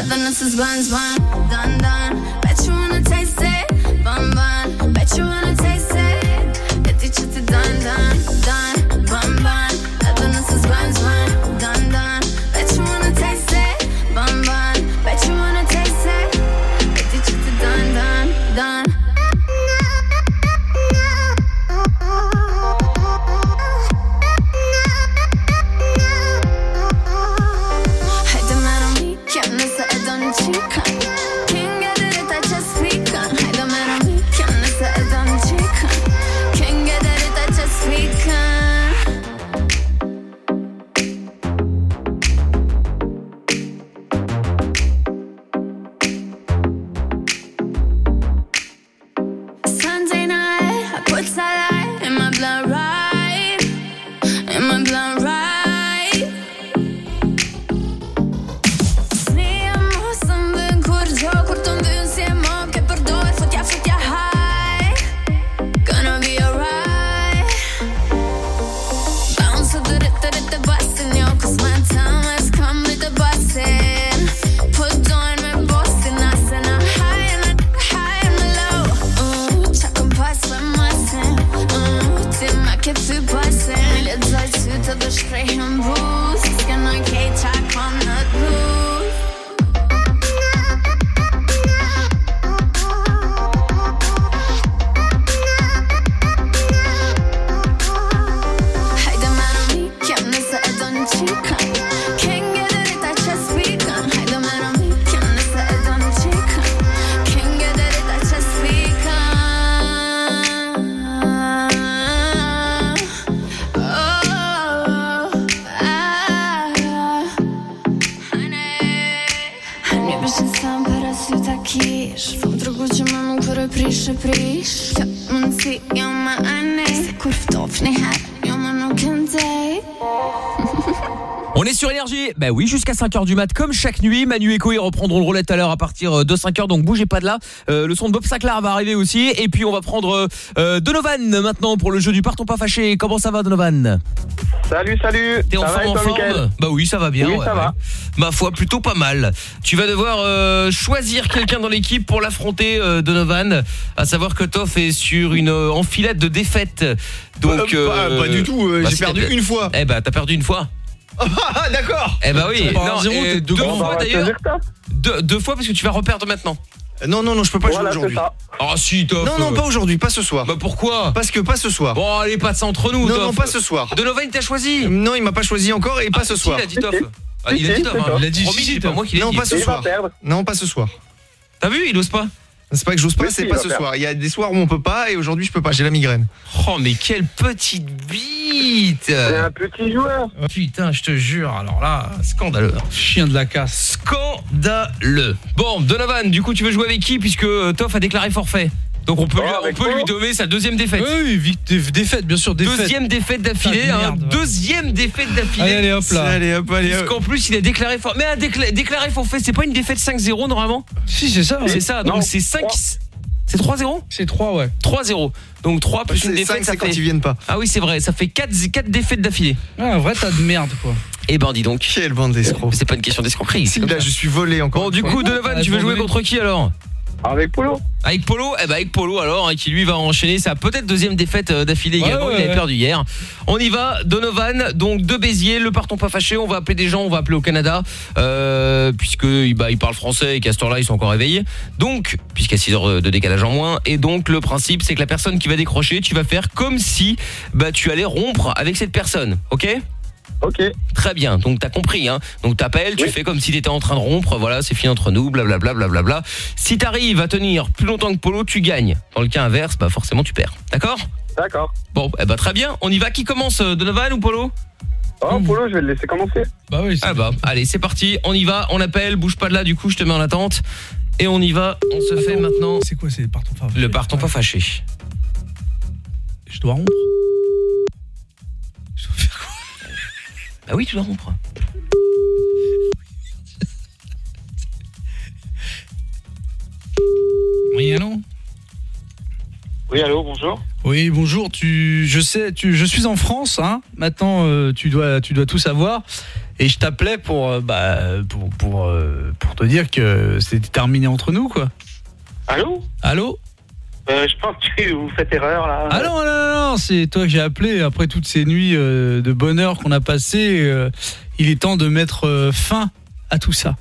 Ever is one's one, done, done. Bah oui, jusqu'à 5h du mat comme chaque nuit. Manu et Koé reprendront le relais tout à l'heure à partir de 5h donc bougez pas de là. Euh, le son de Bob Sinclair va arriver aussi et puis on va prendre euh, Donovan maintenant pour le jeu du partons pas fâché. Comment ça va Donovan? Salut, salut. T'es en Ça va forme en toi, forme? Mickaël? Bah oui, ça va bien. Oui, ouais, ça va. Ma foi, plutôt pas mal. Tu vas devoir euh, choisir quelqu'un dans l'équipe pour l'affronter, euh, Donovan. À savoir que Toff est sur une euh, enfilade de défaites. Donc, Euh, pas- pas du tout, euh, j'ai si perdu une fois. Eh bah, t'as perdu une fois. Ah, d'accord. Eh bah oui. Non, et deux deux fois d'ailleurs. Deux, deux fois parce que tu vas reperdre maintenant. Non, non, non, je peux pas Voilà, jouer aujourd'hui. c'est ça. Ah si. Non, non, pas aujourd'hui, pas ce soir. Bah pourquoi? Parce que pas ce soir. Bon, allez, pas de ça entre nous, Non, non, pas ce soir. Donovan, il t'a choisi Non, il m'a pas choisi encore et pas Ah, ce si, soir. il a dit Toff. Ah, il a dit Toff, hein. Il a dit Promis, c'est pas moi qui l'ai Non, dit. pas ce soir. Non, pas ce soir. T'as vu, il ose pas C'est pas que j'ose pas, c'est si, pas ce soir. Il y a des soirs où on peut pas et aujourd'hui je peux pas, j'ai la migraine. Oh mais quelle petite bite C'est un petit joueur Putain, je te jure, alors là, scandaleux. Chien de la casse. Scandaleux. Bon, Donovan, du coup, tu veux jouer avec qui puisque euh, Toff a déclaré forfait? Donc on peut, lui, on peut lui donner sa deuxième défaite. Oui, oui, défaite, bien sûr, défaite. Deuxième défaite d'affilée, hein, deuxième défaite d'affilée. Allez, allez, hop là. Allez, hop, allez, Parce hop. qu'en plus, il a déclaré fort. Mais un décla- déclaré forfait, c'est pas une défaite 5-0 normalement? Si, c'est ça. C'est ça, donc c'est 5 C'est 3-0 C'est 3 ouais. 3-0. Donc 3 plus une défaite cinq, ça c'est quand fait ils viennent pas. Ah oui, c'est vrai, ça fait 4 4 défaites d'affilée. Ah, un vrai tas de merde quoi. Eh ben dis donc. Quelle bande d'escrocs. C'est pas une question d'escroquerie. Si là ça. je suis volé encore. Bon, du coup, Donovan, tu veux jouer contre qui alors? Avec Polo. Avec Polo Eh ben avec Polo alors, hein, qui lui va enchaîner sa peut-être deuxième défaite euh, d'affilée Ouais, également. ouais, il avait ouais. perdu hier. On y va, Donovan, donc de Béziers, le partons pas fâché. On va appeler des gens, on va appeler au Canada, euh, puisque bah, ils parlent français et qu'à ce temps-là ils sont encore réveillés. Donc, puisqu'il y a 6 heures de décalage en moins, et donc le principe c'est que la personne qui va décrocher, tu vas faire comme si bah tu allais rompre avec cette personne, ok? Ok. Très bien, donc t'as compris hein. Donc t'appelles, tu fais comme si t'étais en train de rompre, voilà, c'est fini entre nous, blablabla blablabla. Si t'arrives à tenir plus longtemps que Polo, tu gagnes. Dans le cas inverse, bah forcément tu perds. D'accord? D'accord. Bon, eh bah très bien, on y va qui commence euh, Donovan ou Polo? Oh, Polo, je vais le laisser commencer. Bah oui. Ah bah, allez, c'est parti, on y va, on appelle, bouge pas de là du coup, je te mets en attente et on y va, on se fait maintenant C'est quoi c'est partons pas le partons pas fâché. Je dois rompre? Bah oui, tu dois rompre. Oui, allô Oui, allô, bonjour. Oui, bonjour. Tu, je sais, tu, je suis en France. Hein. Maintenant, euh, tu dois, tu dois tout savoir. Et je t'appelais pour, euh, bah, pour, pour, euh, pour te dire que c'était terminé entre nous, quoi. Allô? Allô? Euh, Je pense que vous faites erreur, là. Ah non, non, non, non, c'est toi que j'ai appelé après toutes ces nuits euh, de bonheur qu'on a passées. euh, il est temps de mettre euh, fin à tout ça.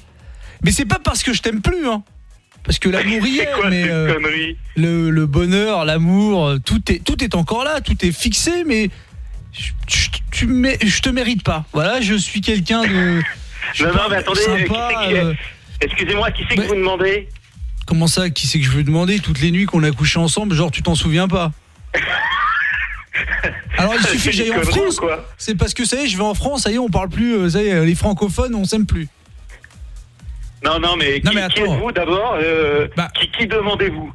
Mais c'est pas parce que je t'aime plus, hein. Parce que l'amour y est, quoi mais cette euh, connerie le, le bonheur, l'amour, euh, tout est, tout est encore là, tout est fixé, mais je, je- tu mé- je te mérite pas. Voilà, je suis quelqu'un de. je suis Non, pas non, mais attendez, qui sympa, c'est qui est- euh, Excusez-moi, qui c'est que vous demandez? Comment ça, qui c'est que je veux demander toutes les nuits qu'on a couché ensemble, genre tu t'en souviens pas Alors il suffit que j'aille en France. C'est parce que ça y est, je vais en France, ça y est, on parle plus, euh, ça y est, les francophones, on s'aime plus. Non, non, mais Non, qui, mais qui êtes-vous d'abord euh, Bah. Qui, qui demandez-vous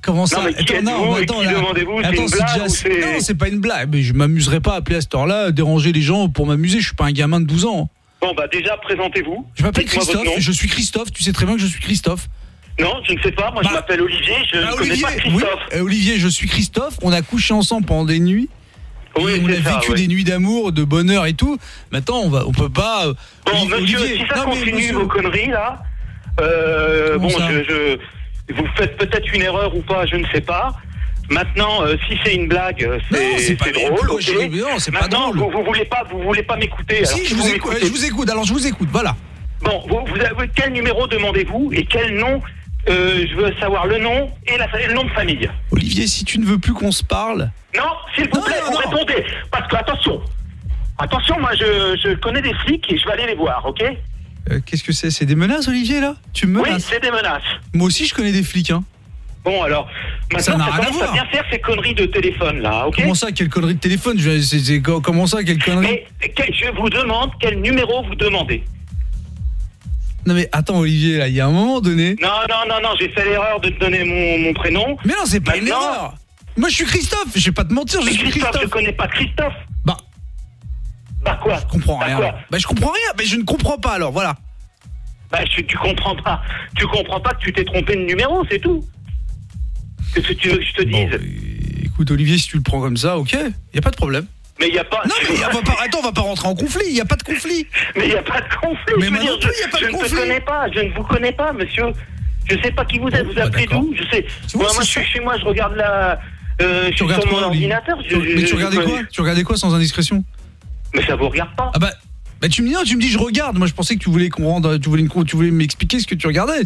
Comment ça Non, mais qui Attends, qui demandez-vous C'est une blague déjà- ou c'est- Non, c'est pas une blague, mais je m'amuserais pas à appeler à cette heure-là, déranger les gens pour m'amuser, je suis pas un gamin de 12 ans. Bon, bah déjà, présentez-vous. Je m'appelle Christophe, je suis Christophe, tu sais très bien que je suis Christophe. Non, je ne sais pas, moi je m'appelle Olivier, je Bah, ne connais Olivier, oui, euh, Olivier, je suis Christophe, on a couché ensemble pendant des nuits. Oui, on a ça, vécu ouais. des nuits d'amour, de bonheur et tout. Maintenant, on va, on peut pas. euh, Bon, Oli- monsieur, Olivier, si ça non, continue monsieur- vos conneries là, euh, bon, je- vous faites peut-être une erreur ou pas, je ne sais pas. Maintenant, euh, si c'est une blague, euh, c'est drôle. pourquoi ok. je dirais- non, c'est pas drôle. Vous, vous voulez pas, vous voulez pas m'écouter. Si, je vous, écoute, je vous écoute, alors je vous écoute, voilà. Bon, vous, vous avez, quel numéro demandez-vous et quel nom euh, Je veux savoir le nom et, la, et le nom de famille. Olivier, si tu ne veux plus qu'on se parle. Non, s'il vous plaît, vous répondez. Parce que, attention, attention, moi je, je connais des flics et je vais aller les voir, ok? Euh, Qu'est-ce que c'est? C'est des menaces, Olivier, là? Tu me Oui, menaces c'est des menaces. Moi aussi, je connais des flics, hein. Bon, alors, Ça maintenant, n'a ça, rien à voir. bien faire ces conneries de téléphone, là, ok Comment ça, quelle connerie de téléphone je, c'est- c'est- Comment ça, quelle connerie Mais je vous demande quel numéro vous demandez. Non, mais attends, Olivier, là, il y a un moment donné. Non, non, non, non, j'ai fait l'erreur de te donner mon, mon prénom. Mais non, c'est pas une Maintenant- erreur Moi, je suis Christophe, je vais pas te mentir, je Mais suis Christophe, Christophe. je connais pas Christophe. Bah. Bah quoi Je comprends Bah rien. quoi Bah, je comprends rien, mais je ne comprends pas, alors, voilà. Bah, je- tu comprends pas. Tu comprends pas que tu t'es trompé de numéro, c'est tout. Qu'est-ce que tu veux que je te dise Écoute, Olivier, si tu le prends comme ça, ok, y a pas de problème. Mais il y a pas. Non, mais on va pas, attends, on va pas rentrer en conflit, y a pas de conflit. Mais il n'y a pas de conflit. Mais je veux moi dire, non plus, je, y a pas je ne te connais pas. Je ne vous connais pas, monsieur. Je sais pas qui vous êtes. vous appelez d'où Je sais. Vois, moi, moi, je suis chez moi. Je regarde la. Euh, je suis regardes sur mon quoi, ordinateur. Je, Mais tu regardais quoi Tu regardais quoi sans indiscrétion? Mais ça vous regarde pas. Ah bah. Bah tu me dis non, tu me dis je regarde. Moi je pensais que tu voulais qu'on rende, tu voulais, une- tu voulais m'expliquer ce que tu regardais.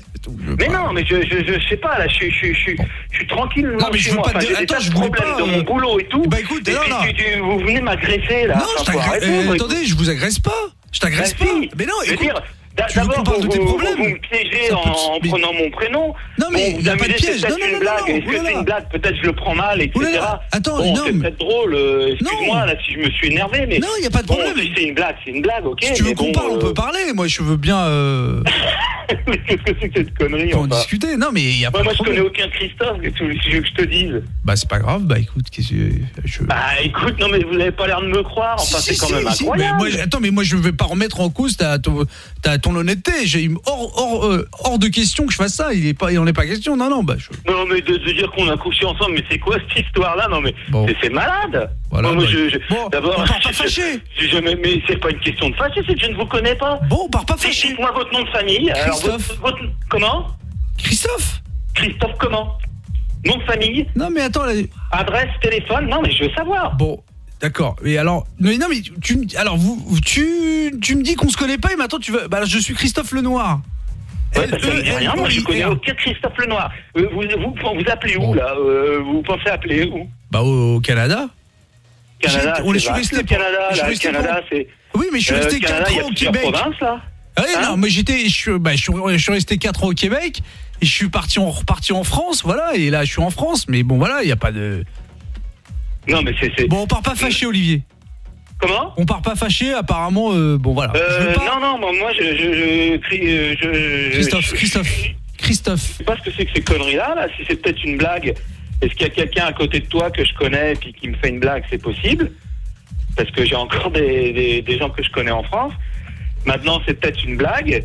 Mais non, mais je, je, je sais pas, là, je, suis- je, je, je suis tranquille Non, mais je veux pas Enfin, dire- attends, je voulais pas, de mon euh, boulot et tout. Bah, écoute, et non, puis, non. tu- tu- vous venez m'agresser, là. Non, je t'agresse. euh, attendez, je vous agresse pas. Je t'agresse Bah, pas. si. Mais non, écoute. dire, tu veux qu'on D'abord, parle vous, de tes vous- problèmes vous me piégez en, en prenant mon prénom. Non, mais il y a pas de piège. Non, non, non, non, Est-ce que oulala. c'est une blague Peut-être je le prends mal, etc. Oulala, attends, bon, non, c'est peut-être drôle. euh, Excuse-moi, là, si je me suis énervé, mais. Non, il y a pas de bon, problème. si c'est une blague, c'est une blague, ok. Si tu veux qu'on parle, on euh, peut parler. Moi, je veux bien. Euh... mais Qu'est-ce que c'est que cette connerie enfin discuter. Non, mais il y a pas de moi, je connais problème. aucun Christophe, que tu veux que je te dise? Bah c'est pas grave. Bah écoute, qu'est-ce que je. Bah écoute, non mais vous avez pas l'air de me croire, enfin Si, c'est si, quand si, même si, mais incroyable. moi, je- attends, mais moi je vais pas remettre en cause ta, ton- honnêteté. J'ai hors, hors, euh, hors de question que je fasse ça. Il est pas, il en est pas question. Non, non, bah. je- Non, mais de, de dire qu'on a couché ensemble, mais c'est quoi cette histoire-là? Non, mais c'est- c'est malade. Voilà, Moi, bah, je- je- D'abord, on part pas fâché. mais- c'est pas une question de fâché, c'est que je ne vous connais pas. Bon, on part pas fâché. Dites-moi votre nom de famille. Alors, Christophe. votre- votre- comment? Christophe. Christophe comment? Nom de famille? Non, mais attends. Là... Adresse, téléphone? Non, mais je veux savoir. Bon. D'accord, mais alors, mais non, mais tu, me- alors vous, tu, tu me dis qu'on se connaît pas et maintenant tu veux, bah je suis Christophe Lenoir. Ouais, bah, ça me dit rien, moi je connais aucun Christophe Lenoir. Euh, Vous, vous, vous appelez où là Euh, Vous pensez appeler où? Bah au, Canada. Canada, on est- je suis resté le pour- Canada, je suis là, Canada, pour- c'est. Oui, mais je suis Euh, resté Canada, 4 il y a ans au Québec. provinces, là Ah oui, Hein non, mais j'étais, je, suis- bah, je suis resté 4 ans au Québec et je suis parti en, reparti en France, voilà, et là je suis en France, mais bon voilà, il y a pas de. Non, mais c'est. Bon, on part pas fâché, Olivier. Comment? On part pas fâché, apparemment, euh, bon voilà. Je veux Euh, pas- non, non, moi, moi, je, je, je, crie, euh, je, Christophe, je- Christophe, Christophe. Je sais pas ce que c'est que ces conneries-là, là. Si c'est peut-être une blague, est-ce qu'il y a quelqu'un à côté de toi que je connais puis qui me fait une blague C'est possible? Parce que j'ai encore des, des, des gens que je connais en France. Maintenant, c'est peut-être une blague.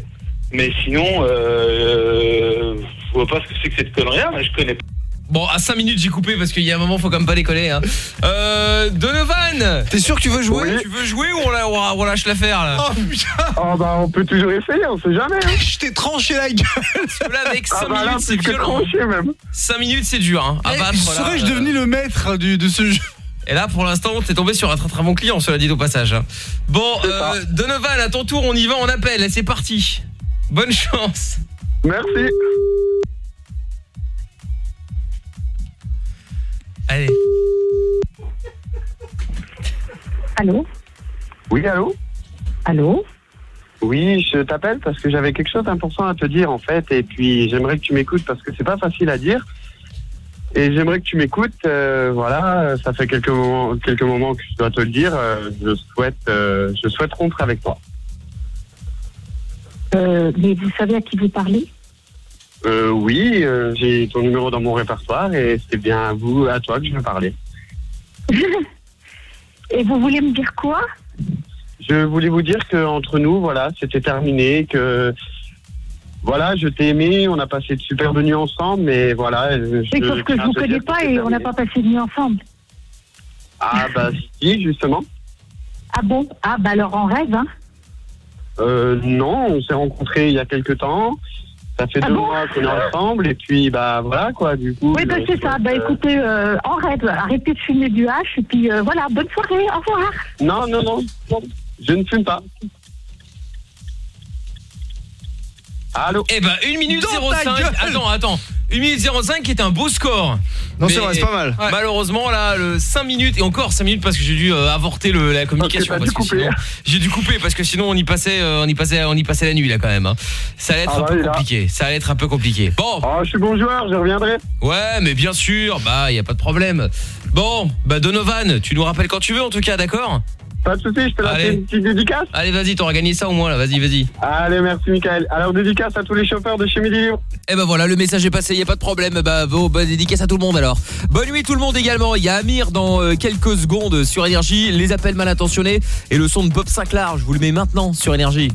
Mais sinon, euh, je vois pas ce que c'est que cette connerie-là, mais je connais pas. Bon, à 5 minutes j'ai coupé parce qu'il y a un moment faut quand même pas décoller hein. Euh Donovan T'es sûr que tu veux jouer? Tu veux jouer ou on, la- on lâche l'affaire là? Oh putain Oh bah on peut toujours essayer, on sait jamais. Hein. Je t'ai tranché la gueule. Là avec 5 Ah bah minutes c'est violent tranché, même. 5 minutes c'est dur hein, battre là, Serais-je euh. devenu le maître du, de ce jeu Et là pour l'instant t'es tombé sur un très très bon client cela dit au passage hein. Bon euh, Donovan à ton tour on y va on appelle c'est parti Bonne chance Merci Allez Allô Oui, allô Allô Oui, je t'appelle parce que j'avais quelque chose d'important à te dire en fait, et puis j'aimerais que tu m'écoutes parce que c'est pas facile à dire. Et j'aimerais que tu m'écoutes. euh, voilà, ça fait quelques moments, quelques moments que je dois te le dire. euh, je souhaite, euh, je souhaite rompre avec toi. Euh, Mais vous savez à qui vous parlez Euh, oui, euh, j'ai ton numéro dans mon répertoire et c'est bien à vous, à toi que je veux parler. Et vous voulez me dire quoi? Je voulais vous dire que entre nous, voilà, c'était terminé, que voilà, je t'ai aimé, on a passé de superbes nuits ensemble, mais voilà. Je, Oui, sauf que je à vous connais pas et on n'a pas passé de nuit ensemble. Ah bah si, justement. Ah bon? Ah bah alors en rêve, hein Euh, non, on s'est rencontrés il y a quelques temps. Ça fait Ah deux bon mois qu'on est ensemble et puis bah voilà quoi, du coup. Oui, bah c'est ça. Bah euh, écoutez, euh, en rêve, arrêtez de fumer du hache et puis euh, voilà, bonne soirée, au revoir. Non, non, non, non, je ne fume pas. Allô Eh ben 1 minute Dans ta 05 gueule Attends, attends 1 minute 05 qui est un beau score Non, c'est vrai, c'est pas mal. Malheureusement là le 5 minutes et encore 5 minutes parce que j'ai dû euh, avorter le, la communication parce dû que sinon j'ai dû couper parce que sinon on y passait euh, on y passait on y passait la nuit là quand même hein. Ça allait être Ah un bah peu là. compliqué, ça allait être un peu compliqué. Bon. Oh, je suis bon joueur, je reviendrai. Ouais, mais bien sûr, bah y a pas de problème. Bon, bah Donovan, tu nous rappelles quand tu veux en tout cas, d'accord? Pas de soucis, je te Allez. laisse une petite dédicace. Allez, vas-y, t'auras gagné ça au moins là, vas-y, vas-y. Allez, merci Michael. Alors dédicace à tous les chauffeurs de chez Midi Libre. Eh ben voilà, le message est passé, y a pas de problème. Bah, bon, bah, dédicace à tout le monde alors. Bonne nuit tout le monde également. Il y a Amir dans euh, quelques secondes sur énergie, les appels mal intentionnés et le son de Bob Sinclair, je vous le mets maintenant sur énergie.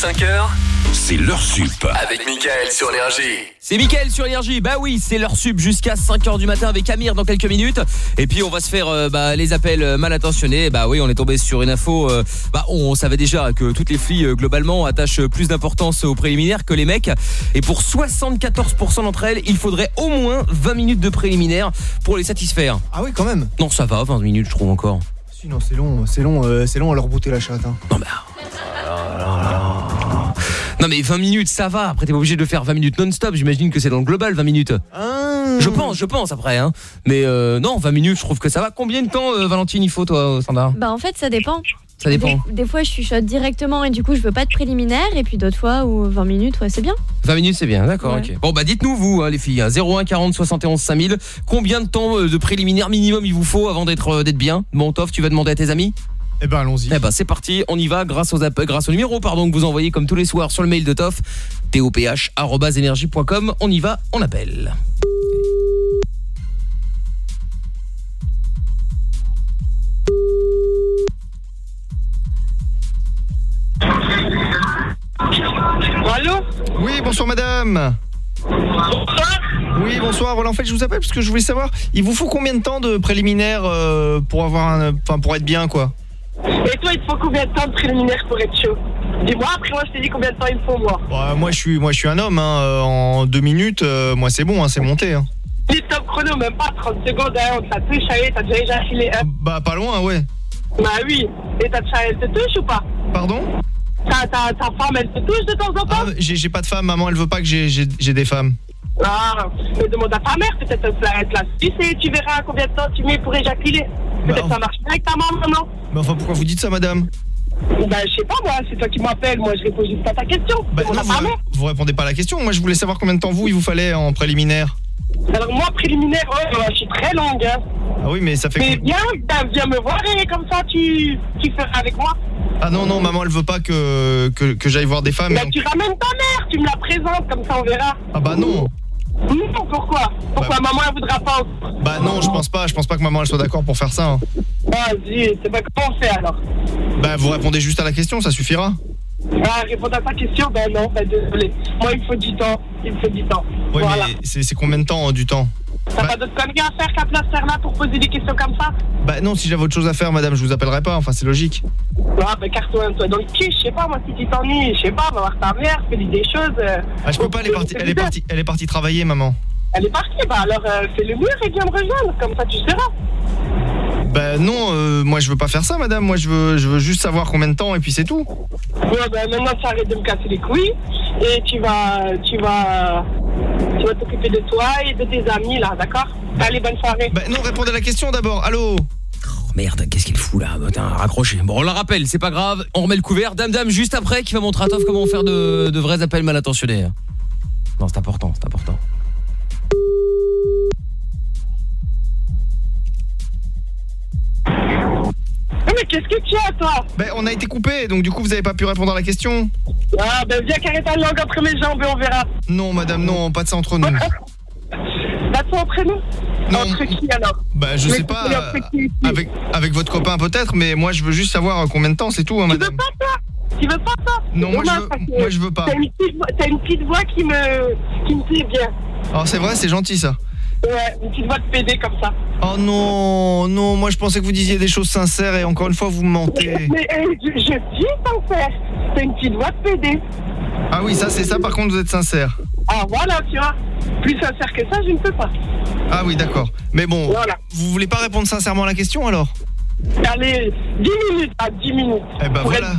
5h, c'est l'heure sup. Avec Mickaël sur Énergie. C'est Mickaël sur Énergie. Bah oui, c'est l'heure sub jusqu'à 5h du matin avec Amir dans quelques minutes. Et puis on va se faire euh, bah, les appels mal intentionnés. Bah oui, on est tombé sur une info. euh, bah on savait déjà que toutes les filles euh, globalement attachent plus d'importance aux préliminaires que les mecs. Et pour 74% d'entre elles, il faudrait au moins 20 minutes de préliminaires pour les satisfaire. Ah oui, quand même. Non, ça va, 20 minutes je trouve encore. Sinon, c'est long, c'est long, euh, c'est long à leur bouter la chatte. Hein. Non mais 20 minutes ça va, après t'es pas obligé de faire 20 minutes non-stop, j'imagine que c'est dans le global 20 minutes. Je pense, je pense après hein. Mais euh, non, 20 minutes je trouve que ça va. Combien de temps euh, Valentine il faut toi au standard Bah en fait ça dépend. Ça dépend. Des, des fois je chuchote directement et du coup je veux pas de préliminaire et puis d'autres fois où 20 minutes ouais c'est bien. 20 minutes c'est bien, d'accord, Ouais. ok. Bon bah dites-nous vous hein, les filles, hein, 01 40 71 5000, combien de temps euh, de préliminaire minimum il vous faut avant d'être euh, d'être bien? Bon Toff, tu vas demander à tes amis? Eh ben allons-y. Eh ben c'est parti, on y va grâce aux app- grâce au numéro pardon que vous envoyez comme tous les soirs sur le mail de Toff, toph@energie.com. On y va, on appelle. Allô? Oui, bonsoir madame. Bonsoir. Oui, bonsoir. Voilà, en fait, je vous appelle parce que je voulais savoir, il vous faut combien de temps de préliminaire euh, pour avoir un enfin pour être bien quoi? Et toi, il te faut combien de temps de préliminaire pour être chaud? Dis-moi, après moi, je te dis combien de temps il me faut, moi. Bah, moi je suis moi je suis un homme hein, euh, en deux minutes euh, moi c'est bon hein, c'est monté hein. Dis top chrono, même pas 30 secondes, hein, on te la touche, allez, t'as déjà filé un. Bah pas loin ouais. Bah oui. Et ta elle te touche ou pas? Pardon? Ta, ta, ta femme, elle te touche de temps en temps? Ah, j'ai pas de femme, maman elle veut pas que j'ai des femmes. Ah, mais demande à ta mère, peut-être elle te la- suce et tu verras combien de temps tu mets pour éjaculer. Peut-être ça marche bien avec ta maman, non Mais enfin pourquoi vous dites ça madame? Bah, je sais pas, moi, c'est toi qui m'appelles, moi, je réponds juste à ta question. Bah, non, vous, vous répondez pas à la question. Moi je voulais savoir combien de temps vous il vous fallait en préliminaire. Alors, moi, préliminaire, ouais, ouais, je suis très longue, hein. Ah oui mais ça fait Mais viens, ben, viens me voir et comme ça, tu, tu feras avec moi. Ah non non maman elle veut pas que que, que j'aille voir des femmes. Bah, et- tu ramènes ta mère, tu me la présentes, comme ça, on verra. Ah bah non. Non, pourquoi? Pourquoi maman, elle voudra pas Bah non, je pense pas, je pense pas que maman elle soit d'accord pour faire ça. hein. Vas-y, c'est pas comment on fait alors? Bah vous répondez juste à la question, ça suffira. Ah, répondre à ta question, ben non, ben désolé. Moi, il me faut du temps, il me faut du temps. Oui voilà. mais c'est combien de temps euh, du temps? T'as pas d'autres conneries à faire qu'à place là pour poser des questions comme ça? Bah non, si j'avais autre chose à faire madame, je vous appellerai pas, enfin c'est logique. Ah, ben carton toi dans le cul, je sais pas, moi, si tu t'ennuies, je sais pas, va voir ta mère, fais-lui des choses. euh, Ah je peux pas, elle est partie elle est partie elle est partie travailler maman. Elle est partie, bah alors euh, fais le mur et viens me rejoindre, comme ça tu seras. Bah non, euh, moi je veux pas faire ça madame, moi je veux je veux juste savoir combien de temps et puis c'est tout. Ouais, ben maintenant tu arrêtes de me casser les couilles et tu vas, tu vas, tu vas t'occuper de toi et de tes amis là, d'accord? Allez, bonne soirée. Bah non, répondez à la question d'abord. Allô? Oh merde, qu'est-ce qu'il fout là Putain, raccroché. Bon, on la rappelle, c'est pas grave. On remet le couvert. Dame Dame juste après qui va montrer à Toff comment faire de, de vrais appels mal intentionnés. Non, c'est important, c'est important. Mais qu'est-ce que tu as toi Bah on a été coupé, donc du coup vous avez pas pu répondre à la question. Ah, ben viens carrer ta langue entre mes jambes et on verra. Non madame, non, pas de ça entre nous. Bah toi entre nous Entre qui alors Bah je Mais sais pas, euh, qui avec, avec votre copain peut-être, mais moi je veux juste savoir euh, combien de temps, c'est tout hein, Tu veux madame. pas ça Tu veux pas ça Non, moi, je veux- parce que moi, je veux pas. T'as une, petite voix- t'as une petite voix qui me, qui me plaît bien. Alors c'est vrai, c'est gentil ça. Ouais, une petite voix de PD comme ça. Oh non, non, moi je pensais que vous disiez des choses sincères et encore une fois vous me mentez. Mais euh, je, je dis sincère. C'est une petite voix de PD. Ah oui, ça c'est ça par contre vous êtes sincère. Ah voilà, tu vois. Plus sincère que ça, je ne peux pas. Ah oui, d'accord. Mais bon, Voilà. vous voulez pas répondre sincèrement à la question alors? Allez, 10 minutes, à 10 minutes. Eh ben Pour voilà.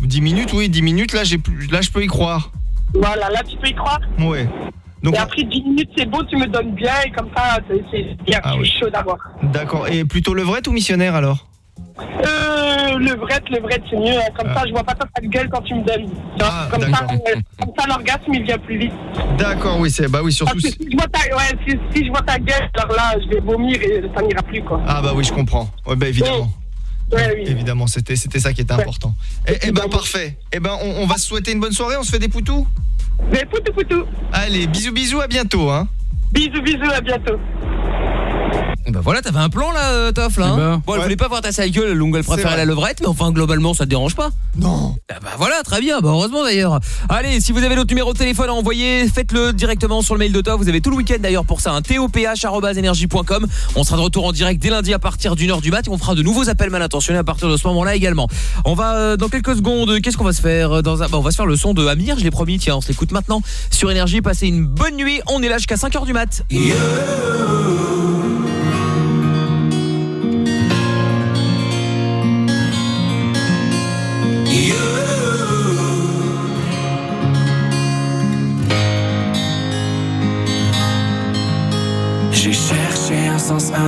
10 minutes, oui, 10 minutes, là j'ai plus là je peux y croire. Voilà, là tu peux y croire? Ouais. Donc et après 10 minutes, c'est bon, tu me donnes bien et comme ça, c'est- bien, Ah chaud d'avoir. d'accord. Et plutôt levrette ou missionnaire alors Euh, le vrai, le vrai, c'est mieux. hein. Comme Ah. ça, je vois pas ta gueule quand tu me donnes. Vois, comme, ça, euh, comme ça, l'orgasme, il vient plus vite. D'accord, oui, c'est bah oui, surtout Parce que si je vois ta, ouais, si, si je vois ta gueule, alors là, je vais vomir et ça n'ira plus, quoi. Ah bah oui, je comprends. Ouais, bah évidemment. Ouais, oui. Évidemment, c'était c'était ça qui était important. Eh, eh ben parfait. Eh ben on, on va se souhaiter une bonne soirée, on se fait des poutous? Des poutou poutou. Allez, bisous bisous, à bientôt hein. Bisous bisous, à bientôt. Bah voilà, t'avais un plan là, euh, Toff là. hein bon, elle voulait pas voir ta sale gueule, donc elle préférait la levrette, mais enfin globalement ça te dérange pas Non. Ah bah voilà, très bien, bah heureusement d'ailleurs. Allez, si vous avez notre numéro de téléphone à envoyer, faites-le directement sur le mail de Top. Vous avez tout le week-end d'ailleurs pour ça, un toph.energie.com. On sera de retour en direct dès lundi à partir d'une heure du mat et on fera de nouveaux appels mal intentionnés à partir de ce moment-là également. On va euh, dans quelques secondes, qu'est-ce qu'on va se faire euh, dans un... bah, On va se faire le son de Amir, je l'ai promis, tiens, on se l'écoute maintenant sur Énergie. Passez une bonne nuit, on est là jusqu'à 5h du mat.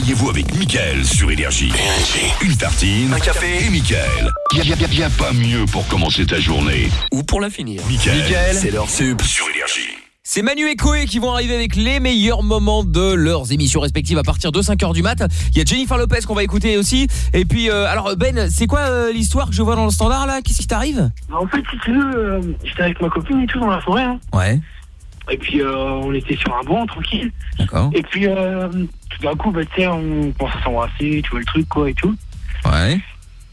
Réveillez-vous avec Mickaël sur Énergie? Une tartine, un café et Mickaël. Y a, y a- y a pas mieux pour commencer ta journée. Ou pour la finir. Mickaël, c'est leur sup sur Énergie. C'est Manu et Koé qui vont arriver avec les meilleurs moments de leurs émissions respectives à partir de 5h du mat. Il y a Jennifer Lopez qu'on va écouter aussi. Et puis, euh, alors Ben, c'est quoi euh, l'histoire que je vois dans le standard là? Qu'est-ce qui t'arrive? Bah, En fait, si tu veux, euh, j'étais avec ma copine et tout dans la forêt. hein. Ouais. Et puis, euh, on était sur un banc, tranquille. D'accord. Et puis, euh, tout d'un coup, bah, tu sais, on commence à s'embrasser, tu vois le truc, quoi, et tout. Ouais.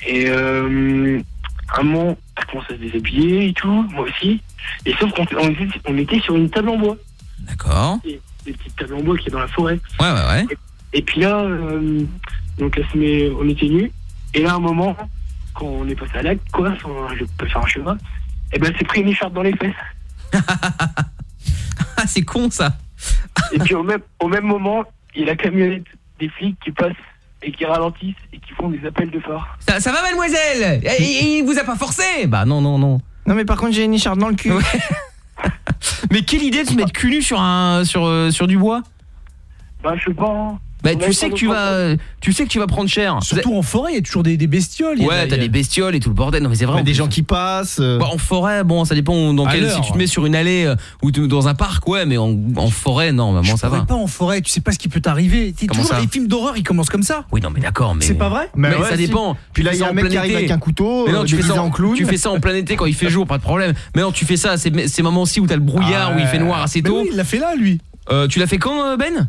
Et euh, un moment, elle commence à se déshabiller et tout, moi aussi. Et sauf qu'on on était, on était sur une table en bois. D'accord. Des petites tables en bois qui est dans la forêt. Ouais, ouais, ouais. Et puis là, euh, donc elle se met, on était nus. Et là, à un moment, quand on est passé à l'acte, quoi, sans- je peux faire un chemin, et ben, elle s'est pris une écharpe dans les fesses. Ah, c'est con ça. Et puis au même, au même moment, il y a la camionnette des flics qui passe et qui ralentissent et qui font des appels de phare. Ça, ça va mademoiselle? Et, et il vous a pas forcé? Bah non non non. Non mais par contre j'ai une écharpe dans le cul. Mais quelle idée de se mettre cul nu sur un sur euh, sur du bois? Bah je sais pas. hein. Bah tu sais que tu vas tu sais que tu vas prendre cher. Surtout en forêt, il y a toujours des, des bestioles. Ouais, t'as des bestioles et tout le bordel. Non mais c'est vrai. Des gens qui passent. euh. Bah, en forêt, bon, ça dépend dans quel. Si tu te mets sur une allée euh, ou dans un parc, ouais, mais en, en forêt, non, maman, ça va. pas en forêt, tu sais pas ce qui peut t'arriver. Toujours ça les films d'horreur, ils commencent comme ça. Oui, non, mais d'accord, mais. C'est pas vrai Mais, Mais ouais, ça si. dépend. Puis là, il y a un mec qui arrive avec un couteau, Mais non, euh, tu fais, ça en clown. tu fais ça en plein été quand il fait jour, pas de problème. Mais non, tu fais ça à ces, moments-ci où t'as le brouillard, Ah où il fait noir assez Mais tôt. oui, il l'a fait là, lui. Euh, tu l'as fait quand, euh, Ben?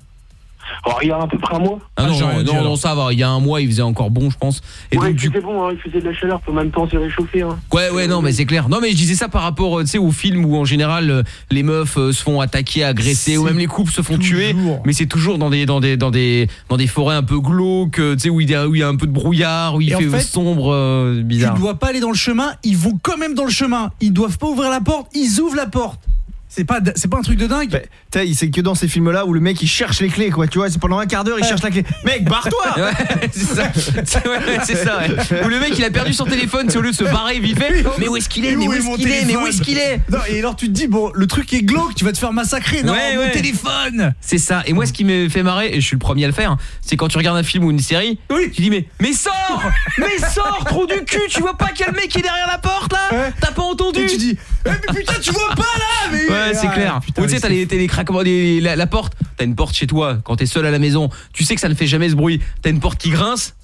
Oh, il y a à peu près un mois. ah, non, dit, non, ça va. Il y a un mois, il faisait encore bon, je pense. Et ouais, donc, il du faisait bon, hein, il faisait de la chaleur, en même temps c'est réchauffé. Hein. Ouais ouais non mais c'est clair. Non mais je disais ça par rapport euh, tu sais aux films où en général euh, les meufs euh, se font attaquer, agresser ou même les couples se font tuer mais c'est toujours dans des dans des dans des dans des forêts un peu glauques, tu sais où il y a où il y a un peu de brouillard, où il Et en fait, sombre euh, bizarre. Tu dois pas aller dans le chemin, ils vont quand même dans le chemin. Ils doivent pas ouvrir la porte, ils ouvrent la porte. C'est pas c'est pas un truc de dingue. Bah, c'est que dans ces films-là où le mec il cherche les clés, quoi. Tu vois, c'est pendant un quart d'heure il cherche la clé. Mec, barre-toi Ouais, c'est ça. C'est ouais, ouais, c'est ça. ouais. Où le mec il a perdu son téléphone, c'est au lieu de se barrer vite fait. Mais où est-ce qu'il est Mais où est-ce qu'il est Mais où est-ce qu'il est Non, et alors tu te dis bon, le truc est glauque, tu vas te faire massacrer. Non, Ouais, mon téléphone. C'est ça. Et moi, ce qui me fait marrer, et je suis le premier à le faire, c'est quand tu regardes un film ou une série, tu dis mais mais sors, mais sors, trou du cul, tu vois pas quel mec est derrière la porte là? T'as pas entendu? Et tu dis Eh, mais putain, tu vois pas là mais Ouais, c'est Ah, clair. putain, Ou tu sais, t'as les, les craquements, la, la porte. T'as une porte chez toi quand t'es seul à la maison. Tu sais que ça ne fait jamais ce bruit. T'as une porte qui grince.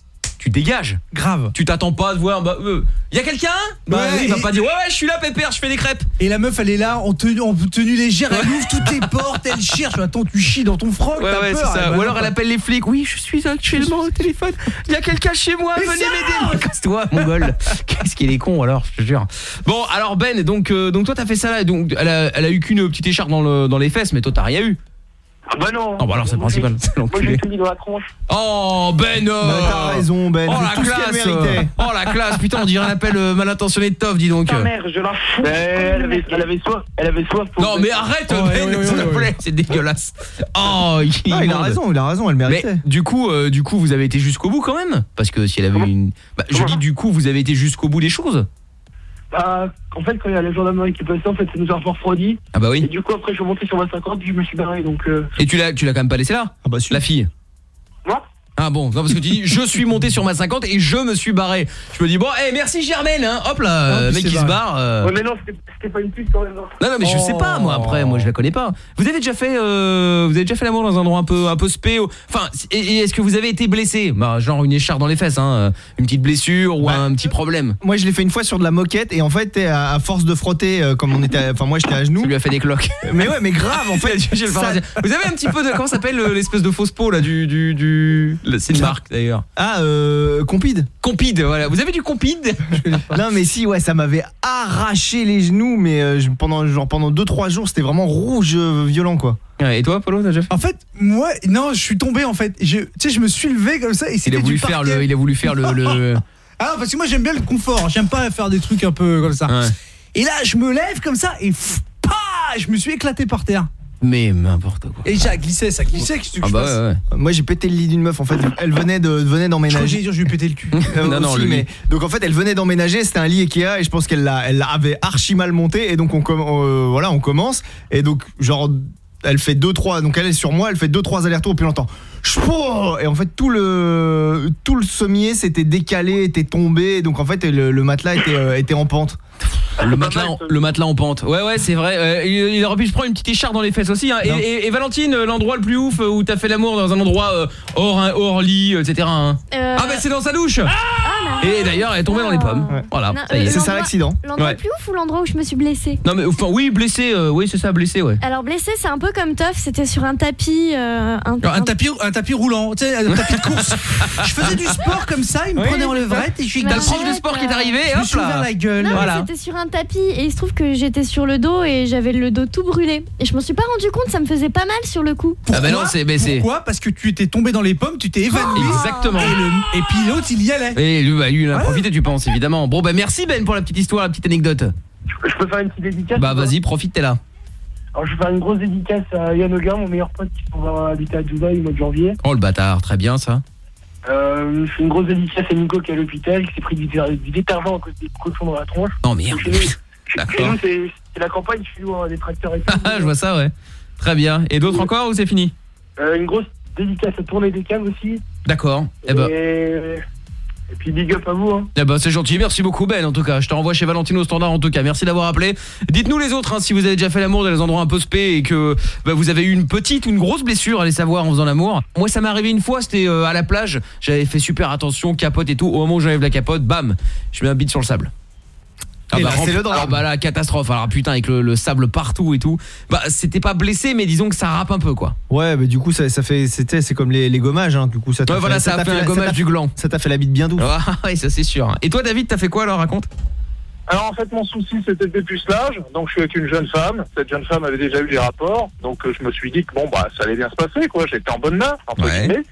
Tu dégages. Grave. Tu t'attends pas à te voir. Bah, euh, y a quelqu'un? Bah Ouais, oui, il va pas dire ouais ouais, je suis là, pépère, je fais des crêpes. Et la meuf, elle est là en tenue, en tenue légère, elle ouvre toutes les portes, elle cherche. Attends, tu chies dans ton froc, Ouais t'as ouais, peur. ça. Ou alors elle appelle les flics. Oui, je suis actuellement au téléphone. Il y a quelqu'un chez moi. Mais Venez m'aider. Casse-toi, mongol. Qu'est-ce qu'il est con alors, je te jure. Bon, alors Ben, donc euh, donc toi t'as fait ça là. Donc elle a, elle a eu qu'une petite écharpe dans le dans les fesses, mais toi t'as rien eu. Ah bah non. Ah bah alors c'est le principal. c'est Moi j'ai l'enculé. tout mis dans la tronche. Oh Ben euh, Bah, T'as raison, Ben. Oh la classe euh, Oh la classe Putain on dirait un appel euh, mal intentionné de Toff dis donc Ta mère, je la fous. Mais elle avait, elle avait soif, elle avait soif pour. Non mais arrête Oh, Ben s'il te plaît C'est dégueulasse Oh il, Ah, il a raison, il a raison, elle Mais méritait. du coup, euh, du coup, vous avez été jusqu'au bout quand même? Parce que si elle avait une... Bah, je dis du coup, vous avez été jusqu'au bout des choses Bah, en fait, quand il y a la gendarmerie qui est passée, en fait, ça nous a refroidi. Ah bah Et oui. du coup, après, je suis monté sur ma 50, puis je me suis barré, donc. Euh... Et tu l'as tu l'as quand même pas laissé là Ah bah si. La fille Moi? Ah bon, non parce que tu dis je suis monté sur ma 50 et je me suis barré. Je me dis bon, eh merci Germaine hein. Hop là, mec qui se barre. euh. Ouais, mais non, c'était pas une pute quand même. hein. Non non mais je sais pas moi après, moi je la connais pas. Vous avez déjà fait euh, vous avez déjà fait l'amour dans un endroit un peu un peu spé ou- Enfin, et, et est-ce que vous avez été blessé? Bah genre une écharpe dans les fesses hein, euh, une petite blessure ou Bah, un petit problème. Moi, je l'ai fait une fois sur de la moquette et en fait, à, à force de frotter, euh, comme on était, à- enfin moi j'étais à genoux. Ça lui a fait des cloques. Mais ouais, mais grave, en fait. J'ai le ça-. Vous avez un petit peu de comment s'appelle l'espèce de fausse peau là du du du c'est une marque d'ailleurs. Ah, euh, compide. Compide voilà. Vous avez du compide Non, mais si, ouais, ça m'avait arraché les genoux, mais euh, je- pendant genre pendant 2-3 jours, c'était vraiment rouge euh, violent, quoi. Ouais, et toi Polo t'as déjà fait En fait, moi, non, je suis tombé en fait. Je- Tu sais, je me suis levé comme ça et Il c'était a voulu du faire le il a voulu faire le, le... Ah non, parce que moi j'aime bien le confort. J'aime pas faire des trucs un peu comme ça. Ouais. Et là, je me lève comme ça et pff, pa je me suis éclaté par terre. Mais n'importe quoi. Et ça glissait, ça glissait. Qu'est-ce que Ah je bah ouais, ouais. Moi, j'ai pété le lit d'une meuf, en fait. Elle venait de venait Je d'emménager. dire, je vais péter le cul. Euh, Non, non, aussi, le lit. mais donc en fait elle venait d'emménager c'était un lit Ikea et je pense qu'elle l'a elle avait archi mal monté et donc on euh, voilà on commence et donc genre elle fait 2 3 donc elle est sur moi elle fait 2 3 allers-retours puis on entend Chpouah et en fait tout le tout le sommier s'était décalé était tombé donc en fait le, le matelas était euh, était en pente Le matelas, en, le matelas en pente. Ouais ouais c'est vrai. Euh, il, il aurait pu se prendre une petite écharpe dans les fesses aussi. hein. Et, Non. et- et Valentine, euh, l'endroit le plus ouf euh, où t'as fait l'amour dans un endroit euh, hors hein, hors lit, etc. hein. Euh, Ah bah c'est dans sa douche. et d'ailleurs elle est tombée dans les pommes. Ouais. Voilà. euh, c'est ça l'accident L'endroit Ouais. le plus ouf ou l'endroit où je me suis blessée Non mais enfin oui blessé. euh, oui c'est ça blessé ouais. Alors blessée, c'est un peu comme Toff, c'était sur un tapis. euh, un, Un tapis, un tapis roulant, tu sais, un tapis de course. je faisais du sport comme ça, il me Oui, prenait en levrette et je suis Bah, T'as le prof de sport qui est arrivé. Je me hop là. la gueule. Non, Voilà. c'était sur un tapis et il se trouve que j'étais sur le dos et j'avais le dos tout brûlé. Et je m'en suis pas rendu compte, ça me faisait pas mal sur le coup. Ah bah non c'est mais c'est. Pourquoi Parce que tu étais tombé dans les pommes, tu t'es évanoui. Exactement. Et, le- et puis l'autre, il y allait. Et lui, bah, lui il a profité tu penses évidemment. Bon bah merci Ben pour la petite histoire, la petite anecdote. Je, peux faire une petite dédicace Bah vas-y profite t'es là. Alors, je vais faire une grosse dédicace à Yann Auguin, mon meilleur pote qui va habiter à Dubaï au mois de janvier. Oh le bâtard très bien ça. Euh, une grosse dédicace à Nico qui est à l'hôpital, qui s'est pris du, du détergent à cause des cochons dans la tronche. Oh merde. D'accord. c'est la campagne, chez nous, hein, des tracteurs et tout. Ah, je vois ça, ouais. Très bien. Et d'autres encore ou c'est fini? Euh, une grosse dédicace à tourner des caves aussi. D'accord. Eh ben. Et... puis big up à vous. Hein. Eh ben c'est gentil, merci beaucoup Ben en tout cas. Je te renvoie chez Valentino standard en tout cas. Merci d'avoir appelé. Dites-nous les autres hein, si vous avez déjà fait l'amour dans des endroits un peu spé et que bah, vous avez eu une petite ou une grosse blessure, allez savoir en faisant l'amour. Moi ça m'est arrivé une fois, c'était euh, à la plage, j'avais fait super attention, capote et tout. Au moment où j'enlève la capote, bam, je mets un bite sur le sable. Et là, c'est le drame. ah bah là catastrophe. Alors putain avec le, le sable partout et tout. Bah c'était pas blessé mais disons que ça râpe un peu quoi. Ouais, mais du coup ça, ça fait c'était c'est comme les, les gommages hein, du coup ça t'a Ouais, voilà, ça a t'a fait un la- gommage du gland. Ça t'a fait la bite bien douce. Ah ouais, ça c'est sûr. Et toi David, t'as fait quoi alors raconte? Alors en fait mon souci c'était le dépucelage, donc je suis avec une jeune femme, cette jeune femme avait déjà eu des rapports, donc euh, je me suis dit que bon bah ça allait bien se passer quoi, j'étais en bonne main entre guillemets.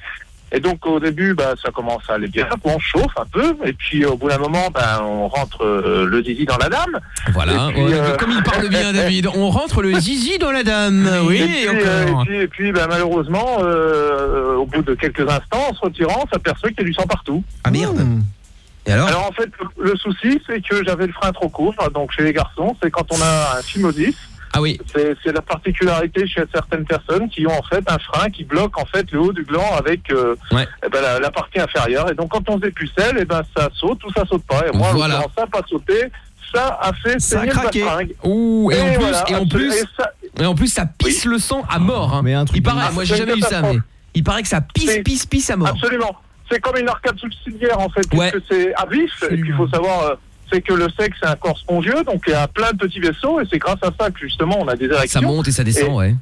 Et donc au début bah ça commence à aller bien, on chauffe un peu, et puis au bout d'un moment ben on rentre euh, le zizi dans la dame. Voilà, Et puis, ouais, euh, comme il parle bien David, on rentre le zizi dans la dame. Oui, et puis, encore. euh, et puis, et puis, ben, malheureusement, euh, au bout de quelques instants, en se retirant, on s'aperçoit qu'il y a du sang partout. Ah merde. Et alors Alors en fait, le, le souci, c'est que j'avais le frein trop court. Donc chez les garçons, c'est quand on a un phimosis. Ah oui. C'est c'est la particularité chez certaines personnes qui ont en fait un frein qui bloque en fait le haut du gland avec euh, eh ben, la, la partie inférieure. Et donc quand on se dépucelle, et ben ça saute ou ça saute pas. Et moi, Voilà. ça n'a pas sauté. Ça a fait Ça a craqué. Ouh, et, en plus, voilà, et en plus, Et ça- et en plus, ça pisse le sang à mort. Hein. il paraît, moi j'ai jamais eu ça, mais il paraît que ça pisse, pisse, pisse à mort. Absolument. C'est comme une arcade subsidiaire en fait, puisque c'est à vif. Et puis il faut savoir, euh, c'est que le sexe c'est un corps spongieux, donc il y a plein de petits vaisseaux, et c'est grâce à ça que justement on a des érections. Ça monte et ça descend, ouais.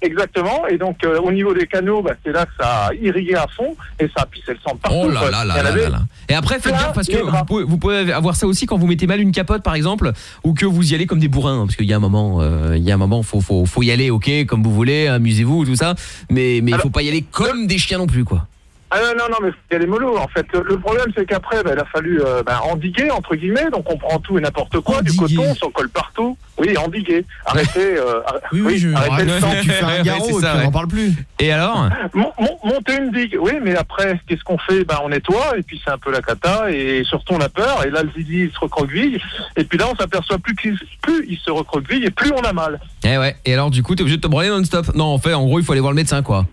Exactement. Et donc euh, au niveau des canaux, bah, c'est là que ça a irrigué à fond et ça a pissé le sang partout. Oh là là là là là là. Et après, faites gaffe parce que vous pouvez, vous pouvez avoir ça aussi quand vous mettez mal une capote, par exemple, ou que vous y allez comme des bourrins, hein, parce qu'il y a un moment, euh, il y a un moment, faut, faut, faut y aller, ok, comme vous voulez, amusez-vous, tout ça, mais, mais il faut pas y aller comme des chiens non plus, quoi. Ah non, non, non, mais il y a les mollos. En fait, le, problème, c'est qu'après, bah, il a fallu euh, bah, endiguer, entre guillemets. Donc, on prend tout et n'importe quoi, du coton, on s'en colle partout. Oui, endiguer. Arrêtez, euh, ar- oui, arrêtez le sang. tu fais un garrot et puis on en parle plus. Et alors Mon- mon- Monter une digue, oui, mais après, qu'est-ce qu'on fait? Ben, On nettoie, et puis c'est un peu la cata, et surtout on a peur, et là le zizi il se recroqueville, et puis là on s'aperçoit plus qu'il plus il se recroqueville, et plus on a mal. Eh ouais, et alors du coup, t'es obligé de te branler non-stop. Non, en fait, en gros, il faut aller voir le médecin, quoi.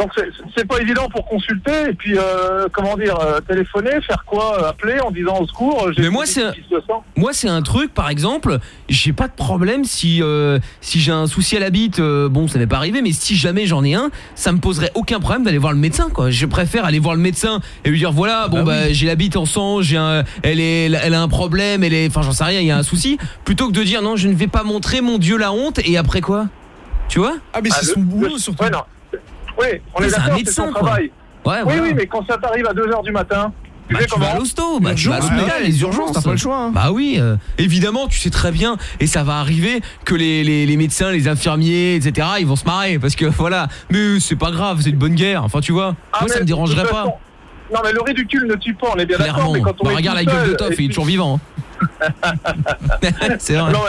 Donc c'est- pas évident pour consulter, et puis euh, comment dire, euh, téléphoner, faire quoi, euh, appeler en disant au secours. euh, j'ai Mais moi, c'est sent. Moi, c'est un truc, par exemple, j'ai pas de problème si euh, si j'ai un souci à la bite. euh, bon, ça m'est pas arrivé, mais si jamais j'en ai un, ça me poserait aucun problème d'aller voir le médecin. Quoi. Je préfère aller voir le médecin et lui dire voilà, bon bah, j'ai la bite en sang, j'ai un, elle est, elle a un problème, elle est, enfin j'en sais rien, il y a un souci, plutôt que de dire non, je ne vais pas montrer mon Dieu la honte et après quoi, tu vois? Ah mais c'est le- son boulot surtout. ouais, non. Oui, on Mais est d'accord, c'est son quoi. travail. Ouais, oui, voilà. oui, mais quand ça t'arrive à 2h du matin, tu Bah, tu comment vas à l'hosto, bah, tu vas à L'urgence, l'hôpital, ouais, les urgences. t'as pas le choix, hein. Bah oui, euh, évidemment, tu sais très bien, et ça va arriver que les, les, les médecins, les infirmiers, etc., ils vont se marrer parce que voilà. Mais c'est pas grave, c'est une bonne guerre. Enfin, tu vois, Ah, moi ça me dérangerait pas. façon, Non, mais le ridicule ne tue pas, on est bien d'accord, mais quand on Bah, est regarde la gueule de Toff, il est toujours vivant. hein. c'est vrai. Non,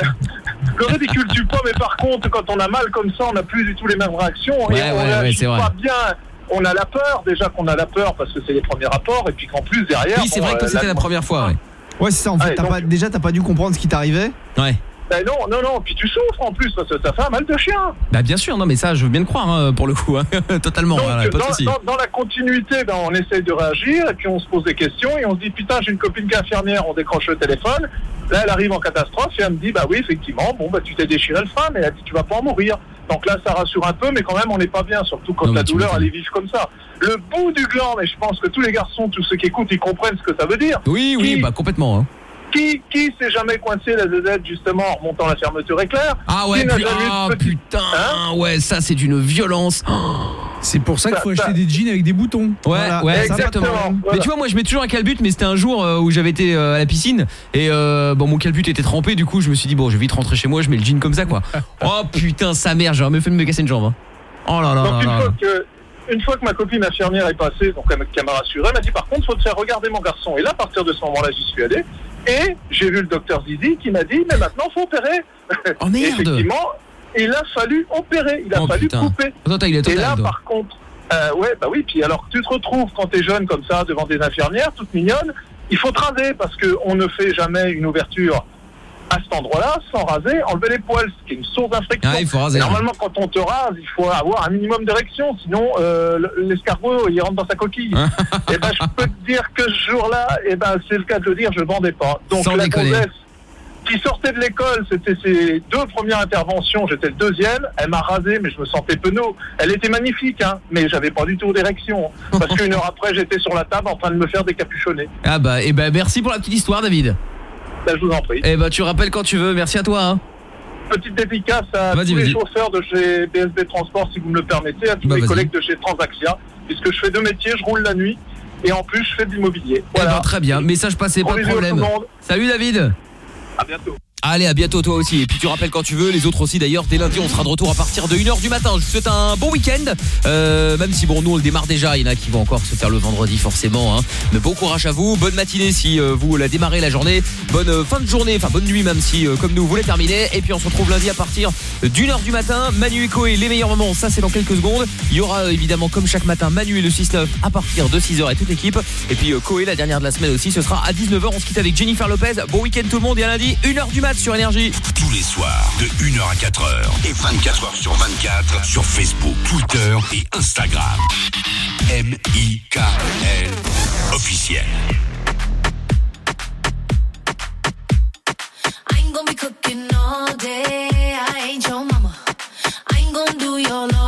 le ridicule tue pas, mais par contre, quand on a mal comme ça, on n'a plus du tout les mêmes réactions. Ouais, et on ouais, vrai. bien. On a la peur, déjà qu'on a la peur parce que c'est les premiers rapports, et puis qu'en plus derrière. Oui, c'est bon, vrai que euh, c'était la première fois, ouais. Ouais, c'est ça en fait, donc- pas, déjà t'as pas dû comprendre ce qui t'arrivait. Ouais. Ben non, non, non, puis tu souffres en plus parce que ça fait un mal de chien. Bah bien sûr, non mais ça je veux bien le croire hein, pour le coup, hein. totalement, Donc, voilà, pas de dans, souci. dans- dans la continuité, ben, on essaye de réagir et puis on se pose des questions et on se dit putain j'ai une copine qui est infirmière, on décroche le téléphone. Là elle arrive en catastrophe et elle me dit bah oui effectivement bon bah tu t'es déchiré le frein mais elle dit tu vas pas en mourir. Donc là ça rassure un peu mais quand même on n'est pas bien surtout quand Non, la douleur elle est vive comme ça. Le bout du gland mais je pense que tous les garçons, tous ceux qui écoutent ils comprennent ce que ça veut dire. Oui, oui, Qui- bah complètement. hein. Qui, qui s'est jamais coincé la ZZ justement en remontant la fermeture éclair? Ah ouais, ah, petit- putain, Hein? ouais, ça c'est d'une violence. C'est pour ça qu'il faut Ça- acheter des jeans avec des boutons. Ouais, Voilà. ouais, exactement. Mais tu vois, moi je mets toujours un calbut, mais c'était un jour euh, où j'avais été euh, à la piscine et euh, bon mon calbut était trempé, du coup je me suis dit bon je vais vite rentrer chez moi, je mets le jean comme ça quoi. Oh putain sa mère, j'aurais même fait de me casser une jambe. hein. Oh là là Donc là une là. fois, que, une fois que ma copine infirmière est passée, donc elle m'a rassuré, elle m'a dit par contre, faut te faire regarder mon garçon. Et là, à partir de ce moment-là, j'y suis allé. Et j'ai vu le docteur Zizi qui m'a dit, mais maintenant, faut opérer. Oh merde. Effectivement, il a fallu opérer, il a Oh, fallu putain. couper. Attends, attends, il est Et là, par contre, Euh, ouais, bah oui. Puis alors, tu te retrouves quand t'es jeune comme ça devant des infirmières toutes mignonnes. Il faut te raser parce que on ne fait jamais une ouverture à cet endroit-là sans raser, enlever les poils, ce qui est une source d'infection. Ah, il faut raser, ouais. Normalement, quand on te rase, il faut avoir un minimum d'érection, sinon euh, le- l'escargot il rentre dans sa coquille. et ben, je peux te dire que ce jour-là, et ben, c'est le cas de le dire, je vendais pas. Donc Sans la gonzesse qui sortait de l'école, c'était ses deux premières interventions, j'étais le deuxième, elle m'a rasé, mais je me sentais penaud. Elle était magnifique, hein, mais j'avais pas du tout d'érection. Parce qu'une heure après, j'étais sur la table en train de me faire décapuchonner. Ah bah, et ben merci pour la petite histoire, David. Bah, je vous en prie. Eh bah, tu rappelles quand tu veux. Merci à toi. Hein. Petite dédicace à tous les chauffeurs de chez BSB Transport, si vous me le permettez, à tous Bah, mes vas-y. collègues de chez Transaxia, puisque je fais deux métiers, je roule la nuit, et en plus, je fais de l'immobilier. Eh ben, très bien. Message passé, Gros pas de problème. Salut David. À bientôt. Allez, à bientôt toi aussi. Et puis tu rappelles quand tu veux, les autres aussi d'ailleurs. Dès lundi, on sera de retour à partir de 1h du matin. Je vous souhaite un bon week-end. Euh, même si bon, nous on le démarre déjà. Il y en a qui vont encore se faire le vendredi forcément. Hein. Mais bon courage à vous. Bonne matinée si euh, vous la démarrez la journée. Bonne euh, fin de journée, enfin bonne nuit même si comme nous vous la terminez. Et puis on se retrouve lundi à partir d'une heure du matin. Manu et Koé, les meilleurs moments, ça c'est dans quelques secondes. Il y aura évidemment comme chaque matin Manu et le 6-9 à partir de 6h et toute l'équipe. Et puis Koé, la dernière de la semaine aussi, ce sera à 19h. On se quitte avec Jennifer Lopez. Bon week-end tout le monde et à lundi, 1h du sur Énergie. Tous les soirs, de 1h à 4h. Et 24 h sur 24 sur Facebook, Twitter et Instagram. M-I-K-L officiel. I ain't gonna be cooking all day. I ain't your mama. I ain't gonna do your laundry.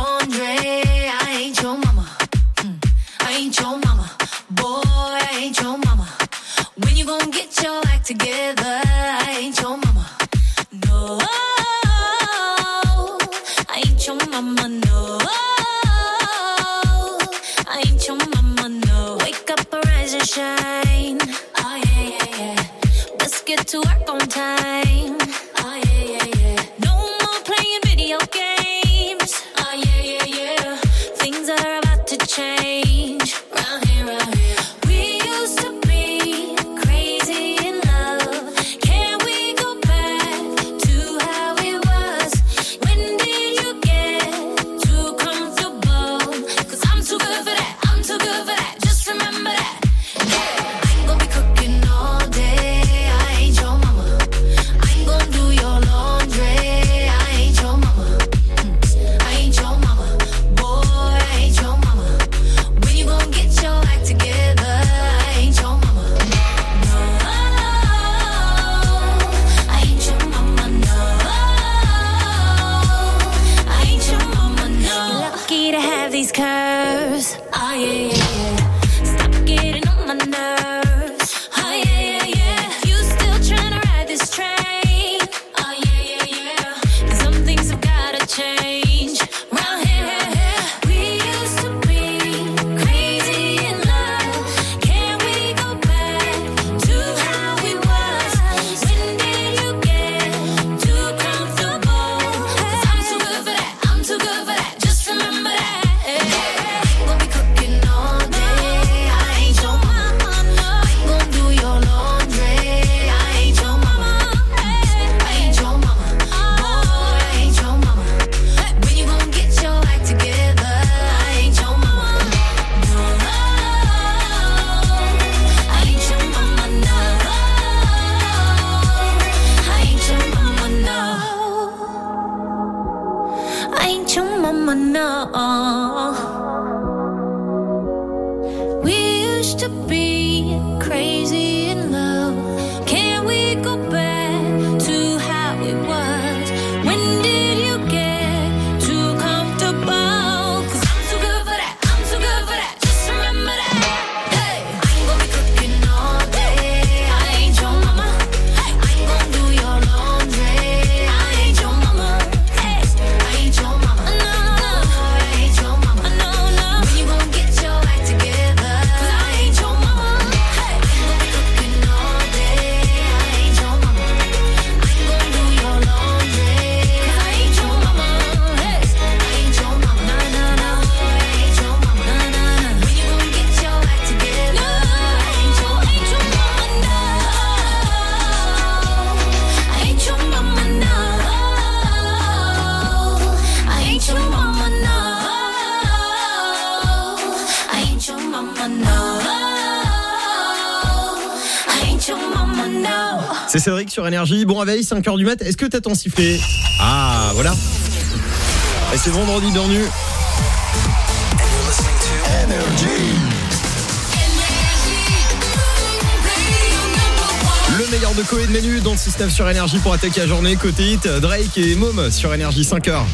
C'est Cédric sur Énergie. Bon réveil, 5h du mat. Est-ce que t'as ton sifflet Ah, voilà. Et c'est vendredi, bienvenue. Le meilleur de Co et de Menu dans le système sur Énergie pour attaquer la journée. Côté hit, Drake et Mom sur Énergie 5h.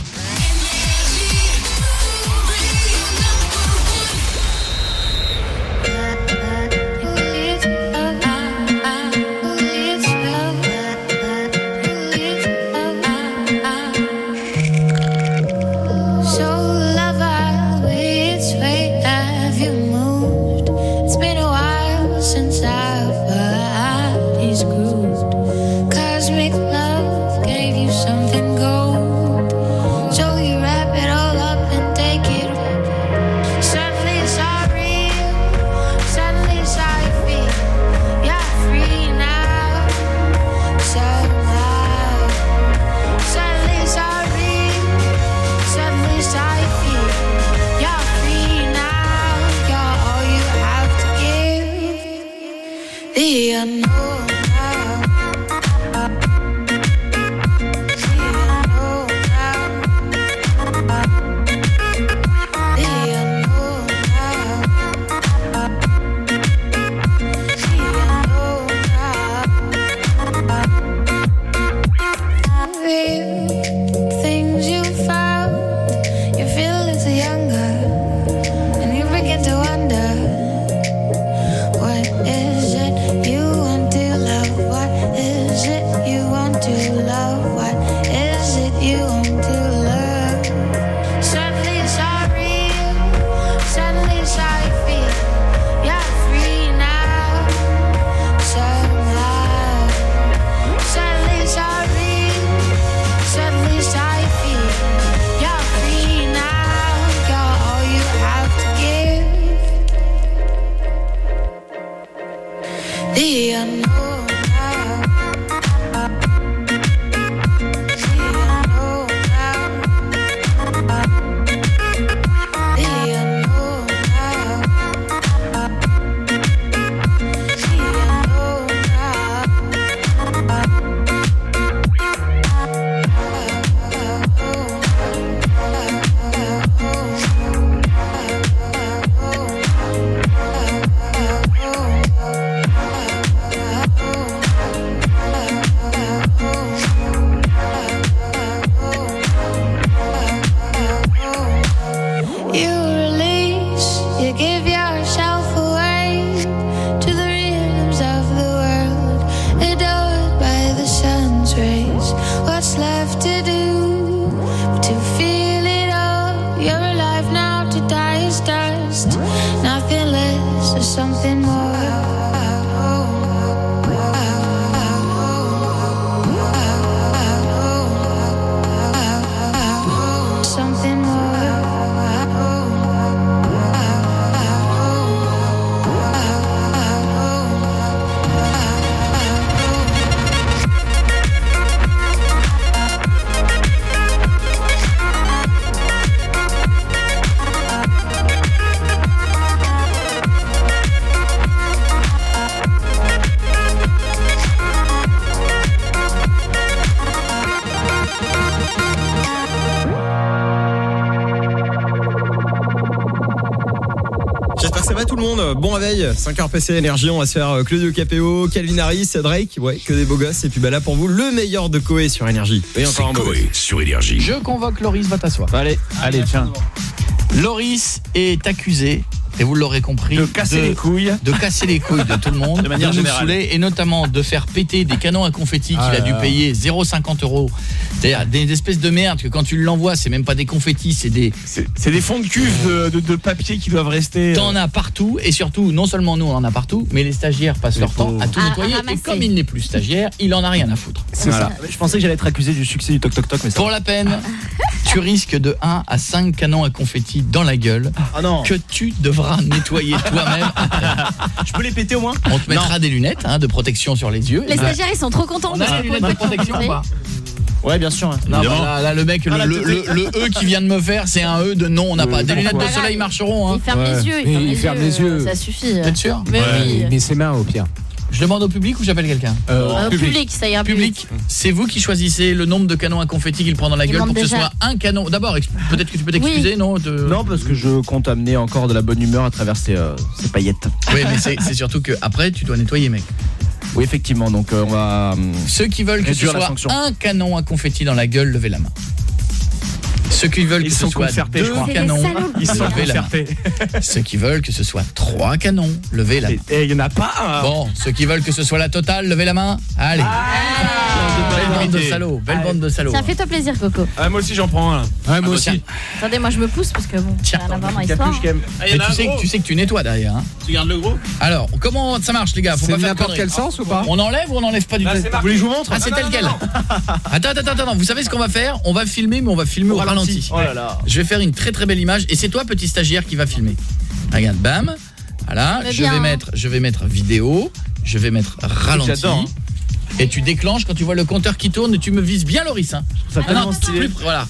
5h PC énergie, on va se faire euh, Claudio Capéo, Calvin Harris, Drake, ouais, que des beaux gosses. Et puis bah là pour vous, le meilleur de Koé sur énergie. Et encore un sur Énergie. Je convoque Loris, va t'asseoir. Allez, allez, tiens. Loris est accusé, et vous l'aurez compris, De casser les couilles. de casser les couilles de tout le monde, De manière nous générale. saouler, et notamment de faire péter des canons à confetti qu'il Ah a là dû payer 0,50 euros. C'est-à-dire des espèces de merde que quand tu l'envoies, c'est même pas des confettis, c'est des. C'est des fonds de cuve de, de- de papier qui doivent rester. euh, T'en as partout et surtout non seulement nous on en a partout mais les stagiaires passent leur temps à tout À- à nettoyer et comme il n'est plus stagiaire il en a rien à foutre. C'est ça. Je pensais que j'allais être accusé du succès du toc toc toc mais ça pour la peine tu risques de 1 à 5 canons à confetti dans la gueule que tu devras nettoyer toi-même Je peux les péter au moins? On te mettra des lunettes hein, de protection sur les yeux. Les Et- stagiaires, ils sont trop contents On de a lunettes une de protection ou pas? Ouais, bien sûr. Non, bah là, là, le mec, le, Ah, le, théorie. le- le E qui vient de me faire, c'est un E de non, on n'a pas. Des non, lunettes de soleil marcheront. Hein. Il ferme les yeux, il ferme les yeux, ça suffit. Êtes sûr Mais Ouais. oui. Met ses mains au pire. Je demande au public ou j'appelle quelqu'un Euh, au public, ça ira Public, c'est vous qui choisissez le nombre de canons à confetti qu'il prend dans la Il gueule pour que ce soit un canon. D'abord, peut-être que tu peux t'excuser, non de- Non, parce que je compte amener encore de la bonne humeur à travers ces, euh, ces paillettes. Oui, mais c'est c'est surtout que après tu dois nettoyer, mec. Oui, effectivement, donc euh, on va... hum, Ceux qui veulent que ce soit un canon à confetti dans la gueule, levez la main. Ceux qui veulent Ils que ce soit deux canons. Ils sont levez la main. concertés. Ceux qui veulent que ce soit trois canons, levez la main. Et il y en a pas un. Bon, ceux qui veulent que ce soit la totale, levez la main. Allez. belle bande de salauds, belle bande de salauds. Tiens, fais-toi plaisir, Coco. Ah, moi aussi j'en prends un. Moi aussi. Attendez, moi je me pousse parce que bon, ça n'a rien à voir dans l'histoire. Mais tu sais, que- tu sais que tu nettoies derrière. Hein. Tu gardes le gros? Alors, comment ça marche les gars Faut C'est pas faire n'importe quel sens ou pas On enlève ou on n'enlève pas du tout. Vous voulez que je vous montre Ah, c'est tel quel Attends, attends, attends, attends, vous savez ce qu'on va faire On va filmer, mais on va filmer au, ralenti. Oh là là. Je vais faire une très très belle image et c'est toi petit stagiaire qui va filmer. Regarde, bam. Voilà, je vais hein. mettre je vais mettre vidéo, je vais mettre ralenti. J'adore, hein. Et tu déclenches quand tu vois le compteur qui tourne et tu me vises bien Loris hein. ça Ah non, plus- voilà.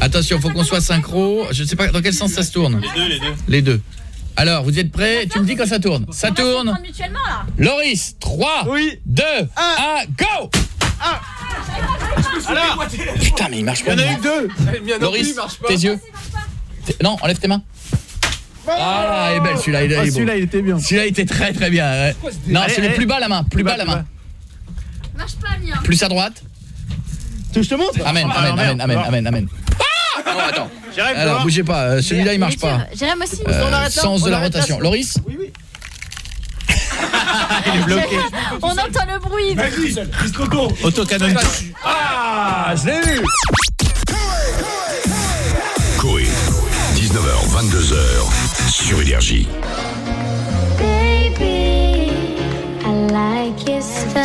Attention, faut qu'on soit synchro. Je sais pas dans quel sens ça se tourne. Les deux, les deux. Les deux. Alors, vous êtes prêts Tu me dis quand ça tourne. Ça tourne. mutuellement là. Loris, 3, 2, 1, go Alors Putain, mais il marche pas. Il y en a eu deux. Loris, tes yeux. T'es- Non, enlève tes mains. Ah, elle est belle celui-là. il est Ah, celui-là, il était bien. Celui-là, il était très très bien. ouais. Non, c'est plus bas la main. Plus bas la main. Marche pas, mien. Plus à droite. Tu je te montre Amen, Ah, amen, amen, amen, amen, amen. Ah Non, attends. Alors, bougez pas. euh, Celui-là, il marche pas. Jérém aussi. Euh, sens de la rotation. Loris Il est bloqué. On entend le bruit. Vas-y, Chris Coco. Autocanon. Ah, je l'ai eu. Coé, 19h, 22h, sur Énergie. Baby, I like your style.